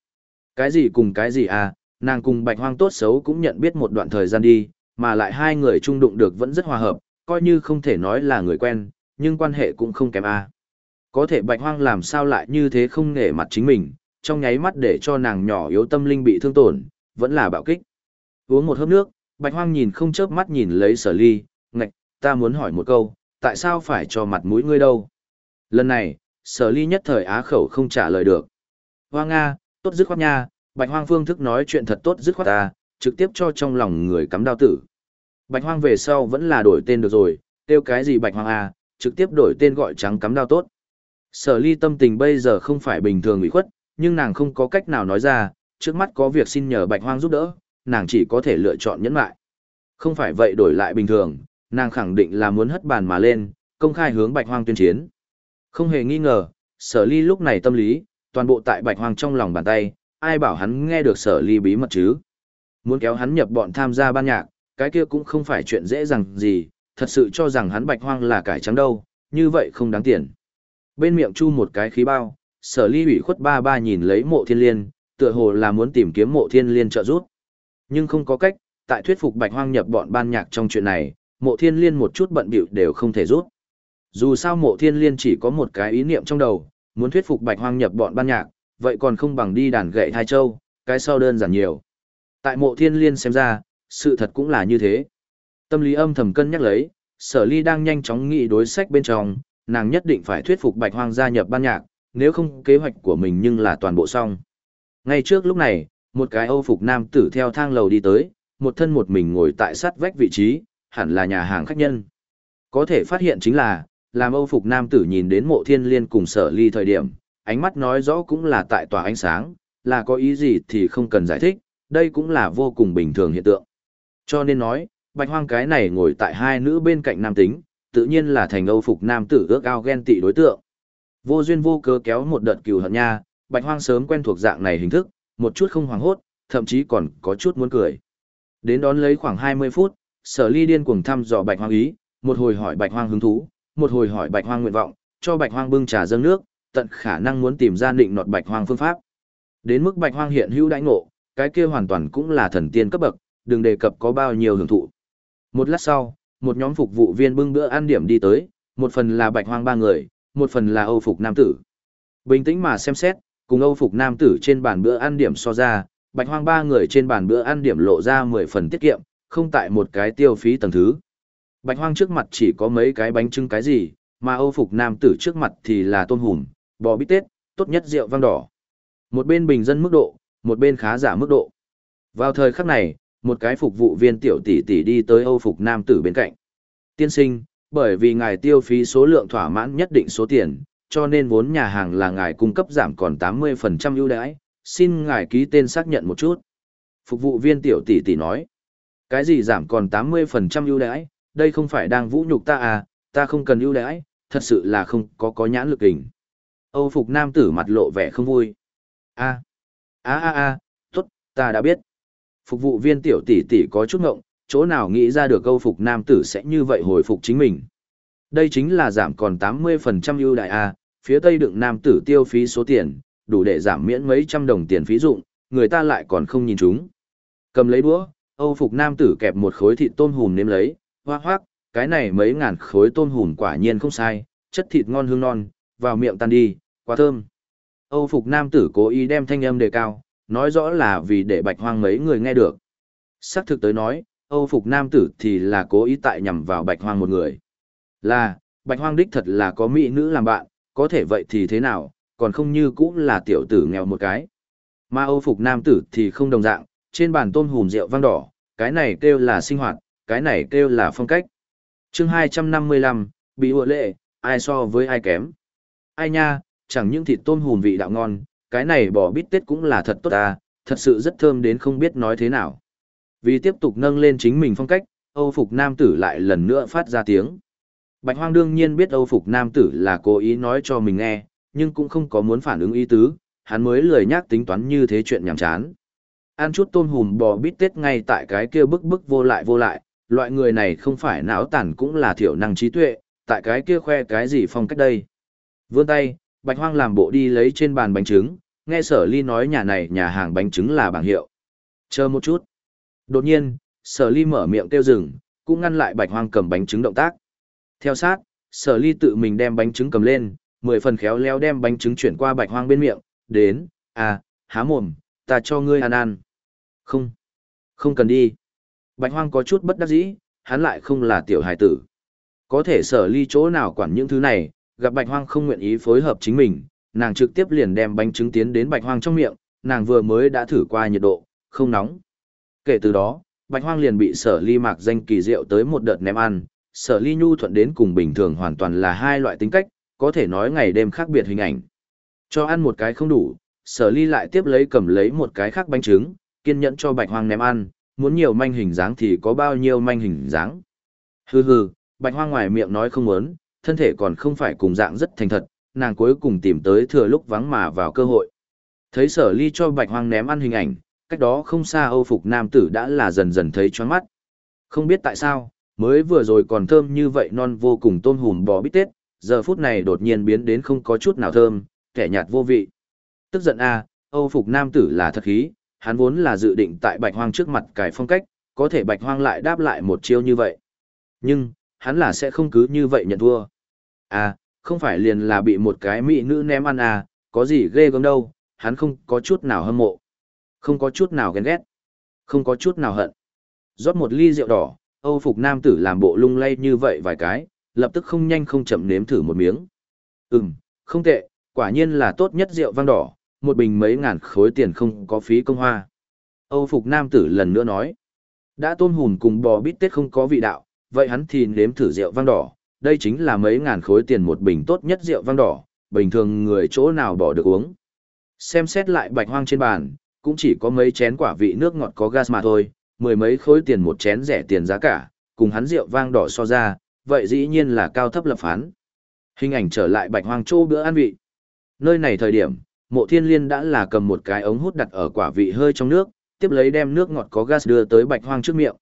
Cái gì cùng cái gì à, nàng cùng bạch hoang tốt xấu cũng nhận biết một đoạn thời gian đi, mà lại hai người chung đụng được vẫn rất hòa hợp, coi như không thể nói là người quen, nhưng quan hệ cũng không kém a. Có thể bạch hoang làm sao lại như thế không nể mặt chính mình, trong nháy mắt để cho nàng nhỏ yếu tâm linh bị thương tổn, vẫn là bạo kích. Uống một hớp nước, bạch hoang nhìn không chớp mắt nhìn lấy sở ly, ta muốn hỏi một câu, tại sao phải cho mặt mũi ngươi đâu? Lần này, sở ly nhất thời á khẩu không trả lời được. Hoa Nga, tốt dứt khoát nha, bạch hoang phương thức nói chuyện thật tốt dứt khoát ta, trực tiếp cho trong lòng người cắm đao tử. Bạch hoang về sau vẫn là đổi tên được rồi, tiêu cái gì bạch hoang à, trực tiếp đổi tên gọi trắng cắm đao tốt. Sở ly tâm tình bây giờ không phải bình thường ủy khuất, nhưng nàng không có cách nào nói ra, trước mắt có việc xin nhờ bạch hoang giúp đỡ, nàng chỉ có thể lựa chọn nhẫn lại. Không phải vậy đổi lại bình thường, nàng khẳng định là muốn hất bàn mà lên, công khai hướng bạch hoang tuyên chiến. Không hề nghi ngờ, sở ly lúc này tâm lý, toàn bộ tại bạch hoang trong lòng bàn tay, ai bảo hắn nghe được sở ly bí mật chứ. Muốn kéo hắn nhập bọn tham gia ban nhạc, cái kia cũng không phải chuyện dễ dàng gì, thật sự cho rằng hắn bạch hoang là cải trắng đâu, như vậy không đáng tiền. Bên miệng chu một cái khí bao, sở ly ủy khuất ba ba nhìn lấy mộ thiên liên, tựa hồ là muốn tìm kiếm mộ thiên liên trợ giúp. Nhưng không có cách, tại thuyết phục bạch hoang nhập bọn ban nhạc trong chuyện này, mộ thiên liên một chút bận bịu đều không thể rút. Dù sao mộ thiên liên chỉ có một cái ý niệm trong đầu, muốn thuyết phục bạch hoang nhập bọn ban nhạc, vậy còn không bằng đi đàn gậy thai châu, cái sau đơn giản nhiều. Tại mộ thiên liên xem ra, sự thật cũng là như thế. Tâm lý âm thầm cân nhắc lấy, sở ly đang nhanh chóng nghĩ đối sách bên trong, nàng nhất định phải thuyết phục bạch hoang gia nhập ban nhạc, nếu không kế hoạch của mình nhưng là toàn bộ xong. Ngay trước lúc này, một cái âu phục nam tử theo thang lầu đi tới, một thân một mình ngồi tại sát vách vị trí, hẳn là nhà hàng khách nhân. Có thể phát hiện chính là, làm âu phục nam tử nhìn đến mộ thiên liên cùng sở ly thời điểm, ánh mắt nói rõ cũng là tại tòa ánh sáng, là có ý gì thì không cần giải thích, đây cũng là vô cùng bình thường hiện tượng. Cho nên nói, bạch hoang cái này ngồi tại hai nữ bên cạnh nam tính, tự nhiên là thành âu phục nam tử ước ao ghen tị đối tượng. Vô duyên vô cớ kéo một đợt cừu hận nha, bạch hoang sớm quen thuộc dạng này hình thức, một chút không hoảng hốt, thậm chí còn có chút muốn cười. Đến đón lấy khoảng 20 phút, sở ly điên cuồng thăm dò bạch hoang ý, một hồi hỏi bạch hoang hứng thú, một hồi hỏi bạch hoang nguyện vọng, cho bạch hoang bưng trà dâng nước, tận khả năng muốn tìm ra định nọt bạch hoang phương pháp. Đến mức bạch hoang hiện hữu đãi ngộ, cái kia hoàn toàn cũng là thần tiên cấp bậc, đừng đề cập có bao nhiêu hưởng thụ. Một lát sau, một nhóm phục vụ viên bưng bữa ăn điểm đi tới, một phần là bạch hoang ba người, một phần là Âu phục nam tử. Bình tĩnh mà xem xét, cùng Âu phục nam tử trên bàn bữa ăn điểm so ra, bạch hoang ba người trên bàn bữa ăn điểm lộ ra 10 phần tiết kiệm, không tại một cái tiêu phí tầng thứ. Bạch hoang trước mặt chỉ có mấy cái bánh trưng cái gì, mà Âu phục nam tử trước mặt thì là tôm hùm, bò bít tết, tốt nhất rượu vang đỏ. Một bên bình dân mức độ, một bên khá giả mức độ. Vào thời khắc này, một cái phục vụ viên tiểu tỷ tỷ đi tới Âu phục nam tử bên cạnh. Tiên sinh, bởi vì ngài tiêu phí số lượng thỏa mãn nhất định số tiền, cho nên vốn nhà hàng là ngài cung cấp giảm còn 80% ưu đãi, xin ngài ký tên xác nhận một chút. Phục vụ viên tiểu tỷ tỷ nói, cái gì giảm còn 80% ưu đãi, đây không phải đang vũ nhục ta à, ta không cần ưu đãi, thật sự là không có có nhãn lực hình. Âu phục nam tử mặt lộ vẻ không vui. A, a a a, tốt, ta đã biết. Phục vụ viên tiểu tỷ tỷ có chút ngộng, chỗ nào nghĩ ra được câu phục nam tử sẽ như vậy hồi phục chính mình. Đây chính là giảm còn 80% ưu đại a, à, phía tây đựng nam tử tiêu phí số tiền, đủ để giảm miễn mấy trăm đồng tiền phí dụng, người ta lại còn không nhìn chúng. Cầm lấy đũa, Âu phục nam tử kẹp một khối thịt tôm hùm nếm lấy, hoa hoác, cái này mấy ngàn khối tôm hùm quả nhiên không sai, chất thịt ngon hương non, vào miệng tan đi, quá thơm. Âu phục nam tử cố ý đem thanh âm đề cao, nói rõ là vì để bạch hoang mấy người nghe được. Sắc thực tới nói, Âu phục nam tử thì là cố ý tại nhằm vào bạch hoang một người. Là, bạch hoang đích thật là có mỹ nữ làm bạn, có thể vậy thì thế nào, còn không như cũng là tiểu tử nghèo một cái. Mà Âu phục nam tử thì không đồng dạng, trên bàn tôm hùm rượu vang đỏ, cái này kêu là sinh hoạt, cái này kêu là phong cách. Chương 255, bị ủa lệ, ai so với ai kém. Ai nha, chẳng những thịt tôm hùm vị đạo ngon, cái này bò bít tết cũng là thật tốt ta, thật sự rất thơm đến không biết nói thế nào. Vì tiếp tục nâng lên chính mình phong cách, Âu Phục Nam Tử lại lần nữa phát ra tiếng. Bạch Hoang đương nhiên biết Âu Phục Nam Tử là cố ý nói cho mình nghe, nhưng cũng không có muốn phản ứng ý tứ, hắn mới lười nhắc tính toán như thế chuyện nhảm chán. Ăn chút tôm hùm bò bít tết ngay tại cái kia bức bức vô lại vô lại, loại người này không phải não tản cũng là thiểu năng trí tuệ, tại cái kia khoe cái gì phong cách đây. Vươn tay, Bạch Hoang làm bộ đi lấy trên bàn bánh trứng, nghe sở ly nói nhà này nhà hàng bánh trứng là bảng hiệu. Chờ một chút. Đột nhiên, sở ly mở miệng kêu dừng, cũng ngăn lại Bạch Hoang cầm bánh trứng động tác. Theo sát, sở ly tự mình đem bánh trứng cầm lên, mười phần khéo léo đem bánh trứng chuyển qua Bạch Hoang bên miệng, đến, à, há mồm, ta cho ngươi ăn ăn. Không, không cần đi. Bạch Hoang có chút bất đắc dĩ, hắn lại không là tiểu hài tử. Có thể sở ly chỗ nào quản những thứ này, gặp Bạch Hoang không nguyện ý phối hợp chính mình, nàng trực tiếp liền đem bánh trứng tiến đến Bạch Hoang trong miệng, nàng vừa mới đã thử qua nhiệt độ, không nóng. Kể từ đó, Bạch Hoang liền bị sở ly mạc danh kỳ diệu tới một đợt ném ăn, sở ly nhu thuận đến cùng bình thường hoàn toàn là hai loại tính cách, có thể nói ngày đêm khác biệt hình ảnh. Cho ăn một cái không đủ, sở ly lại tiếp lấy cầm lấy một cái khác bánh trứng, kiên nhẫn cho Bạch Hoang ném ăn, muốn nhiều manh hình dáng thì có bao nhiêu manh hình dáng. Hừ hừ, Bạch Hoang ngoài miệng nói không muốn, thân thể còn không phải cùng dạng rất thành thật, nàng cuối cùng tìm tới thừa lúc vắng mà vào cơ hội. Thấy sở ly cho bạch hoang ném ăn hình ảnh, cách đó không xa Âu phục nam tử đã là dần dần thấy choáng mắt. Không biết tại sao, mới vừa rồi còn thơm như vậy non vô cùng tôm hùm bò bít tết, giờ phút này đột nhiên biến đến không có chút nào thơm, kẻ nhạt vô vị. Tức giận a, Âu phục nam tử là thật khí, hắn vốn là dự định tại bạch hoang trước mặt cải phong cách, có thể bạch hoang lại đáp lại một chiêu như vậy. Nhưng, hắn là sẽ không cứ như vậy nhận thua. À, không phải liền là bị một cái mỹ nữ ném ăn à, có gì ghê gớm đâu, hắn không có chút nào hâm mộ. Không có chút nào ghen ghét. Không có chút nào hận. Rót một ly rượu đỏ, Âu phục nam tử làm bộ lung lay như vậy vài cái, lập tức không nhanh không chậm nếm thử một miếng. Ừm, không tệ, quả nhiên là tốt nhất rượu vang đỏ, một bình mấy ngàn khối tiền không có phí công hoa. Âu phục nam tử lần nữa nói, đã tôm hùm cùng bò bít tết không có vị đạo, vậy hắn thì nếm thử rượu vang đỏ, đây chính là mấy ngàn khối tiền một bình tốt nhất rượu vang đỏ, bình thường người chỗ nào bỏ được uống. Xem xét lại bạch hoang trên bàn, cũng chỉ có mấy chén quả vị nước ngọt có gas mà thôi, mười mấy khối tiền một chén rẻ tiền giá cả, cùng hắn rượu vang đỏ so ra, vậy dĩ nhiên là cao thấp lập phán. Hình ảnh trở lại bạch hoang châu bữa ăn vị. Nơi này thời điểm, mộ thiên liên đã là cầm một cái ống hút đặt ở quả vị hơi trong nước, tiếp lấy đem nước ngọt có gas đưa tới bạch hoang trước miệng.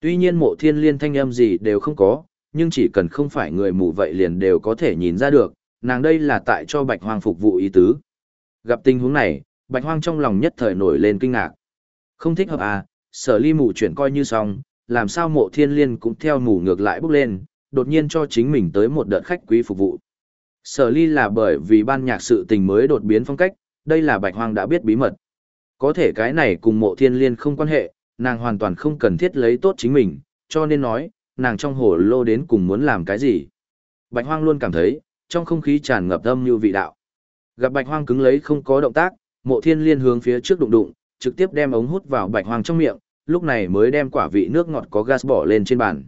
Tuy nhiên mộ thiên liên thanh âm gì đều không có, nhưng chỉ cần không phải người mù vậy liền đều có thể nhìn ra được, nàng đây là tại cho bạch hoang phục vụ ý tứ. Gặp tình huống này, bạch hoang trong lòng nhất thời nổi lên kinh ngạc. Không thích hợp à, sở ly mù chuyển coi như xong, làm sao mộ thiên liên cũng theo mù ngược lại bước lên, đột nhiên cho chính mình tới một đợt khách quý phục vụ. Sở ly là bởi vì ban nhạc sự tình mới đột biến phong cách, đây là bạch hoang đã biết bí mật. Có thể cái này cùng mộ thiên liên không quan hệ, nàng hoàn toàn không cần thiết lấy tốt chính mình, cho nên nói, nàng trong hồ lô đến cùng muốn làm cái gì. Bạch hoang luôn cảm thấy, trong không khí tràn ngập âm như vị đạo. Gặp bạch hoang cứng lấy không có động tác, mộ thiên liên hướng phía trước đụng đụng, trực tiếp đem ống hút vào bạch hoang trong miệng, lúc này mới đem quả vị nước ngọt có gas bỏ lên trên bàn.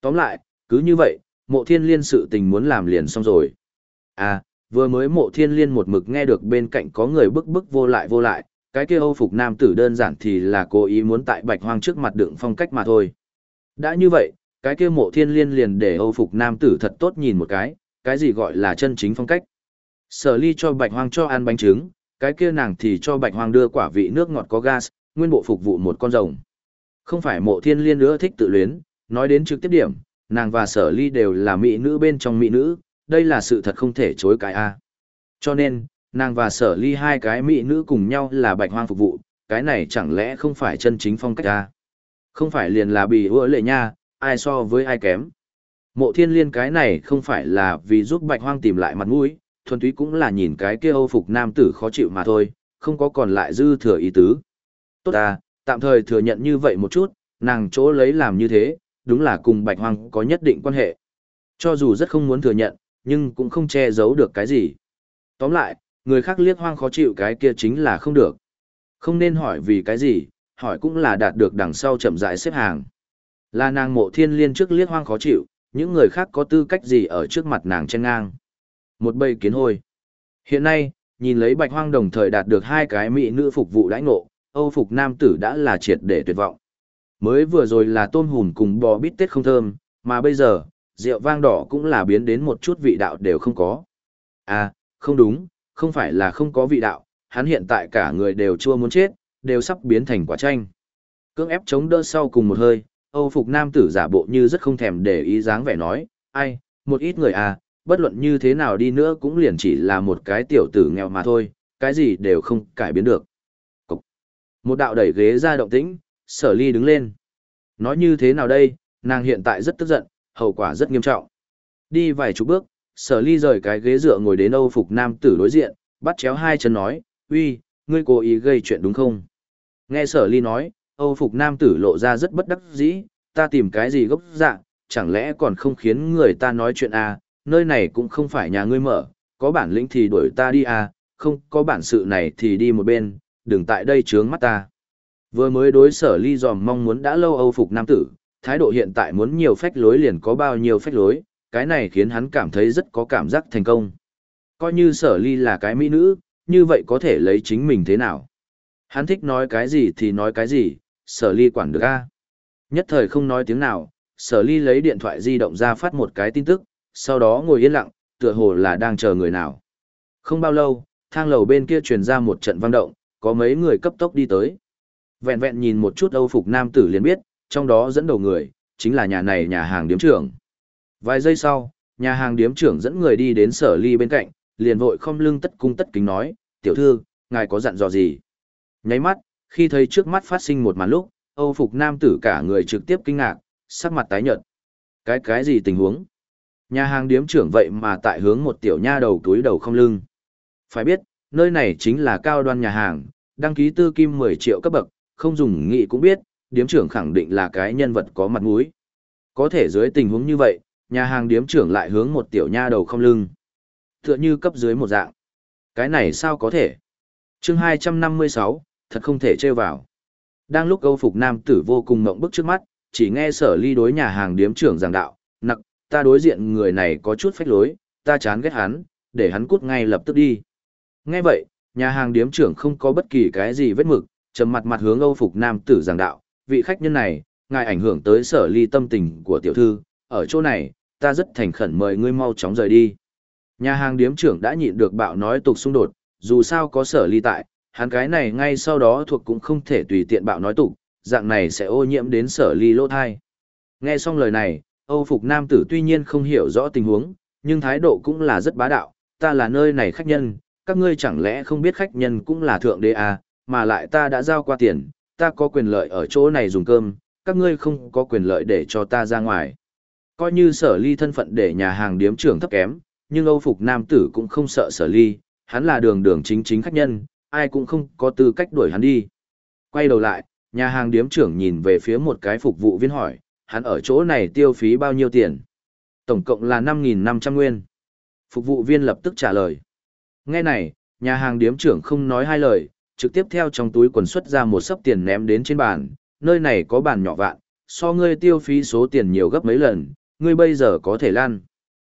Tóm lại, cứ như vậy, mộ thiên liên sự tình muốn làm liền xong rồi. À, vừa mới mộ thiên liên một mực nghe được bên cạnh có người bức bức vô lại vô lại, cái kia âu phục nam tử đơn giản thì là cố ý muốn tại bạch hoang trước mặt đựng phong cách mà thôi. Đã như vậy, cái kia mộ thiên liên liền để âu phục nam tử thật tốt nhìn một cái, cái gì gọi là chân chính phong cách. Sở ly cho bạch hoang cho ăn bánh trứng, cái kia nàng thì cho bạch hoang đưa quả vị nước ngọt có gas, nguyên bộ phục vụ một con rồng. Không phải mộ thiên liên nữa thích tự luyến, nói đến trực tiếp điểm, nàng và sở ly đều là mỹ nữ bên trong mỹ nữ, đây là sự thật không thể chối cãi a. Cho nên, nàng và sở ly hai cái mỹ nữ cùng nhau là bạch hoang phục vụ, cái này chẳng lẽ không phải chân chính phong cách a? Không phải liền là bị ưa lệ nha, ai so với ai kém. Mộ thiên liên cái này không phải là vì giúp bạch hoang tìm lại mặt mũi, thuần túy cũng là nhìn cái kia âu phục nam tử khó chịu mà thôi, không có còn lại dư thừa ý tứ. Tốt à, tạm thời thừa nhận như vậy một chút, nàng chỗ lấy làm như thế, đúng là cùng bạch hoang có nhất định quan hệ. Cho dù rất không muốn thừa nhận, nhưng cũng không che giấu được cái gì. Tóm lại, người khác liếc hoang khó chịu cái kia chính là không được. Không nên hỏi vì cái gì, hỏi cũng là đạt được đằng sau chậm rãi xếp hàng. Là nàng mộ thiên liên trước liếc hoang khó chịu, những người khác có tư cách gì ở trước mặt nàng chen ngang. Một bầy kiến hôi. Hiện nay, nhìn lấy bạch hoang đồng thời đạt được hai cái mỹ nữ phục vụ đãi ngộ, Âu phục nam tử đã là triệt để tuyệt vọng. Mới vừa rồi là tôm hùm cùng bò bít tết không thơm, mà bây giờ, rượu vang đỏ cũng là biến đến một chút vị đạo đều không có. À, không đúng, không phải là không có vị đạo, hắn hiện tại cả người đều chua muốn chết, đều sắp biến thành quả chanh. Cưỡng ép chống đỡ sau cùng một hơi, Âu phục nam tử giả bộ như rất không thèm để ý dáng vẻ nói, ai, một ít người à, bất luận như thế nào đi nữa cũng liền chỉ là một cái tiểu tử nghèo mà thôi, cái gì đều không cải biến được. Cục. Một đạo đẩy ghế ra động tĩnh, sở ly đứng lên. Nói như thế nào đây, nàng hiện tại rất tức giận, hậu quả rất nghiêm trọng. Đi vài chục bước, sở ly rời cái ghế dựa ngồi đến Âu phục nam tử đối diện, bắt chéo hai chân nói, uy, ngươi cố ý gây chuyện đúng không? Nghe sở ly nói, Âu phục nam tử lộ ra rất bất đắc dĩ, ta tìm cái gì gốc dạ, chẳng lẽ còn không khiến người ta nói chuyện à, nơi này cũng không phải nhà ngươi mở, có bản lĩnh thì đuổi ta đi à, không có bản sự này thì đi một bên, đừng tại đây trướng mắt ta. Vừa mới đối sở ly dòm mong muốn đã lâu Âu phục nam tử, thái độ hiện tại muốn nhiều phách lối liền có bao nhiêu phách lối, cái này khiến hắn cảm thấy rất có cảm giác thành công. Coi như sở ly là cái mỹ nữ, như vậy có thể lấy chính mình thế nào? Hắn thích nói cái gì thì nói cái gì, sở ly quản được a Nhất thời không nói tiếng nào, sở ly lấy điện thoại di động ra phát một cái tin tức, sau đó ngồi yên lặng, tựa hồ là đang chờ người nào. Không bao lâu, thang lầu bên kia truyền ra một trận vang động, có mấy người cấp tốc đi tới. Vẹn vẹn nhìn một chút Âu phục nam tử liền biết, trong đó dẫn đầu người, chính là nhà này nhà hàng điếm trưởng. Vài giây sau, nhà hàng điếm trưởng dẫn người đi đến sở ly bên cạnh, liền vội không lưng tất cung tất kính nói, tiểu thư, ngài có dặn dò gì? Nháy mắt, khi thấy trước mắt phát sinh một màn lúc, Âu phục nam tử cả người trực tiếp kinh ngạc, sắc mặt tái nhợt. Cái cái gì tình huống? Nhà hàng điếm trưởng vậy mà tại hướng một tiểu nha đầu túi đầu không lưng. Phải biết, nơi này chính là cao đoan nhà hàng, đăng ký tư kim 10 triệu cấp bậc, không dùng nghị cũng biết, điếm trưởng khẳng định là cái nhân vật có mặt mũi. Có thể dưới tình huống như vậy, nhà hàng điếm trưởng lại hướng một tiểu nha đầu không lưng. Tựa như cấp dưới một dạng. Cái này sao có thể? chương 256, thật không thể trêu vào. Đang lúc Âu Phục Nam tử vô cùng mộng bức trước mắt, chỉ nghe sở ly đối nhà hàng điếm trưởng giảng đạo, nặc, ta đối diện người này có chút phách lối, ta chán ghét hắn, để hắn cút ngay lập tức đi. Nghe vậy, nhà hàng điếm trưởng không có bất kỳ cái gì vết mực, trầm mặt mặt hướng Âu Phục Nam tử giảng đạo, vị khách nhân này, ngài ảnh hưởng tới sở ly tâm tình của tiểu thư, ở chỗ này, ta rất thành khẩn mời ngươi mau chóng rời đi. Nhà hàng điếm trưởng đã nhịn được bạo nói tục xung đột, dù sao có sở ly tại, hắn cái này ngay sau đó thuộc cũng không thể tùy tiện bạo nói tục, dạng này sẽ ô nhiễm đến sở ly lỗ thai. Nghe xong lời này, Âu Phục Nam tử tuy nhiên không hiểu rõ tình huống, nhưng thái độ cũng là rất bá đạo, ta là nơi này khách nhân, các ngươi chẳng lẽ không biết khách nhân cũng là thượng đế à, mà lại ta đã giao qua tiền, ta có quyền lợi ở chỗ này dùng cơm, các ngươi không có quyền lợi để cho ta ra ngoài. Coi như sở ly thân phận để nhà hàng điếm trưởng thấp kém, nhưng Âu Phục Nam tử cũng không sợ sở ly, hắn là đường đường chính chính khách nhân, ai cũng không có tư cách đuổi hắn đi. Quay đầu lại, nhà hàng điếm trưởng nhìn về phía một cái phục vụ viên hỏi, hắn ở chỗ này tiêu phí bao nhiêu tiền? Tổng cộng là 5.500 nguyên. Phục vụ viên lập tức trả lời. Nghe này, nhà hàng điếm trưởng không nói hai lời, trực tiếp theo trong túi quần xuất ra một sấp tiền ném đến trên bàn, nơi này có bàn nhỏ vạn, so ngươi tiêu phí số tiền nhiều gấp mấy lần, ngươi bây giờ có thể lan.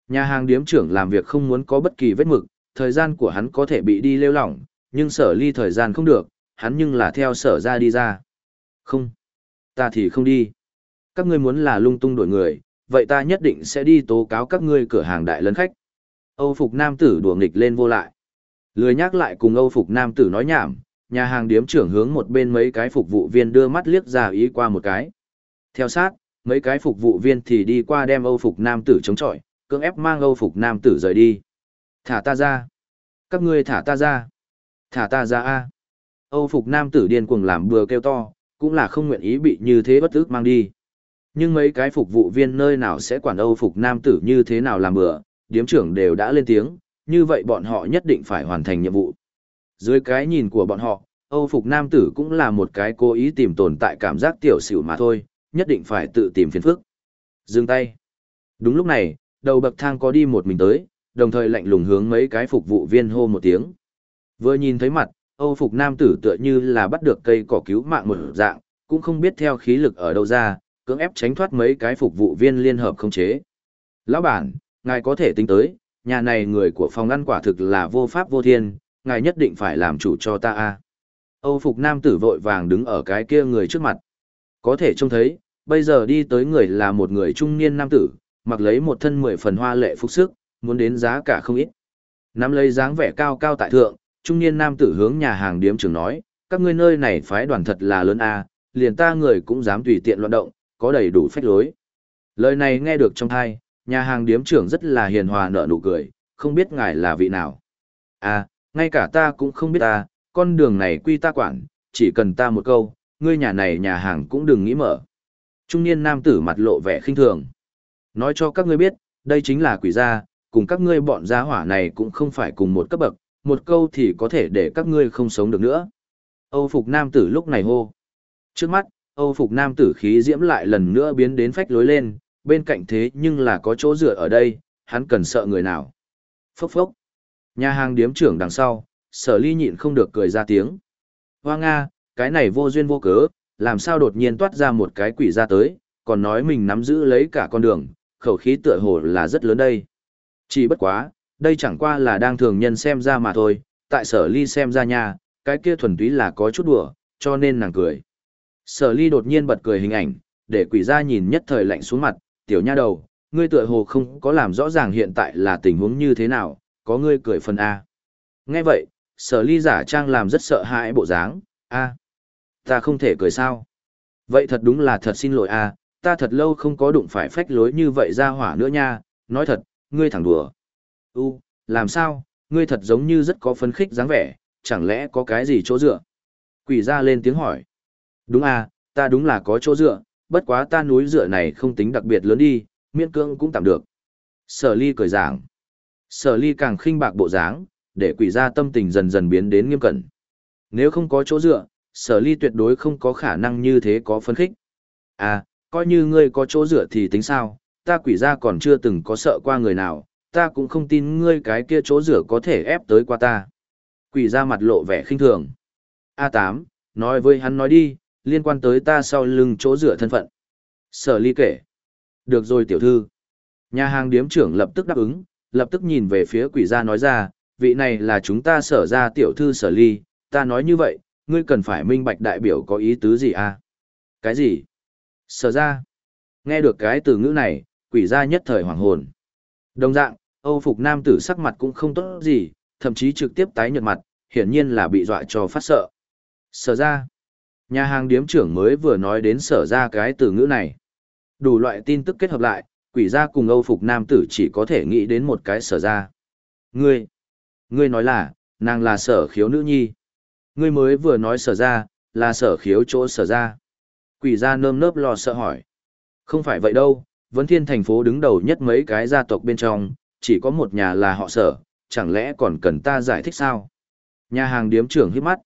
Nhà hàng điếm trưởng làm việc không muốn có bất kỳ vết mực, thời gian của hắn có thể bị đi lêu lỏng, nhưng sở ly thời gian không được, hắn nhưng là theo sở ra đi ra. Không, ta thì không đi. Các ngươi muốn là lung tung đổi người, vậy ta nhất định sẽ đi tố cáo các ngươi cửa hàng đại lấn khách. Âu Phục Nam tử đùa nghịch lên vô lại. Lười nhắc lại cùng Âu Phục Nam tử nói nhảm, nhà hàng điếm trưởng hướng một bên mấy cái phục vụ viên đưa mắt liếc ra ý qua một cái. Theo sát, mấy cái phục vụ viên thì đi qua đem Âu Phục Nam tử chống chọi, cưỡng ép mang Âu Phục Nam tử rời đi. Thả ta ra. Các ngươi thả ta ra. Thả ta ra a. Âu Phục Nam tử điên cuồng làm bừa kêu to, cũng là không nguyện ý bị như thế bất ức mang đi. Nhưng mấy cái phục vụ viên nơi nào sẽ quản Âu Phục Nam tử như thế nào làm bừa, điếm trưởng đều đã lên tiếng, như vậy bọn họ nhất định phải hoàn thành nhiệm vụ. Dưới cái nhìn của bọn họ, Âu Phục Nam tử cũng là một cái cố ý tìm tồn tại cảm giác tiểu xỉu mà thôi, nhất định phải tự tìm phiền phức. Dừng tay. Đúng lúc này, đầu bậc thang có đi một mình tới, đồng thời lạnh lùng hướng mấy cái phục vụ viên hô một tiếng. Vừa nhìn thấy mặt, Âu Phục Nam tử tựa như là bắt được cây cỏ cứu mạng một dạng, cũng không biết theo khí lực ở đâu ra, cưỡng ép tránh thoát mấy cái phục vụ viên liên hợp không chế. Lão bản, ngài có thể tính tới, nhà này người của phòng ăn quả thực là vô pháp vô thiên, ngài nhất định phải làm chủ cho ta a. Âu Phục Nam tử vội vàng đứng ở cái kia người trước mặt. Có thể trông thấy, bây giờ đi tới người là một người trung niên nam tử, mặc lấy một thân mười phần hoa lệ phúc sức, muốn đến giá cả không ít. Nắm lấy dáng vẻ cao cao tại thượng, trung niên nam tử hướng nhà hàng điếm trưởng nói, các ngươi nơi này phái đoàn thật là lớn a, liền ta người cũng dám tùy tiện loạn động, có đầy đủ phách lối. Lời này nghe được trong thai, nhà hàng điếm trưởng rất là hiền hòa nở nụ cười, không biết ngài là vị nào. À, ngay cả ta cũng không biết ta, con đường này quy ta quản, chỉ cần ta một câu, ngươi nhà này nhà hàng cũng đừng nghĩ mở. Trung niên nam tử mặt lộ vẻ khinh thường. Nói cho các ngươi biết, đây chính là quỷ gia, cùng các ngươi bọn gia hỏa này cũng không phải cùng một cấp bậc, một câu thì có thể để các ngươi không sống được nữa. Âu Phục Nam tử lúc này hô. Trước mắt, Âu Phục Nam tử khí diễm lại lần nữa biến đến phách lối lên, bên cạnh thế nhưng là có chỗ dựa ở đây, hắn cần sợ người nào. Phốc phốc. Nhà hàng điếm trưởng đằng sau, sở ly nhịn không được cười ra tiếng. Hoa Nga, cái này vô duyên vô cớ, làm sao đột nhiên toát ra một cái quỷ ra tới, còn nói mình nắm giữ lấy cả con đường, khẩu khí tựa hồ là rất lớn đây. Chỉ bất quá, đây chẳng qua là đang thường nhân xem ra mà thôi, tại sở ly xem ra nha, cái kia thuần túy là có chút đùa, cho nên nàng cười. Sở ly đột nhiên bật cười hình ảnh, để quỷ ra nhìn nhất thời lạnh xuống mặt, tiểu nha đầu, ngươi tựa hồ không có làm rõ ràng hiện tại là tình huống như thế nào, có ngươi cười phần A. Nghe vậy, Sở ly giả trang làm rất sợ hãi bộ dáng, a ta không thể cười sao. Vậy thật đúng là thật xin lỗi a ta thật lâu không có đụng phải phách lối như vậy ra hỏa nữa nha, nói thật, ngươi thẳng đùa. U, làm sao, ngươi thật giống như rất có phấn khích dáng vẻ, chẳng lẽ có cái gì chỗ dựa? Quỷ ra lên tiếng hỏi. Đúng à, ta đúng là có chỗ dựa, bất quá ta núi dựa này không tính đặc biệt lớn đi, miễn cương cũng tạm được. Sở ly cười giảng. Sở ly càng khinh bạc bộ dáng, để quỷ Gia tâm tình dần dần biến đến nghiêm cẩn. Nếu không có chỗ dựa, sở ly tuyệt đối không có khả năng như thế có phân khích. À, coi như ngươi có chỗ dựa thì tính sao, ta quỷ Gia còn chưa từng có sợ qua người nào, ta cũng không tin ngươi cái kia chỗ dựa có thể ép tới qua ta. Quỷ ra mặt lộ vẻ khinh thường. A8, nói với hắn nói đi, liên quan tới ta sau lưng chỗ dựa thân phận. Sở ly kể. Được rồi tiểu thư. Nhà hàng điếm trưởng lập tức đáp ứng, lập tức nhìn về phía quỷ gia nói ra, vị này là chúng ta sở ra tiểu thư sở ly, ta nói như vậy, ngươi cần phải minh bạch đại biểu có ý tứ gì à? Cái gì? Sở ra. Nghe được cái từ ngữ này, quỷ gia nhất thời hoàng hồn. Đồng dạng, Âu Phục Nam tử sắc mặt cũng không tốt gì, thậm chí trực tiếp tái nhợt mặt, hiển nhiên là bị dọa cho phát sợ. Sở ra. Nhà hàng điếm trưởng mới vừa nói đến sở ra cái từ ngữ này. Đủ loại tin tức kết hợp lại, quỷ gia cùng Âu Phục Nam tử chỉ có thể nghĩ đến một cái sở ra. Ngươi. Ngươi nói là, nàng là sở khiếu nữ nhi. Ngươi mới vừa nói sở ra, là sở khiếu chỗ sở ra. Quỷ gia nơm nớp lo sợ hỏi. Không phải vậy đâu, vấn thiên thành phố đứng đầu nhất mấy cái gia tộc bên trong, chỉ có một nhà là họ sở, chẳng lẽ còn cần ta giải thích sao? Nhà hàng điếm trưởng hít mắt.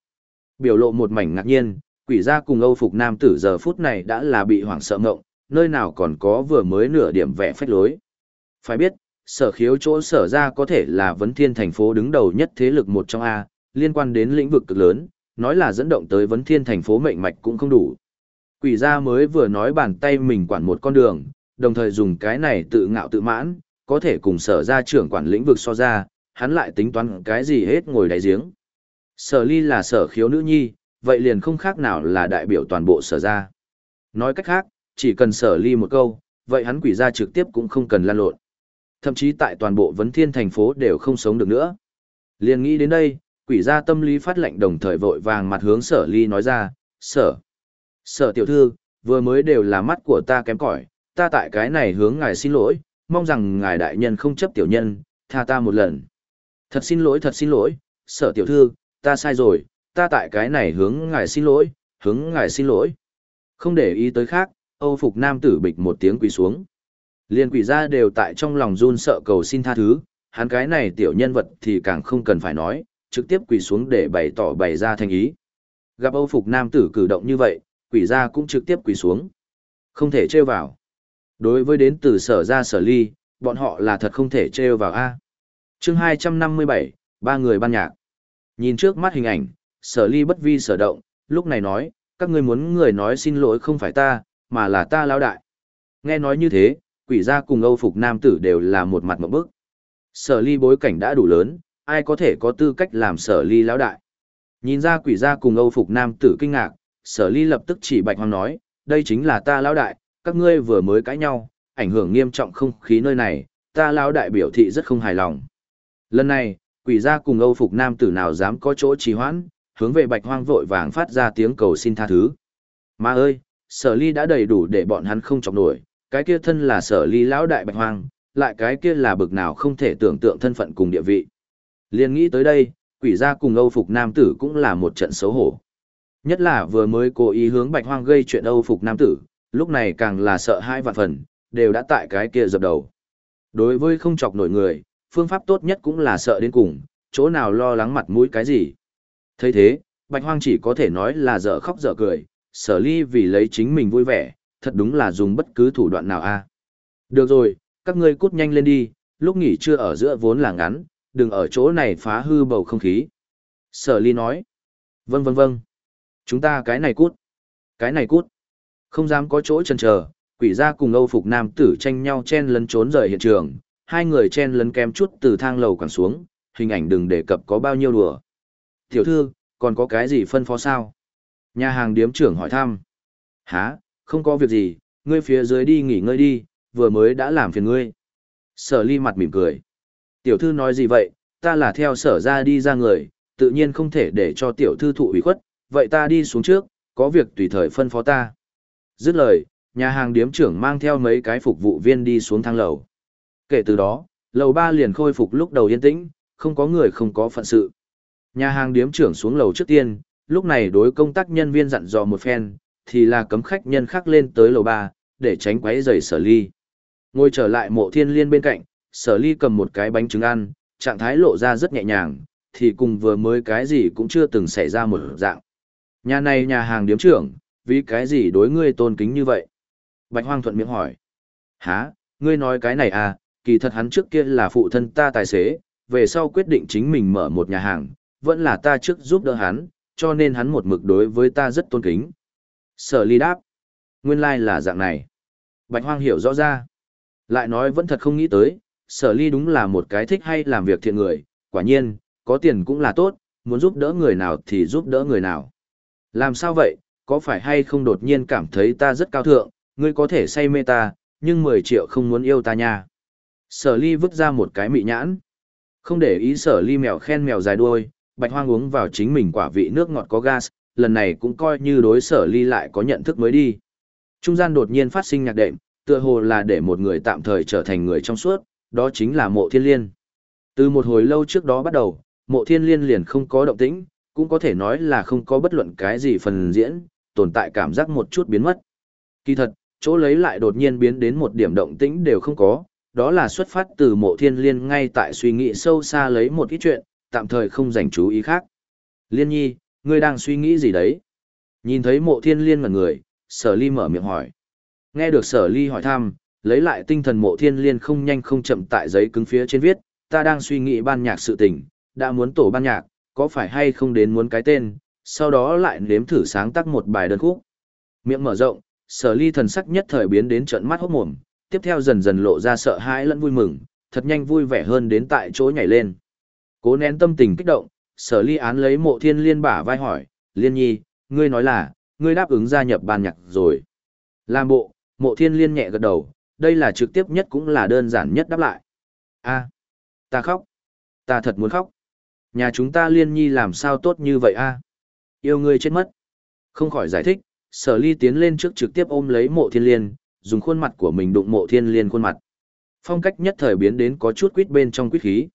Biểu lộ một mảnh ngạc nhiên, quỷ gia cùng Âu Phục Nam tử giờ phút này đã là bị hoảng sợ ngộng, nơi nào còn có vừa mới nửa điểm vẽ phách lối. Phải biết, sở khiếu chỗ sở ra có thể là vấn thiên thành phố đứng đầu nhất thế lực một trong A, liên quan đến lĩnh vực cực lớn, nói là dẫn động tới vấn thiên thành phố mệnh mạch cũng không đủ. Quỷ gia mới vừa nói bàn tay mình quản một con đường, đồng thời dùng cái này tự ngạo tự mãn, có thể cùng sở ra trưởng quản lĩnh vực so ra, hắn lại tính toán cái gì hết ngồi đáy giếng. Sở ly là sở khiếu nữ nhi, vậy liền không khác nào là đại biểu toàn bộ sở ra. Nói cách khác, chỉ cần sở ly một câu, vậy hắn quỷ ra trực tiếp cũng không cần lan lộn. Thậm chí tại toàn bộ vấn thiên thành phố đều không sống được nữa. Liền nghĩ đến đây, quỷ ra tâm lý phát lệnh đồng thời vội vàng mặt hướng sở ly nói ra, sở. Sở tiểu thư, vừa mới đều là mắt của ta kém cỏi, ta tại cái này hướng ngài xin lỗi, mong rằng ngài đại nhân không chấp tiểu nhân, tha ta một lần. Thật xin lỗi thật xin lỗi, sở tiểu thư, ta sai rồi, ta tại cái này hướng ngài xin lỗi, hướng ngài xin lỗi. Không để ý tới khác, Âu Phục Nam tử bịch một tiếng quỳ xuống. Liên quỷ ra đều tại trong lòng run sợ cầu xin tha thứ, hắn cái này tiểu nhân vật thì càng không cần phải nói, trực tiếp quỳ xuống để bày tỏ bày ra thành ý. Gặp Âu Phục Nam tử cử động như vậy, quỷ gia cũng trực tiếp quỳ xuống. Không thể trêu vào. Đối với đến từ sở ra sở ly, bọn họ là thật không thể trêu vào A. chương 257, ba người ban nhạc. Nhìn trước mắt hình ảnh, sở ly bất vi sở động, lúc này nói, các ngươi muốn người nói xin lỗi không phải ta, mà là ta lao đại. Nghe nói như thế, quỷ gia cùng Âu Phục Nam tử đều là một mặt một bức. Sở ly bối cảnh đã đủ lớn, ai có thể có tư cách làm sở ly lão đại. Nhìn ra quỷ gia cùng Âu Phục Nam tử kinh ngạc, sở ly lập tức chỉ bạch hoang nói, đây chính là ta lão đại, các ngươi vừa mới cãi nhau, ảnh hưởng nghiêm trọng không khí nơi này, ta lão đại biểu thị rất không hài lòng. Lần này, quỷ gia cùng Âu Phục Nam tử nào dám có chỗ trì hoãn, hướng về bạch hoang vội vàng phát ra tiếng cầu xin tha thứ. Ma ơi, sở ly đã đầy đủ để bọn hắn không chọc nổi, cái kia thân là sở ly lão đại bạch hoang, lại cái kia là bực nào không thể tưởng tượng thân phận cùng địa vị. Liên nghĩ tới đây, quỷ gia cùng Âu Phục Nam tử cũng là một trận xấu hổ. Nhất là vừa mới cố ý hướng bạch hoang gây chuyện Âu Phục Nam tử, lúc này càng là sợ hai vạn phần, đều đã tại cái kia dập đầu. Đối với không chọc nổi người, phương pháp tốt nhất cũng là sợ đến cùng, chỗ nào lo lắng mặt mũi cái gì. thấy thế, bạch hoang chỉ có thể nói là dở khóc dở cười, sở ly vì lấy chính mình vui vẻ, thật đúng là dùng bất cứ thủ đoạn nào a. Được rồi, các ngươi cút nhanh lên đi, lúc nghỉ trưa ở giữa vốn là ngắn, đừng ở chỗ này phá hư bầu không khí. Sở ly nói. Vâng vâng vâng. Chúng ta cái này cút. Cái này cút. Không dám có chỗ chần chờ, quỷ gia cùng Âu Phục Nam tử tranh nhau chen lấn trốn rời hiện trường, hai người chen lấn kém chút từ thang lầu quẳng xuống, hình ảnh đừng đề cập có bao nhiêu đùa. Tiểu thư, còn có cái gì phân phó sao? Nhà hàng điếm trưởng hỏi thăm. Hả, không có việc gì, ngươi phía dưới đi nghỉ ngơi đi, vừa mới đã làm phiền ngươi. Sở ly mặt mỉm cười. Tiểu thư nói gì vậy, ta là theo sở ra đi ra người, tự nhiên không thể để cho tiểu thư thụ ủy khuất, vậy ta đi xuống trước, có việc tùy thời phân phó ta. Dứt lời, nhà hàng điếm trưởng mang theo mấy cái phục vụ viên đi xuống thang lầu. Kể từ đó, lầu ba liền khôi phục lúc đầu yên tĩnh, không có người không có phận sự. Nhà hàng điếm trưởng xuống lầu trước tiên, lúc này đối công tác nhân viên dặn dò một phen, thì là cấm khách nhân khác lên tới lầu ba, để tránh quấy rầy sở ly. Ngồi trở lại mộ thiên liên bên cạnh, sở ly cầm một cái bánh trứng ăn, trạng thái lộ ra rất nhẹ nhàng, thì cùng vừa mới cái gì cũng chưa từng xảy ra một dạng. Nhà này nhà hàng điếm trưởng, vì cái gì đối ngươi tôn kính như vậy? Bạch Hoang thuận miệng hỏi. Hả, ngươi nói cái này à, kỳ thật hắn trước kia là phụ thân ta tài xế, về sau quyết định chính mình mở một nhà hàng, vẫn là ta trước giúp đỡ hắn, cho nên hắn một mực đối với ta rất tôn kính. Sở ly đáp. Nguyên lai like là dạng này. Bạch Hoang hiểu rõ ra. Lại nói vẫn thật không nghĩ tới, sở ly đúng là một cái thích hay làm việc thiện người, quả nhiên, có tiền cũng là tốt, muốn giúp đỡ người nào thì giúp đỡ người nào. Làm sao vậy, có phải hay không đột nhiên cảm thấy ta rất cao thượng, ngươi có thể say mê ta, nhưng 10 triệu không muốn yêu ta nha. Sở ly vứt ra một cái mị nhãn. Không để ý sở ly mèo khen mèo dài đuôi, bạch hoang uống vào chính mình quả vị nước ngọt có gas, lần này cũng coi như đối sở ly lại có nhận thức mới đi. Trung gian đột nhiên phát sinh nhạc đệm, tựa hồ là để một người tạm thời trở thành người trong suốt, đó chính là mộ thiên liên. Từ một hồi lâu trước đó bắt đầu, mộ thiên liên liền không có động tĩnh, cũng có thể nói là không có bất luận cái gì phần diễn, tồn tại cảm giác một chút biến mất. Kỳ thật, chỗ lấy lại đột nhiên biến đến một điểm động tĩnh đều không có, đó là xuất phát từ mộ thiên liên ngay tại suy nghĩ sâu xa lấy một ít chuyện, tạm thời không dành chú ý khác. Liên nhi, ngươi đang suy nghĩ gì đấy? Nhìn thấy mộ thiên liên ngẩn người, sở ly mở miệng hỏi. Nghe được sở ly hỏi thăm, lấy lại tinh thần mộ thiên liên không nhanh không chậm tại giấy cứng phía trên viết, ta đang suy nghĩ ban nhạc sự tình, đã muốn tổ ban nhạc, có phải hay không đến muốn cái tên, sau đó lại nếm thử sáng tác một bài đơn khúc. Miệng mở rộng, sở ly thần sắc nhất thời biến đến trận mắt hốt mồm, tiếp theo dần dần lộ ra sợ hãi lẫn vui mừng, thật nhanh vui vẻ hơn đến tại chỗ nhảy lên. Cố nén tâm tình kích động, sở ly án lấy mộ thiên liên bả vai hỏi, liên nhi, ngươi nói là, ngươi đáp ứng gia nhập ban nhạc rồi. Làm bộ, mộ thiên liên nhẹ gật đầu, đây là trực tiếp nhất cũng là đơn giản nhất đáp lại. a ta khóc. Ta thật muốn khóc. Nhà chúng ta liên nhi làm sao tốt như vậy a Yêu ngươi chết mất. Không khỏi giải thích, sở ly tiến lên trước trực tiếp ôm lấy mộ thiên liên, dùng khuôn mặt của mình đụng mộ thiên liên khuôn mặt. Phong cách nhất thời biến đến có chút quýt bên trong quýt khí.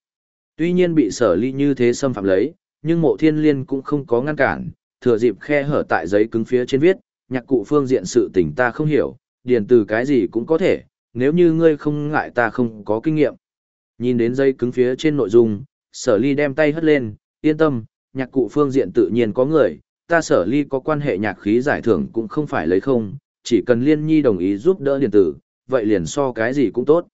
Tuy nhiên bị sở ly như thế xâm phạm lấy, nhưng mộ thiên liên cũng không có ngăn cản, thừa dịp khe hở tại giấy cứng phía trên viết, nhạc cụ phương diện sự tình ta không hiểu, điền từ cái gì cũng có thể, nếu như ngươi không ngại ta không có kinh nghiệm. Nhìn đến giấy cứng phía trên nội dung, sở ly đem tay hất lên, yên tâm, nhạc cụ phương diện tự nhiên có người, ta sở ly có quan hệ nhạc khí giải thưởng cũng không phải lấy không, chỉ cần liên nhi đồng ý giúp đỡ điện tử, vậy liền so cái gì cũng tốt.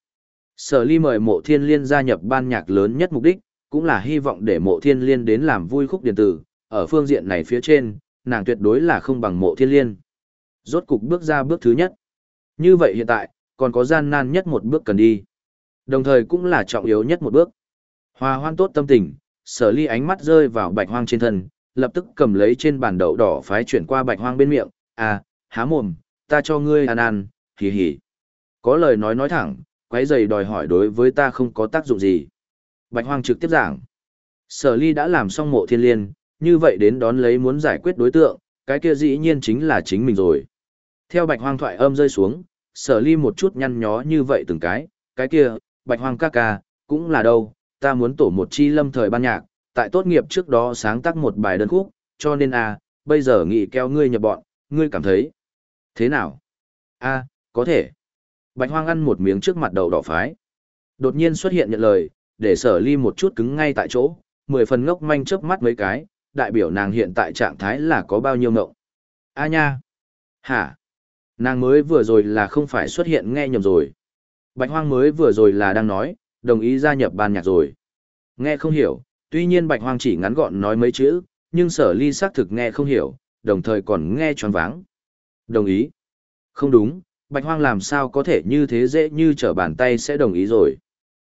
Sở ly mời mộ thiên liên gia nhập ban nhạc lớn nhất mục đích, cũng là hy vọng để mộ thiên liên đến làm vui khúc điện tử, ở phương diện này phía trên, nàng tuyệt đối là không bằng mộ thiên liên. Rốt cục bước ra bước thứ nhất. Như vậy hiện tại, còn có gian nan nhất một bước cần đi. Đồng thời cũng là trọng yếu nhất một bước. Hòa hoan tốt tâm tình, sở ly ánh mắt rơi vào bạch hoang trên thân, lập tức cầm lấy trên bàn đậu đỏ phái chuyển qua bạch hoang bên miệng, à, há mồm, ta cho ngươi ăn ăn, hì hì. Có lời nói nói thẳng, quấy giày đòi hỏi đối với ta không có tác dụng gì. Bạch hoang trực tiếp giảng. Sở ly đã làm xong mộ thiên liên, như vậy đến đón lấy muốn giải quyết đối tượng, cái kia dĩ nhiên chính là chính mình rồi. Theo bạch hoang thoại âm rơi xuống, sở ly một chút nhăn nhó như vậy từng cái, cái kia, bạch hoang ca ca, cũng là đâu, ta muốn tổ một chi lâm thời ban nhạc, tại tốt nghiệp trước đó sáng tác một bài đơn khúc, cho nên a, bây giờ nghị kéo ngươi nhập bọn, ngươi cảm thấy thế nào? A, có thể. Bạch Hoang ăn một miếng trước mặt đầu đỏ phái. Đột nhiên xuất hiện nhận lời, để sở ly một chút cứng ngay tại chỗ, mười phần ngốc manh chớp mắt mấy cái, đại biểu nàng hiện tại trạng thái là có bao nhiêu ngộng. A nha! Hả? Nàng mới vừa rồi là không phải xuất hiện nghe nhầm rồi. Bạch Hoang mới vừa rồi là đang nói, đồng ý gia nhập ban nhạc rồi. Nghe không hiểu, tuy nhiên Bạch Hoang chỉ ngắn gọn nói mấy chữ, nhưng sở ly xác thực nghe không hiểu, đồng thời còn nghe tròn váng. Đồng ý. Không đúng, Bạch Hoang làm sao có thể như thế dễ như trở bàn tay sẽ đồng ý rồi.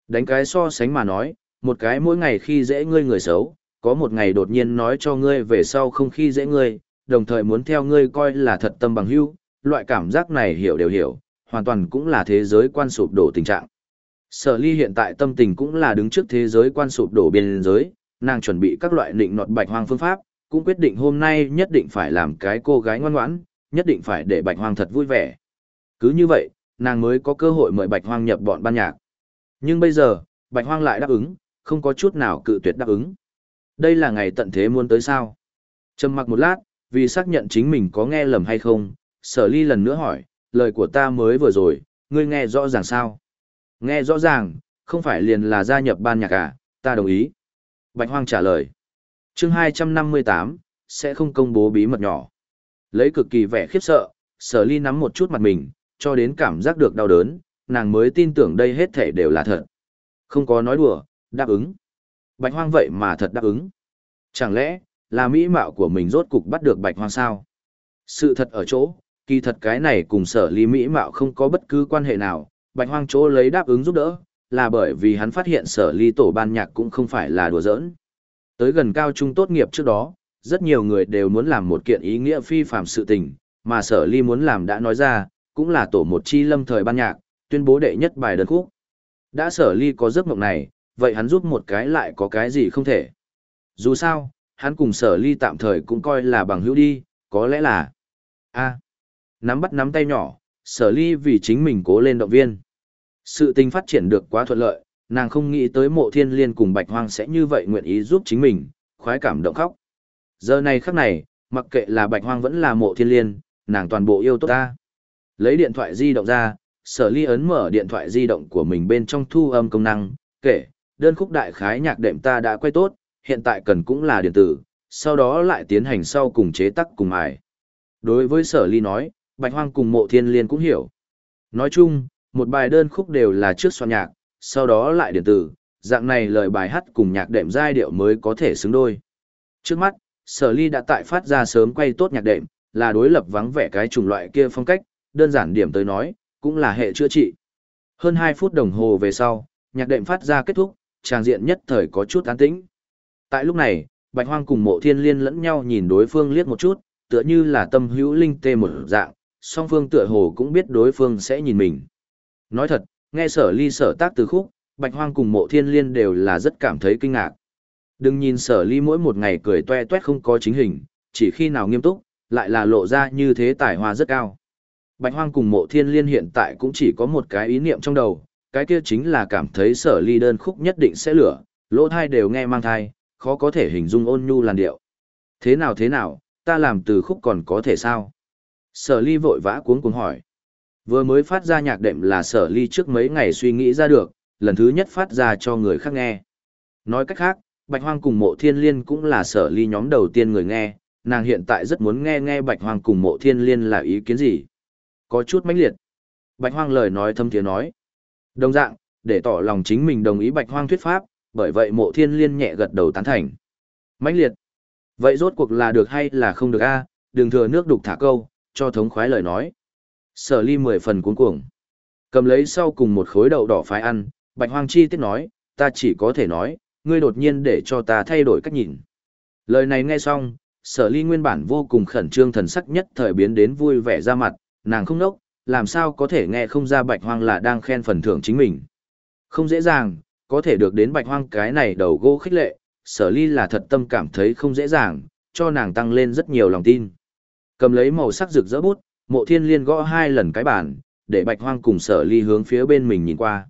Đánh cái so sánh mà nói, một cái mỗi ngày khi dễ ngươi người xấu, có một ngày đột nhiên nói cho ngươi về sau không khi dễ ngươi, đồng thời muốn theo ngươi coi là thật tâm bằng hữu, loại cảm giác này hiểu đều hiểu, hoàn toàn cũng là thế giới quan sụp đổ tình trạng. Sở ly hiện tại tâm tình cũng là đứng trước thế giới quan sụp đổ biên giới, Nàng chuẩn bị các loại định nọt bạch hoang phương pháp, cũng quyết định hôm nay nhất định phải làm cái cô gái ngoan ngoãn, nhất định phải để bạch hoang thật vui vẻ. Cứ như vậy, nàng mới có cơ hội mời bạch hoang nhập bọn ban nhạc. Nhưng bây giờ, bạch hoang lại đáp ứng, không có chút nào cự tuyệt đáp ứng. Đây là ngày tận thế muốn tới sao? Trầm mặc một lát, vì xác nhận chính mình có nghe lầm hay không, sở ly lần nữa hỏi, lời của ta mới vừa rồi, ngươi nghe rõ ràng sao? Nghe rõ ràng, không phải liền là gia nhập ban nhạc à, ta đồng ý. Bạch Hoang trả lời. Chương 258, sẽ không công bố bí mật nhỏ. Lấy cực kỳ vẻ khiếp sợ, sở ly nắm một chút mặt mình, cho đến cảm giác được đau đớn, nàng mới tin tưởng đây hết thể đều là thật. Không có nói đùa, đáp ứng. Bạch Hoang vậy mà thật đáp ứng. Chẳng lẽ, là mỹ mạo của mình rốt cục bắt được Bạch Hoang sao? Sự thật ở chỗ, kỳ thật cái này cùng sở ly mỹ mạo không có bất cứ quan hệ nào, Bạch Hoang chỗ lấy đáp ứng giúp đỡ, là bởi vì hắn phát hiện sở ly tổ ban nhạc cũng không phải là đùa giỡn. Tới gần cao trung tốt nghiệp trước đó, rất nhiều người đều muốn làm một kiện ý nghĩa phi phàm sự tình, mà sở ly muốn làm đã nói ra, cũng là tổ một chi lâm thời ban nhạc, tuyên bố đệ nhất bài đơn khúc. Đã sở ly có giấc mộng này, vậy hắn giúp một cái lại có cái gì không thể. Dù sao, hắn cùng sở ly tạm thời cũng coi là bằng hữu đi, có lẽ là a nắm bắt nắm tay nhỏ, sở ly vì chính mình cố lên động viên. Sự tình phát triển được quá thuận lợi, nàng không nghĩ tới mộ thiên liên cùng bạch hoang sẽ như vậy nguyện ý giúp chính mình, khoái cảm động khóc. Giờ này khắc này, mặc kệ là bạch hoang vẫn là mộ thiên liên, nàng toàn bộ yêu tốt ta. Lấy điện thoại di động ra, sở ly ấn mở điện thoại di động của mình bên trong thu âm công năng, kể, đơn khúc đại khái nhạc đệm ta đã quay tốt, hiện tại cần cũng là điện tử, sau đó lại tiến hành sau cùng chế tác cùng ải. Đối với sở ly nói, bạch hoang cùng mộ thiên liên cũng hiểu. Nói chung, một bài đơn khúc đều là trước soạn nhạc, sau đó lại điện tử, dạng này lời bài hát cùng nhạc đệm giai điệu mới có thể xứng đôi. Trước mắt, sở ly đã tại phát ra sớm quay tốt nhạc đệm, là đối lập vắng vẻ cái chủng loại kia phong cách, đơn giản điểm tới nói, cũng là hệ chữa trị. Hơn 2 phút đồng hồ về sau, nhạc đệm phát ra kết thúc, tràng diện nhất thời có chút an tĩnh. Tại lúc này, Bạch Hoang cùng Mộ Thiên Liên lẫn nhau nhìn đối phương liếc một chút, tựa như là tâm hữu linh tê một dạng, song phương tựa hồ cũng biết đối phương sẽ nhìn mình. Nói thật, nghe sở ly sở tác từ khúc, Bạch Hoang cùng Mộ Thiên Liên đều là rất cảm thấy kinh ngạc. Đừng nhìn sở ly mỗi một ngày cười toe toét không có chính hình, chỉ khi nào nghiêm túc, lại là lộ ra như thế tài hoa rất cao. Bạch Hoang cùng Mộ Thiên Liên hiện tại cũng chỉ có một cái ý niệm trong đầu, cái kia chính là cảm thấy sở ly đơn khúc nhất định sẽ lửa, lỗ thai đều nghe mang thai, khó có thể hình dung ôn nhu làn điệu. Thế nào thế nào, ta làm từ khúc còn có thể sao? Sở ly vội vã cuống cuồng hỏi. Vừa mới phát ra nhạc đệm là sở ly trước mấy ngày suy nghĩ ra được, lần thứ nhất phát ra cho người khác nghe. Nói cách khác, Bạch Hoang cùng mộ thiên liên cũng là sở ly nhóm đầu tiên người nghe, nàng hiện tại rất muốn nghe nghe Bạch Hoang cùng mộ thiên liên là ý kiến gì. Có chút mãnh liệt. Bạch Hoang lời nói thâm thiế nói. Đồng dạng, để tỏ lòng chính mình đồng ý Bạch Hoang thuyết pháp, bởi vậy mộ thiên liên nhẹ gật đầu tán thành. mãnh liệt. Vậy rốt cuộc là được hay là không được a? đừng thừa nước đục thả câu, cho thống khoái lời nói. Sở ly mười phần cuốn cuồng. Cầm lấy sau cùng một khối đậu đỏ phái ăn, bạch hoang chi tiết nói, ta chỉ có thể nói, ngươi đột nhiên để cho ta thay đổi cách nhìn. Lời này nghe xong, sở ly nguyên bản vô cùng khẩn trương thần sắc nhất thời biến đến vui vẻ ra mặt, nàng không nốc, làm sao có thể nghe không ra bạch hoang là đang khen phần thưởng chính mình. Không dễ dàng, có thể được đến bạch hoang cái này đầu gỗ khích lệ, sở ly là thật tâm cảm thấy không dễ dàng, cho nàng tăng lên rất nhiều lòng tin. Cầm lấy màu sắc rực rỡ bút, mộ thiên liên gõ hai lần cái bàn, để bạch hoang cùng sở ly hướng phía bên mình nhìn qua.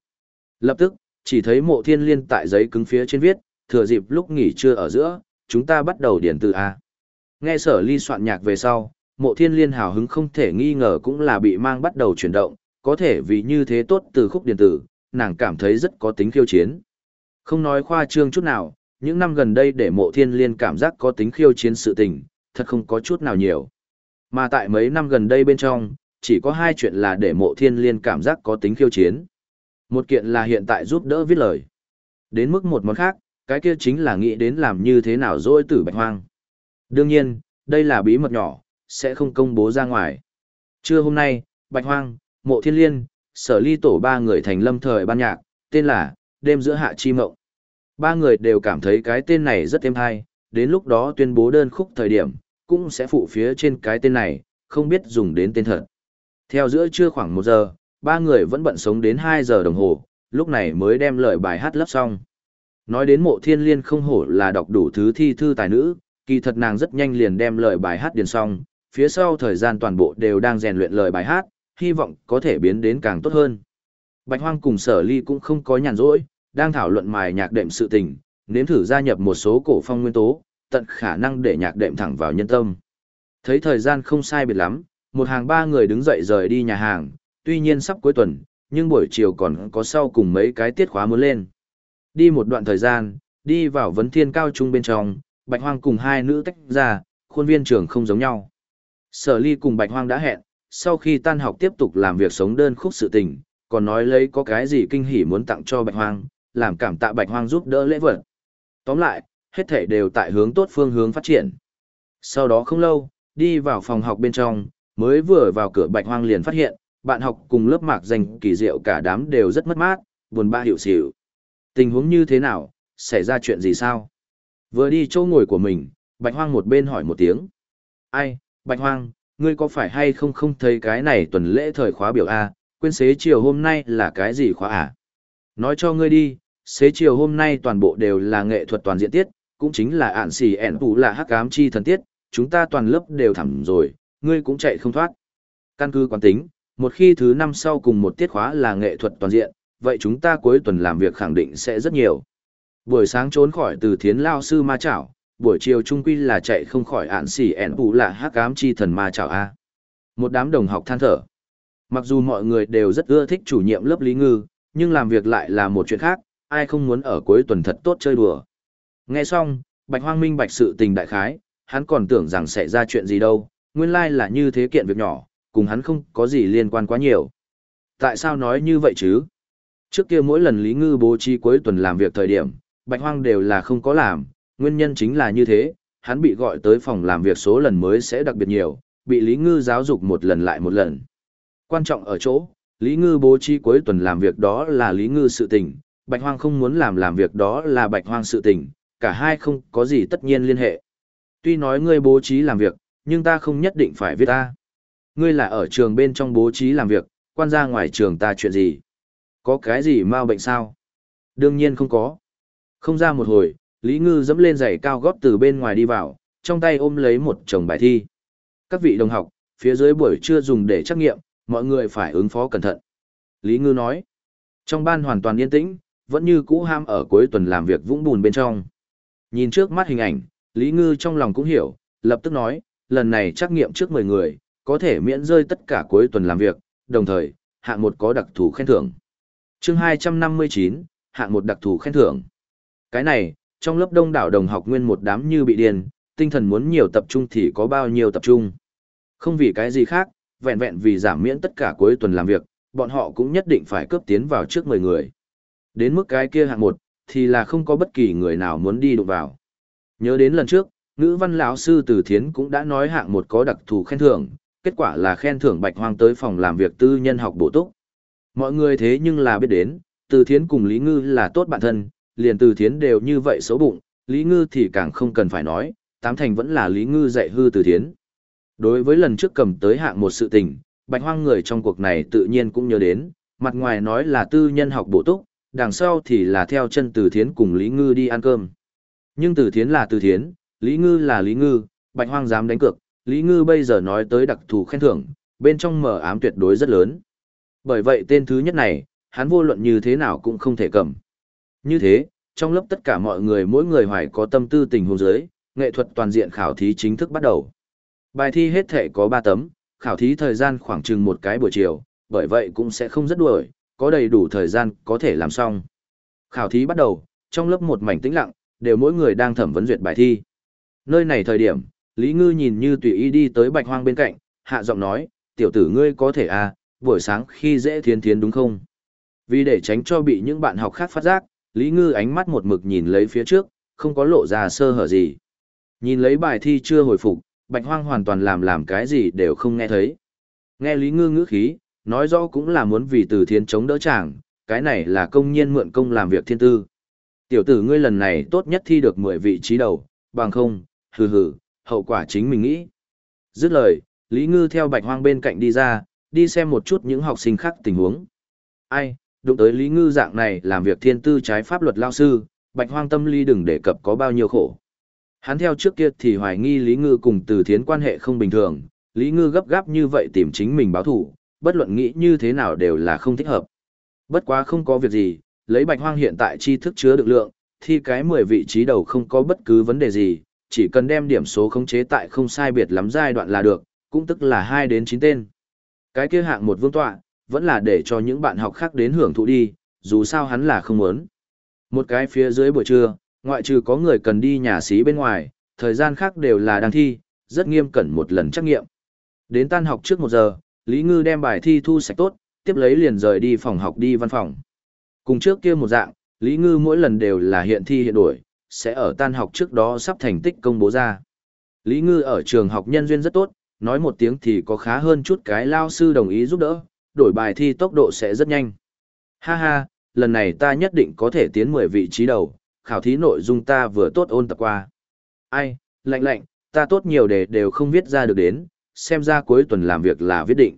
Lập tức, chỉ thấy mộ thiên liên tại giấy cứng phía trên viết, thừa dịp lúc nghỉ trưa ở giữa, chúng ta bắt đầu điển từ A. Nghe sở ly soạn nhạc về sau, mộ thiên liên hào hứng không thể nghi ngờ cũng là bị mang bắt đầu chuyển động, có thể vì như thế tốt từ khúc điện tử, nàng cảm thấy rất có tính khiêu chiến. Không nói khoa trương chút nào, những năm gần đây để mộ thiên liên cảm giác có tính khiêu chiến sự tình, thật không có chút nào nhiều. Mà tại mấy năm gần đây bên trong, chỉ có hai chuyện là để mộ thiên liên cảm giác có tính khiêu chiến. Một kiện là hiện tại giúp đỡ viết lời. Đến mức một món khác, cái kia chính là nghĩ đến làm như thế nào dối tử bạch hoang. Đương nhiên, đây là bí mật nhỏ, sẽ không công bố ra ngoài. Trưa hôm nay, bạch hoang, mộ thiên liên, sở ly tổ ba người thành lâm thời ban nhạc, tên là, đêm giữa hạ chi mộng. Ba người đều cảm thấy cái tên này rất êm hay, đến lúc đó tuyên bố đơn khúc thời điểm, cũng sẽ phụ phía trên cái tên này, không biết dùng đến tên thật. Theo giữa trưa khoảng 1 giờ, ba người vẫn bận sống đến 2 giờ đồng hồ, lúc này mới đem lời bài hát lấp xong. Nói đến mộ thiên liên không hổ là đọc đủ thứ thi thư tài nữ, kỳ thật nàng rất nhanh liền đem lời bài hát điền xong, phía sau thời gian toàn bộ đều đang rèn luyện lời bài hát, hy vọng có thể biến đến càng tốt hơn. Bạch Hoang cùng sở ly cũng không có nhàn rỗi, đang thảo luận mài nhạc đệm sự tình, nếm thử gia nhập một số cổ phong nguyên tố, tận khả năng để nhạc đệm thẳng vào nhân tâm. Thấy thời gian không sai biệt lắm, một hàng ba người đứng dậy rời đi nhà hàng, tuy nhiên sắp cuối tuần, nhưng buổi chiều còn có sau cùng mấy cái tiết khóa muốn lên. Đi một đoạn thời gian, đi vào vấn thiên cao trung bên trong, Bạch Hoang cùng hai nữ tách ra, khuôn viên trường không giống nhau. Sở ly cùng Bạch Hoang đã hẹn, sau khi tan học tiếp tục làm việc sống đơn khúc sự tình, còn nói lấy có cái gì kinh hỉ muốn tặng cho Bạch Hoang, làm cảm tạ Bạch Hoang giúp đỡ lễ vật. Tóm lại, hết thể đều tại hướng tốt phương hướng phát triển. Sau đó không lâu, đi vào phòng học bên trong, mới vừa vào cửa Bạch Hoang liền phát hiện, bạn học cùng lớp mạc danh kỳ diệu cả đám đều rất mất mát, buồn bã hiểu xỉu. Tình huống như thế nào, xảy ra chuyện gì sao? Vừa đi chỗ ngồi của mình, Bạch Hoang một bên hỏi một tiếng. Ai, Bạch Hoang, ngươi có phải hay không không thấy cái này tuần lễ thời khóa biểu A, quên xế chiều hôm nay là cái gì khóa à? Nói cho ngươi đi, xế chiều hôm nay toàn bộ đều là nghệ thuật toàn diện tiết, cũng chính là ạn xì ẻn tù là hắc ám chi thần tiết, chúng ta toàn lớp đều thẳm rồi, ngươi cũng chạy không thoát. Căn cứ quán tính, một khi thứ năm sau cùng một tiết khóa là nghệ thuật toàn diện, vậy chúng ta cuối tuần làm việc khẳng định sẽ rất nhiều. Buổi sáng trốn khỏi từ thiến lao sư ma chảo, buổi chiều trung quy là chạy không khỏi ạn xỉ ẻn bụ là hắc ám chi thần ma chảo A. Một đám đồng học than thở. Mặc dù mọi người đều rất ưa thích chủ nhiệm lớp Lý Ngư, nhưng làm việc lại là một chuyện khác, ai không muốn ở cuối tuần thật tốt chơi đùa. Nghe xong, Bạch Hoang Minh bạch sự tình đại khái, hắn còn tưởng rằng sẽ ra chuyện gì đâu, nguyên lai là như thế kiện việc nhỏ, cùng hắn không có gì liên quan quá nhiều. Tại sao nói như vậy chứ? Trước kia mỗi lần Lý Ngư bố trí cuối tuần làm việc thời điểm, Bạch Hoang đều là không có làm, nguyên nhân chính là như thế, hắn bị gọi tới phòng làm việc số lần mới sẽ đặc biệt nhiều, bị Lý Ngư giáo dục một lần lại một lần. Quan trọng ở chỗ, Lý Ngư bố trí cuối tuần làm việc đó là Lý Ngư sự tình, Bạch Hoang không muốn làm làm việc đó là Bạch Hoang sự tình, cả hai không có gì tất nhiên liên hệ. Tuy nói ngươi bố trí làm việc, nhưng ta không nhất định phải viết ta. Ngươi là ở trường bên trong bố trí làm việc, quan ra ngoài trường ta chuyện gì? Có cái gì mau bệnh sao? Đương nhiên không có. Không ra một hồi, Lý Ngư dẫm lên giày cao gót từ bên ngoài đi vào, trong tay ôm lấy một chồng bài thi. Các vị đồng học, phía dưới buổi trưa dùng để trắc nghiệm, mọi người phải ứng phó cẩn thận. Lý Ngư nói, trong ban hoàn toàn yên tĩnh, vẫn như cũ ham ở cuối tuần làm việc vũng bùn bên trong. Nhìn trước mắt hình ảnh, Lý Ngư trong lòng cũng hiểu, lập tức nói, lần này trắc nghiệm trước 10 người, có thể miễn rơi tất cả cuối tuần làm việc, đồng thời, hạng một có đặc thù khen thưởng. chương 259, hạng một đặc thù khen thưởng. Cái này, trong lớp đông đảo đồng học nguyên một đám như bị điên, tinh thần muốn nhiều tập trung thì có bao nhiêu tập trung. Không vì cái gì khác, vẹn vẹn vì giảm miễn tất cả cuối tuần làm việc, bọn họ cũng nhất định phải cướp tiến vào trước 10 người. Đến mức cái kia hạng một, thì là không có bất kỳ người nào muốn đi đụng vào. Nhớ đến lần trước, ngữ văn lão sư Từ Thiến cũng đã nói hạng một có đặc thù khen thưởng, kết quả là khen thưởng Bạch Hoang tới phòng làm việc tư nhân học bổ túc. Mọi người thế nhưng là biết đến, Từ Thiến cùng Lý Ngư là tốt bạn thân, liền Từ Thiến đều như vậy xấu bụng, Lý Ngư thì càng không cần phải nói, tám thành vẫn là Lý Ngư dạy hư Từ Thiến. Đối với lần trước cầm tới hạng một sự tình, Bạch Hoang người trong cuộc này tự nhiên cũng nhớ đến, mặt ngoài nói là tư nhân học bổ túc, đằng sau thì là theo chân Từ Thiến cùng Lý Ngư đi ăn cơm. Nhưng Từ Thiến là Từ Thiến, Lý Ngư là Lý Ngư, Bạch Hoang dám đánh cược, Lý Ngư bây giờ nói tới đặc thù khen thưởng, bên trong mở ám tuyệt đối rất lớn. Bởi vậy tên thứ nhất này, hắn vô luận như thế nào cũng không thể cầm. Như thế, trong lớp tất cả mọi người mỗi người hoài có tâm tư tình huống giới, nghệ thuật toàn diện khảo thí chính thức bắt đầu. Bài thi hết thể có 3 tấm, khảo thí thời gian khoảng chừng một cái buổi chiều, bởi vậy cũng sẽ không rất đuổi, có đầy đủ thời gian có thể làm xong. Khảo thí bắt đầu, trong lớp một mảnh tĩnh lặng, đều mỗi người đang thẩm vấn duyệt bài thi. Nơi này thời điểm, Lý Ngư nhìn như tùy ý đi tới bạch hoang bên cạnh, hạ giọng nói, tiểu tử ngươi có thể à, buổi sáng khi dễ thiến thiến đúng không? Vì để tránh cho bị những bạn học khác phát giác, Lý Ngư ánh mắt một mực nhìn lấy phía trước, không có lộ ra sơ hở gì. Nhìn lấy bài thi chưa hồi phục, bạch hoang hoàn toàn làm làm cái gì đều không nghe thấy. Nghe Lý Ngư ngữ khí, nói rõ cũng là muốn vì từ Thiên chống đỡ chàng, cái này là công nhiên mượn công làm việc thiên tư. Tiểu tử ngươi lần này tốt nhất thi được 10 vị trí đầu, bằng không, hừ hừ, hậu quả chính mình nghĩ. Dứt lời, Lý Ngư theo bạch hoang bên cạnh đi ra, đi xem một chút những học sinh khác tình huống. Ai, đụng tới Lý Ngư dạng này làm việc thiên tư trái pháp luật lao sư, bạch hoang tâm lý đừng đề cập có bao nhiêu khổ. Hắn theo trước kia thì hoài nghi Lý Ngư cùng từ thiến quan hệ không bình thường, Lý Ngư gấp gáp như vậy tìm chính mình báo thù bất luận nghĩ như thế nào đều là không thích hợp. Bất quá không có việc gì, lấy bạch hoang hiện tại tri thức chứa được lượng, thì cái 10 vị trí đầu không có bất cứ vấn đề gì, chỉ cần đem điểm số khống chế tại không sai biệt lắm giai đoạn là được, cũng tức là 2 đến 9 tên. Cái kia hạng một vương tọa, vẫn là để cho những bạn học khác đến hưởng thụ đi, dù sao hắn là không muốn. Một cái phía dưới buổi trưa, ngoại trừ có người cần đi nhà xí bên ngoài, thời gian khác đều là đang thi, rất nghiêm cẩn một lần trắc nghiệm. Đến tan học trước một giờ, Lý Ngư đem bài thi thu sạch tốt, tiếp lấy liền rời đi phòng học đi văn phòng. Cùng trước kia một dạng, Lý Ngư mỗi lần đều là hiện thi hiện đổi, sẽ ở tan học trước đó sắp thành tích công bố ra. Lý Ngư ở trường học nhân duyên rất tốt, nói một tiếng thì có khá hơn chút cái lao sư đồng ý giúp đỡ, đổi bài thi tốc độ sẽ rất nhanh. Ha ha, lần này ta nhất định có thể tiến 10 vị trí đầu, khảo thí nội dung ta vừa tốt ôn tập qua. Ai, lạnh lạnh, ta tốt nhiều đề đều không viết ra được đến, xem ra cuối tuần làm việc là viết định.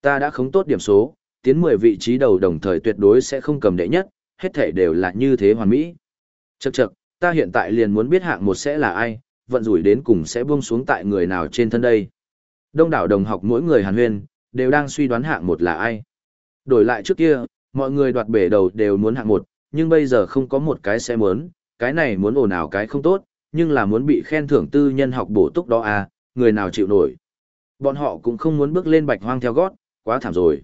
Ta đã khống tốt điểm số, tiến 10 vị trí đầu đồng thời tuyệt đối sẽ không cầm đệ nhất, hết thể đều là như thế hoàn mỹ. Chậc chậc, ta hiện tại liền muốn biết hạng một sẽ là ai, vận rủi đến cùng sẽ buông xuống tại người nào trên thân đây. Đông đảo đồng học mỗi người hàn huyên, đều đang suy đoán hạng một là ai. Đổi lại trước kia, mọi người đoạt bể đầu đều muốn hạng một, nhưng bây giờ không có một cái sẽ muốn, cái này muốn ồn ào cái không tốt, nhưng là muốn bị khen thưởng tư nhân học bổ túc đó à, người nào chịu nổi. Bọn họ cũng không muốn bước lên bạch hoang theo gót, quá thảm rồi.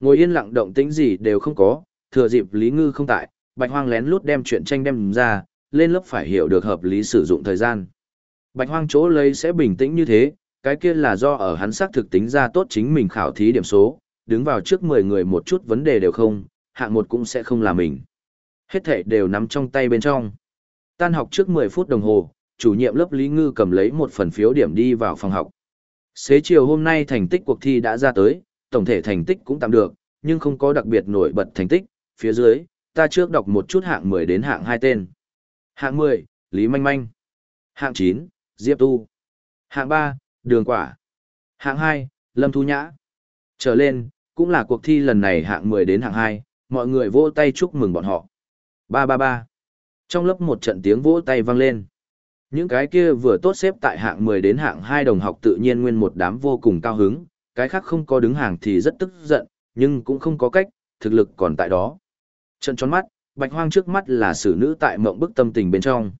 Ngồi yên lặng động tĩnh gì đều không có, thừa dịp Lý Ngư không tại, bạch hoang lén lút đem chuyện tranh đem ra, lên lớp phải hiểu được hợp lý sử dụng thời gian. Bạch hoang chỗ lấy sẽ bình tĩnh như thế, cái kia là do ở hắn xác thực tính ra tốt chính mình khảo thí điểm số, đứng vào trước 10 người một chút vấn đề đều không, hạng một cũng sẽ không là mình. Hết thể đều nắm trong tay bên trong. Tan học trước 10 phút đồng hồ, chủ nhiệm lớp Lý Ngư cầm lấy một phần phiếu điểm đi vào phòng học. Xế chiều hôm nay thành tích cuộc thi đã ra tới, tổng thể thành tích cũng tạm được, nhưng không có đặc biệt nổi bật thành tích. Phía dưới, ta trước đọc một chút hạng 10 đến hạng 2 tên. Hạng 10, Lý Manh Manh. Hạng 9, Diệp Tu. Hạng 3, Đường Quả. Hạng 2, Lâm Thu Nhã. Trở lên, cũng là cuộc thi lần này hạng 10 đến hạng 2, mọi người vỗ tay chúc mừng bọn họ. 333. Trong lớp một trận tiếng vỗ tay vang lên. Những cái kia vừa tốt xếp tại hạng 10 đến hạng 2 đồng học tự nhiên nguyên một đám vô cùng cao hứng, cái khác không có đứng hàng thì rất tức giận, nhưng cũng không có cách, thực lực còn tại đó. Trận tròn mắt, bạch hoang trước mắt là xử nữ tại mộng bức tâm tình bên trong.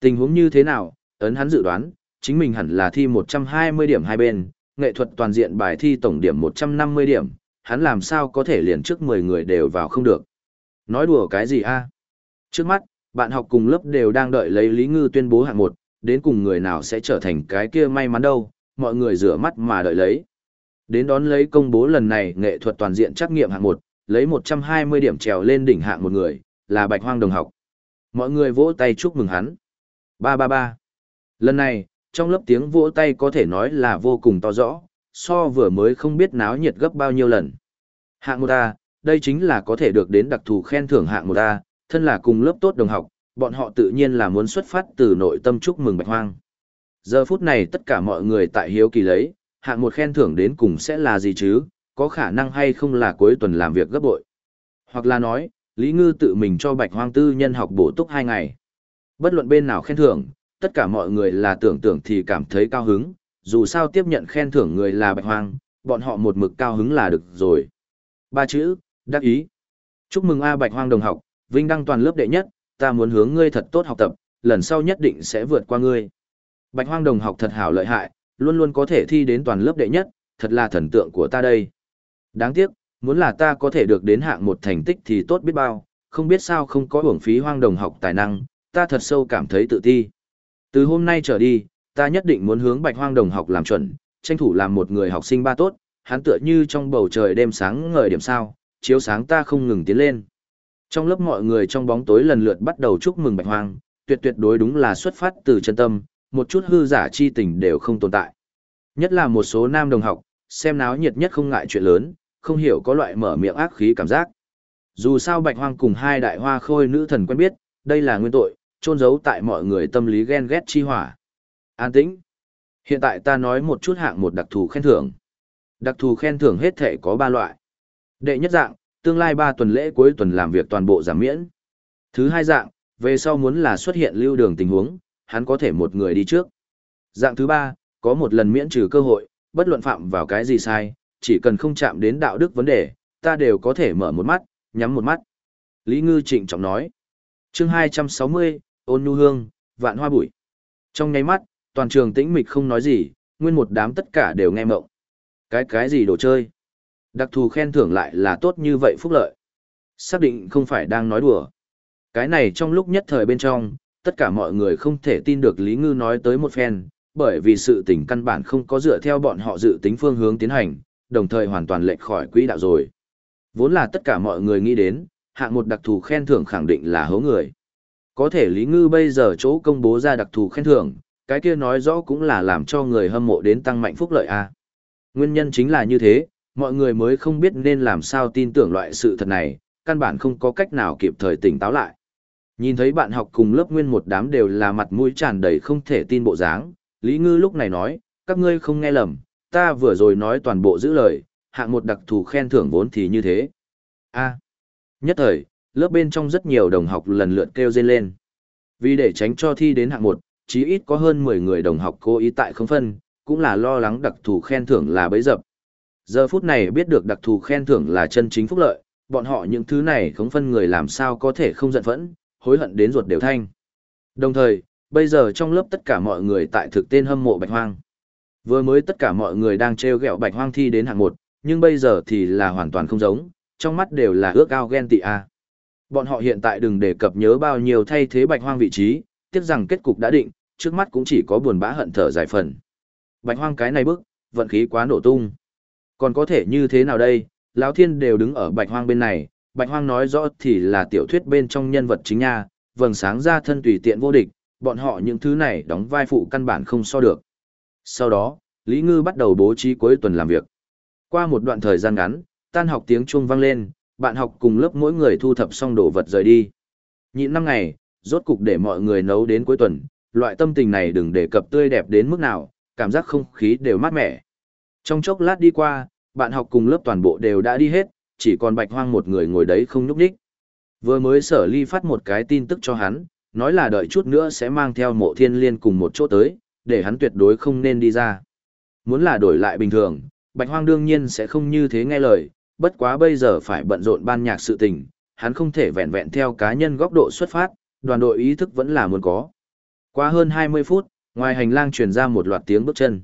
Tình huống như thế nào, ấn hắn dự đoán, chính mình hẳn là thi 120 điểm hai bên, nghệ thuật toàn diện bài thi tổng điểm 150 điểm, hắn làm sao có thể liền trước 10 người đều vào không được. Nói đùa cái gì a? Trước mắt, bạn học cùng lớp đều đang đợi lấy Lý Ngư tuyên bố hạng một, đến cùng người nào sẽ trở thành cái kia may mắn đâu, mọi người rửa mắt mà đợi lấy. Đến đón lấy công bố lần này nghệ thuật toàn diện trắc nghiệm hạng một, lấy 120 điểm trèo lên đỉnh hạng một người, là Bạch Hoang đồng học. Mọi người vỗ tay chúc mừng hắn. 333. Lần này, trong lớp tiếng vỗ tay có thể nói là vô cùng to rõ, so vừa mới không biết náo nhiệt gấp bao nhiêu lần. Hạng một A, đây chính là có thể được đến đặc thù khen thưởng hạng một A, thân là cùng lớp tốt đồng học, bọn họ tự nhiên là muốn xuất phát từ nội tâm chúc mừng Bạch Hoang. Giờ phút này tất cả mọi người tại hiếu kỳ lấy, hạng một khen thưởng đến cùng sẽ là gì chứ, có khả năng hay không là cuối tuần làm việc gấp bội. Hoặc là nói, Lý Ngư tự mình cho Bạch Hoang tư nhân học bổ túc hai ngày. Bất luận bên nào khen thưởng, tất cả mọi người là tưởng tượng thì cảm thấy cao hứng, dù sao tiếp nhận khen thưởng người là Bạch Hoang, bọn họ một mực cao hứng là được rồi. Ba chữ, đắc ý. Chúc mừng A Bạch Hoang đồng học, vinh đăng toàn lớp đệ nhất, ta muốn hướng ngươi thật tốt học tập, lần sau nhất định sẽ vượt qua ngươi. Bạch Hoang đồng học thật hảo lợi hại, luôn luôn có thể thi đến toàn lớp đệ nhất, thật là thần tượng của ta đây. Đáng tiếc, muốn là ta có thể được đến hạng một thành tích thì tốt biết bao, không biết sao không có hưởng phí hoang đồng học tài năng, ta thật sâu cảm thấy tự ti. Từ hôm nay trở đi, ta nhất định muốn hướng bạch hoang đồng học làm chuẩn, tranh thủ làm một người học sinh ba tốt, hắn tựa như trong bầu trời đêm sáng ngời điểm sao, chiếu sáng ta không ngừng tiến lên. Trong lớp mọi người trong bóng tối lần lượt bắt đầu chúc mừng bạch hoang, tuyệt tuyệt đối đúng là xuất phát từ chân tâm, một chút hư giả chi tình đều không tồn tại. Nhất là một số nam đồng học, xem náo nhiệt nhất không ngại chuyện lớn, không hiểu có loại mở miệng ác khí cảm giác. Dù sao bạch hoang cùng hai đại hoa khôi nữ thần quen biết, đây là nguyên tội, trôn giấu tại mọi người tâm lý ghen ghét chi hỏa. An tĩnh. Hiện tại ta nói một chút hạng một đặc thù khen thưởng. Đặc thù khen thưởng hết thể có ba loại. Đệ nhất dạng, tương lai ba tuần lễ cuối tuần làm việc toàn bộ giảm miễn. Thứ hai dạng, Về sau muốn là xuất hiện lưu đường tình huống, hắn có thể một người đi trước. Dạng thứ ba, có một lần miễn trừ cơ hội, bất luận phạm vào cái gì sai, chỉ cần không chạm đến đạo đức vấn đề, ta đều có thể mở một mắt, nhắm một mắt. Lý Ngư trịnh trọng nói. chương 260, ôn nhu hương, vạn hoa bụi. Trong nháy mắt, toàn trường tĩnh mịch không nói gì, nguyên một đám tất cả đều nghe mộng. Cái cái gì đồ chơi? Đặc thù khen thưởng lại là tốt như vậy phúc lợi. Xác định không phải đang nói đùa. Cái này trong lúc nhất thời bên trong, tất cả mọi người không thể tin được Lý Ngư nói tới một phen, bởi vì sự tình căn bản không có dựa theo bọn họ dự tính phương hướng tiến hành, đồng thời hoàn toàn lệch khỏi quỹ đạo rồi. Vốn là tất cả mọi người nghĩ đến, hạng một đặc thù khen thưởng khẳng định là hố người. Có thể Lý Ngư bây giờ chỗ công bố ra đặc thù khen thưởng, cái kia nói rõ cũng là làm cho người hâm mộ đến tăng mạnh phúc lợi a. Nguyên nhân chính là như thế, mọi người mới không biết nên làm sao tin tưởng loại sự thật này, căn bản không có cách nào kịp thời tỉnh táo lại. Nhìn thấy bạn học cùng lớp nguyên một đám đều là mặt mũi tràn đầy không thể tin bộ dáng, Lý Ngư lúc này nói, các ngươi không nghe lầm, ta vừa rồi nói toàn bộ giữ lời, hạng một đặc thù khen thưởng vốn thì như thế. A. Nhất thời, lớp bên trong rất nhiều đồng học lần lượt kêu dên lên. Vì để tránh cho thi đến hạng một, chí ít có hơn 10 người đồng học cố ý tại không phân, cũng là lo lắng đặc thù khen thưởng là bấy dập. Giờ phút này biết được đặc thù khen thưởng là chân chính phúc lợi, bọn họ những thứ này không phân người làm sao có thể không giận phẫn, hối hận đến ruột đều thanh. Đồng thời, bây giờ trong lớp tất cả mọi người tại thực tên hâm mộ Bạch Hoang. Vừa mới tất cả mọi người đang treo gẹo Bạch Hoang thi đến hạng một, nhưng bây giờ thì là hoàn toàn không giống, trong mắt đều là ước ao ghen tị a. Bọn họ hiện tại đừng đề cập nhớ bao nhiêu thay thế Bạch Hoang vị trí, tiếc rằng kết cục đã định, trước mắt cũng chỉ có buồn bã hận thở dài phần. Bạch Hoang cái này bức, vận khí quá nổ tung. Còn có thể như thế nào đây, lão thiên đều đứng ở Bạch Hoang bên này, Bạch Hoang nói rõ thì là tiểu thuyết bên trong nhân vật chính nha, vầng sáng ra thân tùy tiện vô địch, bọn họ những thứ này đóng vai phụ căn bản không so được. Sau đó, Lý Ngư bắt đầu bố trí cuối tuần làm việc. Qua một đoạn thời gian ngắn, tan học tiếng chuông vang lên, bạn học cùng lớp mỗi người thu thập xong đồ vật rời đi. Nhịn năm ngày, rốt cục để mọi người nấu đến cuối tuần, loại tâm tình này đừng đề cập tươi đẹp đến mức nào, cảm giác không khí đều mát mẻ. Trong chốc lát đi qua, bạn học cùng lớp toàn bộ đều đã đi hết, chỉ còn bạch hoang một người ngồi đấy không nhúc nhích. Vừa mới sở ly phát một cái tin tức cho hắn, nói là đợi chút nữa sẽ mang theo mộ thiên liên cùng một chỗ tới, để hắn tuyệt đối không nên đi ra. Muốn là đổi lại bình thường, bạch hoang đương nhiên sẽ không như thế nghe lời, bất quá bây giờ phải bận rộn ban nhạc sự tình, hắn không thể vẹn vẹn theo cá nhân góc độ xuất phát, đoàn đội ý thức vẫn là muốn có. Qua hơn 20 phút, ngoài hành lang truyền ra một loạt tiếng bước chân.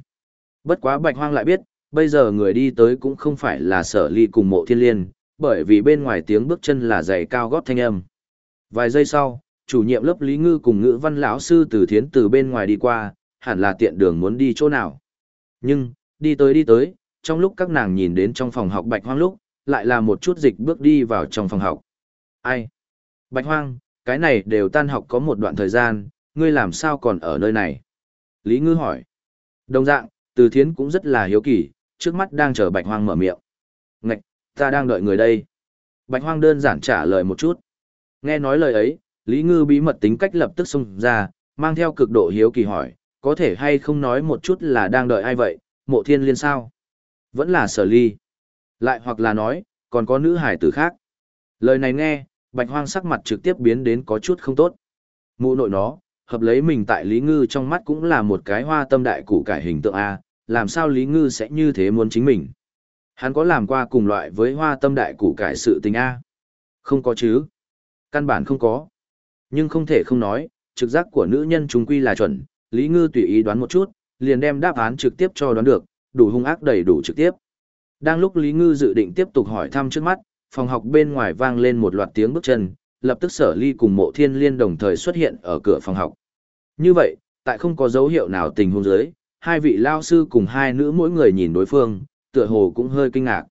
Bất quá bạch hoang lại biết, bây giờ người đi tới cũng không phải là sở ly cùng mộ thiên liên, bởi vì bên ngoài tiếng bước chân là giày cao gót thanh âm. Vài giây sau, chủ nhiệm lớp Lý Ngư cùng ngữ văn lão sư từ thiến từ bên ngoài đi qua, hẳn là tiện đường muốn đi chỗ nào. Nhưng, đi tới đi tới, trong lúc các nàng nhìn đến trong phòng học bạch hoang lúc, lại là một chút dịch bước đi vào trong phòng học. Ai? Bạch hoang, cái này đều tan học có một đoạn thời gian, ngươi làm sao còn ở nơi này? Lý Ngư hỏi. Đồng dạng, từ thiến cũng rất là hiếu kỳ, trước mắt đang chờ bạch hoang mở miệng. Ngạch, ta đang đợi người đây. Bạch hoang đơn giản trả lời một chút. Nghe nói lời ấy, Lý Ngư bí mật tính cách lập tức xông ra, mang theo cực độ hiếu kỳ hỏi, có thể hay không nói một chút là đang đợi ai vậy, mộ thiên liên sao? Vẫn là sở ly. Lại hoặc là nói, còn có nữ hải tử khác. Lời này nghe, bạch hoang sắc mặt trực tiếp biến đến có chút không tốt. Mụ nội nó, hợp lấy mình tại Lý Ngư trong mắt cũng là một cái hoa tâm đại củ cải hình tượng A, làm sao Lý Ngư sẽ như thế muốn chính mình. Hắn có làm qua cùng loại với hoa tâm đại củ cải sự tình A? Không có chứ. Căn bản không có. Nhưng không thể không nói, trực giác của nữ nhân chúng quy là chuẩn, Lý Ngư tùy ý đoán một chút, liền đem đáp án trực tiếp cho đoán được, đủ hung ác đầy đủ trực tiếp. Đang lúc Lý Ngư dự định tiếp tục hỏi thăm trước mắt, phòng học bên ngoài vang lên một loạt tiếng bước chân, lập tức sở ly cùng mộ thiên liên đồng thời xuất hiện ở cửa phòng học. Như vậy, tại không có dấu hiệu nào tình huống dưới, hai vị lao sư cùng hai nữ mỗi người nhìn đối phương, tựa hồ cũng hơi kinh ngạc.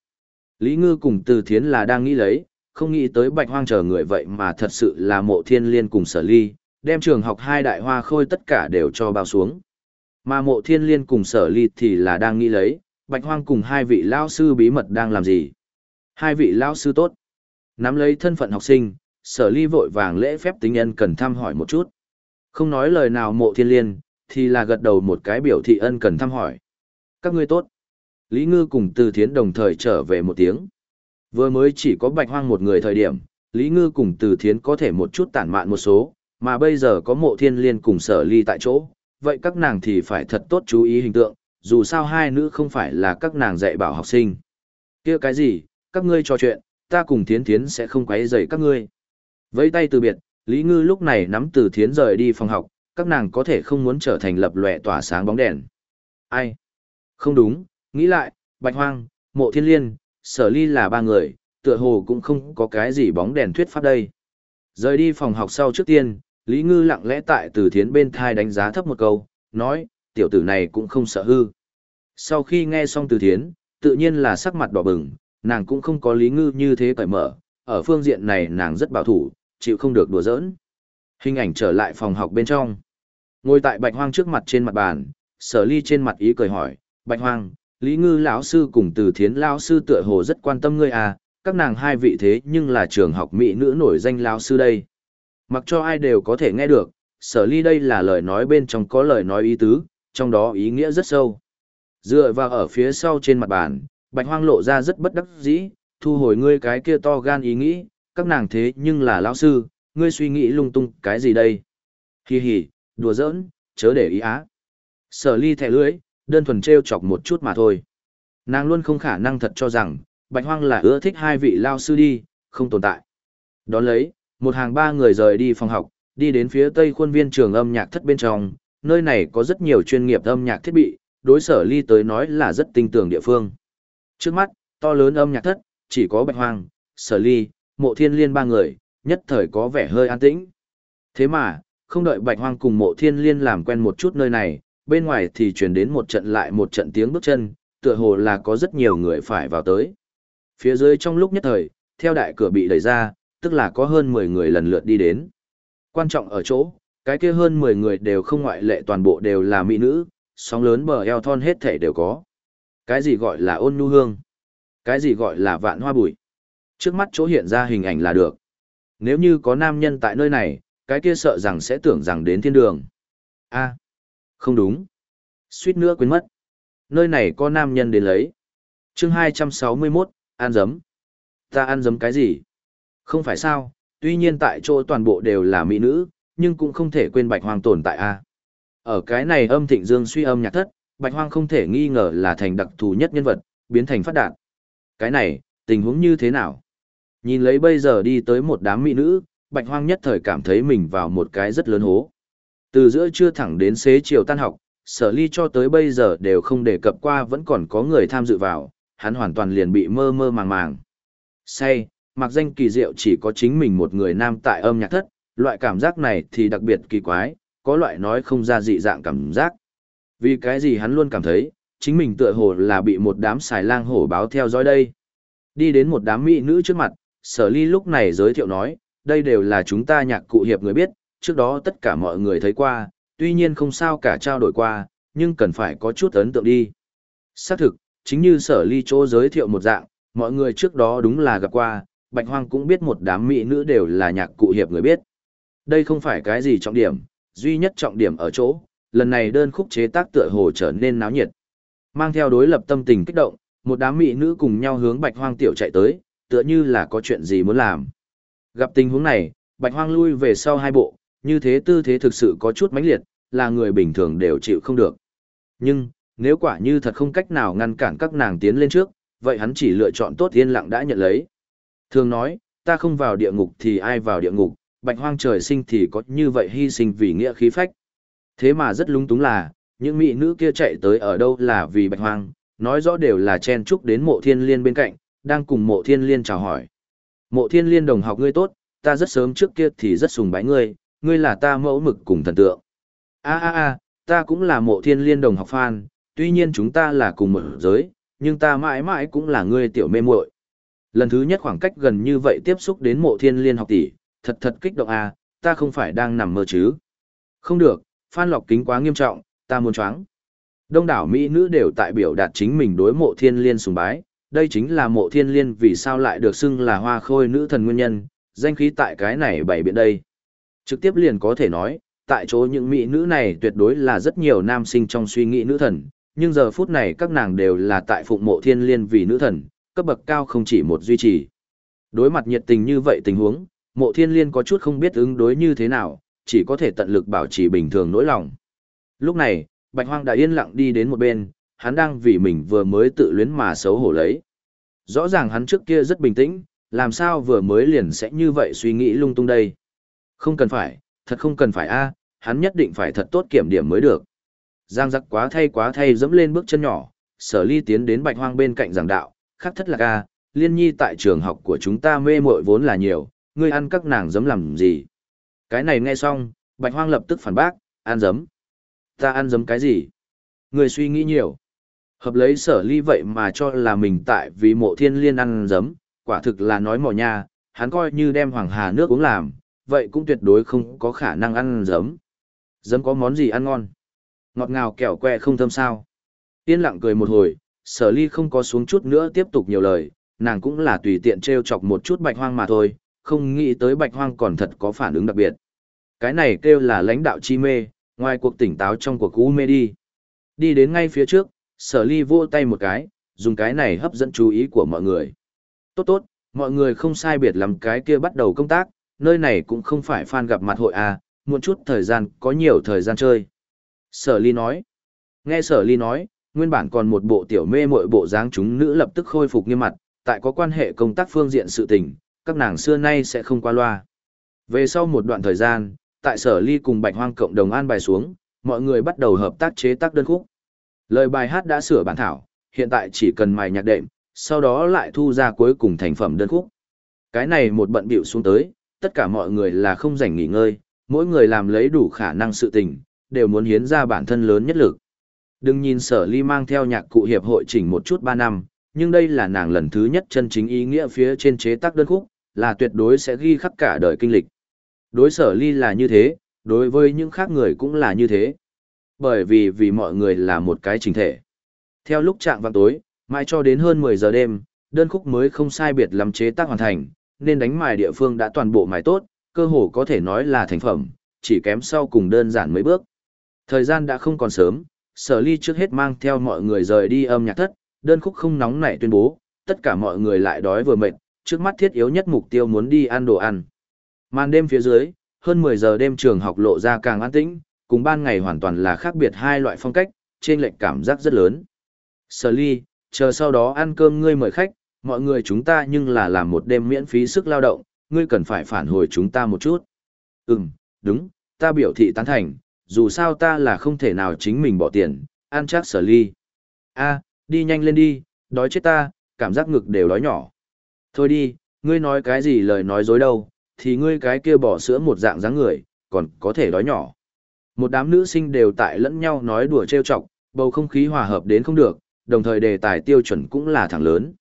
Lý Ngư cùng Từ Thiến là đang nghĩ lấy, không nghĩ tới bạch hoang chờ người vậy mà thật sự là mộ thiên liên cùng sở ly, đem trường học hai đại hoa khôi tất cả đều cho bao xuống. Mà mộ thiên liên cùng sở ly thì là đang nghĩ lấy, bạch hoang cùng hai vị lao sư bí mật đang làm gì. Hai vị lao sư tốt. Nắm lấy thân phận học sinh, sở ly vội vàng lễ phép tính ân cần thăm hỏi một chút. Không nói lời nào mộ thiên liên, thì là gật đầu một cái biểu thị ân cần thăm hỏi. Các ngươi tốt. Lý Ngư cùng Từ Thiến đồng thời trở về một tiếng. Vừa mới chỉ có bạch hoang một người thời điểm, Lý Ngư cùng Từ Thiến có thể một chút tản mạn một số, mà bây giờ có mộ thiên liên cùng sở ly tại chỗ, vậy các nàng thì phải thật tốt chú ý hình tượng, dù sao hai nữ không phải là các nàng dạy bảo học sinh. kia cái gì, các ngươi trò chuyện, ta cùng thiến thiến sẽ không quấy rầy các ngươi. Vẫy tay từ biệt, Lý Ngư lúc này nắm từ thiến rời đi phòng học, các nàng có thể không muốn trở thành lập lòe tỏa sáng bóng đèn. Ai? Không đúng, nghĩ lại, Bạch Hoang, Mộ Thiên Liên, Sở Ly là ba người, tựa hồ cũng không có cái gì bóng đèn thuyết pháp đây. Rời đi phòng học sau trước tiên, Lý Ngư lặng lẽ tại từ thiến bên thai đánh giá thấp một câu, nói, tiểu tử này cũng không sợ hư. Sau khi nghe xong từ thiến, tự nhiên là sắc mặt đỏ bừng, nàng cũng không có Lý Ngư như thế cởi mở, ở phương diện này nàng rất bảo thủ, chịu không được đùa giỡn. Hình ảnh trở lại phòng học bên trong. Ngồi tại Bạch Hoang trước mặt trên mặt bàn, Sở Ly trên mặt ý cười hỏi, "Bạch Hoang, Lý Ngư lão sư cùng Từ Thiến lão sư tựa hồ rất quan tâm ngươi à, các nàng hai vị thế nhưng là trường học mỹ nữ nổi danh lão sư đây." Mặc cho ai đều có thể nghe được, Sở Ly đây là lời nói bên trong có lời nói ý tứ, trong đó ý nghĩa rất sâu. Dựa vào ở phía sau trên mặt bàn, Bạch Hoang lộ ra rất bất đắc dĩ, thu hồi ngươi cái kia to gan ý nghĩ, các nàng thế nhưng là lão sư, ngươi suy nghĩ lung tung cái gì đây? Hi hi, đùa giỡn, chớ để ý á. Sở ly thẻ lưỡi đơn thuần treo chọc một chút mà thôi. Nàng luôn không khả năng thật cho rằng, Bạch Hoang là ưa thích hai vị lao sư đi, không tồn tại. Đón lấy, một hàng ba người rời đi phòng học, đi đến phía tây khuôn viên trường âm nhạc thất bên trong, nơi này có rất nhiều chuyên nghiệp âm nhạc thiết bị, đối sở ly tới nói là rất tinh tường địa phương. Trước mắt, to lớn âm nhạc thất, chỉ có Bạch hoàng sở ly, mộ thiên liên ba người, nhất thời có vẻ hơi an tĩnh. Thế mà, không đợi bạch hoang cùng mộ thiên liên làm quen một chút nơi này, bên ngoài thì truyền đến một trận lại một trận tiếng bước chân, tựa hồ là có rất nhiều người phải vào tới. Phía dưới trong lúc nhất thời, theo đại cửa bị đẩy ra, tức là có hơn 10 người lần lượt đi đến. Quan trọng ở chỗ, cái kia hơn 10 người đều không ngoại lệ toàn bộ đều là mỹ nữ, sóng lớn bờ eo thon hết thể đều có. Cái gì gọi là ôn nhu hương? Cái gì gọi là vạn hoa bụi? Trước mắt chỗ hiện ra hình ảnh là được. Nếu như có nam nhân tại nơi này, cái kia sợ rằng sẽ tưởng rằng đến thiên đường. a không đúng. Suýt nữa quên mất. Nơi này có nam nhân đến lấy. chương 261, ăn dấm. Ta ăn dấm cái gì? Không phải sao, tuy nhiên tại chỗ toàn bộ đều là mỹ nữ, nhưng cũng không thể quên bạch hoang tồn tại a Ở cái này âm thịnh dương suy âm nhạc thất, bạch hoang không thể nghi ngờ là thành đặc thù nhất nhân vật, biến thành phát đạt. Cái này, tình huống như thế nào? Nhìn lấy bây giờ đi tới một đám mỹ nữ, bạch hoang nhất thời cảm thấy mình vào một cái rất lớn hố. Từ giữa trưa thẳng đến xế chiều tan học, sở ly cho tới bây giờ đều không đề cập qua vẫn còn có người tham dự vào, hắn hoàn toàn liền bị mơ mơ màng màng. Say, mặc danh kỳ diệu chỉ có chính mình một người nam tại âm nhạc thất, loại cảm giác này thì đặc biệt kỳ quái, có loại nói không ra dị dạng cảm giác. Vì cái gì hắn luôn cảm thấy, chính mình tựa hồ là bị một đám xài lang hổ báo theo dõi đây. Đi đến một đám mỹ nữ trước mặt, sở ly lúc này giới thiệu nói, đây đều là chúng ta nhạc cụ hiệp người biết, trước đó tất cả mọi người thấy qua, tuy nhiên không sao cả trao đổi qua, nhưng cần phải có chút ấn tượng đi. Xác thực, chính như sở ly chỗ giới thiệu một dạng, mọi người trước đó đúng là gặp qua, Bạch Hoang cũng biết một đám mỹ nữ đều là nhạc cụ hiệp người biết. Đây không phải cái gì trọng điểm, duy nhất trọng điểm ở chỗ, lần này đơn khúc chế tác tựa hồ trở nên náo nhiệt. Mang theo đối lập tâm tình kích động, một đám mỹ nữ cùng nhau hướng Bạch Hoang tiểu chạy tới, tựa như là có chuyện gì muốn làm. Gặp tình huống này, Bạch Hoang lui về sau hai bộ, như thế tư thế thực sự có chút mãnh liệt, là người bình thường đều chịu không được. Nhưng, nếu quả như thật không cách nào ngăn cản các nàng tiến lên trước, vậy hắn chỉ lựa chọn tốt yên lặng đã nhận lấy. Thường nói, ta không vào địa ngục thì ai vào địa ngục, Bạch Hoang trời sinh thì có như vậy hy sinh vì nghĩa khí phách. Thế mà rất lung túng là, những mỹ nữ kia chạy tới ở đâu là vì Bạch Hoang, nói rõ đều là chen chúc đến mộ thiên liên bên cạnh, đang cùng mộ thiên liên chào hỏi. Mộ thiên liên đồng học ngươi tốt, ta rất sớm trước kia thì rất sùng bái ngươi, ngươi là ta mẫu mực cùng thần tượng. a a a ta cũng là mộ thiên liên đồng học fan, tuy nhiên chúng ta là cùng một giới, nhưng ta mãi mãi cũng là ngươi tiểu mê muội. Lần thứ nhất khoảng cách gần như vậy tiếp xúc đến mộ thiên liên học tỷ, thật thật kích động à, ta không phải đang nằm mơ chứ. Không được, phan lọc kính quá nghiêm trọng, ta muốn choáng. Đông đảo Mỹ nữ đều tại biểu đạt chính mình đối mộ thiên liên sùng bái, đây chính là mộ thiên liên vì sao lại được xưng là hoa khôi nữ thần nguyên nhân, danh khí tại cái này bày biện đây. Trực tiếp liền có thể nói, tại chỗ những mỹ nữ này tuyệt đối là rất nhiều nam sinh trong suy nghĩ nữ thần, nhưng giờ phút này các nàng đều là tại phụng mộ thiên liên vì nữ thần, cấp bậc cao không chỉ một duy trì. Đối mặt nhiệt tình như vậy tình huống, mộ thiên liên có chút không biết ứng đối như thế nào, chỉ có thể tận lực bảo trì bình thường nỗi lòng. Lúc này, Bạch Hoang đã yên lặng đi đến một bên, hắn đang vì mình vừa mới tự luyến mà xấu hổ lấy. Rõ ràng hắn trước kia rất bình tĩnh, làm sao vừa mới liền sẽ như vậy suy nghĩ lung tung đây. Không cần phải, thật không cần phải a, hắn nhất định phải thật tốt kiểm điểm mới được. Giang giặc quá thay quá thay dẫm lên bước chân nhỏ, sở ly tiến đến bạch hoang bên cạnh giảng đạo, khắc thất là ca, liên nhi tại trường học của chúng ta mê muội vốn là nhiều, ngươi ăn các nàng dấm làm gì. Cái này nghe xong, bạch hoang lập tức phản bác, ăn dấm. Ta ăn dấm cái gì? Ngươi suy nghĩ nhiều. Hợp lấy sở ly vậy mà cho là mình tại vì mộ thiên liên ăn dấm, quả thực là nói mỏ nha, hắn coi như đem hoàng hà nước uống làm, vậy cũng tuyệt đối không có khả năng ăn dấm. Dấm có món gì ăn ngon? Ngọt ngào kẹo que không thơm sao? Yên lặng cười một hồi, sở ly không có xuống chút nữa tiếp tục nhiều lời, nàng cũng là tùy tiện treo chọc một chút bạch hoang mà thôi, không nghĩ tới bạch hoang còn thật có phản ứng đặc biệt. Cái này kêu là lãnh đạo chi mê, ngoài cuộc tỉnh táo trong cuộc u mê đi. Đi đến ngay phía trước, sở ly vô tay một cái, dùng cái này hấp dẫn chú ý của mọi người. Tốt tốt, mọi người không sai biệt lắm cái kia bắt đầu công tác, nơi này cũng không phải fan gặp mặt hội à, một chút thời gian, có nhiều thời gian chơi. Sở ly nói. Nghe sở ly nói, nguyên bản còn một bộ tiểu mê mội bộ dáng chúng nữ lập tức khôi phục nghiêm mặt, tại có quan hệ công tác phương diện sự tình, các nàng xưa nay sẽ không qua loa. Về sau một đoạn thời gian, tại sở ly cùng bạch hoang cộng đồng an bài xuống, mọi người bắt đầu hợp tác chế tác đơn khúc. Lời bài hát đã sửa bản thảo, hiện tại chỉ cần mài nhạc đệm, sau đó lại thu ra cuối cùng thành phẩm đơn khúc. Cái này một bận bịu xuống tới, tất cả mọi người là không rảnh nghỉ ngơi, mỗi người làm lấy đủ khả năng sự tình, đều muốn hiến ra bản thân lớn nhất lực. Đừng nhìn sở ly mang theo nhạc cụ hiệp hội chỉnh một chút 3 năm, nhưng đây là nàng lần thứ nhất chân chính ý nghĩa phía trên chế tác đơn khúc, là tuyệt đối sẽ ghi khắc cả đời kinh lịch. Đối sở ly là như thế, đối với những khác người cũng là như thế. Bởi vì vì mọi người là một cái trình thể. Theo lúc trạng vào tối, mai cho đến hơn 10 giờ đêm, đơn khúc mới không sai biệt lắm chế tác hoàn thành, nên đánh mài địa phương đã toàn bộ mài tốt, cơ hồ có thể nói là thành phẩm, chỉ kém sau cùng đơn giản mấy bước. Thời gian đã không còn sớm, sở ly trước hết mang theo mọi người rời đi âm nhạc thất, đơn khúc không nóng nảy tuyên bố, tất cả mọi người lại đói vừa mệt, trước mắt thiết yếu nhất mục tiêu muốn đi ăn đồ ăn. Màn đêm phía dưới, hơn 10 giờ đêm trường học lộ ra càng an tĩnh, cùng ban ngày hoàn toàn là khác biệt hai loại phong cách, trên lệnh cảm giác rất lớn. Sở ly, chờ sau đó ăn cơm ngươi mời khách, mọi người chúng ta nhưng là làm một đêm miễn phí sức lao động, ngươi cần phải phản hồi chúng ta một chút. Ừm, đúng, ta biểu thị tán thành, dù sao ta là không thể nào chính mình bỏ tiền, ăn chắc sở ly. a đi nhanh lên đi, đói chết ta, cảm giác ngực đều đói nhỏ. Thôi đi, ngươi nói cái gì lời nói dối đâu, thì ngươi cái kia bỏ sữa một dạng dáng người, còn có thể đói nhỏ. Một đám nữ sinh đều tại lẫn nhau nói đùa trêu chọc, bầu không khí hòa hợp đến không được, đồng thời đề tài tiêu chuẩn cũng là thẳng lớn.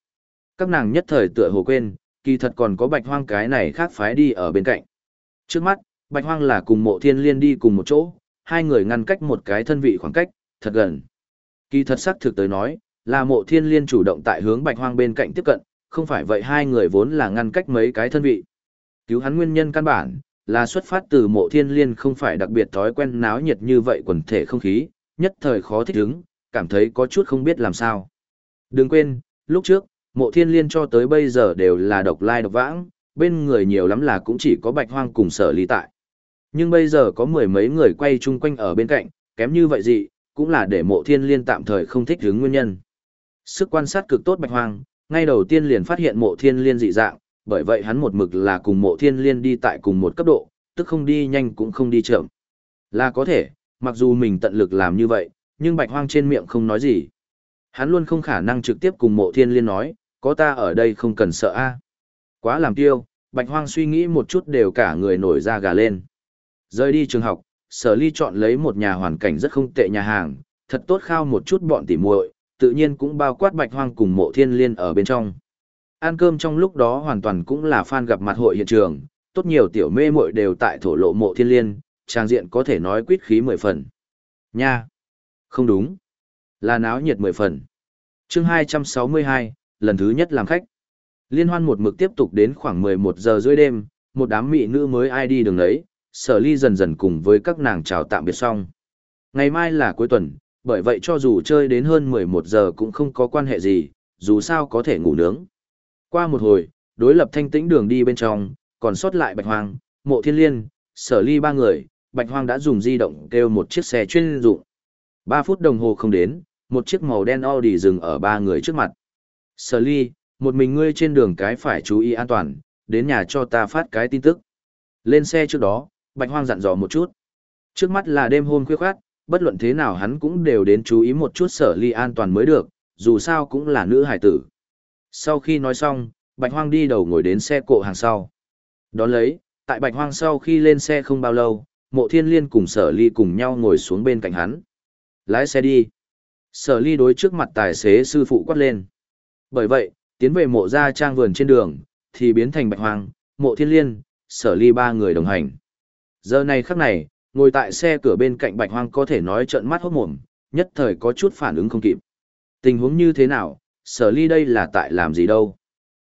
Các nàng nhất thời tựa hồ quên, kỳ thật còn có bạch hoang cái này khác phái đi ở bên cạnh. Trước mắt, bạch hoang là cùng mộ thiên liên đi cùng một chỗ, hai người ngăn cách một cái thân vị khoảng cách, thật gần. Kỳ thật sắc thực tới nói, là mộ thiên liên chủ động tại hướng bạch hoang bên cạnh tiếp cận, không phải vậy hai người vốn là ngăn cách mấy cái thân vị. Cứu hắn nguyên nhân căn bản, là xuất phát từ mộ thiên liên không phải đặc biệt thói quen náo nhiệt như vậy quần thể không khí, nhất thời khó thích ứng, cảm thấy có chút không biết làm sao. Đừng quên, lúc trước, mộ thiên liên cho tới bây giờ đều là độc lai độc vãng, bên người nhiều lắm là cũng chỉ có bạch hoang cùng sở lý tại. Nhưng bây giờ có mười mấy người quay chung quanh ở bên cạnh, kém như vậy gì, cũng là để mộ thiên liên tạm thời không thích hướng nguyên nhân. Sức quan sát cực tốt bạch hoang, ngay đầu tiên liền phát hiện mộ thiên liên dị dạng, bởi vậy hắn một mực là cùng mộ thiên liên đi tại cùng một cấp độ, tức không đi nhanh cũng không đi chậm. Là có thể, mặc dù mình tận lực làm như vậy, nhưng bạch hoang trên miệng không nói gì. Hắn luôn không khả năng trực tiếp cùng mộ thiên liên nói, có ta ở đây không cần sợ a. À? Quá làm tiêu, bạch hoang suy nghĩ một chút đều cả người nổi da gà lên. Rời đi trường học, sở ly chọn lấy một nhà hoàn cảnh rất không tệ nhà hàng, thật tốt khao một chút bọn tỉ muội, tự nhiên cũng bao quát bạch hoang cùng mộ thiên liên ở bên trong. Ăn cơm trong lúc đó hoàn toàn cũng là fan gặp mặt hội hiện trường, tốt nhiều tiểu mê muội đều tại thổ lộ mộ thiên liên, trang diện có thể nói quyết khí mười phần. Nha! Không đúng. Là náo nhiệt mười phần. chương 262, lần thứ nhất làm khách. Liên hoan một mực tiếp tục đến khoảng 11 giờ rưỡi đêm, một đám mỹ nữ mới ai đi đường đấy, sở ly dần dần cùng với các nàng chào tạm biệt xong. Ngày mai là cuối tuần, bởi vậy cho dù chơi đến hơn 11 giờ cũng không có quan hệ gì, dù sao có thể ngủ nướng. Qua một hồi, đối lập thanh tĩnh đường đi bên trong, còn sót lại bạch hoang, mộ thiên liên, sở ly ba người, Bạch Hoang đã dùng di động kêu một chiếc xe chuyên dụng. 3 phút đồng hồ không đến, một chiếc màu đen Audi dừng ở ba người trước mặt. Sở ly, một mình ngươi trên đường cái phải chú ý an toàn, đến nhà cho ta phát cái tin tức. Lên xe trước đó, Bạch Hoang dặn dò một chút. Trước mắt là đêm hôm khuya khoát, bất luận thế nào hắn cũng đều đến chú ý một chút sở ly an toàn mới được, dù sao cũng là nữ hải tử. Sau khi nói xong, Bạch Hoang đi đầu ngồi đến xe cộ hàng sau. Đón lấy, tại Bạch Hoang sau khi lên xe không bao lâu, mộ thiên liên cùng sở ly cùng nhau ngồi xuống bên cạnh hắn. Lái xe đi. Sở ly đối trước mặt tài xế sư phụ quát lên. Bởi vậy, tiến về mộ gia trang vườn trên đường, thì biến thành Bạch Hoang, mộ thiên liên, sở ly ba người đồng hành. Giờ này khắc này, ngồi tại xe cửa bên cạnh Bạch Hoang có thể nói trợn mắt hốt mồm, nhất thời có chút phản ứng không kịp. Tình huống như thế nào, sở ly đây là tại làm gì đâu?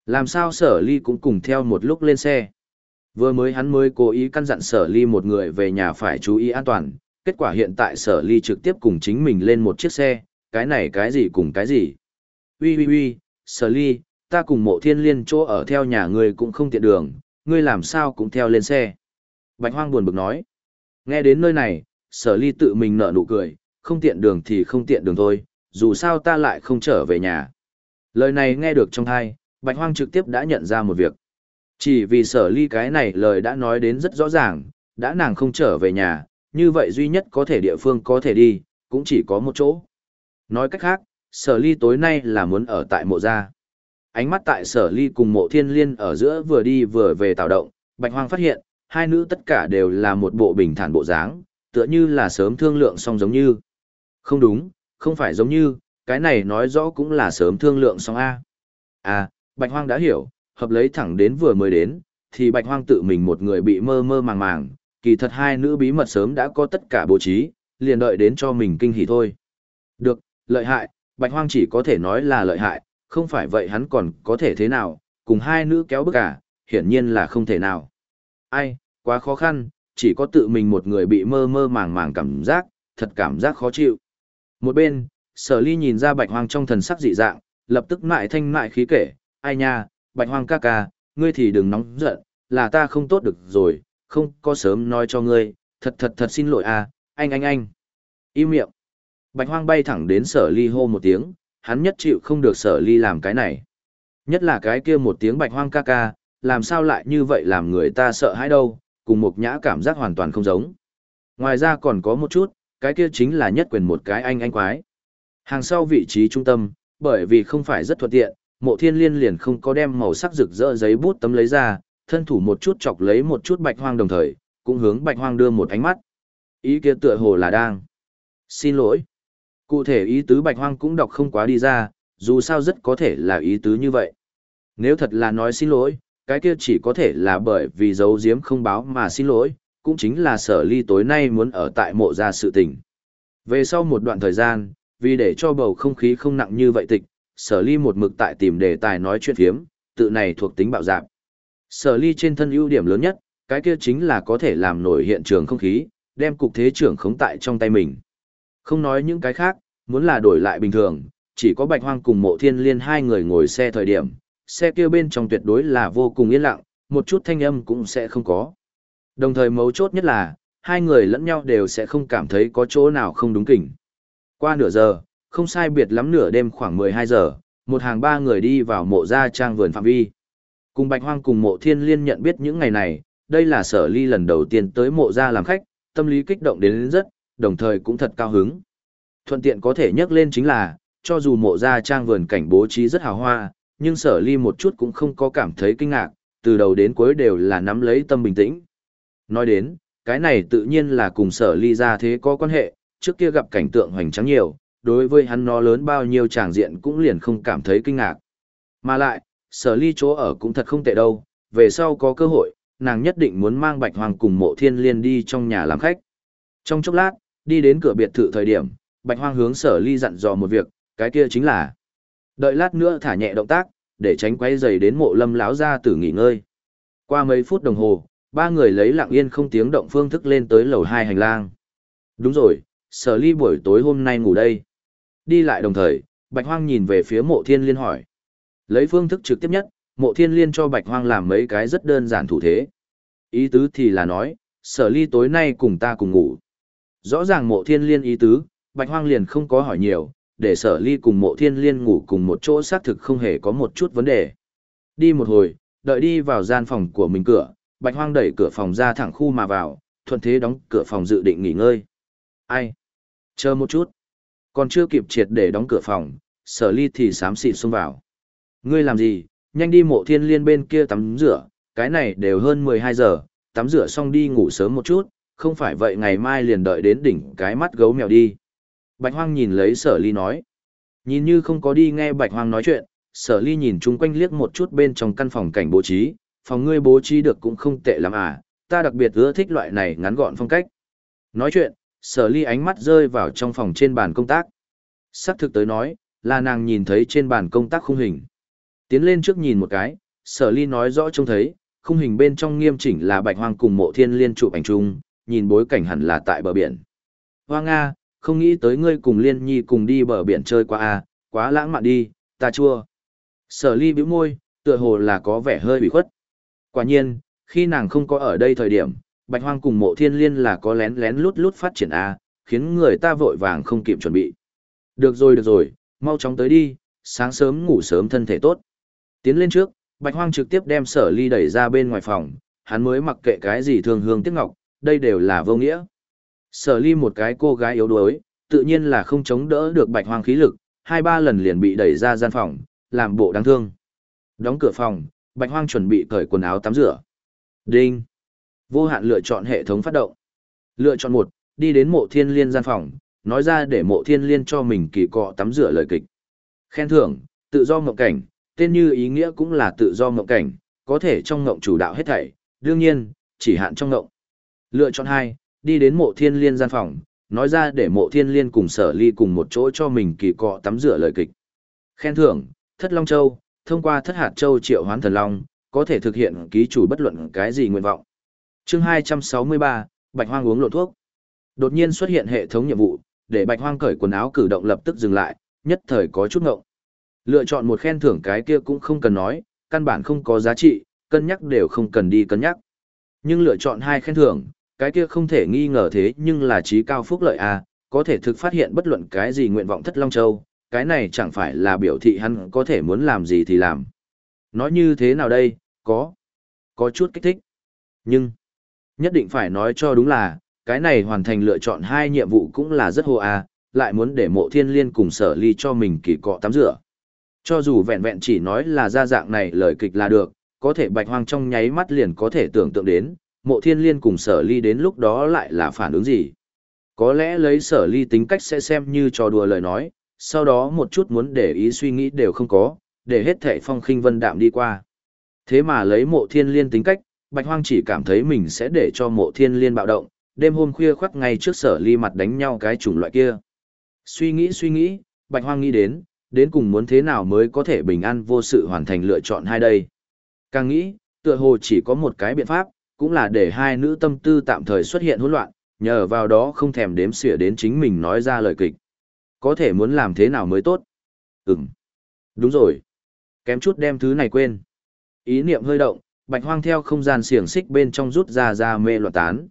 Làm sao sở ly cũng cùng theo một lúc lên xe? Vừa mới hắn mới cố ý căn dặn sở ly một người về nhà phải chú ý an toàn, kết quả hiện tại sở ly trực tiếp cùng chính mình lên một chiếc xe, cái này cái gì cùng cái gì? Ui ui ui, sở ly, ta cùng mộ thiên liên chỗ ở theo nhà ngươi cũng không tiện đường, ngươi làm sao cũng theo lên xe. Bạch hoang buồn bực nói. Nghe đến nơi này, sở ly tự mình nở nụ cười, không tiện đường thì không tiện đường thôi, dù sao ta lại không trở về nhà. Lời này nghe được trong thai, bạch hoang trực tiếp đã nhận ra một việc. Chỉ vì sở ly cái này lời đã nói đến rất rõ ràng, đã nàng không trở về nhà, như vậy duy nhất có thể địa phương có thể đi, cũng chỉ có một chỗ. Nói cách khác, sở ly tối nay là muốn ở tại mộ gia. Ánh mắt tại sở ly cùng mộ thiên liên ở giữa vừa đi vừa về tạo động, bạch hoang phát hiện, hai nữ tất cả đều là một bộ bình thản bộ dáng, tựa như là sớm thương lượng xong giống như. Không đúng, không phải giống như, cái này nói rõ cũng là sớm thương lượng xong A. À, bạch hoang đã hiểu, hợp lấy thẳng đến vừa mới đến, thì bạch hoang tự mình một người bị mơ mơ màng màng, kỳ thật hai nữ bí mật sớm đã có tất cả bố trí, liền đợi đến cho mình kinh hỉ thôi. Được, lợi hại, bạch hoang chỉ có thể nói là lợi hại, không phải vậy hắn còn có thể thế nào, cùng hai nữ kéo bức cả, hiển nhiên là không thể nào. Ai, quá khó khăn, chỉ có tự mình một người bị mơ mơ màng màng cảm giác, thật cảm giác khó chịu. Một bên, sở ly nhìn ra bạch hoang trong thần sắc dị dạng, lập tức mại thanh mại khí kể, ai nha, bạch hoang ca ca, ngươi thì đừng nóng giận, là ta không tốt được rồi, không có sớm nói cho ngươi, thật thật thật xin lỗi à, anh anh anh. Im miệng. Bạch hoang bay thẳng đến sở ly hô một tiếng, hắn nhất chịu không được sở ly làm cái này. Nhất là cái kia một tiếng bạch hoang ca ca, làm sao lại như vậy làm người ta sợ hãi đâu, cùng mục nhã cảm giác hoàn toàn không giống. Ngoài ra còn có một chút, cái kia chính là nhất quyền một cái anh anh quái. Hàng sau vị trí trung tâm, bởi vì không phải rất thuận tiện, mộ thiên liên liền không có đem màu sắc rực rỡ giấy bút tấm lấy ra, thân thủ một chút chọc lấy một chút bạch hoang đồng thời, cũng hướng bạch hoang đưa một ánh mắt. Ý kia tựa hồ là đang. Xin lỗi. Cụ thể ý tứ bạch hoang cũng đọc không quá đi ra, dù sao rất có thể là ý tứ như vậy. Nếu thật là nói xin lỗi, cái kia chỉ có thể là bởi vì giấu giếm không báo mà xin lỗi, cũng chính là sở ly tối nay muốn ở tại mộ gia sự tình. Về sau một đoạn thời gian, vì để cho bầu không khí không nặng như vậy tịch, sở ly một mực tại tìm đề tài nói chuyện phiếm, tự này thuộc tính bạo dạp. Sở ly trên thân ưu điểm lớn nhất, cái kia chính là có thể làm nổi hiện trường không khí, đem cục thế trưởng khống tại trong tay mình. Không nói những cái khác, muốn là đổi lại bình thường, chỉ có bạch hoang cùng mộ thiên liên hai người ngồi xe thời điểm, xe kia bên trong tuyệt đối là vô cùng yên lặng, một chút thanh âm cũng sẽ không có. Đồng thời mấu chốt nhất là, hai người lẫn nhau đều sẽ không cảm thấy có chỗ nào không đúng kỉnh. Qua nửa giờ, không sai biệt lắm nửa đêm khoảng 12 giờ, một hàng ba người đi vào mộ gia trang vườn phạm vi. Cùng Bạch Hoang cùng mộ thiên liên nhận biết những ngày này, đây là sở ly lần đầu tiên tới mộ gia làm khách, tâm lý kích động đến rất, đồng thời cũng thật cao hứng. Thuận tiện có thể nhắc lên chính là, cho dù mộ gia trang vườn cảnh bố trí rất hào hoa, nhưng sở ly một chút cũng không có cảm thấy kinh ngạc, từ đầu đến cuối đều là nắm lấy tâm bình tĩnh. Nói đến, cái này tự nhiên là cùng sở ly ra thế có quan hệ, trước kia gặp cảnh tượng hoành tráng nhiều, đối với hắn nó lớn bao nhiêu tràng diện cũng liền không cảm thấy kinh ngạc. Mà lại, sở ly chỗ ở cũng thật không tệ đâu, về sau có cơ hội, nàng nhất định muốn mang bạch hoàng cùng mộ thiên liên đi trong nhà làm khách. Trong chốc lát, đi đến cửa biệt thự thời điểm, bạch hoang hướng sở ly dặn dò một việc, cái kia chính là đợi lát nữa thả nhẹ động tác, để tránh quay dày đến mộ lâm lão ra tử nghỉ ngơi. Qua mấy phút đồng hồ, ba người lấy lặng yên không tiếng động phương thức lên tới lầu hai hành lang. Đúng rồi, sở ly buổi tối hôm nay ngủ đây. Đi lại đồng thời, Bạch Hoang nhìn về phía mộ thiên liên hỏi. Lấy phương thức trực tiếp nhất, mộ thiên liên cho Bạch Hoang làm mấy cái rất đơn giản thủ thế. Ý tứ thì là nói, sở ly tối nay cùng ta cùng ngủ. Rõ ràng mộ thiên liên ý tứ, bạch hoang liền không có hỏi nhiều, để sở ly cùng mộ thiên liên ngủ cùng một chỗ xác thực không hề có một chút vấn đề. Đi một hồi, đợi đi vào gian phòng của mình cửa, bạch hoang đẩy cửa phòng ra thẳng khu mà vào, thuận thế đóng cửa phòng dự định nghỉ ngơi. Ai? Chờ một chút. Còn chưa kịp triệt để đóng cửa phòng, sở ly thì sám xịt xông vào. Ngươi làm gì? Nhanh đi mộ thiên liên bên kia tắm rửa, cái này đều hơn 12 giờ, tắm rửa xong đi ngủ sớm một chút, không phải vậy ngày mai liền đợi đến đỉnh cái mắt gấu mèo đi. Bạch hoang nhìn lấy sở ly nói. Nhìn như không có đi nghe bạch hoang nói chuyện, sở ly nhìn chung quanh liếc một chút bên trong căn phòng cảnh bố trí, phòng ngươi bố trí được cũng không tệ lắm à, ta đặc biệt ưa thích loại này ngắn gọn phong cách. Nói chuyện, sở ly ánh mắt rơi vào trong phòng trên bàn công tác. Sắc thực tới nói, là nàng nhìn thấy trên bàn công tác khung hình. Tiến lên trước nhìn một cái, sở ly nói rõ trông thấy, khung hình bên trong nghiêm chỉnh là bạch hoang cùng mộ thiên liên chụp ảnh chung, nhìn bối cảnh hẳn là tại bờ biển. Hoa Nga, không nghĩ tới ngươi cùng liên nhi cùng đi bờ biển chơi qua à, quá lãng mạn đi, ta chua. Sở ly bĩu môi, tựa hồ là có vẻ hơi bị khuất. Quả nhiên, khi nàng không có ở đây thời điểm, bạch hoang cùng mộ thiên liên là có lén lén lút lút phát triển à, khiến người ta vội vàng không kịp chuẩn bị. Được rồi được rồi, mau chóng tới đi, sáng sớm ngủ sớm thân thể tốt. Tiến lên trước, bạch hoang trực tiếp đem sở ly đẩy ra bên ngoài phòng, hắn mới mặc kệ cái gì thường hương tiếc ngọc, đây đều là vô nghĩa. Sở ly một cái cô gái yếu đuối, tự nhiên là không chống đỡ được bạch hoang khí lực, hai ba lần liền bị đẩy ra gian phòng, làm bộ đáng thương. Đóng cửa phòng, bạch hoang chuẩn bị cởi quần áo tắm rửa. Đinh. Vô hạn lựa chọn hệ thống phát động. Lựa chọn một, đi đến mộ thiên liên gian phòng, nói ra để mộ thiên liên cho mình kỳ cọ tắm rửa lời kịch. Khen thưởng, tự do mộng cảnh, tên như ý nghĩa cũng là tự do mộng cảnh, có thể trong mộng chủ đạo hết thảy, đương nhiên, chỉ hạn trong mộng. Lựa chọn hai, đi đến mộ thiên liên gian phòng, nói ra để mộ thiên liên cùng sở ly cùng một chỗ cho mình kỳ cọ tắm rửa lời kịch. Khen thưởng, thất long châu, thông qua thất hạt châu triệu hoán thần long, có thể thực hiện ký chủ bất luận cái gì nguyện vọng. Chương 263, Bạch Hoang uống lộ thuốc. Đột nhiên xuất hiện hệ thống nhiệm vụ, để Bạch Hoang cởi quần áo cử động lập tức dừng lại, nhất thời có chút ngộng. Lựa chọn một khen thưởng cái kia cũng không cần nói, căn bản không có giá trị, cân nhắc đều không cần đi cân nhắc. Nhưng lựa chọn hai khen thưởng, cái kia không thể nghi ngờ thế nhưng là trí cao phúc lợi a, à, có thể thực phát hiện bất luận cái gì nguyện vọng thất long châu, cái này chẳng phải là biểu thị hắn có thể muốn làm gì thì làm. Nói như thế nào đây, có, có chút kích thích. Nhưng, nhất định phải nói cho đúng là, cái này hoàn thành lựa chọn hai nhiệm vụ cũng là rất hô a, lại muốn để mộ thiên liên cùng sở ly cho mình kỳ cọ tắm rửa. Cho dù vẹn vẹn chỉ nói là ra dạng này lời kịch là được, có thể bạch hoang trong nháy mắt liền có thể tưởng tượng đến, mộ thiên liên cùng sở ly đến lúc đó lại là phản ứng gì. Có lẽ lấy sở ly tính cách sẽ xem như trò đùa lời nói, sau đó một chút muốn để ý suy nghĩ đều không có, để hết thệ phong khinh vân đạm đi qua. Thế mà lấy mộ thiên liên tính cách, bạch hoang chỉ cảm thấy mình sẽ để cho mộ thiên liên bạo động, đêm hôm khuya khoác ngay trước sở ly mặt đánh nhau cái chủng loại kia. Suy nghĩ suy nghĩ, bạch hoang nghĩ đến, đến cùng muốn thế nào mới có thể bình an vô sự hoàn thành lựa chọn hai đây. Càng nghĩ, tựa hồ chỉ có một cái biện pháp, cũng là để hai nữ tâm tư tạm thời xuất hiện hỗn loạn, nhờ vào đó không thèm đếm xỉa đến chính mình nói ra lời kịch. Có thể muốn làm thế nào mới tốt? Ừm. Đúng rồi. Kém chút đem thứ này quên. Ý niệm hơi động, bạch hoang theo không gian xiềng xích bên trong rút ra ra mê loạn tán.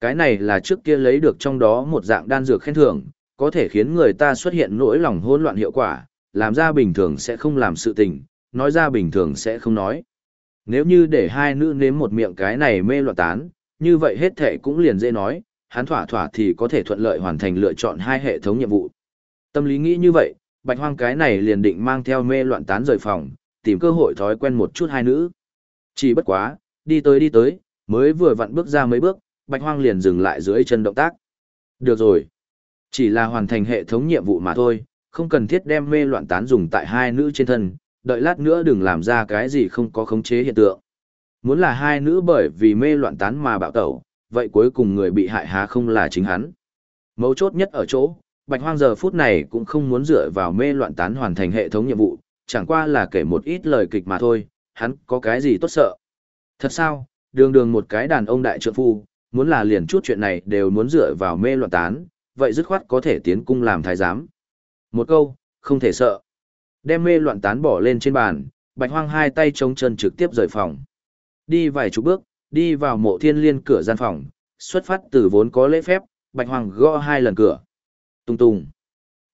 Cái này là trước kia lấy được trong đó một dạng đan dược khen thưởng, có thể khiến người ta xuất hiện nỗi lòng hỗn loạn hiệu quả, làm ra bình thường sẽ không làm sự tình, nói ra bình thường sẽ không nói. Nếu như để hai nữ nếm một miệng cái này mê loạn tán, như vậy hết thể cũng liền dễ nói, hắn thỏa thỏa thì có thể thuận lợi hoàn thành lựa chọn hai hệ thống nhiệm vụ. Tâm lý nghĩ như vậy, bạch hoang cái này liền định mang theo mê loạn tán rời phòng, tìm cơ hội thói quen một chút hai nữ. Chỉ bất quá, đi tới đi tới, mới vừa vặn bước ra mấy bước, bạch hoang liền dừng lại dưới chân động tác. Được rồi. Chỉ là hoàn thành hệ thống nhiệm vụ mà thôi, không cần thiết đem mê loạn tán dùng tại hai nữ trên thân, đợi lát nữa đừng làm ra cái gì không có khống chế hiện tượng. Muốn là hai nữ bởi vì mê loạn tán mà bạo tẩu, vậy cuối cùng người bị hại há không là chính hắn. Mấu chốt nhất ở chỗ, Bạch Hoang giờ phút này cũng không muốn dựa vào mê loạn tán hoàn thành hệ thống nhiệm vụ, chẳng qua là kể một ít lời kịch mà thôi, hắn có cái gì tốt sợ. Thật sao, đường đường một cái đàn ông đại trượng phu, muốn là liền chút chuyện này đều muốn dựa vào mê loạn tán, vậy dứt khoát có thể tiến cung làm thái giám. Một câu, không thể sợ. Đem mê loạn tán bỏ lên trên bàn, bạch hoang hai tay chống chân trực tiếp rời phòng. Đi vài chục bước, đi vào mộ thiên liên cửa gian phòng, xuất phát từ vốn có lễ phép, Bạch Hoang gõ hai lần cửa. Tung tung.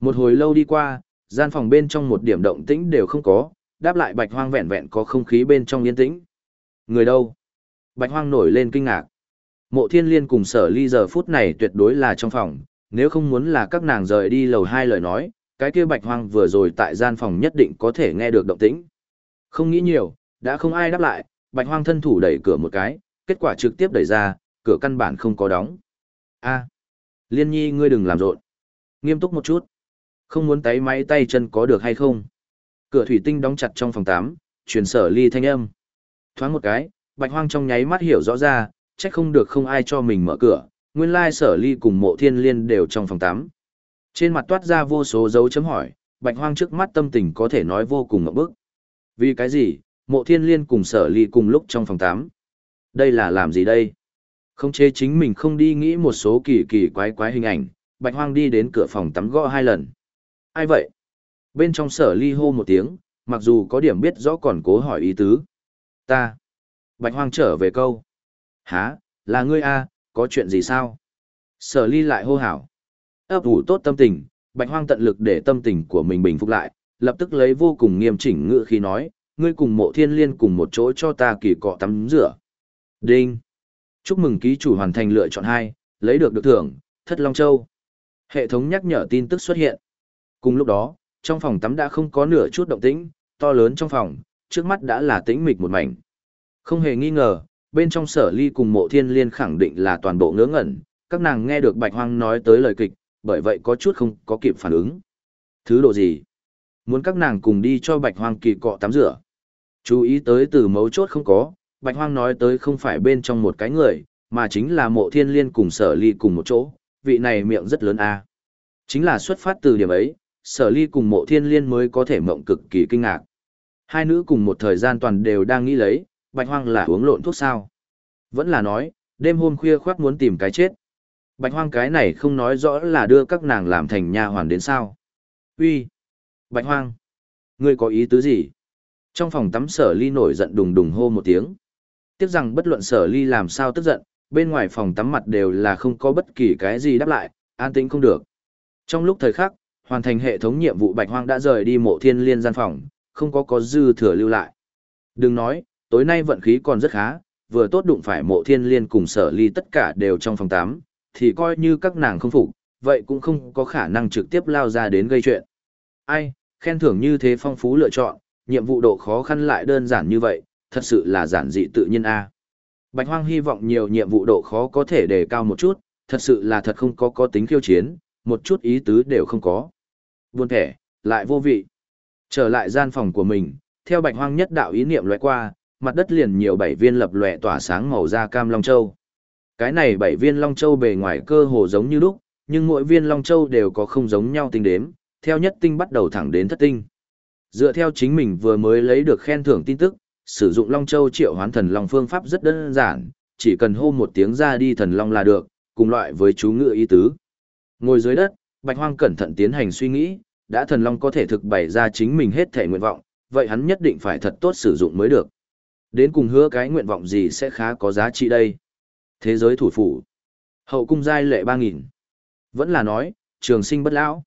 Một hồi lâu đi qua, gian phòng bên trong một điểm động tĩnh đều không có, đáp lại Bạch Hoang vẹn vẹn có không khí bên trong yên tĩnh. Người đâu? Bạch Hoang nổi lên kinh ngạc. Mộ Thiên Liên cùng Sở Ly giờ phút này tuyệt đối là trong phòng, nếu không muốn là các nàng rời đi lầu hai lời nói, cái kia Bạch Hoang vừa rồi tại gian phòng nhất định có thể nghe được động tĩnh. Không nghĩ nhiều, đã không ai đáp lại, Bạch Hoang thân thủ đẩy cửa một cái, kết quả trực tiếp đẩy ra, cửa căn bản không có đóng. A, Liên Nhi ngươi đừng làm rộn. Nghiêm túc một chút. Không muốn tay máy tay chân có được hay không? Cửa thủy tinh đóng chặt trong phòng 8, truyền sở ly thanh âm. Thoáng một cái, Bạch Hoang trong nháy mắt hiểu rõ ra, chắc không được không ai cho mình mở cửa, nguyên lai sở ly cùng mộ thiên liên đều trong phòng 8. Trên mặt toát ra vô số dấu chấm hỏi, Bạch Hoang trước mắt tâm tình có thể nói vô cùng ngậm bức. Vì cái gì, mộ thiên liên cùng sở ly cùng lúc trong phòng 8. Đây là làm gì đây? Không chế chính mình không đi nghĩ một số kỳ kỳ quái quái hình ảnh, Bạch Hoang đi đến cửa phòng tắm gõ hai lần. Ai vậy? Bên trong sở ly hô một tiếng, mặc dù có điểm biết rõ còn cố hỏi ý tứ. Ta. Bạch Hoang trở về câu. Hả, là ngươi a, có chuyện gì sao? Sở ly lại hô hảo ấp ủ tốt tâm tình, Bạch Hoang tận lực để tâm tình của mình bình phục lại, lập tức lấy vô cùng nghiêm chỉnh ngựa khi nói, ngươi cùng mộ thiên liên cùng một chỗ cho ta kỳ cọ tắm rửa. Đinh. Chúc mừng ký chủ hoàn thành lựa chọn hai, lấy được được thưởng, thất long châu. Hệ thống nhắc nhở tin tức xuất hiện. Cùng lúc đó, trong phòng tắm đã không có nửa chút động tĩnh, to lớn trong phòng, trước mắt đã là tĩnh mịch một mảnh. Không hề nghi ngờ, bên trong sở ly cùng mộ thiên liên khẳng định là toàn bộ ngớ ngẩn, các nàng nghe được bạch hoang nói tới lời kịch, bởi vậy có chút không có kịp phản ứng. Thứ độ gì? Muốn các nàng cùng đi cho bạch hoang kỳ cọ tắm rửa. Chú ý tới từ mấu chốt không có, bạch hoang nói tới không phải bên trong một cái người, mà chính là mộ thiên liên cùng sở ly cùng một chỗ, vị này miệng rất lớn a. Chính là xuất phát từ điểm ấy, sở ly cùng mộ thiên liên mới có thể mộng cực kỳ kinh ngạc. Hai nữ cùng một thời gian toàn đều đang nghĩ lấy, bạch hoang là uống lộn thuốc sao. Vẫn là nói, đêm hôm khuya khoác muốn tìm cái chết. Bạch hoang cái này không nói rõ là đưa các nàng làm thành nha hoàn đến sao. Uy, Bạch hoang, ngươi có ý tứ gì? Trong phòng tắm sở ly nổi giận đùng đùng hô một tiếng. Tiếc rằng bất luận sở ly làm sao tức giận, bên ngoài phòng tắm mặt đều là không có bất kỳ cái gì đáp lại, an tĩnh không được. Trong lúc thời khắc, hoàn thành hệ thống nhiệm vụ bạch hoang đã rời đi mộ thiên liên gian phòng, không có có dư thừa lưu lại. Đừng nói, tối nay vận khí còn rất khá, vừa tốt đụng phải mộ thiên liên cùng sở ly tất cả đều trong phòng tắm thì coi như các nàng không phục, vậy cũng không có khả năng trực tiếp lao ra đến gây chuyện. Ai, khen thưởng như thế phong phú lựa chọn, nhiệm vụ độ khó khăn lại đơn giản như vậy, thật sự là giản dị tự nhiên a. Bạch Hoang hy vọng nhiều nhiệm vụ độ khó có thể đề cao một chút, thật sự là thật không có có tính khiêu chiến, một chút ý tứ đều không có. Buồn thẻ, lại vô vị. Trở lại gian phòng của mình, theo Bạch Hoang nhất đạo ý niệm lóe qua, mặt đất liền nhiều bảy viên lập lòe tỏa sáng màu da cam long châu. Cái này bảy viên long châu bề ngoài cơ hồ giống như lúc, nhưng mỗi viên long châu đều có không giống nhau tinh đếm, theo nhất tinh bắt đầu thẳng đến thất tinh. Dựa theo chính mình vừa mới lấy được khen thưởng tin tức, sử dụng long châu triệu hoán thần long phương pháp rất đơn giản, chỉ cần hô một tiếng ra đi thần long là được, cùng loại với chú ngựa ý tứ. Ngồi dưới đất, Bạch Hoang cẩn thận tiến hành suy nghĩ, đã thần long có thể thực bày ra chính mình hết thể nguyện vọng, vậy hắn nhất định phải thật tốt sử dụng mới được. Đến cùng hứa cái nguyện vọng gì sẽ khá có giá trị đây. Thế giới thủ phủ. Hậu cung giai lệ 3.000. Vẫn là nói, trường sinh bất lão.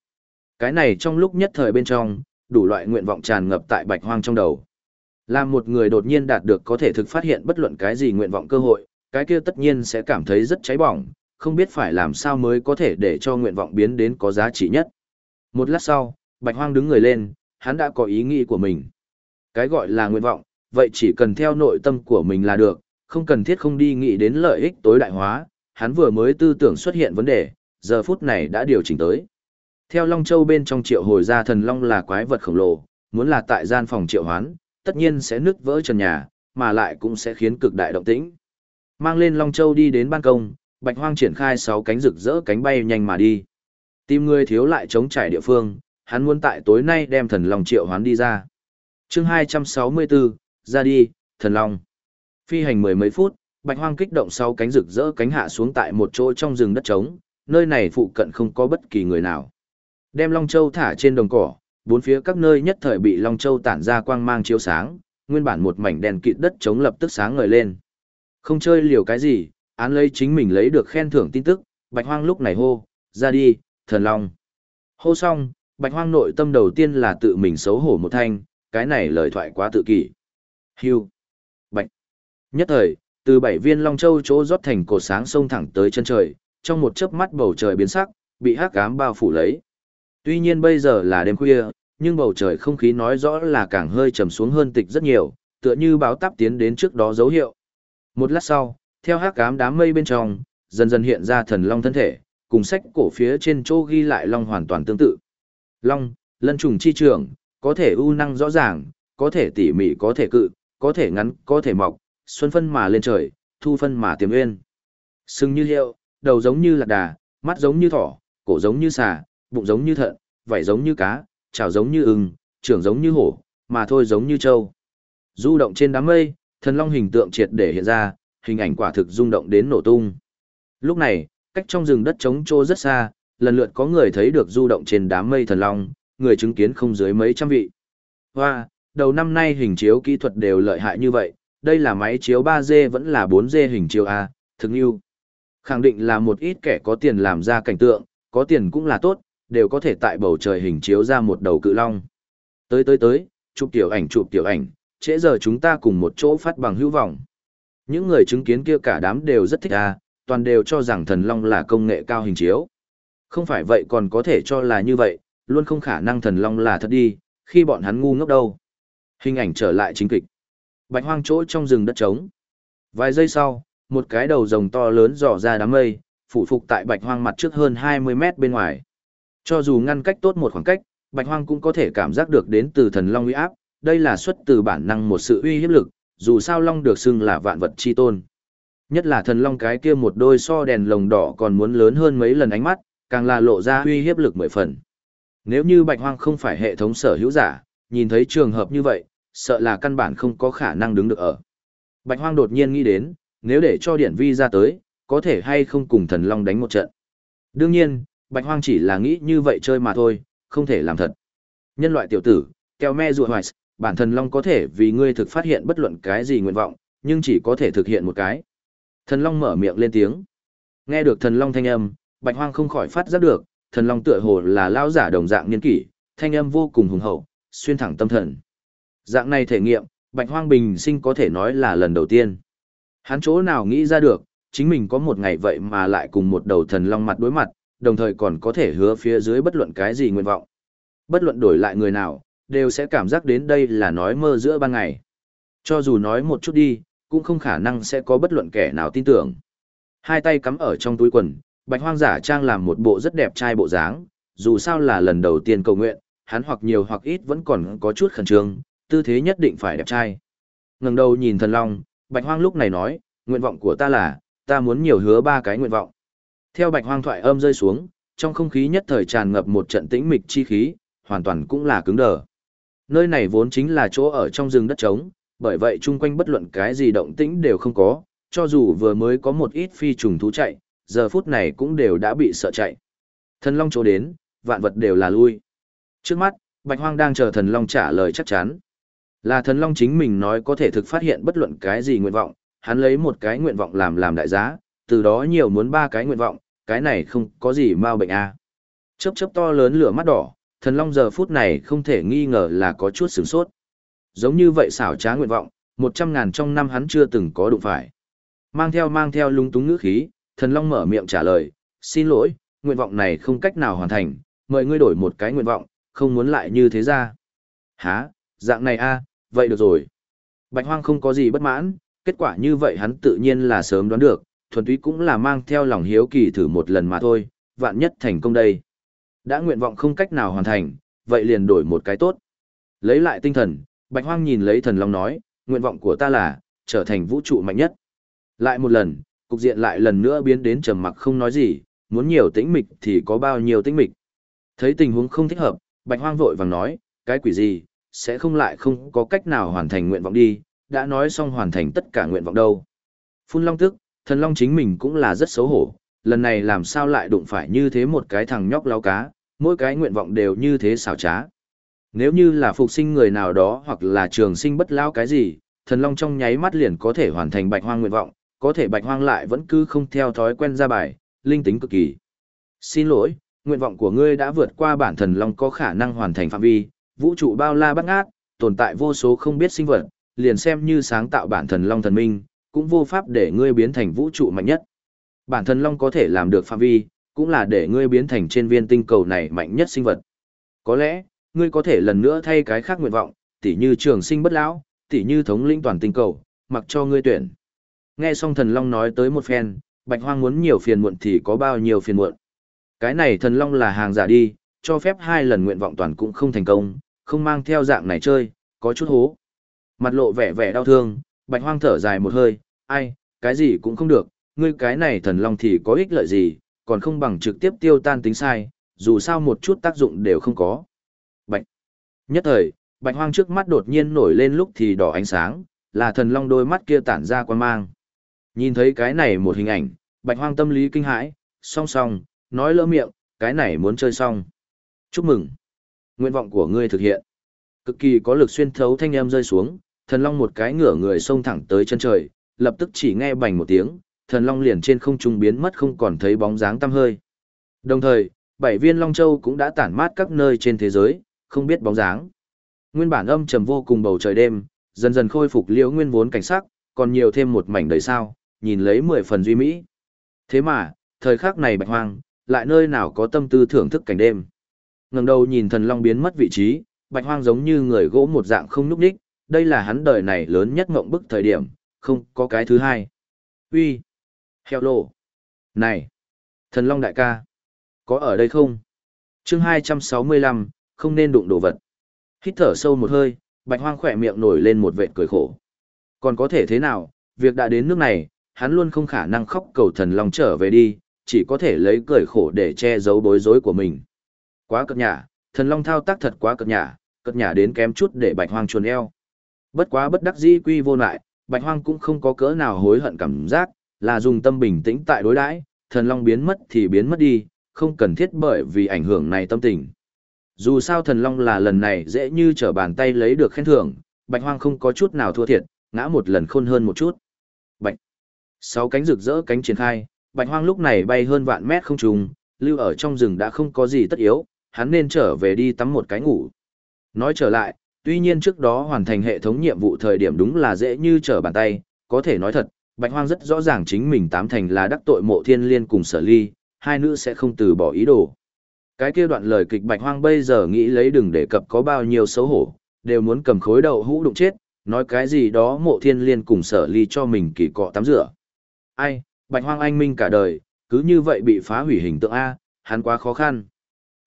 Cái này trong lúc nhất thời bên trong, đủ loại nguyện vọng tràn ngập tại bạch hoang trong đầu. Làm một người đột nhiên đạt được có thể thực phát hiện bất luận cái gì nguyện vọng cơ hội, cái kia tất nhiên sẽ cảm thấy rất cháy bỏng, không biết phải làm sao mới có thể để cho nguyện vọng biến đến có giá trị nhất. Một lát sau, Bạch Hoang đứng người lên, hắn đã có ý nghĩ của mình. Cái gọi là nguyện vọng, vậy chỉ cần theo nội tâm của mình là được, không cần thiết không đi nghĩ đến lợi ích tối đại hóa, hắn vừa mới tư tưởng xuất hiện vấn đề, giờ phút này đã điều chỉnh tới. Theo Long Châu bên trong triệu hồi ra thần Long là quái vật khổng lồ, muốn là tại gian phòng triệu hoán, tất nhiên sẽ nứt vỡ trần nhà, mà lại cũng sẽ khiến cực đại động tĩnh. Mang lên Long Châu đi đến ban công, Bạch Hoang triển khai 6 cánh rực rỡ cánh bay nhanh mà đi. Tìm người thiếu lại chống trải địa phương, hắn muốn tại tối nay đem thần Long triệu hoán đi ra. Chương 264, ra đi, thần Long. Phi hành mười mấy phút, Bạch Hoang kích động sau cánh rực rỡ cánh hạ xuống tại một chỗ trong rừng đất trống, nơi này phụ cận không có bất kỳ người nào. Đem Long Châu thả trên đồng cỏ, bốn phía các nơi nhất thời bị Long Châu tản ra quang mang chiếu sáng, nguyên bản một mảnh đèn kịt đất trống lập tức sáng ngời lên. Không chơi liều cái gì, án lấy chính mình lấy được khen thưởng tin tức, Bạch Hoang lúc này hô, ra đi, thần long. Hô xong, Bạch Hoang nội tâm đầu tiên là tự mình xấu hổ một thanh, cái này lời thoại quá tự kỷ. Hưu. Nhất thời, từ bảy viên Long Châu chỗ rót thành cột sáng sông thẳng tới chân trời, trong một chớp mắt bầu trời biến sắc, bị hắc ám bao phủ lấy. Tuy nhiên bây giờ là đêm khuya, nhưng bầu trời không khí nói rõ là càng hơi trầm xuống hơn tịch rất nhiều, tựa như báo táp tiến đến trước đó dấu hiệu. Một lát sau, theo hắc ám đám mây bên trong, dần dần hiện ra thần long thân thể, cùng sách cổ phía trên chỗ ghi lại long hoàn toàn tương tự. Long, lân trùng chi trưởng, có thể ưu năng rõ ràng, có thể tỉ mỉ có thể cự, có thể ngắn, có thể mọc, xuân phân mà lên trời, thu phân mà tiềm nguyên. Sừng như hiệu, đầu giống như lạc đà, mắt giống như thỏ, cổ giống như xà, bụng giống như thận, vảy giống như cá, chảo giống như ưng, trưởng giống như hổ, mà thôi giống như trâu. Du động trên đám mây, thần long hình tượng triệt để hiện ra, hình ảnh quả thực rung động đến nổ tung. Lúc này, cách trong rừng đất trống trô rất xa, lần lượt có người thấy được du động trên đám mây thần long, người chứng kiến không dưới mấy trăm vị. Hoa, đầu năm nay hình chiếu kỹ thuật đều lợi hại như vậy, đây là máy chiếu 3D vẫn là 4D hình chiếu A, thực yêu. Khẳng định là một ít kẻ có tiền làm ra cảnh tượng, có tiền cũng là tốt, đều có thể tại bầu trời hình chiếu ra một đầu cự long. Tới tới tới, chụp tiểu ảnh chụp tiểu ảnh, trễ giờ chúng ta cùng một chỗ phát bằng hữu vọng. Những người chứng kiến kia cả đám đều rất thích a, toàn đều cho rằng thần long là công nghệ cao hình chiếu. Không phải vậy còn có thể cho là như vậy, luôn không khả năng thần long là thật đi, khi bọn hắn ngu ngốc đâu. Hình ảnh trở lại chính kịch. Bạch hoang chỗ trong rừng đất trống. Vài giây sau, một cái đầu rồng to lớn dò ra đám mây, phủ phục tại bạch hoang mặt trước hơn 20 mét bên ngoài. Cho dù ngăn cách tốt một khoảng cách, bạch hoang cũng có thể cảm giác được đến từ thần long uy áp, đây là xuất từ bản năng một sự uy hiếp lực, dù sao long được xưng là vạn vật chi tôn. Nhất là thần long cái kia một đôi so đèn lồng đỏ còn muốn lớn hơn mấy lần ánh mắt, càng là lộ ra uy hiếp lực mười phần. Nếu như bạch hoang không phải hệ thống sở hữu giả, nhìn thấy trường hợp như vậy, sợ là căn bản không có khả năng đứng được ở. Bạch hoang đột nhiên nghĩ đến, nếu để cho điển vi ra tới, có thể hay không cùng thần long đánh một trận. Đương nhiên, bạch hoang chỉ là nghĩ như vậy chơi mà thôi, không thể làm thật. Nhân loại tiểu tử, keo me rùa hoài, bản thần long có thể vì ngươi thực phát hiện bất luận cái gì nguyện vọng, nhưng chỉ có thể thực hiện một cái. Thần long mở miệng lên tiếng. Nghe được thần long thanh âm, bạch hoang không khỏi phát giác được, thần long tựa hồ là lão giả đồng dạng niên kỷ, thanh âm vô cùng hùng hậu, xuyên thẳng tâm thần. Dạng này thể nghiệm, bạch hoang bình sinh có thể nói là lần đầu tiên. Hắn chỗ nào nghĩ ra được, chính mình có một ngày vậy mà lại cùng một đầu thần long mặt đối mặt, đồng thời còn có thể hứa phía dưới bất luận cái gì nguyện vọng. Bất luận đổi lại người nào, đều sẽ cảm giác đến đây là nói mơ giữa ban ngày. Cho dù nói một chút đi, cũng không khả năng sẽ có bất luận kẻ nào tin tưởng. Hai tay cắm ở trong túi quần, bạch hoang giả trang làm một bộ rất đẹp trai bộ dáng, dù sao là lần đầu tiên cầu nguyện, hắn hoặc nhiều hoặc ít vẫn còn có chút khẩn trương, tư thế nhất định phải đẹp trai. ngẩng đầu nhìn thần long, bạch hoang lúc này nói, nguyện vọng của ta là, ta muốn nhiều hứa ba cái nguyện vọng. Theo bạch hoang thoại âm rơi xuống, trong không khí nhất thời tràn ngập một trận tĩnh mịch chi khí, hoàn toàn cũng là cứng đờ. Nơi này vốn chính là chỗ ở trong rừng đất trống, bởi vậy chung quanh bất luận cái gì động tĩnh đều không có, cho dù vừa mới có một ít phi trùng thú chạy, giờ phút này cũng đều đã bị sợ chạy. Thần Long chỗ đến, vạn vật đều là lui. Trước mắt, Bạch Hoang đang chờ Thần Long trả lời chắc chắn. Là Thần Long chính mình nói có thể thực phát hiện bất luận cái gì nguyện vọng, hắn lấy một cái nguyện vọng làm làm đại giá, từ đó nhiều muốn ba cái nguyện vọng, cái này không có gì mau bệnh a. À. Chớp chớp to lớn lửa mắt đỏ, Thần Long giờ phút này không thể nghi ngờ là có chút sửng sốt. Giống như vậy xảo trá nguyện vọng, một trăm ngàn trong năm hắn chưa từng có đụng phải. Mang theo mang theo lung túng ngữ khí, thần long mở miệng trả lời, xin lỗi, nguyện vọng này không cách nào hoàn thành, mời ngươi đổi một cái nguyện vọng, không muốn lại như thế ra. Hả, dạng này a, vậy được rồi. Bạch hoang không có gì bất mãn, kết quả như vậy hắn tự nhiên là sớm đoán được, thuần túy cũng là mang theo lòng hiếu kỳ thử một lần mà thôi, vạn nhất thành công đây. Đã nguyện vọng không cách nào hoàn thành, vậy liền đổi một cái tốt. Lấy lại tinh thần, Bạch Hoang nhìn lấy thần long nói, nguyện vọng của ta là, trở thành vũ trụ mạnh nhất. Lại một lần, cục diện lại lần nữa biến đến trầm mặc không nói gì, muốn nhiều tĩnh mịch thì có bao nhiêu tĩnh mịch. Thấy tình huống không thích hợp, Bạch Hoang vội vàng nói, cái quỷ gì, sẽ không lại không có cách nào hoàn thành nguyện vọng đi, đã nói xong hoàn thành tất cả nguyện vọng đâu. Phun Long tức, thần Long chính mình cũng là rất xấu hổ, lần này làm sao lại đụng phải như thế một cái thằng nhóc lao cá, mỗi cái nguyện vọng đều như thế xảo trá. Nếu như là phục sinh người nào đó hoặc là trường sinh bất lao cái gì, thần long trong nháy mắt liền có thể hoàn thành bạch hoang nguyện vọng, có thể bạch hoang lại vẫn cứ không theo thói quen ra bài, linh tính cực kỳ. Xin lỗi, nguyện vọng của ngươi đã vượt qua bản thần long có khả năng hoàn thành phạm vi, vũ trụ bao la bát ngát, tồn tại vô số không biết sinh vật, liền xem như sáng tạo bản thần long thần minh, cũng vô pháp để ngươi biến thành vũ trụ mạnh nhất. Bản thần long có thể làm được phạm vi, cũng là để ngươi biến thành trên viên tinh cầu này mạnh nhất sinh vật. Có lẽ, ngươi có thể lần nữa thay cái khác nguyện vọng, tỉ như trường sinh bất lão, tỉ như thống lĩnh toàn tinh cầu, mặc cho ngươi tuyển. Nghe xong thần long nói tới một phen, bạch hoang muốn nhiều phiền muộn thì có bao nhiêu phiền muộn. Cái này thần long là hàng giả đi, cho phép hai lần nguyện vọng toàn cũng không thành công, không mang theo dạng này chơi, có chút hố. Mặt lộ vẻ vẻ đau thương, bạch hoang thở dài một hơi, ai, cái gì cũng không được, ngươi cái này thần long thì có ích lợi gì, còn không bằng trực tiếp tiêu tan tính sai, dù sao một chút tác dụng đều không có. Bạch. Nhất thời, bạch hoang trước mắt đột nhiên nổi lên lúc thì đỏ ánh sáng, là thần long đôi mắt kia tản ra quan mang. Nhìn thấy cái này một hình ảnh, bạch hoang tâm lý kinh hãi, song song, nói lỡ miệng, cái này muốn chơi xong. Chúc mừng. Nguyện vọng của ngươi thực hiện. Cực kỳ có lực xuyên thấu thanh âm rơi xuống, thần long một cái ngửa người xông thẳng tới chân trời, lập tức chỉ nghe bành một tiếng, thần long liền trên không trung biến mất không còn thấy bóng dáng tăm hơi. Đồng thời, bảy viên long châu cũng đã tản mát các nơi trên thế giới, không biết bóng dáng. Nguyên bản âm trầm vô cùng bầu trời đêm, dần dần khôi phục liễu nguyên vốn cảnh sắc, còn nhiều thêm một mảnh đời sao, nhìn lấy mười phần duy mỹ. Thế mà, thời khắc này bạch hoang, lại nơi nào có tâm tư thưởng thức cảnh đêm. Ngẩng đầu nhìn thần long biến mất vị trí, bạch hoang giống như người gỗ một dạng không núp đích, đây là hắn đời này lớn nhất mộng bức thời điểm, không có cái thứ hai. Uy, heo lô, này, thần long đại ca, có ở đây không? Chương 265, không nên đụng đồ vật. Hít thở sâu một hơi, bạch hoang khỏe miệng nổi lên một vệt cười khổ. Còn có thể thế nào, việc đã đến nước này, hắn luôn không khả năng khóc cầu thần long trở về đi, chỉ có thể lấy cười khổ để che giấu bối rối của mình. Quá cợt nhả, thần long thao tác thật quá cợt nhả, cợt nhả đến kém chút để bạch hoang chuồn eo. Bất quá bất đắc dĩ quy vô lại, bạch hoang cũng không có cỡ nào hối hận cảm giác, là dùng tâm bình tĩnh tại đối đãi, thần long biến mất thì biến mất đi, không cần thiết bởi vì ảnh hưởng này tâm tình. Dù sao thần long là lần này dễ như trở bàn tay lấy được khen thưởng, bạch hoang không có chút nào thua thiệt, ngã một lần khôn hơn một chút. Bạch. Sáu cánh rực rỡ cánh triển khai, bạch hoang lúc này bay hơn vạn mét không trùng, lưu ở trong rừng đã không có gì tất yếu, hắn nên trở về đi tắm một cái ngủ. Nói trở lại, tuy nhiên trước đó hoàn thành hệ thống nhiệm vụ thời điểm đúng là dễ như trở bàn tay, có thể nói thật, bạch hoang rất rõ ràng chính mình tám thành là đắc tội mộ thiên liên cùng sở ly, hai nữ sẽ không từ bỏ ý đồ. Cái kia đoạn lời kịch bạch hoang bây giờ nghĩ lấy đừng đề cập có bao nhiêu xấu hổ, đều muốn cầm khối đầu hũ đụng chết, nói cái gì đó mộ thiên liên cùng sở ly cho mình kỳ cọ tắm rửa. Ai, bạch hoang anh minh cả đời, cứ như vậy bị phá hủy hình tượng A, hắn quá khó khăn.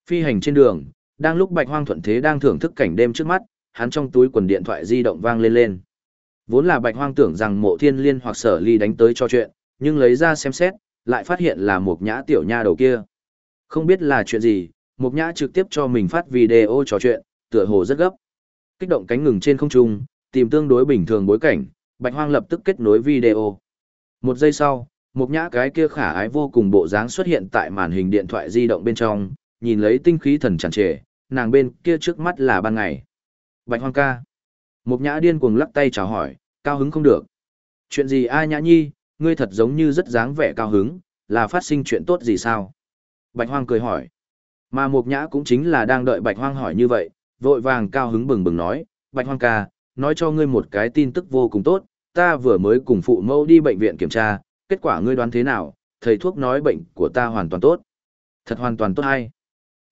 Phi hành trên đường, đang lúc bạch hoang thuận thế đang thưởng thức cảnh đêm trước mắt, hắn trong túi quần điện thoại di động vang lên lên. Vốn là bạch hoang tưởng rằng mộ thiên liên hoặc sở ly đánh tới cho chuyện, nhưng lấy ra xem xét, lại phát hiện là một nhã tiểu nha đầu kia. Không biết là chuyện gì, một nhã trực tiếp cho mình phát video trò chuyện, tựa hồ rất gấp. Kích động cánh ngừng trên không trung, tìm tương đối bình thường bối cảnh, bạch hoang lập tức kết nối video. Một giây sau, một nhã cái kia khả ái vô cùng bộ dáng xuất hiện tại màn hình điện thoại di động bên trong, nhìn lấy tinh khí thần tràn trề, nàng bên kia trước mắt là ban ngày. Bạch hoang ca. Một nhã điên cuồng lắc tay chào hỏi, cao hứng không được. Chuyện gì ai nhã nhi, ngươi thật giống như rất dáng vẻ cao hứng, là phát sinh chuyện tốt gì sao? Bạch hoang cười hỏi. Mà Mục Nhã cũng chính là đang đợi Bạch Hoang hỏi như vậy, vội vàng cao hứng bừng bừng nói, Bạch Hoang ca, nói cho ngươi một cái tin tức vô cùng tốt, ta vừa mới cùng phụ mẫu đi bệnh viện kiểm tra, kết quả ngươi đoán thế nào, thầy thuốc nói bệnh của ta hoàn toàn tốt. Thật hoàn toàn tốt hay?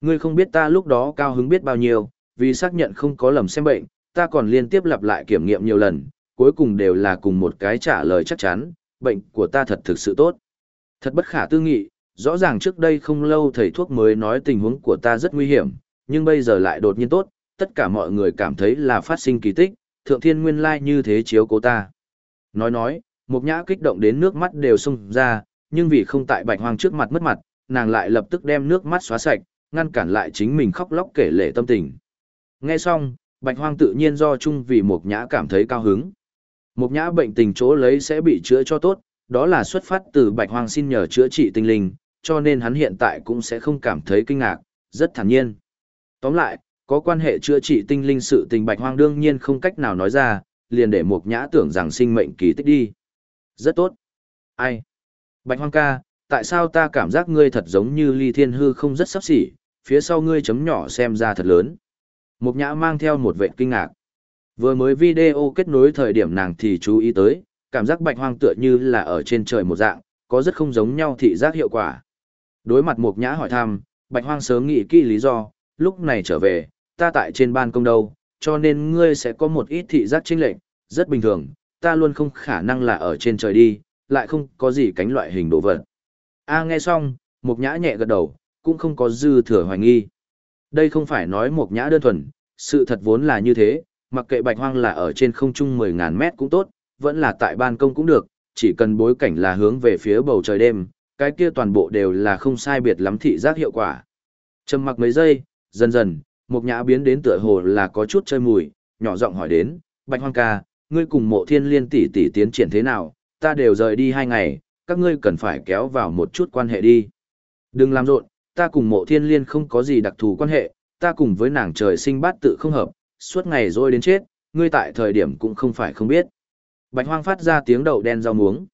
Ngươi không biết ta lúc đó cao hứng biết bao nhiêu, vì xác nhận không có lầm xem bệnh, ta còn liên tiếp lặp lại kiểm nghiệm nhiều lần, cuối cùng đều là cùng một cái trả lời chắc chắn, bệnh của ta thật thực sự tốt. Thật bất khả tư nghị, rõ ràng trước đây không lâu thầy thuốc mới nói tình huống của ta rất nguy hiểm, nhưng bây giờ lại đột nhiên tốt, tất cả mọi người cảm thấy là phát sinh kỳ tích, thượng thiên nguyên lai như thế chiếu cố ta. Nói nói, Mục Nhã kích động đến nước mắt đều sung ra, nhưng vì không tại Bạch Hoang trước mặt mất mặt, nàng lại lập tức đem nước mắt xóa sạch, ngăn cản lại chính mình khóc lóc kể lể tâm tình. Nghe xong, Bạch Hoang tự nhiên do chung vì Mục Nhã cảm thấy cao hứng. Mục Nhã bệnh tình chỗ lấy sẽ bị chữa cho tốt, đó là xuất phát từ Bạch Hoang xin nhờ chữa trị tinh linh, cho nên hắn hiện tại cũng sẽ không cảm thấy kinh ngạc, rất thản nhiên. Tóm lại, có quan hệ chữa trị tinh linh sự tình Bạch Hoang đương nhiên không cách nào nói ra, liền để Mục Nhã tưởng rằng sinh mệnh kỳ tích đi. Rất tốt. Ai? Bạch hoang ca, tại sao ta cảm giác ngươi thật giống như ly thiên hư không rất sắp xỉ, phía sau ngươi chấm nhỏ xem ra thật lớn. Mục nhã mang theo một vệ kinh ngạc. Vừa mới video kết nối thời điểm nàng thì chú ý tới, cảm giác bạch hoang tựa như là ở trên trời một dạng, có rất không giống nhau thị giác hiệu quả. Đối mặt mục nhã hỏi thăm, bạch hoang sớm nghĩ kỹ lý do, lúc này trở về, ta tại trên ban công đâu, cho nên ngươi sẽ có một ít thị giác chênh lệch, rất bình thường, ta luôn không khả năng là ở trên trời đi, lại không có gì cánh loại hình đồ vật. A nghe xong, Mục Nhã nhẹ gật đầu, cũng không có dư thừa hoài nghi. Đây không phải nói một Nhã đơn thuần, sự thật vốn là như thế, mặc kệ Bạch Hoang là ở trên không trung 10.000 mét cũng tốt, vẫn là tại ban công cũng được, chỉ cần bối cảnh là hướng về phía bầu trời đêm, cái kia toàn bộ đều là không sai biệt lắm thị giác hiệu quả. Trầm mặc mấy giây, dần dần, một Nhã biến đến tựa hồ là có chút chơi mùi, nhỏ giọng hỏi đến, Bạch Hoang ca, ngươi cùng mộ thiên liên tỷ tỷ tiến triển thế nào, ta đều rời đi hai ngày, các ngươi cần phải kéo vào một chút quan hệ đi. Đừng làm rộn, ta cùng mộ thiên liên không có gì đặc thù quan hệ, ta cùng với nàng trời sinh bát tự không hợp, suốt ngày rồi đến chết, ngươi tại thời điểm cũng không phải không biết. Bạch hoang phát ra tiếng đậu đen rau muống.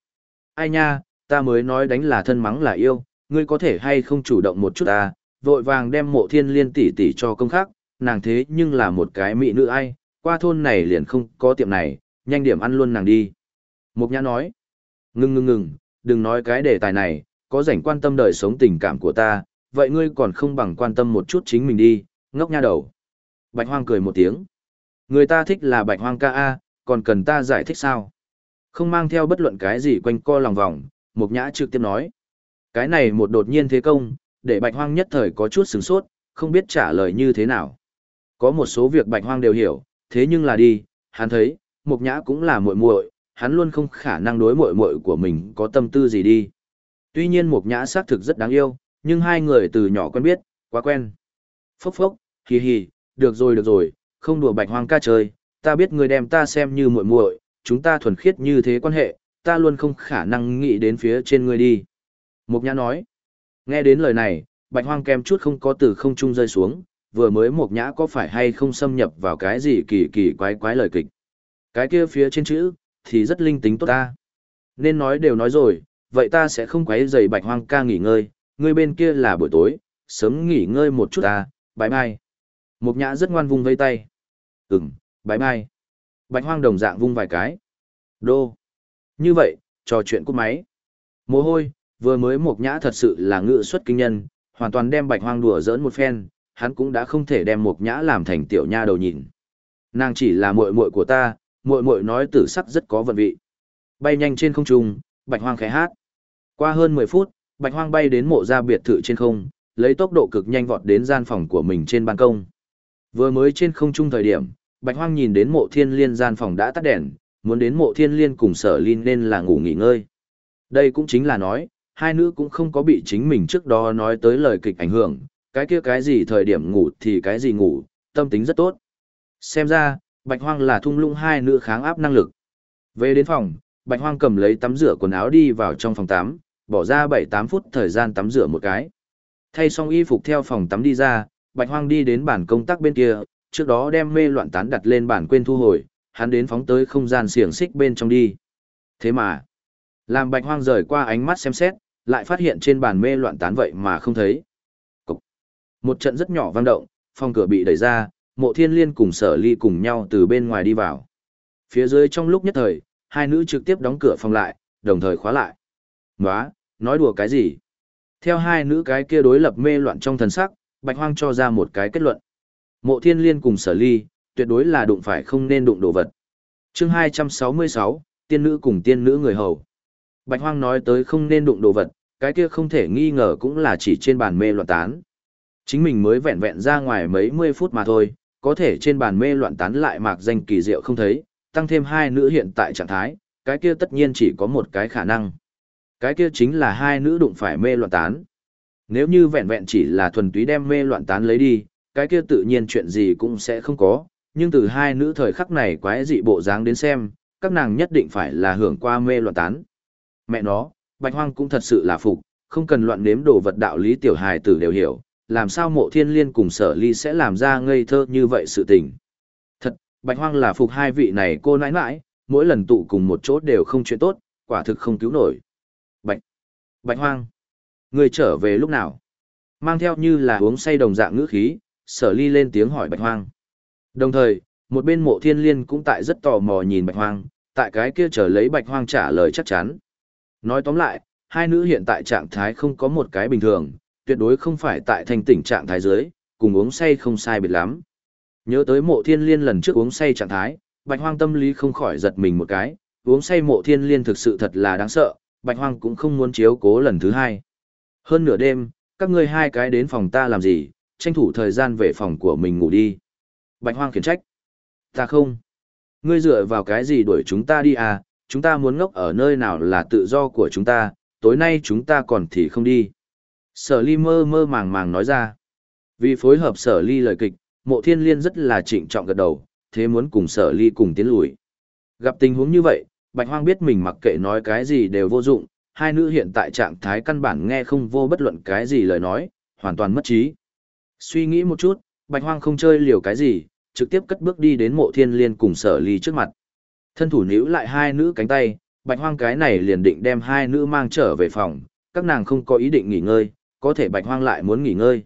Ai nha, ta mới nói đánh là thân mắng là yêu, ngươi có thể hay không chủ động một chút ta, vội vàng đem mộ thiên liên tỷ tỷ cho công khác, nàng thế nhưng là một cái mỹ nữ ai, qua thôn này liền không có tiệm này, nhanh điểm ăn luôn nàng đi. Mục nhã nói, ngừng ngừng ngừng, đừng nói cái đề tài này, có rảnh quan tâm đời sống tình cảm của ta, vậy ngươi còn không bằng quan tâm một chút chính mình đi, ngốc nha đầu. Bạch hoang cười một tiếng. Người ta thích là bạch hoang ca A, còn cần ta giải thích sao? Không mang theo bất luận cái gì quanh co lòng vòng, mục nhã trực tiếp nói. Cái này một đột nhiên thế công, để bạch hoang nhất thời có chút sửng sốt, không biết trả lời như thế nào. Có một số việc bạch hoang đều hiểu, thế nhưng là đi, hắn thấy, mục nhã cũng là muội muội, hắn luôn không khả năng đối muội muội của mình có tâm tư gì đi. Tuy nhiên mục nhã xác thực rất đáng yêu, nhưng hai người từ nhỏ quen biết, quá quen. Phốc phốc, hì hì, được rồi được rồi, không đùa bạch hoang ca chơi, ta biết người đem ta xem như muội muội, chúng ta thuần khiết như thế quan hệ, ta luôn không khả năng nghĩ đến phía trên ngươi đi. Mục nhã nói, nghe đến lời này, bạch hoang kem chút không có từ không trung rơi xuống, vừa mới mục nhã có phải hay không xâm nhập vào cái gì kỳ kỳ quái quái lời kịch. Cái kia phía trên chữ, thì rất linh tính tốt ta. Nên nói đều nói rồi, vậy ta sẽ không quấy rầy bạch hoang ca nghỉ ngơi, ngươi bên kia là buổi tối, sớm nghỉ ngơi một chút ta, Bái mai. Mục nhã rất ngoan vung vây tay. Ừm, Bái mai. Bạch hoang đồng dạng vung vài cái. Đô. Như vậy, trò chuyện cúp máy. Mồ hôi, vừa mới mục nhã thật sự là ngự xuất kinh nhân, hoàn toàn đem bạch hoang đùa giỡn một phen, hắn cũng đã không thể đem mục nhã làm thành tiểu nha đầu nhìn. Nàng chỉ là muội muội của ta, muội muội nói tử sắc rất có vận vị. Bay nhanh trên không trung, bạch hoang khẽ hát. Qua hơn 10 phút, bạch hoang bay đến mộ gia biệt thự trên không, lấy tốc độ cực nhanh vọt đến gian phòng của mình trên ban công. Vừa mới trên không trung thời điểm, bạch hoang nhìn đến mộ thiên liên gian phòng đã tắt đèn, muốn đến mộ thiên liên cùng sở linh nên là ngủ nghỉ ngơi. Đây cũng chính là nói, hai nữ cũng không có bị chính mình trước đó nói tới lời kịch ảnh hưởng, cái kia cái gì thời điểm ngủ thì cái gì ngủ, tâm tính rất tốt. Xem ra, Bạch Hoang là thung lũng hai nữ kháng áp năng lực. Về đến phòng, Bạch Hoang cầm lấy tắm rửa quần áo đi vào trong phòng tắm, bỏ ra 7-8 phút thời gian tắm rửa một cái. Thay xong y phục theo phòng tắm đi ra, Bạch Hoang đi đến bàn công tác bên kia, trước đó đem mê loạn tán đặt lên bàn quên thu hồi, hắn đến phóng tới không gian xiềng xích bên trong đi. Thế mà, làm Bạch Hoang rời qua ánh mắt xem xét, lại phát hiện trên bàn mê loạn tán vậy mà không thấy. Cục. Một trận rất nhỏ vang động, phòng cửa bị đẩy ra, mộ thiên liên cùng sở ly cùng nhau từ bên ngoài đi vào. Phía dưới trong lúc nhất thời, hai nữ trực tiếp đóng cửa phòng lại, đồng thời khóa lại. Nóa, nói đùa cái gì? Theo hai nữ cái kia đối lập mê loạn trong thần sắc, Bạch Hoang cho ra một cái kết luận. Mộ thiên liên cùng sở ly, tuyệt đối là đụng phải không nên đụng đồ vật. Chương 266, tiên nữ cùng tiên nữ người hầu. Bạch Hoang nói tới không nên đụng đồ vật, cái kia không thể nghi ngờ cũng là chỉ trên bàn mê loạn tán. Chính mình mới vẹn vẹn ra ngoài mấy mươi phút mà thôi, có thể trên bàn mê loạn tán lại mạc danh kỳ diệu không thấy, tăng thêm hai nữ hiện tại trạng thái, cái kia tất nhiên chỉ có một cái khả năng. Cái kia chính là hai nữ đụng phải mê loạn tán. Nếu như vẹn vẹn chỉ là thuần túy đem mê loạn tán lấy đi, cái kia tự nhiên chuyện gì cũng sẽ không có, nhưng từ hai nữ thời khắc này quái dị bộ dáng đến xem, các nàng nhất định phải là hưởng qua mê loạn tán. Mẹ nó, Bạch Hoang cũng thật sự là phục, không cần loạn nếm đồ vật đạo lý tiểu hài tử đều hiểu, làm sao mộ thiên liên cùng sở ly sẽ làm ra ngây thơ như vậy sự tình. Thật, bạch hoang là phục hai vị này cô nãi nãi, mỗi lần tụ cùng một chỗ đều không chuyện tốt, quả thực không cứu nổi. Bạch Hoang, người trở về lúc nào? Mang theo như là uống say đồng dạng ngữ khí, sở ly lên tiếng hỏi Bạch Hoang. Đồng thời, một bên mộ thiên liên cũng tại rất tò mò nhìn Bạch Hoang, tại cái kia chờ lấy Bạch Hoang trả lời chắc chắn. Nói tóm lại, hai nữ hiện tại trạng thái không có một cái bình thường, tuyệt đối không phải tại thành tỉnh trạng thái dưới, cùng uống say không sai biệt lắm. Nhớ tới mộ thiên liên lần trước uống say trạng thái, Bạch Hoang tâm lý không khỏi giật mình một cái, uống say mộ thiên liên thực sự thật là đáng sợ, Bạch Hoang cũng không muốn chiếu cố lần thứ hai. Hơn nửa đêm, các ngươi hai cái đến phòng ta làm gì, tranh thủ thời gian về phòng của mình ngủ đi. Bạch Hoang khiển trách. Ta không. Ngươi dựa vào cái gì đuổi chúng ta đi à, chúng ta muốn ngốc ở nơi nào là tự do của chúng ta, tối nay chúng ta còn thì không đi. Sở ly mơ mơ màng màng nói ra. Vì phối hợp sở ly lời kịch, mộ thiên liên rất là trịnh trọng gật đầu, thế muốn cùng sở ly cùng tiến lùi. Gặp tình huống như vậy, Bạch Hoang biết mình mặc kệ nói cái gì đều vô dụng, hai nữ hiện tại trạng thái căn bản nghe không vô bất luận cái gì lời nói, hoàn toàn mất trí. Suy nghĩ một chút, Bạch Hoang không chơi liều cái gì, trực tiếp cất bước đi đến mộ thiên liên cùng sở ly trước mặt. Thân thủ níu lại hai nữ cánh tay, Bạch Hoang cái này liền định đem hai nữ mang trở về phòng, các nàng không có ý định nghỉ ngơi, có thể Bạch Hoang lại muốn nghỉ ngơi.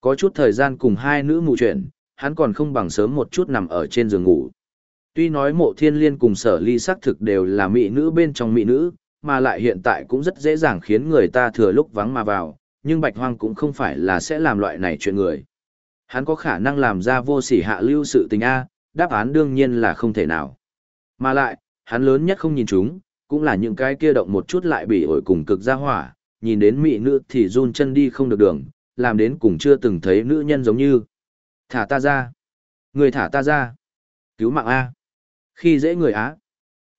Có chút thời gian cùng hai nữ mù chuyện, hắn còn không bằng sớm một chút nằm ở trên giường ngủ. Tuy nói mộ thiên liên cùng sở ly xác thực đều là mỹ nữ bên trong mỹ nữ, mà lại hiện tại cũng rất dễ dàng khiến người ta thừa lúc vắng mà vào, nhưng Bạch Hoang cũng không phải là sẽ làm loại này chuyện người. Hắn có khả năng làm ra vô sỉ hạ lưu sự tình A, đáp án đương nhiên là không thể nào. Mà lại, hắn lớn nhất không nhìn chúng, cũng là những cái kia động một chút lại bị ổi cùng cực ra hỏa, nhìn đến mỹ nữ thì run chân đi không được đường, làm đến cùng chưa từng thấy nữ nhân giống như. Thả ta ra. Người thả ta ra. Cứu mạng A. Khi dễ người Á.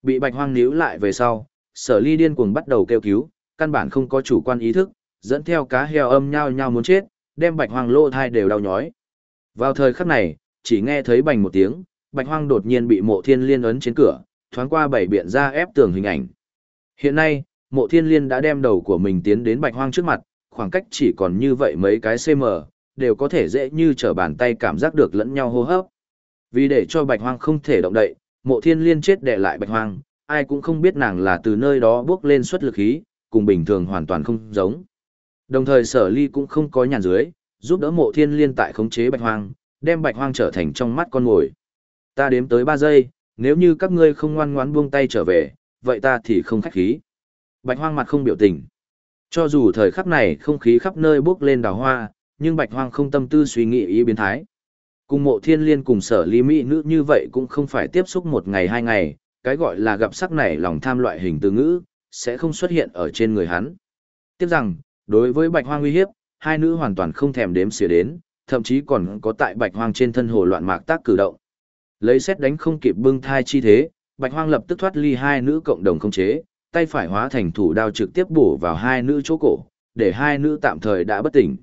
Bị bạch hoang níu lại về sau, sở ly điên cuồng bắt đầu kêu cứu, căn bản không có chủ quan ý thức, dẫn theo cá heo âm nhao nhao muốn chết, đem bạch hoang lô thai đều đau nhói. Vào thời khắc này, chỉ nghe thấy bành một tiếng, bạch hoang đột nhiên bị mộ thiên liên ấn trên cửa, thoáng qua bảy biện ra ép tường hình ảnh. Hiện nay, mộ thiên liên đã đem đầu của mình tiến đến bạch hoang trước mặt, khoảng cách chỉ còn như vậy mấy cái cm, đều có thể dễ như trở bàn tay cảm giác được lẫn nhau hô hấp. Vì để cho bạch hoang không thể động đậy, mộ thiên liên chết đệ lại bạch hoang, ai cũng không biết nàng là từ nơi đó bước lên xuất lực khí, cùng bình thường hoàn toàn không giống. Đồng thời sở ly cũng không có nhàn dưới, giúp đỡ mộ thiên liên tại khống chế bạch hoang, đem bạch hoang trở thành trong mắt con ngồi. Ta đếm tới 3 giây, nếu như các ngươi không ngoan ngoãn buông tay trở về, vậy ta thì không khách khí. Bạch hoang mặt không biểu tình. Cho dù thời khắc này không khí khắp nơi bước lên đào hoa, nhưng bạch hoang không tâm tư suy nghĩ ý biến thái. Cùng mộ thiên liên cùng sở lý mỹ nữ như vậy cũng không phải tiếp xúc một ngày hai ngày, cái gọi là gặp sắc này lòng tham loại hình từ ngữ, sẽ không xuất hiện ở trên người hắn. Tiếp rằng, đối với bạch hoang uy hiếp, hai nữ hoàn toàn không thèm đếm xỉa đến, thậm chí còn có tại bạch hoang trên thân hồ loạn mạc tác cử động. Lấy xét đánh không kịp bưng thai chi thế, bạch hoang lập tức thoát ly hai nữ cộng đồng không chế, tay phải hóa thành thủ đao trực tiếp bổ vào hai nữ chỗ cổ, để hai nữ tạm thời đã bất tỉnh.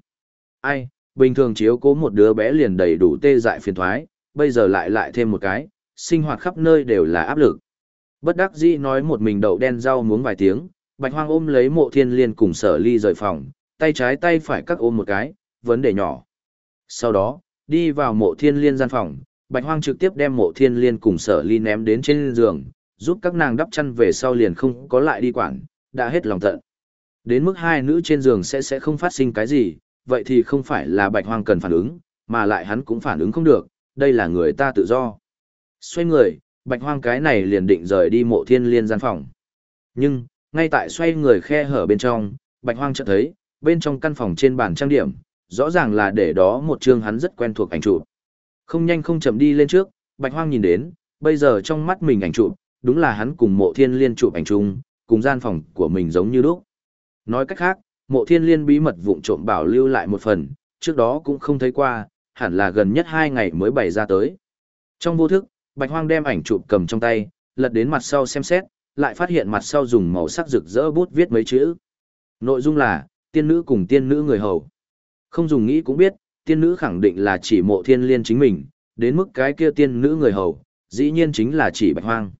Ai, bình thường chiếu cố một đứa bé liền đầy đủ tê dại phiền thoái, bây giờ lại lại thêm một cái, sinh hoạt khắp nơi đều là áp lực. Bất đắc dĩ nói một mình đậu đen rau muống vài tiếng, bạch hoang ôm lấy mộ thiên liên cùng sở ly rời phòng, tay trái tay phải cắt ôm một cái, vấn đề nhỏ. Sau đó, đi vào mộ thiên liên gian phòng, bạch hoang trực tiếp đem mộ thiên liên cùng sở ly ném đến trên giường, giúp các nàng đắp chăn về sau liền không có lại đi quản, đã hết lòng tận. Đến mức hai nữ trên giường sẽ sẽ không phát sinh cái gì, vậy thì không phải là bạch hoang cần phản ứng, mà lại hắn cũng phản ứng không được, đây là người ta tự do. Xoay người, bạch hoang cái này liền định rời đi mộ thiên liên gian phòng. Nhưng, ngay tại xoay người khe hở bên trong, bạch hoang chợt thấy, bên trong căn phòng trên bàn trang điểm, rõ ràng là để đó một chương hắn rất quen thuộc ảnh chụp. Không nhanh không chậm đi lên trước, bạch hoang nhìn đến, bây giờ trong mắt mình ảnh chụp, đúng là hắn cùng mộ thiên liên chụp ảnh chung, cùng gian phòng của mình giống như lúc. Nói cách khác, mộ thiên liên bí mật vụng trộm bảo lưu lại một phần, trước đó cũng không thấy qua, hẳn là gần nhất hai ngày mới bày ra tới. Trong vô thức, Bạch Hoang đem ảnh chụp cầm trong tay, lật đến mặt sau xem xét, lại phát hiện mặt sau dùng màu sắc rực rỡ bút viết mấy chữ. Nội dung là, tiên nữ cùng tiên nữ người hầu. Không dùng nghĩ cũng biết, tiên nữ khẳng định là chỉ mộ thiên liên chính mình, đến mức cái kia tiên nữ người hầu, dĩ nhiên chính là chỉ Bạch Hoang.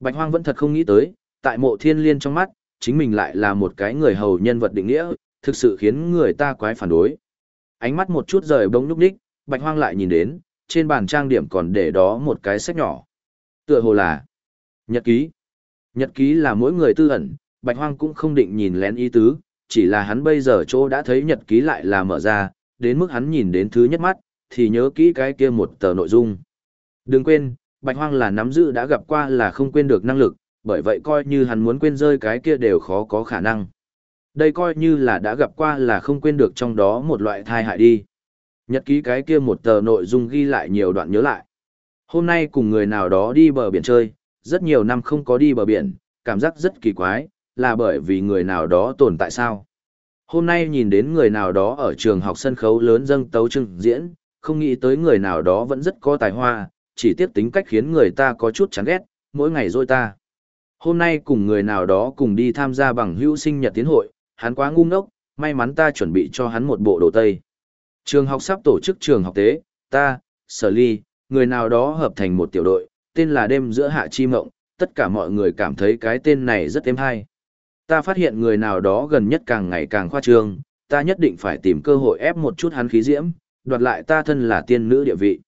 Bạch Hoang vẫn thật không nghĩ tới, tại mộ thiên liên trong mắt, chính mình lại là một cái người hầu nhân vật định nghĩa, thực sự khiến người ta quái phản đối. Ánh mắt một chút rời bông nhúc đích, Bạch Hoang lại nhìn đến, trên bàn trang điểm còn để đó một cái sách nhỏ. Tựa hồ là nhật ký. Nhật ký là mỗi người tư ẩn, Bạch Hoang cũng không định nhìn lén ý tứ, chỉ là hắn bây giờ chỗ đã thấy nhật ký lại là mở ra, đến mức hắn nhìn đến thứ nhất mắt, thì nhớ kỹ cái kia một tờ nội dung. Đừng quên, Bạch Hoang là nắm giữ đã gặp qua là không quên được năng lực, bởi vậy coi như hắn muốn quên rơi cái kia đều khó có khả năng. Đây coi như là đã gặp qua là không quên được trong đó một loại thai hại đi. Nhật ký cái kia một tờ nội dung ghi lại nhiều đoạn nhớ lại. Hôm nay cùng người nào đó đi bờ biển chơi, rất nhiều năm không có đi bờ biển, cảm giác rất kỳ quái, là bởi vì người nào đó tồn tại sao. Hôm nay nhìn đến người nào đó ở trường học sân khấu lớn dâng tấu trưng diễn, không nghĩ tới người nào đó vẫn rất có tài hoa, chỉ tiếc tính cách khiến người ta có chút chán ghét, mỗi ngày rồi ta. Hôm nay cùng người nào đó cùng đi tham gia bằng hữu sinh nhật tiến hội, hắn quá ngu ngốc, may mắn ta chuẩn bị cho hắn một bộ đồ tây. Trường học sắp tổ chức trường học tế, ta, sở ly, người nào đó hợp thành một tiểu đội, tên là đêm giữa hạ chi mộng, tất cả mọi người cảm thấy cái tên này rất êm hay. Ta phát hiện người nào đó gần nhất càng ngày càng khoa trương, ta nhất định phải tìm cơ hội ép một chút hắn khí diễm, đoạt lại ta thân là tiên nữ địa vị.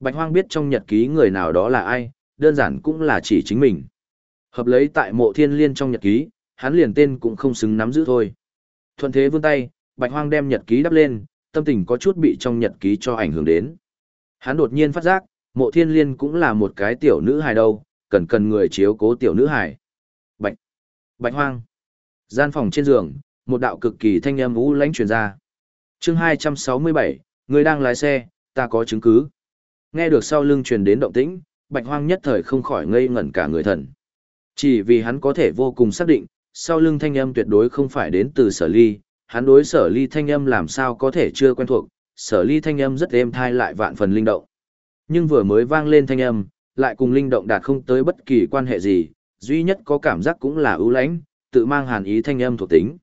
Bạch Hoang biết trong nhật ký người nào đó là ai, đơn giản cũng là chỉ chính mình. Hợp lấy tại mộ thiên liên trong nhật ký, hắn liền tên cũng không xứng nắm giữ thôi. Thuận thế vươn tay, Bạch Hoang đem nhật ký đắp lên, tâm tình có chút bị trong nhật ký cho ảnh hưởng đến. Hắn đột nhiên phát giác, mộ thiên liên cũng là một cái tiểu nữ hài đâu, cần cần người chiếu cố tiểu nữ hài. Bạch! Bạch Hoang! Gian phòng trên giường, một đạo cực kỳ thanh âm u lãnh truyền ra. Chương 267, người đang lái xe, ta có chứng cứ. Nghe được sau lưng truyền đến động tĩnh, Bạch Hoang nhất thời không khỏi ngây ngẩn cả người thần. Chỉ vì hắn có thể vô cùng xác định, sau lưng thanh âm tuyệt đối không phải đến từ sở ly, hắn đối sở ly thanh âm làm sao có thể chưa quen thuộc, sở ly thanh âm rất êm thai lại vạn phần linh động. Nhưng vừa mới vang lên thanh âm, lại cùng linh động đạt không tới bất kỳ quan hệ gì, duy nhất có cảm giác cũng là ưu lãnh, tự mang hàn ý thanh âm thuộc tính.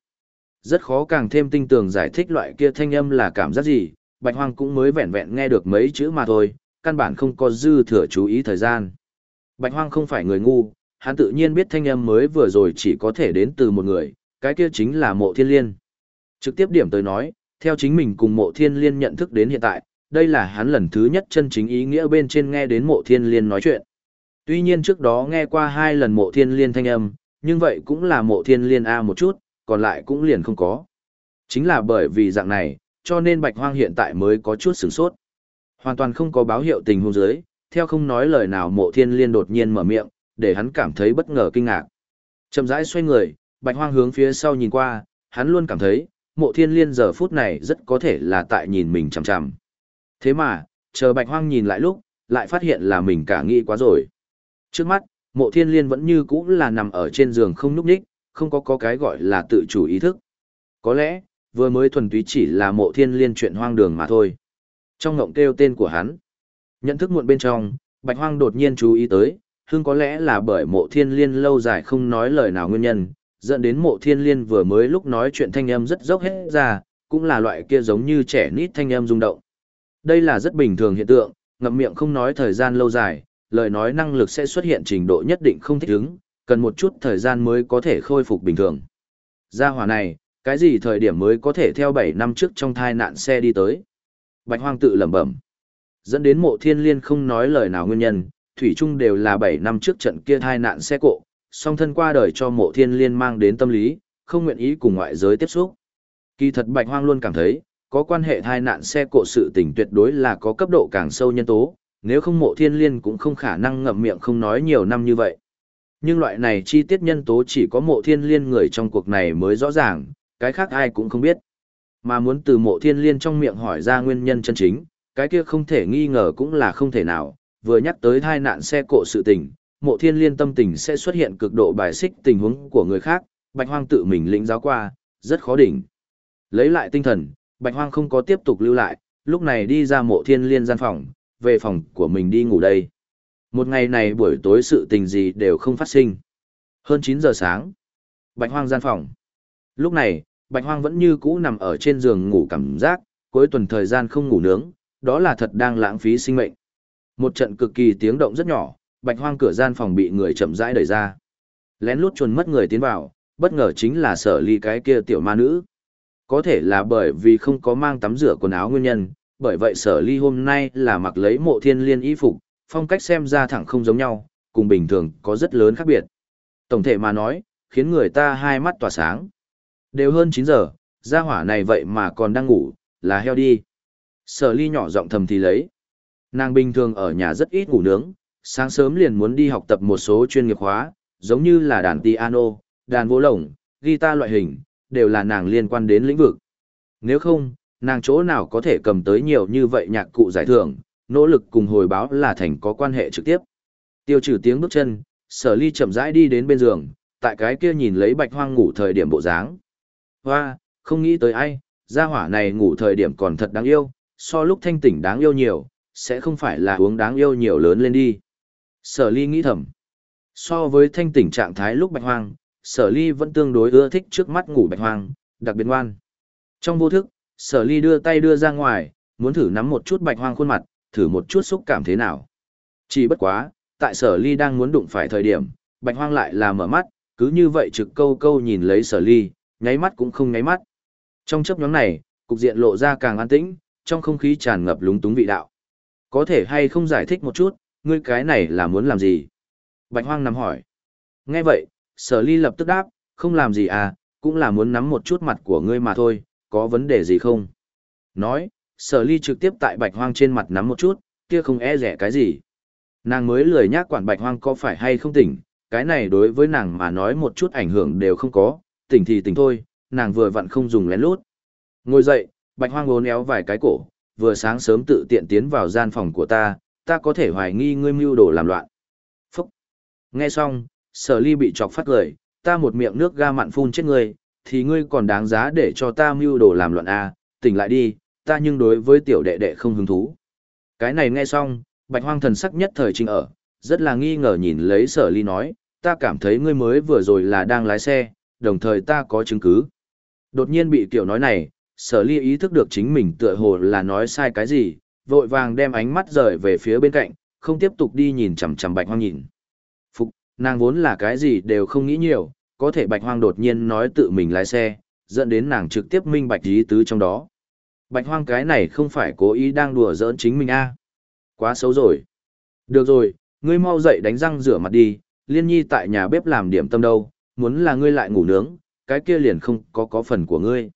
Rất khó càng thêm tinh tường giải thích loại kia thanh âm là cảm giác gì, Bạch Hoang cũng mới vẹn vẹn nghe được mấy chữ mà thôi, căn bản không có dư thừa chú ý thời gian. Bạch Hoang không phải người ngu, hắn tự nhiên biết thanh âm mới vừa rồi chỉ có thể đến từ một người, cái kia chính là mộ thiên liên. Trực tiếp điểm tới nói, theo chính mình cùng mộ thiên liên nhận thức đến hiện tại, đây là hắn lần thứ nhất chân chính ý nghĩa bên trên nghe đến mộ thiên liên nói chuyện. Tuy nhiên trước đó nghe qua hai lần mộ thiên liên thanh âm, nhưng vậy cũng là mộ thiên liên A một chút, còn lại cũng liền không có. Chính là bởi vì dạng này, cho nên bạch hoang hiện tại mới có chút sửng sốt. Hoàn toàn không có báo hiệu tình huống dưới, theo không nói lời nào mộ thiên liên đột nhiên mở miệng, để hắn cảm thấy bất ngờ kinh ngạc. Chậm rãi xoay người, bạch hoang hướng phía sau nhìn qua, hắn luôn cảm thấy, mộ thiên liên giờ phút này rất có thể là tại nhìn mình chằm chằm. Thế mà, chờ bạch hoang nhìn lại lúc, lại phát hiện là mình cả nghĩ quá rồi. Trước mắt, mộ thiên liên vẫn như cũ là nằm ở trên giường không núp đích, không có có cái gọi là tự chủ ý thức. Có lẽ, vừa mới thuần túy chỉ là mộ thiên liên chuyện hoang đường mà thôi. Trong ngộng kêu tên của hắn, nhận thức muộn bên trong, bạch hoang đột nhiên chú ý tới, hưng có lẽ là bởi mộ thiên liên lâu dài không nói lời nào nguyên nhân, dẫn đến mộ thiên liên vừa mới lúc nói chuyện thanh âm rất dốc hết ra, cũng là loại kia giống như trẻ nít thanh âm rung động. Đây là rất bình thường hiện tượng, ngậm miệng không nói thời gian lâu dài, lời nói năng lực sẽ xuất hiện trình độ nhất định không thích ứng, cần một chút thời gian mới có thể khôi phục bình thường. Gia hỏa này, cái gì thời điểm mới có thể theo 7 năm trước trong thai nạn xe đi tới? Bạch Hoang tự lẩm bẩm. Dẫn đến mộ thiên liên không nói lời nào nguyên nhân, Thủy Trung đều là 7 năm trước trận kia thai nạn xe cộ, song thân qua đời cho mộ thiên liên mang đến tâm lý, không nguyện ý cùng ngoại giới tiếp xúc. Kỳ thật Bạch Hoang luôn cảm thấy, có quan hệ thai nạn xe cộ sự tình tuyệt đối là có cấp độ càng sâu nhân tố, nếu không mộ thiên liên cũng không khả năng ngậm miệng không nói nhiều năm như vậy. Nhưng loại này chi tiết nhân tố chỉ có mộ thiên liên người trong cuộc này mới rõ ràng, cái khác ai cũng không biết. Mà muốn từ mộ thiên liên trong miệng hỏi ra nguyên nhân chân chính, cái kia không thể nghi ngờ cũng là không thể nào, vừa nhắc tới thai nạn xe cộ sự tình, mộ thiên liên tâm tình sẽ xuất hiện cực độ bài xích tình huống của người khác, bạch hoang tự mình lĩnh giáo qua, rất khó đỉnh. Lấy lại tinh thần, bạch hoang không có tiếp tục lưu lại, lúc này đi ra mộ thiên liên gian phòng, về phòng của mình đi ngủ đây. Một ngày này buổi tối sự tình gì đều không phát sinh. Hơn 9 giờ sáng, bạch hoang gian phòng. Lúc này, bạch hoang vẫn như cũ nằm ở trên giường ngủ cảm giác, cuối tuần thời gian không ngủ nướng, đó là thật đang lãng phí sinh mệnh. Một trận cực kỳ tiếng động rất nhỏ, bạch hoang cửa gian phòng bị người chậm rãi đẩy ra. Lén lút chuồn mất người tiến vào, bất ngờ chính là sở ly cái kia tiểu ma nữ. Có thể là bởi vì không có mang tắm rửa quần áo nguyên nhân, bởi vậy sở ly hôm nay là mặc lấy mộ thiên liên y phục, phong cách xem ra thẳng không giống nhau, cùng bình thường có rất lớn khác biệt. Tổng thể mà nói, khiến người ta hai mắt tỏa sáng. Đều hơn 9 giờ, gia hỏa này vậy mà còn đang ngủ, là heo đi. Sở ly nhỏ giọng thầm thì lấy. Nàng bình thường ở nhà rất ít ngủ nướng, sáng sớm liền muốn đi học tập một số chuyên nghiệp hóa, giống như là đàn piano, đàn vỗ lồng, guitar loại hình, đều là nàng liên quan đến lĩnh vực. Nếu không, nàng chỗ nào có thể cầm tới nhiều như vậy nhạc cụ giải thưởng, nỗ lực cùng hồi báo là thành có quan hệ trực tiếp. Tiêu trừ tiếng bước chân, sở ly chậm rãi đi đến bên giường, tại cái kia nhìn lấy bạch hoang ngủ thời điểm bộ dáng. Hoa, không nghĩ tới ai, gia hỏa này ngủ thời điểm còn thật đáng yêu, so lúc thanh tỉnh đáng yêu nhiều, sẽ không phải là uống đáng yêu nhiều lớn lên đi. Sở ly nghĩ thầm. So với thanh tỉnh trạng thái lúc bạch hoang, sở ly vẫn tương đối ưa thích trước mắt ngủ bạch hoang, đặc biệt ngoan. Trong vô thức, sở ly đưa tay đưa ra ngoài, muốn thử nắm một chút bạch hoang khuôn mặt, thử một chút xúc cảm thế nào. Chỉ bất quá, tại sở ly đang muốn đụng phải thời điểm, bạch hoang lại là mở mắt, cứ như vậy trực câu câu nhìn lấy sở ly, nháy mắt cũng không nháy mắt. Trong chấp nhóm này, cục diện lộ ra càng an tĩnh, trong không khí tràn ngập lúng túng vị đạo. Có thể hay không giải thích một chút, ngươi cái này là muốn làm gì? Bạch hoang nằm hỏi. Nghe vậy, sở ly lập tức đáp, không làm gì à, cũng là muốn nắm một chút mặt của ngươi mà thôi, có vấn đề gì không? Nói, sở ly trực tiếp tại bạch hoang trên mặt nắm một chút, kia không e rẻ cái gì. Nàng mới lười nhác quản bạch hoang có phải hay không tỉnh, cái này đối với nàng mà nói một chút ảnh hưởng đều không có, tỉnh thì tỉnh thôi, nàng vừa vặn không dùng lén lút. Ngồi dậy, bạch hoang ốn éo vài cái cổ, vừa sáng sớm tự tiện tiến vào gian phòng của ta, ta có thể hoài nghi ngươi mưu đồ làm loạn. Phúc! Nghe xong, sở ly bị chọc phát lời, ta một miệng nước ga mặn phun chết ngươi, thì ngươi còn đáng giá để cho ta mưu đồ làm loạn à, tỉnh lại đi, ta nhưng đối với tiểu đệ đệ không hứng thú. Cái này nghe xong, bạch hoang thần sắc nhất thời trình ở, rất là nghi ngờ nhìn lấy sở ly nói, ta cảm thấy ngươi mới vừa rồi là đang lái xe, đồng thời ta có chứng cứ. Đột nhiên bị tiểu nói này, sở ly ý thức được chính mình tựa hồ là nói sai cái gì, vội vàng đem ánh mắt rời về phía bên cạnh, không tiếp tục đi nhìn chằm chằm bạch hoang nhìn. Phục, nàng vốn là cái gì đều không nghĩ nhiều, có thể bạch hoang đột nhiên nói tự mình lái xe, dẫn đến nàng trực tiếp minh bạch ý tứ trong đó. Bạch hoang cái này không phải cố ý đang đùa giỡn chính mình a Quá xấu rồi. Được rồi, ngươi mau dậy đánh răng rửa mặt đi, liên nhi tại nhà bếp làm điểm tâm đâu, muốn là ngươi lại ngủ nướng, cái kia liền không có có phần của ngươi.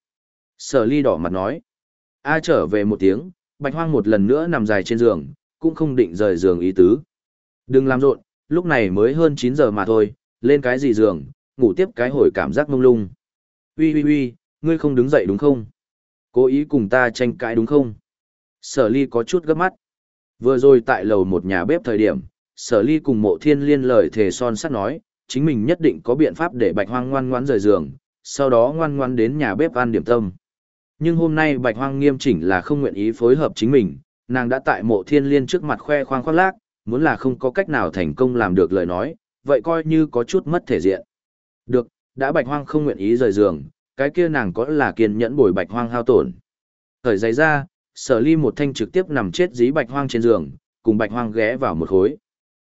Sở ly đỏ mặt nói. A trở về một tiếng, bạch hoang một lần nữa nằm dài trên giường, cũng không định rời giường ý tứ. Đừng làm rộn, lúc này mới hơn 9 giờ mà thôi, lên cái gì giường, ngủ tiếp cái hồi cảm giác mông lung. Ui ui ui, ngươi không đứng dậy đúng không? Cố ý cùng ta tranh cãi đúng không? Sở ly có chút gấp mắt. Vừa rồi tại lầu một nhà bếp thời điểm, sở ly cùng mộ thiên liên lời thề son sắt nói, chính mình nhất định có biện pháp để bạch hoang ngoan ngoãn rời giường, sau đó ngoan ngoãn đến nhà bếp ăn điểm tâm. Nhưng hôm nay bạch hoang nghiêm chỉnh là không nguyện ý phối hợp chính mình, nàng đã tại mộ thiên liên trước mặt khoe khoang khoác lác, muốn là không có cách nào thành công làm được lời nói, vậy coi như có chút mất thể diện. Được, đã bạch hoang không nguyện ý rời giường, cái kia nàng có là kiên nhẫn bồi bạch hoang hao tổn. Thời giày ra, sở ly một thanh trực tiếp nằm chết dí bạch hoang trên giường, cùng bạch hoang ghé vào một khối.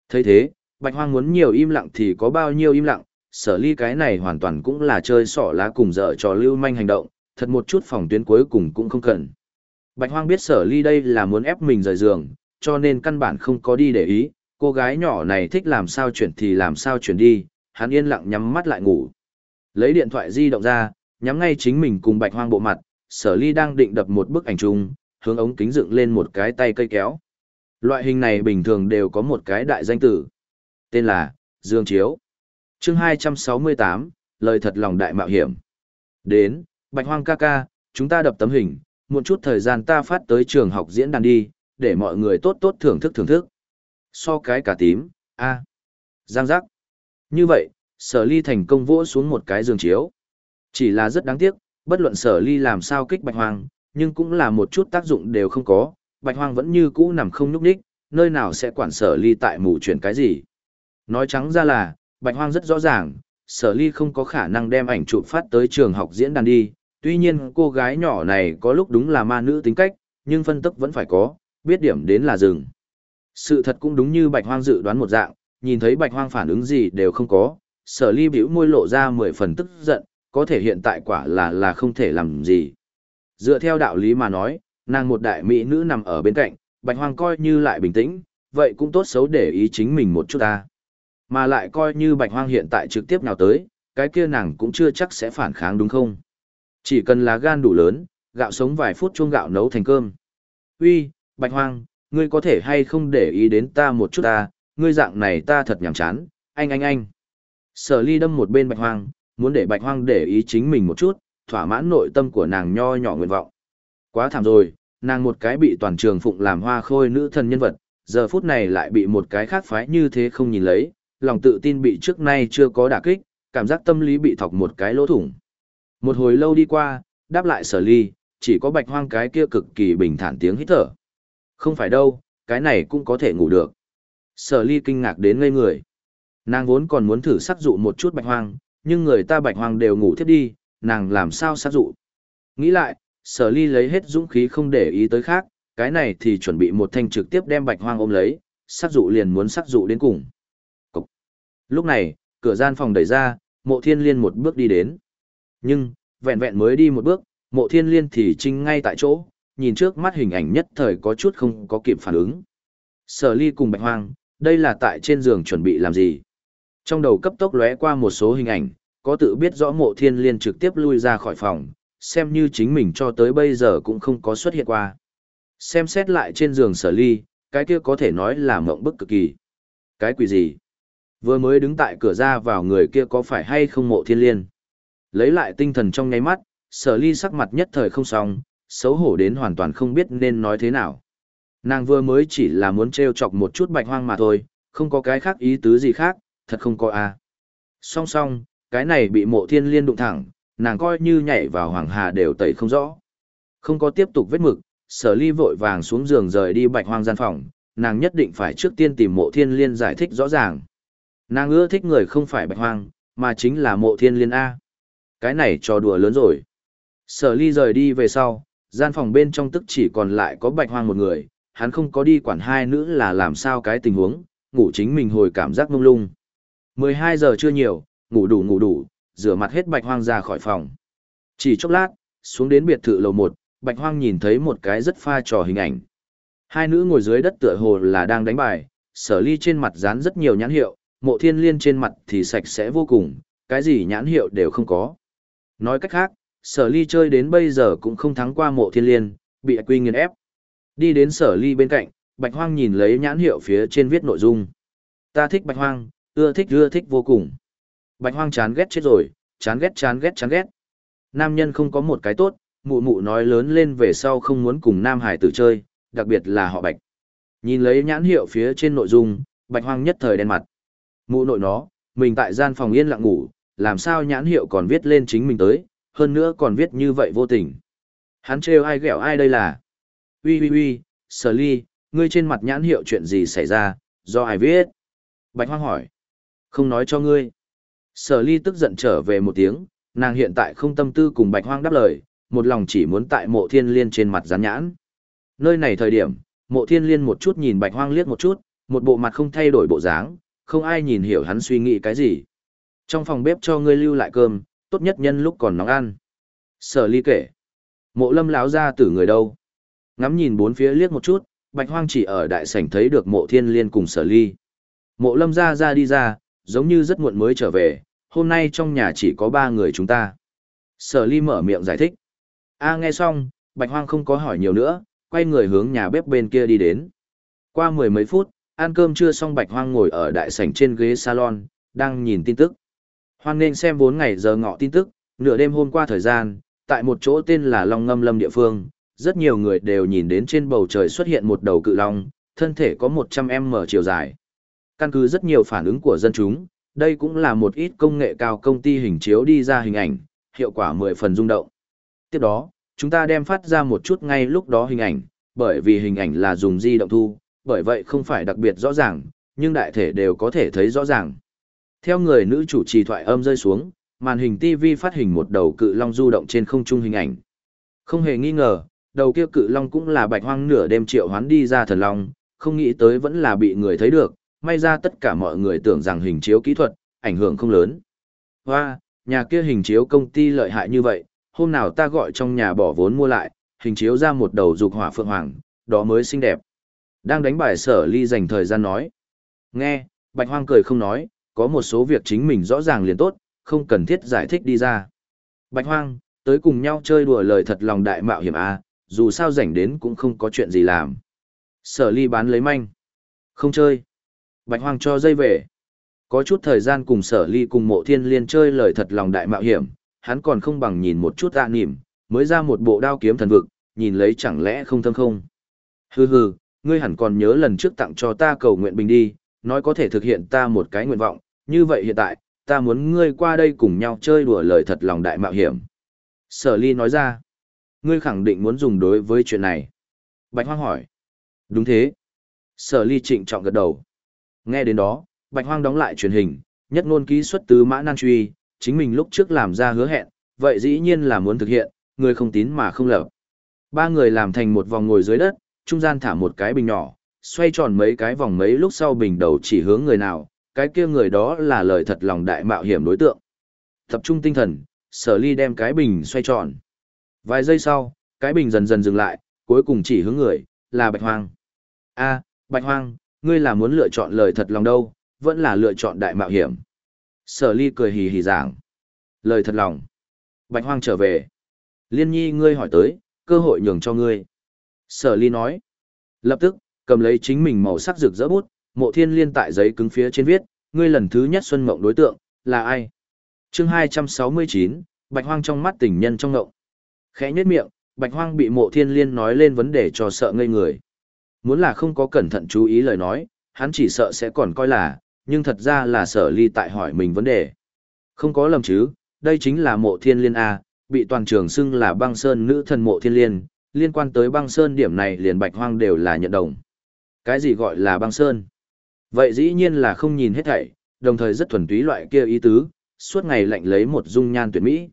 thấy thế, bạch hoang muốn nhiều im lặng thì có bao nhiêu im lặng, sở ly cái này hoàn toàn cũng là chơi sỏ lá cùng dở trò lưu manh hành động, thật một chút phòng tuyến cuối cùng cũng không cần. Bạch hoang biết sở ly đây là muốn ép mình rời giường, cho nên căn bản không có đi để ý, cô gái nhỏ này thích làm sao chuyển thì làm sao chuyển đi, hắn yên lặng nhắm mắt lại ngủ. Lấy điện thoại di động ra, nhắm ngay chính mình cùng bạch hoang bộ mặt, sở ly đang định đập một bức ảnh chung, hướng ống kính dựng lên một cái tay cây kéo. Loại hình này bình thường đều có một cái đại danh tử. Tên là, Dương Chiếu. chương 268, lời thật lòng đại mạo hiểm. Đến, Bạch Hoang ca ca, chúng ta đập tấm hình, một chút thời gian ta phát tới trường học diễn đàn đi, để mọi người tốt tốt thưởng thức thưởng thức. So cái cả tím, a Giang giác. Như vậy, sở ly thành công vỗ xuống một cái giường chiếu. Chỉ là rất đáng tiếc, bất luận sở ly làm sao kích bạch hoang, nhưng cũng là một chút tác dụng đều không có, bạch hoang vẫn như cũ nằm không nhúc đích, nơi nào sẽ quản sở ly tại mù chuyển cái gì. Nói trắng ra là, bạch hoang rất rõ ràng, sở ly không có khả năng đem ảnh chụp phát tới trường học diễn đàn đi, tuy nhiên cô gái nhỏ này có lúc đúng là ma nữ tính cách, nhưng phân tức vẫn phải có, biết điểm đến là dừng. Sự thật cũng đúng như bạch hoang dự đoán một dạng, nhìn thấy bạch hoang phản ứng gì đều không có, sở ly bĩu môi lộ ra mười phần tức giận, có thể hiện tại quả là là không thể làm gì. Dựa theo đạo lý mà nói, nàng một đại mỹ nữ nằm ở bên cạnh, bạch hoang coi như lại bình tĩnh, vậy cũng tốt xấu để ý chính mình một chút ta. Mà lại coi như bạch hoang hiện tại trực tiếp nào tới, cái kia nàng cũng chưa chắc sẽ phản kháng đúng không? Chỉ cần lá gan đủ lớn, gạo sống vài phút chuông gạo nấu thành cơm. Uy, Bạch Hoang, ngươi có thể hay không để ý đến ta một chút ta, ngươi dạng này ta thật nhàm chán, anh anh anh. Sở ly đâm một bên Bạch Hoang, muốn để Bạch Hoang để ý chính mình một chút, thỏa mãn nội tâm của nàng nho nhỏ nguyện vọng. Quá thảm rồi, nàng một cái bị toàn trường phụng làm hoa khôi nữ thần nhân vật, giờ phút này lại bị một cái khác phái như thế không nhìn lấy, lòng tự tin bị trước nay chưa có đả kích, cảm giác tâm lý bị thọc một cái lỗ thủng. Một hồi lâu đi qua, đáp lại sở ly, chỉ có bạch hoang cái kia cực kỳ bình thản tiếng hít thở. Không phải đâu, cái này cũng có thể ngủ được. Sở ly kinh ngạc đến ngây người. Nàng vốn còn muốn thử sắc dụ một chút bạch hoang, nhưng người ta bạch hoang đều ngủ thiếp đi, nàng làm sao sắc dụ. Nghĩ lại, sở ly lấy hết dũng khí không để ý tới khác, cái này thì chuẩn bị một thanh trực tiếp đem bạch hoang ôm lấy, sắc dụ liền muốn sắc dụ đến cùng. Cục. Lúc này, cửa gian phòng đẩy ra, mộ thiên liên một bước đi đến. Nhưng, vẹn vẹn mới đi một bước, mộ thiên liên thì trinh ngay tại chỗ, nhìn trước mắt hình ảnh nhất thời có chút không có kịp phản ứng. Sở ly cùng bạch hoang, đây là tại trên giường chuẩn bị làm gì? Trong đầu cấp tốc lóe qua một số hình ảnh, có tự biết rõ mộ thiên liên trực tiếp lui ra khỏi phòng, xem như chính mình cho tới bây giờ cũng không có xuất hiện qua. Xem xét lại trên giường sở ly, cái kia có thể nói là mộng bức cực kỳ. Cái quỷ gì? Vừa mới đứng tại cửa ra vào người kia có phải hay không mộ thiên liên? Lấy lại tinh thần trong nháy mắt, sở ly sắc mặt nhất thời không xong, xấu hổ đến hoàn toàn không biết nên nói thế nào. Nàng vừa mới chỉ là muốn trêu chọc một chút bạch hoang mà thôi, không có cái khác ý tứ gì khác, thật không có a. À. Song song, cái này bị mộ thiên liên đụng thẳng, nàng coi như nhảy vào hoàng hà đều tẩy không rõ. Không có tiếp tục vết mực, sở ly vội vàng xuống giường rời đi bạch hoang gian phòng, nàng nhất định phải trước tiên tìm mộ thiên liên giải thích rõ ràng. Nàng ưa thích người không phải bạch hoang, mà chính là mộ thiên liên A. Cái này trò đùa lớn rồi. Sở ly rời đi về sau, gian phòng bên trong tức chỉ còn lại có bạch hoang một người, hắn không có đi quản hai nữ là làm sao cái tình huống, ngủ chính mình hồi cảm giác mông lung. 12 giờ chưa nhiều, ngủ đủ ngủ đủ, rửa mặt hết bạch hoang ra khỏi phòng. Chỉ chốc lát, xuống đến biệt thự lầu 1, bạch hoang nhìn thấy một cái rất pha trò hình ảnh. Hai nữ ngồi dưới đất tựa hồ là đang đánh bài, sở ly trên mặt dán rất nhiều nhãn hiệu, mộ thiên liên trên mặt thì sạch sẽ vô cùng, cái gì nhãn hiệu đều không có. Nói cách khác, sở ly chơi đến bây giờ cũng không thắng qua mộ thiên liên, bị quy nghiền ép. Đi đến sở ly bên cạnh, bạch hoang nhìn lấy nhãn hiệu phía trên viết nội dung. Ta thích bạch hoang, ưa thích ưa thích vô cùng. Bạch hoang chán ghét chết rồi, chán ghét chán ghét chán ghét. Nam nhân không có một cái tốt, mụ mụ nói lớn lên về sau không muốn cùng nam hải tử chơi, đặc biệt là họ bạch. Nhìn lấy nhãn hiệu phía trên nội dung, bạch hoang nhất thời đen mặt. Mụ nội nó, mình tại gian phòng yên lặng ngủ, làm sao nhãn hiệu còn viết lên chính mình tới, hơn nữa còn viết như vậy vô tình. Hắn trêu ai ghẹo ai đây là? Ui ui ui, sở ly, ngươi trên mặt nhãn hiệu chuyện gì xảy ra, do ai viết? Bạch hoang hỏi. Không nói cho ngươi. Sở ly tức giận trở về một tiếng, nàng hiện tại không tâm tư cùng bạch hoang đáp lời, một lòng chỉ muốn tại mộ thiên liên trên mặt rán nhãn. Nơi này thời điểm, mộ thiên liên một chút nhìn bạch hoang liếc một chút, một bộ mặt không thay đổi bộ dáng, không ai nhìn hiểu hắn suy nghĩ cái gì. Trong phòng bếp cho ngươi lưu lại cơm, tốt nhất nhân lúc còn nóng ăn. Sở ly kể. Mộ lâm láo ra tử người đâu. Ngắm nhìn bốn phía liếc một chút, bạch hoang chỉ ở đại sảnh thấy được mộ thiên liên cùng sở ly. Mộ lâm ra ra đi ra, giống như rất muộn mới trở về, hôm nay trong nhà chỉ có ba người chúng ta. Sở ly mở miệng giải thích. A nghe xong, bạch hoang không có hỏi nhiều nữa, quay người hướng nhà bếp bên kia đi đến. Qua mười mấy phút, ăn cơm chưa xong bạch hoang ngồi ở đại sảnh trên ghế salon, đang nhìn tin tức. Hoan nên xem vốn ngày giờ ngọ tin tức, nửa đêm hôm qua thời gian, tại một chỗ tên là Long Ngâm Lâm địa phương, rất nhiều người đều nhìn đến trên bầu trời xuất hiện một đầu cự long, thân thể có 100m chiều dài. Căn cứ rất nhiều phản ứng của dân chúng, đây cũng là một ít công nghệ cao công ty hình chiếu đi ra hình ảnh, hiệu quả 10 phần rung động. Tiếp đó, chúng ta đem phát ra một chút ngay lúc đó hình ảnh, bởi vì hình ảnh là dùng di động thu, bởi vậy không phải đặc biệt rõ ràng, nhưng đại thể đều có thể thấy rõ ràng. Theo người nữ chủ trì thoại âm rơi xuống, màn hình TV phát hình một đầu cự long du động trên không trung hình ảnh. Không hề nghi ngờ, đầu kia cự long cũng là bạch hoang nửa đêm triệu hoán đi ra thần long, không nghĩ tới vẫn là bị người thấy được, may ra tất cả mọi người tưởng rằng hình chiếu kỹ thuật, ảnh hưởng không lớn. Hoa, nhà kia hình chiếu công ty lợi hại như vậy, hôm nào ta gọi trong nhà bỏ vốn mua lại, hình chiếu ra một đầu dục hỏa phượng hoàng, đó mới xinh đẹp. Đang đánh bài sở ly dành thời gian nói. Nghe, bạch hoang cười không nói, có một số việc chính mình rõ ràng liền tốt, không cần thiết giải thích đi ra. Bạch hoang, tới cùng nhau chơi đùa lời thật lòng đại mạo hiểm a, dù sao rảnh đến cũng không có chuyện gì làm. Sở ly bán lấy manh. Không chơi. Bạch hoang cho dây về. Có chút thời gian cùng sở ly cùng mộ thiên liên chơi lời thật lòng đại mạo hiểm, hắn còn không bằng nhìn một chút tạ nỉm, mới ra một bộ đao kiếm thần vực, nhìn lấy chẳng lẽ không thâm không. Hừ hừ, ngươi hẳn còn nhớ lần trước tặng cho ta cầu nguyện bình đi, nói có thể thực hiện ta một cái nguyện vọng, như vậy hiện tại, ta muốn ngươi qua đây cùng nhau chơi đùa lời thật lòng đại mạo hiểm. Sở ly nói ra, ngươi khẳng định muốn dùng đối với chuyện này. Bạch hoang hỏi, đúng thế. Sở ly trịnh trọng gật đầu. Nghe đến đó, Bạch hoang đóng lại truyền hình, nhất ngôn ký xuất tứ mã nan truy, chính mình lúc trước làm ra hứa hẹn, vậy dĩ nhiên là muốn thực hiện, người không tín mà không lập. Ba người làm thành một vòng ngồi dưới đất, trung gian thả một cái bình nhỏ, xoay tròn mấy cái vòng mấy lúc sau bình đầu chỉ hướng người nào, cái kia người đó là lời thật lòng đại mạo hiểm đối tượng. Tập trung tinh thần, sở ly đem cái bình xoay tròn. Vài giây sau, cái bình dần dần dừng lại, cuối cùng chỉ hướng người, là bạch hoang. a bạch hoang, ngươi là muốn lựa chọn lời thật lòng đâu, vẫn là lựa chọn đại mạo hiểm. Sở ly cười hì hì giảng. Lời thật lòng. Bạch hoang trở về. Liên nhi ngươi hỏi tới, cơ hội nhường cho ngươi. Sở ly nói. Lập tức, cầm lấy chính mình màu sắc rực rỡ bút, mộ thiên liên tại giấy cứng phía trên viết, ngươi lần thứ nhất xuân mộng đối tượng, là ai? chương 269, Bạch Hoang trong mắt tình nhân trong ngộng. Khẽ nhếch miệng, Bạch Hoang bị mộ thiên liên nói lên vấn đề cho sợ ngây người. Muốn là không có cẩn thận chú ý lời nói, hắn chỉ sợ sẽ còn coi là, nhưng thật ra là sở ly tại hỏi mình vấn đề. Không có lầm chứ, đây chính là mộ thiên liên A, bị toàn trường xưng là băng sơn nữ thần mộ thiên liên, liên quan tới băng sơn điểm này liền bạch hoang đều là nhận đồng. Cái gì gọi là băng sơn? Vậy dĩ nhiên là không nhìn hết thảy, đồng thời rất thuần túy loại kia ý tứ, suốt ngày lạnh lấy một dung nhan tuyệt mỹ.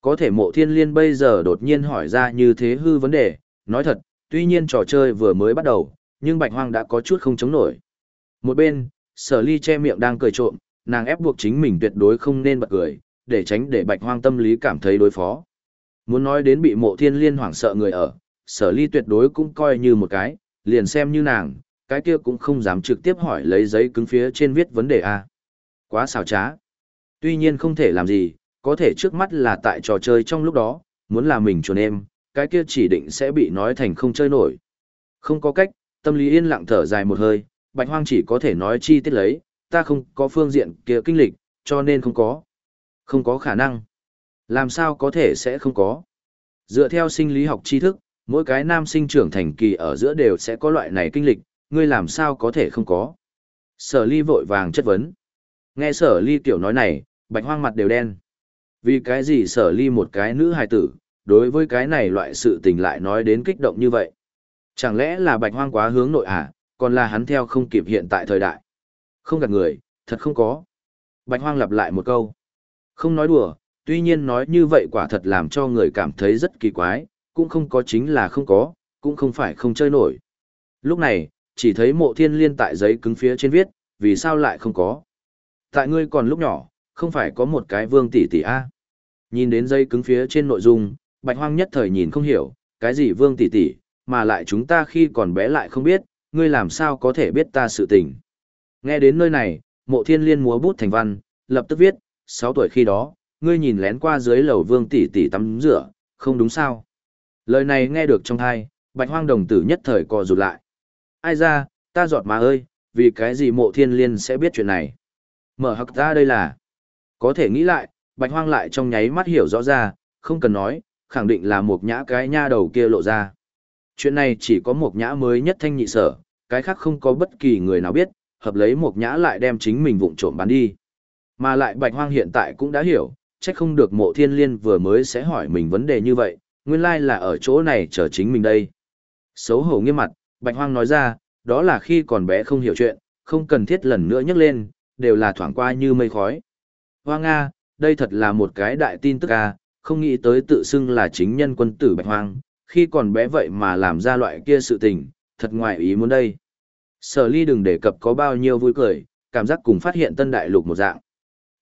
Có thể mộ thiên liên bây giờ đột nhiên hỏi ra như thế hư vấn đề, nói thật, tuy nhiên trò chơi vừa mới bắt đầu, nhưng bạch hoang đã có chút không chống nổi. Một bên, sở ly che miệng đang cười trộm, nàng ép buộc chính mình tuyệt đối không nên bật cười, để tránh để bạch hoang tâm lý cảm thấy đối phó. Muốn nói đến bị mộ thiên liên hoảng sợ người ở, sở ly tuyệt đối cũng coi như một cái, liền xem như nàng, cái kia cũng không dám trực tiếp hỏi lấy giấy cứng phía trên viết vấn đề A. Quá xào trá. Tuy nhiên không thể làm gì, có thể trước mắt là tại trò chơi trong lúc đó, muốn là mình chuồn em, cái kia chỉ định sẽ bị nói thành không chơi nổi. Không có cách, tâm lý yên lặng thở dài một hơi, bạch hoang chỉ có thể nói chi tiết lấy, ta không có phương diện kia kinh lịch, cho nên không có. Không có khả năng. Làm sao có thể sẽ không có. Dựa theo sinh lý học tri thức, mỗi cái nam sinh trưởng thành kỳ ở giữa đều sẽ có loại này kinh lịch, ngươi làm sao có thể không có. Sở ly vội vàng chất vấn. Nghe sở ly tiểu nói này, bạch hoang mặt đều đen. Vì cái gì sở ly một cái nữ hài tử, đối với cái này loại sự tình lại nói đến kích động như vậy. Chẳng lẽ là bạch hoang quá hướng nội à, còn là hắn theo không kịp hiện tại thời đại. Không gạt người, thật không có. Bạch hoang lặp lại một câu. Không nói đùa, tuy nhiên nói như vậy quả thật làm cho người cảm thấy rất kỳ quái, cũng không có chính là không có, cũng không phải không chơi nổi. Lúc này, chỉ thấy mộ thiên liên tại giấy cứng phía trên viết, vì sao lại không có. Tại ngươi còn lúc nhỏ, không phải có một cái vương tỷ tỷ A. Nhìn đến giấy cứng phía trên nội dung, bạch hoang nhất thời nhìn không hiểu, cái gì vương tỷ tỷ, mà lại chúng ta khi còn bé lại không biết, ngươi làm sao có thể biết ta sự tình. Nghe đến nơi này, mộ thiên liên múa bút thành văn, lập tức viết, 6 tuổi khi đó, ngươi nhìn lén qua dưới lầu vương tỷ tỷ tắm rửa, không đúng sao. Lời này nghe được trong thai, bạch hoang đồng tử nhất thời co rụt lại. Ai ra, ta giọt mà ơi, vì cái gì mộ thiên liên sẽ biết chuyện này. Mở hặc ra đây là, có thể nghĩ lại, bạch hoang lại trong nháy mắt hiểu rõ ra, không cần nói, khẳng định là một nhã cái nha đầu kia lộ ra. Chuyện này chỉ có một nhã mới nhất thanh nhị sở, cái khác không có bất kỳ người nào biết, hợp lấy một nhã lại đem chính mình vụng trộm bán đi. Mà lại bạch hoang hiện tại cũng đã hiểu, chắc không được mộ thiên liên vừa mới sẽ hỏi mình vấn đề như vậy, nguyên lai là ở chỗ này chờ chính mình đây. Xấu hổ nghiêm mặt, bạch hoang nói ra, đó là khi còn bé không hiểu chuyện, không cần thiết lần nữa nhắc lên, đều là thoảng qua như mây khói. Hoang A, đây thật là một cái đại tin tức à, không nghĩ tới tự xưng là chính nhân quân tử bạch hoang, khi còn bé vậy mà làm ra loại kia sự tình, thật ngoài ý muốn đây. Sở ly đừng đề cập có bao nhiêu vui cười, cảm giác cùng phát hiện tân đại lục một dạng.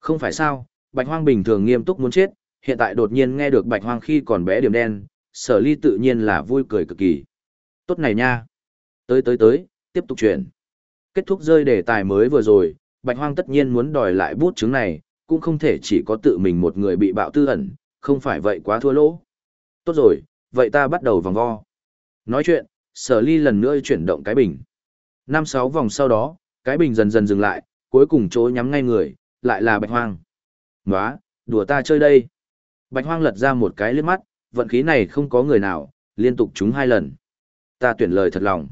Không phải sao, bạch hoang bình thường nghiêm túc muốn chết, hiện tại đột nhiên nghe được bạch hoang khi còn bé điểm đen, sở ly tự nhiên là vui cười cực kỳ. Tốt này nha. Tới tới tới, tiếp tục chuyển. Kết thúc rơi đề tài mới vừa rồi, bạch hoang tất nhiên muốn đòi lại bút chứng này, cũng không thể chỉ có tự mình một người bị bạo tư ẩn, không phải vậy quá thua lỗ. Tốt rồi, vậy ta bắt đầu vòng vo. Nói chuyện, sở ly lần nữa chuyển động cái bình. Năm sáu vòng sau đó, cái bình dần dần dừng lại, cuối cùng chỗ nhắm ngay người, lại là bạch hoang. Nóa, đùa ta chơi đây. Bạch hoang lật ra một cái liếc mắt, vận khí này không có người nào, liên tục trúng hai lần. Ta tuyển lời thật lòng.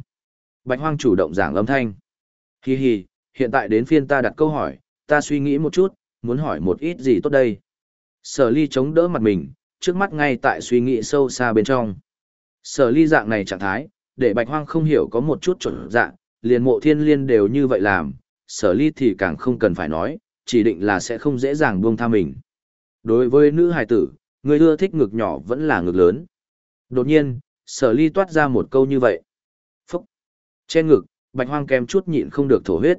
Bạch hoang chủ động giảng âm thanh. Hi hi, hiện tại đến phiên ta đặt câu hỏi, ta suy nghĩ một chút, muốn hỏi một ít gì tốt đây. Sở ly chống đỡ mặt mình, trước mắt ngay tại suy nghĩ sâu xa bên trong. Sở ly dạng này trạng thái, để bạch hoang không hiểu có một chút chuẩn dạng, liền mộ thiên liên đều như vậy làm, sở ly thì càng không cần phải nói, chỉ định là sẽ không dễ dàng buông tha mình. Đối với nữ hài tử, người ưa thích ngực nhỏ vẫn là ngực lớn. Đột nhiên, sở ly toát ra một câu như vậy. Trên ngực, bạch hoang kém chút nhịn không được thổ huyết.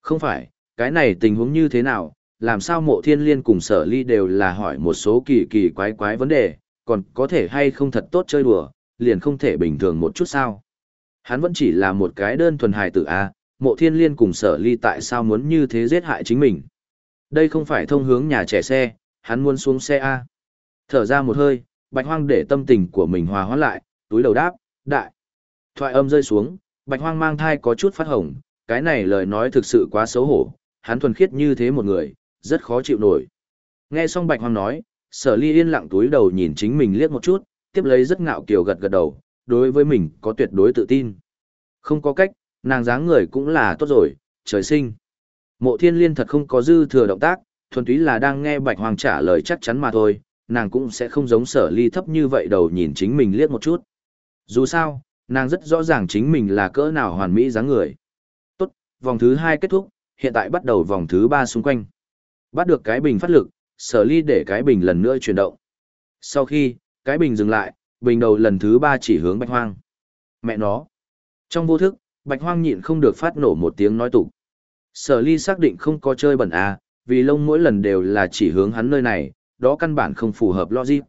Không phải, cái này tình huống như thế nào, làm sao mộ thiên liên cùng sở ly đều là hỏi một số kỳ kỳ quái quái vấn đề, còn có thể hay không thật tốt chơi đùa, liền không thể bình thường một chút sao. Hắn vẫn chỉ là một cái đơn thuần hài tử A, mộ thiên liên cùng sở ly tại sao muốn như thế giết hại chính mình. Đây không phải thông hướng nhà trẻ xe, hắn muốn xuống xe A. Thở ra một hơi, bạch hoang để tâm tình của mình hòa hoãn lại, túi đầu đáp, đại. Thoại âm rơi xuống, bạch hoang mang thai có chút phát hồng, cái này lời nói thực sự quá xấu hổ, hắn thuần khiết như thế một người, rất khó chịu nổi. Nghe xong bạch hoang nói, sở ly yên lặng túi đầu nhìn chính mình liếc một chút, tiếp lấy rất ngạo kiều gật gật đầu, đối với mình có tuyệt đối tự tin. Không có cách, nàng dáng người cũng là tốt rồi, trời sinh. Mộ thiên liên thật không có dư thừa động tác, thuần túy là đang nghe bạch Hoang trả lời chắc chắn mà thôi, nàng cũng sẽ không giống sở ly thấp như vậy đầu nhìn chính mình liếc một chút. Dù sao, nàng rất rõ ràng chính mình là cỡ nào hoàn mỹ dáng người. Tốt, vòng thứ hai kết thúc, hiện tại bắt đầu vòng thứ ba xung quanh. Bắt được cái bình phát lực, sở ly để cái bình lần nữa chuyển động. Sau khi, cái bình dừng lại, bình đầu lần thứ ba chỉ hướng bạch hoang. Mẹ nó. Trong vô thức, bạch hoang nhịn không được phát nổ một tiếng nói tục. Sở ly xác định không có chơi bẩn à, vì lông mỗi lần đều là chỉ hướng hắn nơi này, đó căn bản không phù hợp logic.